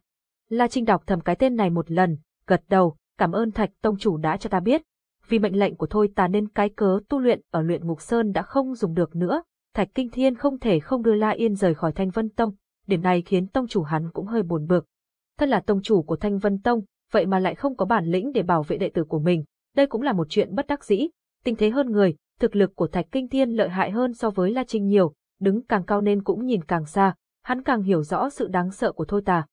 S1: La Trinh đọc thầm cái tên này một lần, gật đầu, cảm ơn Thạch Tông Chủ đã cho ta biết. Vì mệnh lệnh của Thôi Tà nên cái cớ tu luyện ở luyện ngục sơn đã không dùng được nữa, Thạch Kinh Thiên không thể không đưa La Yên rời khỏi Thanh Vân Tông, điểm này khiến Tông Chủ hắn cũng hơi buồn bực. Thân là Tông Chủ của Thanh Vân Tông, vậy mà lại không có bản lĩnh để bảo vệ đệ tử của mình, đây cũng là một chuyện bất đắc dĩ. Tình thế hơn người, thực lực của Thạch Kinh Thiên lợi hại hơn so với La Trinh nhiều, đứng càng cao nên cũng nhìn càng xa, hắn càng hiểu rõ sự đáng sợ của Thôi Tà.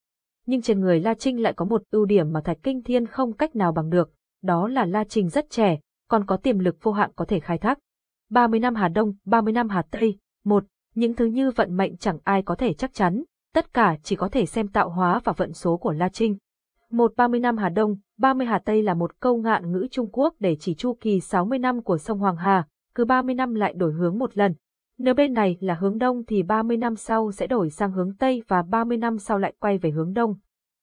S1: Nhưng trên người La Trinh lại có một ưu điểm mà Thạch Kinh Thiên không cách nào bằng được, đó là La Trinh rất trẻ, còn có tiềm lực vô hạn có thể khai thác. 30 năm Hà Đông, 30 năm Hà Tây, một, những thứ như vận mệnh chẳng ai có thể chắc chắn, tất cả chỉ có thể xem tạo hóa và vận số của La Trinh. Một 30 năm Hà Đông, 30 Hà Tây là một câu ngạn ngữ Trung Quốc để chỉ chu kỳ 60 năm của sông Hoàng Hà, cứ 30 năm lại đổi hướng một lần. Nếu bên này là hướng đông thì 30 năm sau sẽ đổi sang hướng tây và 30 năm sau lại quay về hướng đông.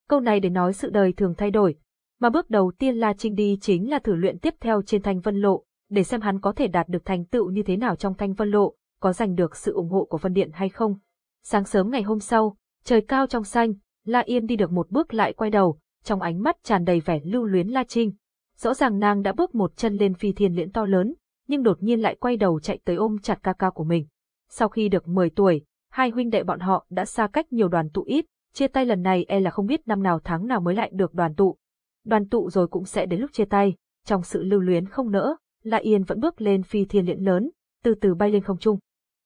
S1: Câu này để nói sự đời thường thay đổi, mà bước đầu tiên La Trinh đi chính là thử luyện tiếp theo trên Thanh Vân Lộ, để xem hắn có thể đạt được thành tựu như thế nào trong Thanh Vân Lộ, có giành được sự ủng hộ của Vân Điện hay không. Sáng sớm ngày hôm sau, trời cao trong xanh, La Yên đi được một bước lại quay đầu, trong ánh mắt tràn đầy vẻ lưu luyến La Trinh. Rõ ràng nàng đã bước một chân lên phi thiên liễn to lớn, nhưng đột nhiên lại quay đầu chạy tới ôm chặt ca ca của mình. Sau khi được 10 tuổi, hai huynh đệ bọn họ đã xa cách nhiều đoàn tụ ít, chia tay lần này e là không biết năm nào tháng nào mới lại được đoàn tụ. Đoàn tụ rồi cũng sẽ đến lúc chia tay, trong sự lưu luyến không nỡ, La Yên vẫn bước lên phi thiên liễn lớn, từ từ bay lên không trung.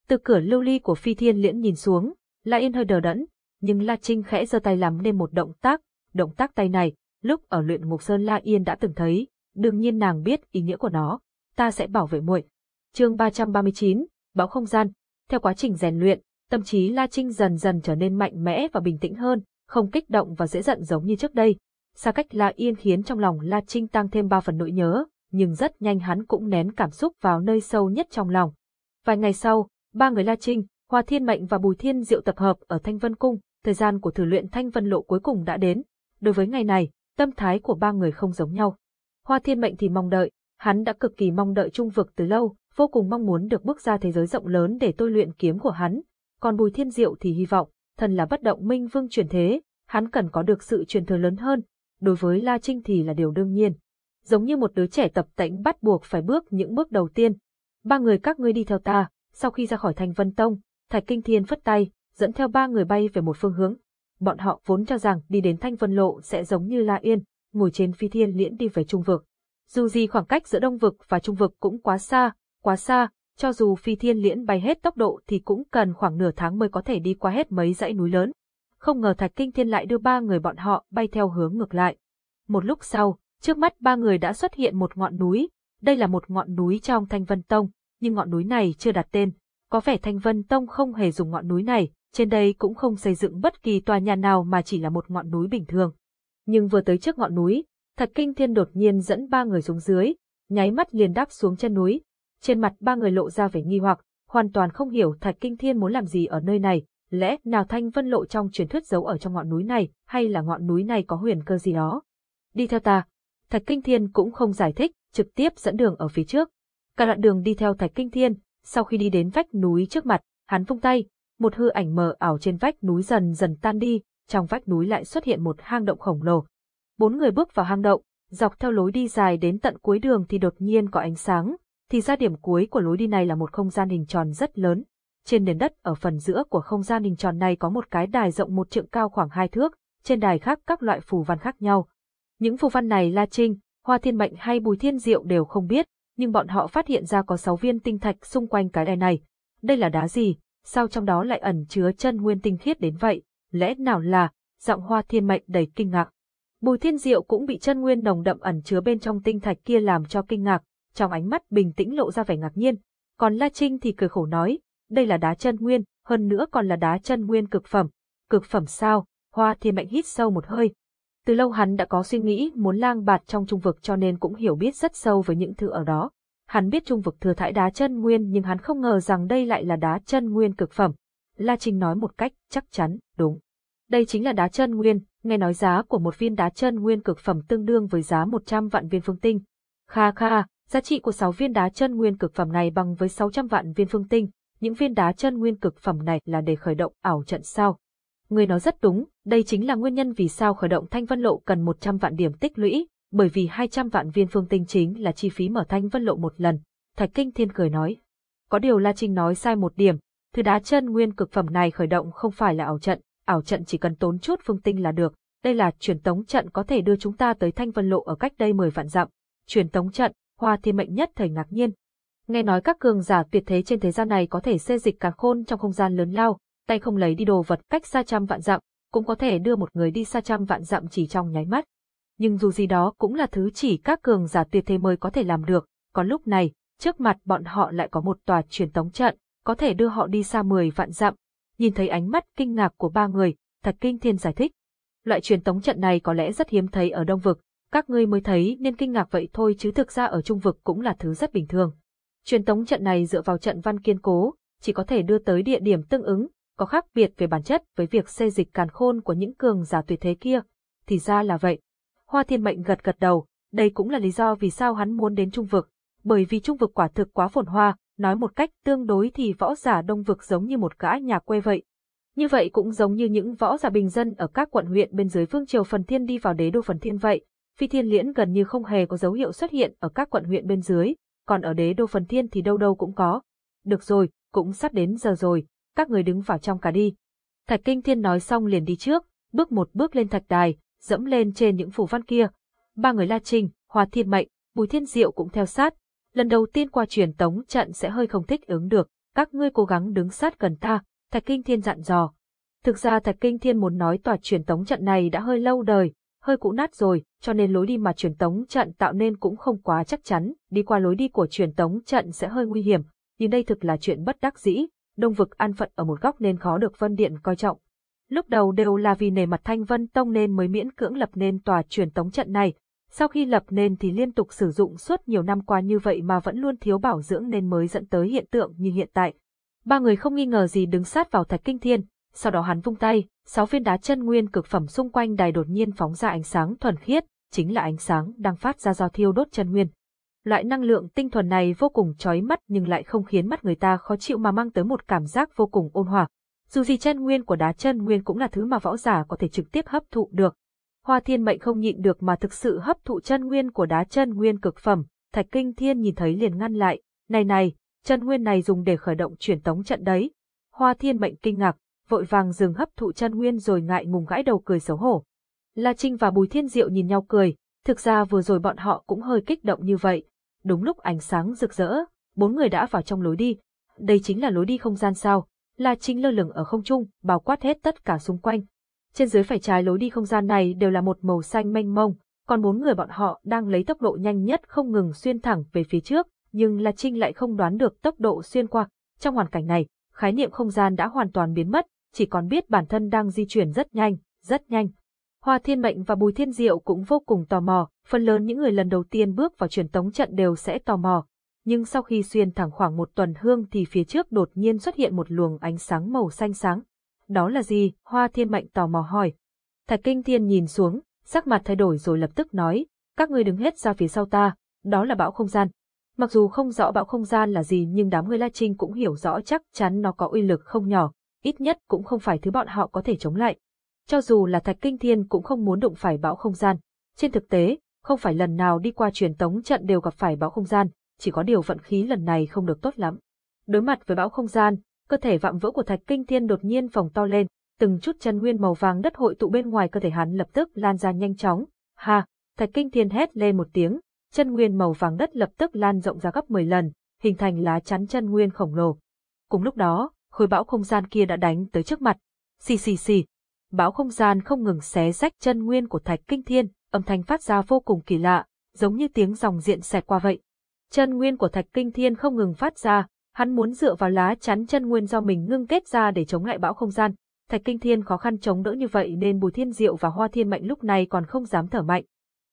S1: Từ cửa lưu ly của phi thiên liễn nhìn xuống, La Yên hơi đờ đẫn, nhưng La Trinh khẽ giơ tay làm nên một động tác, động tác tay này, lúc ở luyện ngục sơn La Yên đã từng thấy, đương nhiên nàng biết ý nghĩa của nó ta sẽ bảo vệ muội. Chương 339, bão không gian. Theo quá trình rèn luyện, tâm trí La Trinh dần dần trở nên mạnh mẽ và bình tĩnh hơn, không kích động và dễ giận giống như trước đây. Xa cách La Yên khiến trong lòng La Trinh tăng thêm ba phần nỗi nhớ, nhưng rất nhanh hắn cũng nén cảm xúc vào nơi sâu nhất trong lòng. Vài ngày sau, ba người La Trinh, Hoa Thiên Mệnh và Bùi Thiên Diệu tập hợp ở Thanh Vân Cung, thời gian của thử luyện Thanh Vân Lộ cuối cùng đã đến. Đối với ngày này, tâm thái của ba người không giống nhau. Hoa Thiên Mệnh thì mong đợi, Hắn đã cực kỳ mong đợi trung vực từ lâu, vô cùng mong muốn được bước ra thế giới rộng lớn để tôi luyện kiếm của hắn. Còn Bùi Thiên Diệu thì hy vọng, thần là bất động minh vương truyền thế, hắn cần có được sự truyền thừa lớn hơn. Đối với La Trinh thì là điều đương nhiên. Giống như một đứa trẻ tập tễnh bắt buộc phải bước những bước đầu tiên. Ba người các ngươi đi theo ta, sau khi ra khỏi thành Vân Tông, Thạch Kinh Thiên phất tay, dẫn theo ba người bay về một phương hướng. Bọn họ vốn cho rằng đi đến Thanh Vân Lộ sẽ giống như La Yên, ngồi trên phi thiên liễn đi về trung vực. Dù gì khoảng cách giữa Đông Vực và Trung Vực cũng quá xa, quá xa, cho dù phi thiên liễn bay hết tốc độ thì cũng cần khoảng nửa tháng mới có thể đi qua hết mấy dãy núi lớn. Không ngờ Thạch Kinh Thiên lại đưa ba người bọn họ bay theo hướng ngược lại. Một lúc sau, trước mắt ba người đã xuất hiện một ngọn núi. Đây là một ngọn núi trong Thanh Vân Tông, nhưng ngọn núi này chưa đặt tên. Có vẻ Thanh Vân Tông không hề dùng ngọn núi này, trên đây cũng không xây dựng bất kỳ tòa nhà nào mà chỉ là một ngọn núi bình thường. Nhưng vừa tới trước ngọn núi, Thạch Kinh Thiên đột nhiên dẫn ba người xuống dưới, nháy mắt liền đáp xuống chân núi. Trên mặt ba người lộ ra vẻ nghi hoặc, hoàn toàn không hiểu Thạch Kinh Thiên muốn làm gì ở nơi này, lẽ nào Thanh Vân Lộ trong truyền thuyết giấu ở trong ngọn núi này, hay là ngọn núi này có huyền cơ gì đó. Đi theo ta. Thạch Kinh Thiên cũng không giải thích, trực tiếp dẫn đường ở phía trước. Cả đoạn đường đi theo Thạch Kinh Thiên, sau khi đi đến vách núi trước mặt, hắn vung tay, một hư ảnh mờ ảo trên vách núi dần dần tan đi, trong vách núi lại xuất hiện một hang động khổng lồ, Bốn người bước vào hang động, dọc theo lối đi dài đến tận cuối đường thì đột nhiên có ánh sáng, thì ra điểm cuối của lối đi này là một không gian hình tròn rất lớn. Trên nền đất ở phần giữa của không gian hình tròn này có một cái đài rộng một trượng cao khoảng hai thước, trên đài khác các loại phù văn khác nhau. Những phù văn này La Trinh, Hoa Thiên Mệnh hay Bùi Thiên Diệu đều không biết, nhưng bọn họ phát hiện ra có sáu viên tinh thạch xung quanh cái đài này. Đây là đá gì? Sao trong đó lại ẩn chứa chân nguyên tinh khiết đến vậy? Lẽ nào là? Giọng Hoa Thiên Mệnh đầy kinh ngạc. Bùi Thiên Diệu cũng bị chân nguyên nồng đậm ẩn chứa bên trong tinh thạch kia làm cho kinh ngạc, trong ánh mắt bình tĩnh lộ ra vẻ ngạc nhiên. Còn La Trinh thì cười khổ nói, đây là đá chân nguyên, hơn nữa còn là đá chân nguyên cực phẩm. Cực phẩm sao? Hoa Thiên Mệnh hít sâu một hơi. Từ lâu hắn đã có suy nghĩ muốn lang bạt trong trung vực cho nên cũng hiểu biết rất sâu với những thứ ở đó. Hắn biết trung vực thừa thải đá chân nguyên nhưng hắn không ngờ rằng đây lại là đá chân nguyên cực phẩm. La Trinh nói một cách chắc chắn, đúng. Đây chính là đá chân nguyên, nghe nói giá của một viên đá chân nguyên cực phẩm tương đương với giá 100 vạn viên phương tinh. Kha kha, Giá trị của 6 viên đá chân nguyên cực phẩm này bằng với 600 vạn viên phương tinh, những viên đá chân nguyên cực phẩm này là để khởi động ảo trận sao. Người nói rất đúng, đây chính là nguyên nhân vì sao khởi động Thanh Vân Lộ cần 100 vạn điểm tích lũy, bởi vì 200 vạn viên phương tinh chính là chi phí mở Thanh Vân Lộ một lần. Thạch Kinh Thiên cười nói. Có điều La Trinh nói sai một điểm, thứ đá chân nguyên cực phẩm này khởi động không phải là ảo trận, ảo trận chỉ cần tốn chút phương tinh là được. Đây là truyền tống trận có thể đưa chúng ta tới Thanh Vân Lộ ở cách đây 10 vạn dặm. Truyền tống trận, Hoa Thiên Mệnh nhất thời ngạc nhiên. Nghe nói các cường giả tuyệt thế trên thế gian này có thể xê dịch cả khôn trong không gian lớn lao, tay không lấy đi đồ vật cách xa trăm vạn dặm, cũng có thể đưa một người đi xa trăm vạn dặm chỉ trong nháy mắt. Nhưng dù gì đó cũng là thứ chỉ các cường giả tuyệt thế mới có thể làm được, còn lúc này, trước mặt bọn họ lại có một tòa truyền tống trận, có thể đưa họ đi xa 10 vạn dặm. Nhìn thấy ánh mắt kinh ngạc của ba người, Thạch Kinh Thiên giải thích. Loại truyền tống trận này có lẽ rất hiếm thấy ở Đông Vực, các ngươi mới thấy nên kinh ngạc vậy thôi chứ thực ra ở Trung Vực cũng là thứ rất bình thường. Truyền tống trận này dựa vào trận văn kiên cố, chỉ có thể đưa tới địa điểm tương ứng, có khác biệt về bản chất với việc xây dịch càn khôn của những cường giả tuyệt thế kia. Thì ra là vậy. Hoa Thiên Mệnh gật gật đầu, đây cũng là lý do vì sao hắn muốn đến Trung Vực, bởi vì Trung Vực quả thực quá phồn hoa, nói một cách tương đối thì võ giả Đông Vực giống như một gã nhà quê vậy. Như vậy cũng giống như những võ giả bình dân ở các quận huyện bên dưới phương triều Phần Thiên đi vào đế đô Phần Thiên vậy, Phi Thiên Liễn gần như không hề có dấu hiệu xuất hiện ở các quận huyện bên dưới, còn ở đế đô Phần Thiên thì đâu đâu cũng có. Được rồi, cũng sắp đến giờ rồi, các người đứng vào trong cả đi. Thạch Kinh Thiên nói xong liền đi trước, bước một bước lên thạch đài, dẫm lên trên những phủ văn kia. Ba người La Trinh, Hoa Thiên Mệnh, Bùi Thiên Diệu cũng theo sát. Lần đầu tiên qua truyền tống trận sẽ hơi không thích ứng được, các ngươi cố gắng đứng sát gần ta, Thạch Kinh Thiên dặn dò. Thực ra Thạch Kinh Thiên muốn nói tòa truyền tống trận này đã hơi lâu đời, hơi cũ nát rồi, cho nên lối đi mà truyền tống trận tạo nên cũng không quá chắc chắn, đi qua lối đi của truyền tống trận sẽ hơi nguy hiểm, nhưng đây thực là chuyện bất đắc dĩ, đông vực an phận ở một góc nên khó được Vân Điện coi trọng. Lúc đầu đều là vì nề mặt Thanh Vân Tông nên mới miễn cưỡng lập nên tòa truyền tống trận này, sau khi lập nên thì liên tục sử dụng suốt nhiều năm qua như vậy mà vẫn luôn thiếu bảo dưỡng nên mới dẫn tới hiện tượng như hiện tại. Ba người không nghi ngờ gì đứng sát vào Thạch Kinh Thiên, sau đó hắn vung tay, sáu viên đá chân nguyên cực phẩm xung quanh đài đột nhiên phóng ra ánh sáng thuần khiết, chính là ánh sáng đang phát ra do thiêu đốt chân nguyên. Loại năng lượng tinh thuần này vô cùng chói mắt nhưng lại không khiến mắt người ta khó chịu mà mang tới một cảm giác vô cùng ôn hòa. Dù gì chân nguyên của đá chân nguyên cũng là thứ mà võ giả có thể trực tiếp hấp thụ được. Hoa Thiên Mệnh không nhịn được mà thực sự hấp thụ chân nguyên của đá chân nguyên cực phẩm, Thạch Kinh Thiên nhìn thấy liền ngăn lại, "Này này, chân nguyên này dùng để khởi động chuyển tống trận đấy." Hoa Thiên Mệnh kinh ngạc, vội vàng dừng hấp thụ chân nguyên rồi ngại ngùng gãi đầu cười xấu hổ. La Trinh và Bùi Thiên Diệu nhìn nhau cười, thực ra vừa rồi bọn họ cũng hơi kích động như vậy. Đúng lúc ánh sáng rực rỡ, bốn người đã vào trong lối đi. Đây chính là lối đi không gian sao. La Trinh lơ lửng ở không trung, bao quát hết tất cả xung quanh. Trên dưới phải trái lối đi không gian này đều là một màu xanh mênh mông, còn bốn người bọn họ đang lấy tốc độ nhanh nhất không ngừng xuyên thẳng về phía trước, nhưng La Trinh lại không đoán được tốc độ xuyên qua. Trong hoàn cảnh này, khái niệm không gian đã hoàn toàn biến mất, chỉ còn biết bản thân đang di chuyển rất nhanh, rất nhanh. Hoa Thiên Mệnh và Bùi Thiên Diệu cũng vô cùng tò mò, phần lớn những người lần đầu tiên bước vào truyền tống trận đều sẽ tò mò. Nhưng sau khi xuyên thẳng khoảng một tuần hương thì phía trước đột nhiên xuất hiện một luồng ánh sáng màu xanh sáng. Đó là gì? Hoa Thiên Mệnh tò mò hỏi. Thạch Kinh Thiên nhìn xuống, sắc mặt thay đổi rồi lập tức nói, các ngươi đứng hết ra phía sau ta, đó là bão không gian. Mặc dù không rõ bão không gian là gì nhưng đám người La Trinh cũng hiểu rõ chắc chắn nó có uy lực không nhỏ, ít nhất cũng không phải thứ bọn họ có thể chống lại. Cho dù là Thạch Kinh Thiên cũng không muốn đụng phải bão không gian. Trên thực tế, không phải lần nào đi qua truyền tống trận đều gặp phải bão không gian, chỉ có điều vận khí lần này không được tốt lắm. Đối mặt với bão không gian, cơ thể vạm vỡ của Thạch Kinh Thiên đột nhiên phồng to lên, từng chút chân nguyên màu vàng đất hội tụ bên ngoài cơ thể hắn lập tức lan ra nhanh chóng. Ha, Thạch Kinh Thiên hét lên một tiếng, chân nguyên màu vàng đất lập tức lan rộng ra gấp 10 lần, hình thành lá chắn chân nguyên khổng lồ. Cùng lúc đó, khối bão không gian kia đã đánh tới trước mặt. Xì xì xì. Bão không gian không ngừng xé rách chân nguyên của Thạch Kinh Thiên, âm thanh phát ra vô cùng kỳ lạ, giống như tiếng dòng diện xẹt qua vậy. Chân nguyên của Thạch Kinh Thiên không ngừng phát ra, hắn muốn dựa vào lá chắn chân nguyên do mình ngưng kết ra để chống lại bão không gian. Thạch Kinh Thiên khó khăn chống đỡ như vậy nên Bùi Thiên Diệu và Hoa Thiên Mạnh lúc này còn không dám thở mạnh.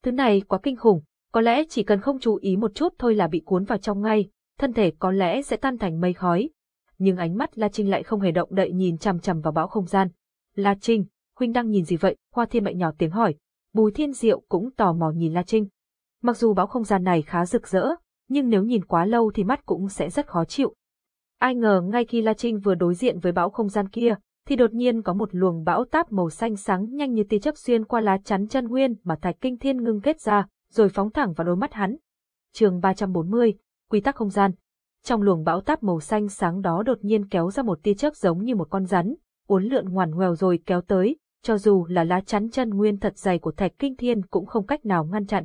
S1: Thứ này quá kinh khủng, có lẽ chỉ cần không chú ý một chút thôi là bị cuốn vào trong ngay, thân thể có lẽ sẽ tan thành mây khói, nhưng ánh mắt La Trinh lại không hề động đậy nhìn chằm chằm vào bão không gian. La Trinh, huynh đang nhìn gì vậy? Hoa Thiên Mệnh nhỏ tiếng hỏi. Bùi Thiên Diệu cũng tò mò nhìn La Trinh. Mặc dù bão không gian này khá rực rỡ, nhưng nếu nhìn quá lâu thì mắt cũng sẽ rất khó chịu. Ai ngờ ngay khi La Trinh vừa đối diện với bão không gian kia, thì đột nhiên có một luồng bão táp màu xanh sáng nhanh như tia chớp xuyên qua lá chắn chân nguyên mà Thạch Kinh Thiên ngưng kết ra, rồi phóng thẳng vào đôi mắt hắn. Chương 340, quy tắc không gian. Trong luồng bão táp màu xanh sáng đó đột nhiên kéo ra một tia chớp giống như một con rắn, uốn lượn ngoằn ngoèo rồi kéo tới, cho dù là lá chắn chân nguyên thật dày của Thạch Kinh Thiên cũng không cách nào ngăn chặn.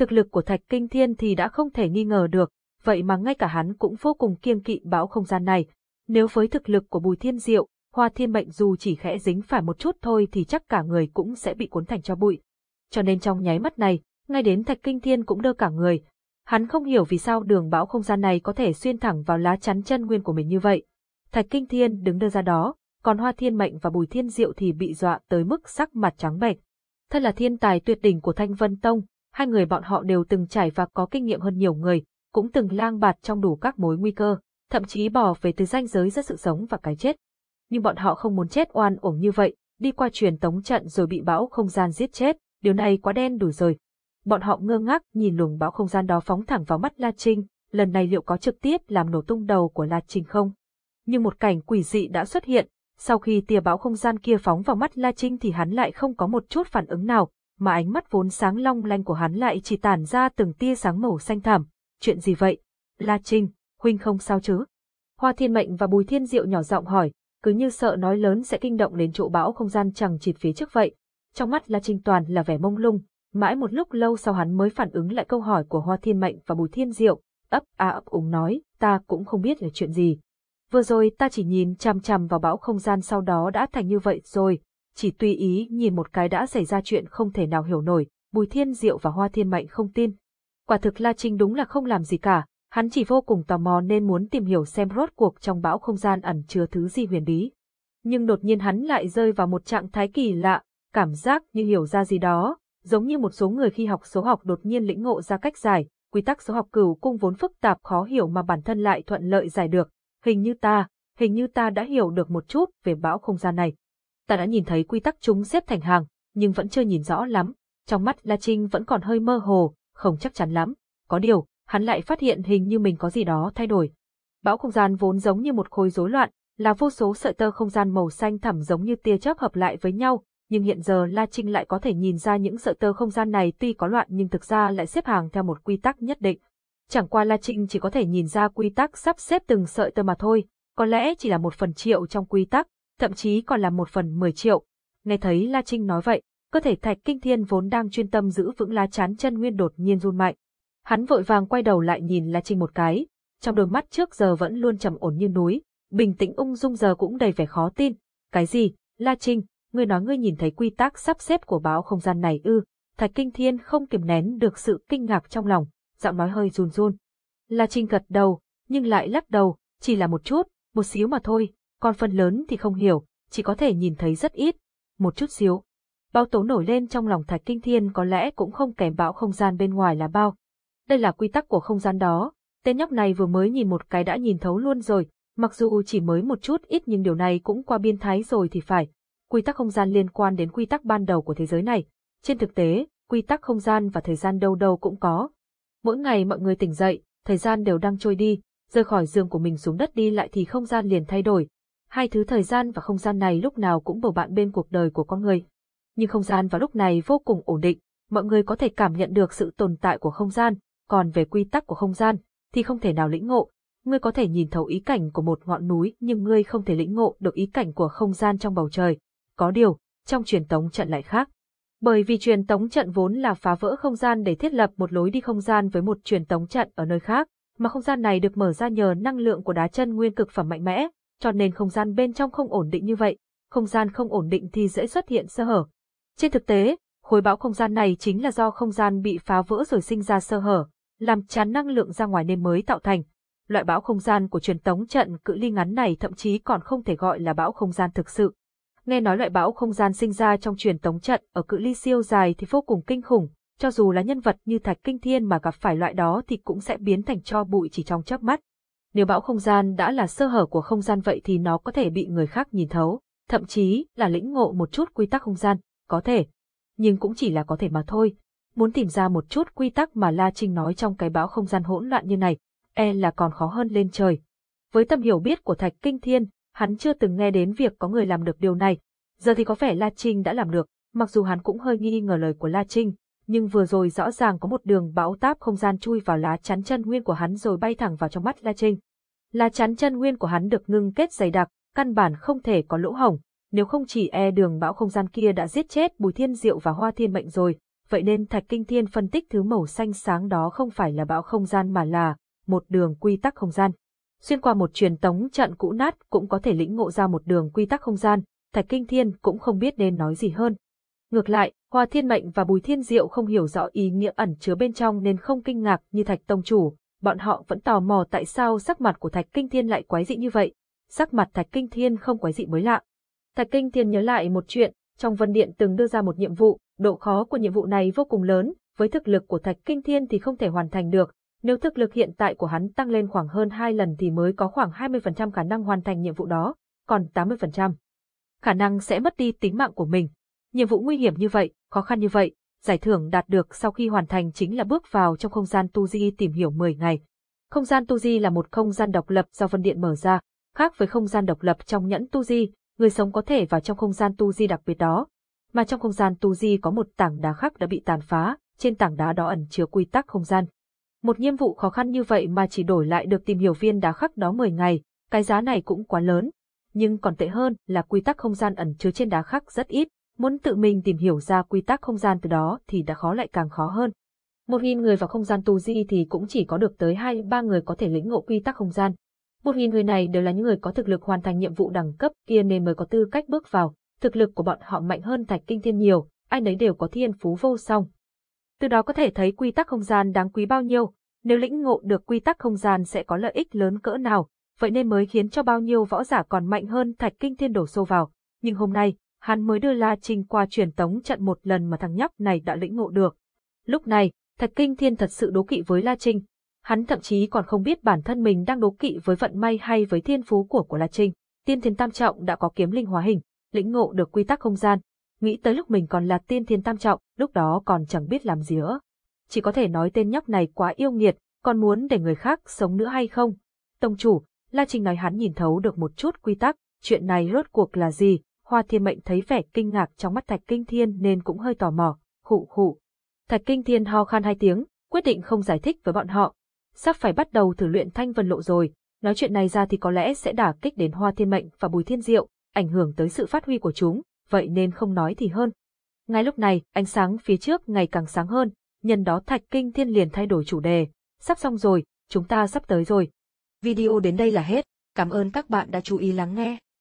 S1: Thực lực của Thạch Kinh Thiên thì đã không thể nghi ngờ được, vậy mà ngay cả hắn cũng vô cùng kiêng kỵ bão không gian này. Nếu với thực lực của Bùi Thiên Diệu, Hoa Thiên Mệnh dù chỉ khẽ dính phải một chút thôi thì chắc cả người cũng sẽ bị cuốn thành cho bụi. Cho nên trong nháy mắt này, ngay đến Thạch Kinh Thiên cũng đơ cả người. Hắn không hiểu vì sao đường bão không gian này có thể xuyên thẳng vào lá chắn chân nguyên của mình như vậy. Thạch Kinh Thiên đứng đơ ra đó, còn Hoa Thiên Mệnh và Bùi Thiên Diệu thì bị dọa tới mức sắc mặt trắng bệch. Thật là thiên tài tuyệt đỉnh của Thanh Vân Tông, hai người bọn họ đều từng trải và có kinh nghiệm hơn nhiều người, cũng từng lang bạt trong đủ các mối nguy cơ, thậm chí bỏ về từ ranh giới giữa sự sống và cái chết. Nhưng bọn họ không muốn chết oan uổng như vậy, đi qua truyền tống trận rồi bị bão không gian giết chết, điều này quá đen đủ rồi. Bọn họ ngơ ngác nhìn luồng bão không gian đó phóng thẳng vào mắt La Trinh, lần này liệu có trực tiếp làm nổ tung đầu của La Trinh không? Nhưng một cảnh quỷ dị đã xuất hiện, sau khi tia bão không gian kia phóng vào mắt La Trinh thì hắn lại không có một chút phản ứng nào, mà ánh mắt vốn sáng long lanh của hắn lại chỉ tản ra từng tia sáng màu xanh thẳm. Chuyện gì vậy? La Trinh, huynh không sao chứ? Hoa Thiên Mệnh và Bùi Thiên Diệu nhỏ giọng hỏi, cứ như sợ nói lớn sẽ kinh động đến chỗ bão không gian chẳng chịt phía trước vậy. Trong mắt La Trinh toàn là vẻ mông lung, mãi một lúc lâu sau hắn mới phản ứng lại câu hỏi của Hoa Thiên Mệnh và Bùi Thiên Diệu, ấp a ấp úng nói, ta cũng không biết là chuyện gì. Vừa rồi ta chỉ nhìn chằm chằm vào bão không gian sau đó đã thành như vậy rồi, chỉ tùy ý nhìn một cái đã xảy ra chuyện không thể nào hiểu nổi, Bùi Thiên Diệu và Hoa Thiên Mạnh không tin. Quả thực La Trinh đúng là không làm gì cả, hắn chỉ vô cùng tò mò nên muốn tìm hiểu xem rốt cuộc trong bão không gian ẩn chứa thứ gì huyền bí. Nhưng đột nhiên hắn lại rơi vào một trạng thái kỳ lạ, cảm giác như hiểu ra gì đó, giống như một số người khi học số học đột nhiên lĩnh ngộ ra cách giải, quy tắc số học cửu cung vốn phức tạp khó hiểu mà bản thân lại thuận lợi giải được, hình như ta, hình như ta đã hiểu được một chút về bão không gian này. Ta đã nhìn thấy quy tắc chúng xếp thành hàng, nhưng vẫn chưa nhìn rõ lắm, trong mắt La Trinh vẫn còn hơi mơ hồ, không chắc chắn lắm. Có điều, hắn lại phát hiện hình như mình có gì đó thay đổi. Bão không gian vốn giống như một khối rối loạn, là vô số sợi tơ không gian màu xanh thẳm giống như tia chớp hợp lại với nhau, nhưng hiện giờ La Trinh lại có thể nhìn ra những sợi tơ không gian này tuy có loạn nhưng thực ra lại xếp hàng theo một quy tắc nhất định. Chẳng qua La Trinh chỉ có thể nhìn ra quy tắc sắp xếp từng sợi tơ mà thôi, có lẽ chỉ là một phần triệu trong quy tắc, thậm chí còn là một phần mười triệu. Nghe thấy La Trinh nói vậy, cơ thể Thạch Kinh Thiên vốn đang chuyên tâm giữ vững lá chắn chân nguyên đột nhiên run mạnh. Hắn vội vàng quay đầu lại nhìn La Trinh một cái, trong đôi mắt trước giờ vẫn luôn trầm ổn như núi, bình tĩnh ung dung giờ cũng đầy vẻ khó tin. Cái gì? La Trinh, ngươi nói ngươi nhìn thấy quy tắc sắp xếp của báo không gian này ư? Thạch Kinh Thiên không kiềm nén được sự kinh ngạc trong lòng, giọng nói hơi run run. La Trinh gật đầu, nhưng lại lắc đầu, chỉ là một chút, một xíu mà thôi, còn phần lớn thì không hiểu, chỉ có thể nhìn thấy rất ít, một chút xíu. Bao tố nổi lên trong lòng thạch kinh thiên có lẽ cũng không kèm bão không gian bên ngoài là bao. Đây là quy tắc của không gian đó, tên nhóc này vừa mới nhìn một cái đã nhìn thấu luôn rồi, mặc dù chỉ mới một chút ít nhưng điều này cũng qua biên thái rồi thì phải. Quy tắc không gian liên quan đến quy tắc ban đầu của thế giới này. Trên thực tế, quy tắc không gian và thời gian đâu đâu cũng có, Mỗi ngày mọi người tỉnh dậy, thời gian đều đang trôi đi, rời khỏi giường của mình xuống đất đi lại thì không gian liền thay đổi. Hai thứ thời gian và không gian này lúc nào cũng bầu bạn bên cuộc đời của con người. Nhưng không gian vào lúc này vô cùng ổn định, mọi người có thể cảm nhận được sự tồn tại của không gian, còn về quy tắc của không gian thì không thể nào lĩnh ngộ. Ngươi có thể nhìn thấu ý cảnh của một ngọn núi nhưng ngươi không thể lĩnh ngộ được ý cảnh của không gian trong bầu trời. Có điều, trong truyền tống trận lại khác. Bởi vì truyền tống trận vốn là phá vỡ không gian để thiết lập một lối đi không gian với một truyền tống trận ở nơi khác, mà không gian này được mở ra nhờ năng lượng của đá chân nguyên cực phẩm mạnh mẽ, cho nên không gian bên trong không ổn định như vậy, không gian không ổn định thì dễ xuất hiện sơ hở. Trên thực tế, khối bão không gian này chính là do không gian bị phá vỡ rồi sinh ra sơ hở, làm chán năng lượng ra ngoài nên mới tạo thành. Loại bão không gian của truyền tống trận cự ly ngắn này thậm chí còn không thể gọi là bão không gian thực sự. Nghe nói loại bão không gian sinh ra trong truyền tống trận ở cự ly siêu dài thì vô cùng kinh khủng, cho dù là nhân vật như Thạch Kinh Thiên mà gặp phải loại đó thì cũng sẽ biến thành cho bụi chỉ trong chớp mắt. Nếu bão không gian đã là sơ hở của không gian vậy thì nó có thể bị người khác nhìn thấu, thậm chí là lĩnh ngộ một chút quy tắc không gian, có thể. Nhưng cũng chỉ là có thể mà thôi. Muốn tìm ra một chút quy tắc mà La Trinh nói trong cái bão không gian hỗn loạn như này, e là còn khó hơn lên trời. Với tâm hiểu biết của Thạch Kinh Thiên, hắn chưa từng nghe đến việc có người làm được điều này. Giờ thì có vẻ La Trinh đã làm được, mặc dù hắn cũng hơi nghi ngờ lời của La Trinh, nhưng vừa rồi rõ ràng có một đường bão táp không gian chui vào lá chắn chân nguyên của hắn rồi bay thẳng vào trong mắt La Trinh. Lá chắn chân nguyên của hắn được ngưng kết dày đặc, căn bản không thể có lỗ hổng, nếu không chỉ e đường bão không gian kia đã giết chết Bùi Thiên Diệu và Hoa Thiên Mệnh rồi, vậy nên Thạch Kinh Thiên phân tích thứ màu xanh sáng đó không phải là bão không gian mà là một đường quy tắc không gian. Xuyên qua một truyền tống trận cũ nát cũng có thể lĩnh ngộ ra một đường quy tắc không gian, Thạch Kinh Thiên cũng không biết nên nói gì hơn. Ngược lại, Hoa Thiên Mệnh và Bùi Thiên Diệu không hiểu rõ ý nghĩa ẩn chứa bên trong nên không kinh ngạc như Thạch Tông Chủ, bọn họ vẫn tò mò tại sao sắc mặt của Thạch Kinh Thiên lại quái dị như vậy. Sắc mặt Thạch Kinh Thiên không quái dị mới lạ. Thạch Kinh Thiên nhớ lại một chuyện, trong Vân Điện từng đưa ra một nhiệm vụ, độ khó của nhiệm vụ này vô cùng lớn, với thực lực của Thạch Kinh Thiên thì không thể hoàn thành được, nếu thực lực hiện tại của hắn tăng lên khoảng hơn 2 lần thì mới có khoảng 20% khả năng hoàn thành nhiệm vụ đó, còn 80% khả năng sẽ mất đi tính mạng của mình. Nhiệm vụ nguy hiểm như vậy, khó khăn như vậy, giải thưởng đạt được sau khi hoàn thành chính là bước vào trong không gian tu di tìm hiểu 10 ngày. Không gian tu di là một không gian độc lập do Vân Điện mở ra, khác với không gian độc lập trong nhẫn tu di, người sống có thể vào trong không gian tu di đặc biệt đó. Mà trong không gian tu di có một tảng đá khác đã bị tàn phá, trên tảng đá đó ẩn chứa quy tắc không gian. Một nhiệm vụ khó khăn như vậy mà chỉ đổi lại được tìm hiểu viên đá khắc đó 10 ngày, cái giá này cũng quá lớn. Nhưng còn tệ hơn là quy tắc không gian ẩn chứa trên đá khắc rất ít, muốn tự mình tìm hiểu ra quy tắc không gian từ đó thì đã khó lại càng khó hơn. Một nghìn người vào không gian tu di thì cũng chỉ có được tới hai ba người có thể lĩnh ngộ quy tắc không gian. Một nghìn người này đều là những người có thực lực hoàn thành nhiệm vụ đẳng cấp kia nên mới có tư cách bước vào. Thực lực của bọn họ mạnh hơn Thạch Kinh Thiên nhiều, ai nấy đều có thiên phú vô song. Từ đó có thể thấy quy tắc không gian đáng quý bao nhiêu, nếu lĩnh ngộ được quy tắc không gian sẽ có lợi ích lớn cỡ nào, vậy nên mới khiến cho bao nhiêu võ giả còn mạnh hơn Thạch Kinh Thiên đổ xô vào. Nhưng hôm nay, hắn mới đưa La Trinh qua truyền tống trận một lần mà thằng nhóc này đã lĩnh ngộ được. Lúc này, Thạch Kinh Thiên thật sự đố kỵ với La Trinh. Hắn thậm chí còn không biết bản thân mình đang đố kỵ với vận may hay với thiên phú của của La Trinh. Tiên Thiên Tam Trọng đã có kiếm linh hóa hình, lĩnh ngộ được quy tắc không gian. Nghĩ tới lúc mình còn là Tiên Thiên Tam Trọng, lúc đó còn chẳng biết làm gì nữa. Chỉ có thể nói tên nhóc này quá yêu nghiệt, còn muốn để người khác sống nữa hay không? Tông chủ, La Trinh nói hắn nhìn thấu được một chút quy tắc, chuyện này rốt cuộc là gì, Hoa Thiên Mệnh thấy vẻ kinh ngạc trong mắt Thạch Kinh Thiên nên cũng hơi tò mò, khụ khụ. Thạch Kinh Thiên ho khan hai tiếng, quyết định không giải thích với bọn họ. Sắp phải bắt đầu thử luyện thanh vân lộ rồi, nói chuyện này ra thì có lẽ sẽ đả kích đến Hoa Thiên Mệnh và Bùi Thiên Diệu, ảnh hưởng tới sự phát huy của chúng, vậy nên không nói thì hơn. Ngay lúc này, ánh sáng phía trước ngày càng sáng hơn, nhân đó Thạch Kinh Thiên liền thay đổi chủ đề. Sắp xong rồi, chúng ta sắp tới rồi.
S2: Video đến đây là hết. Cảm ơn các bạn đã chú ý lắng nghe.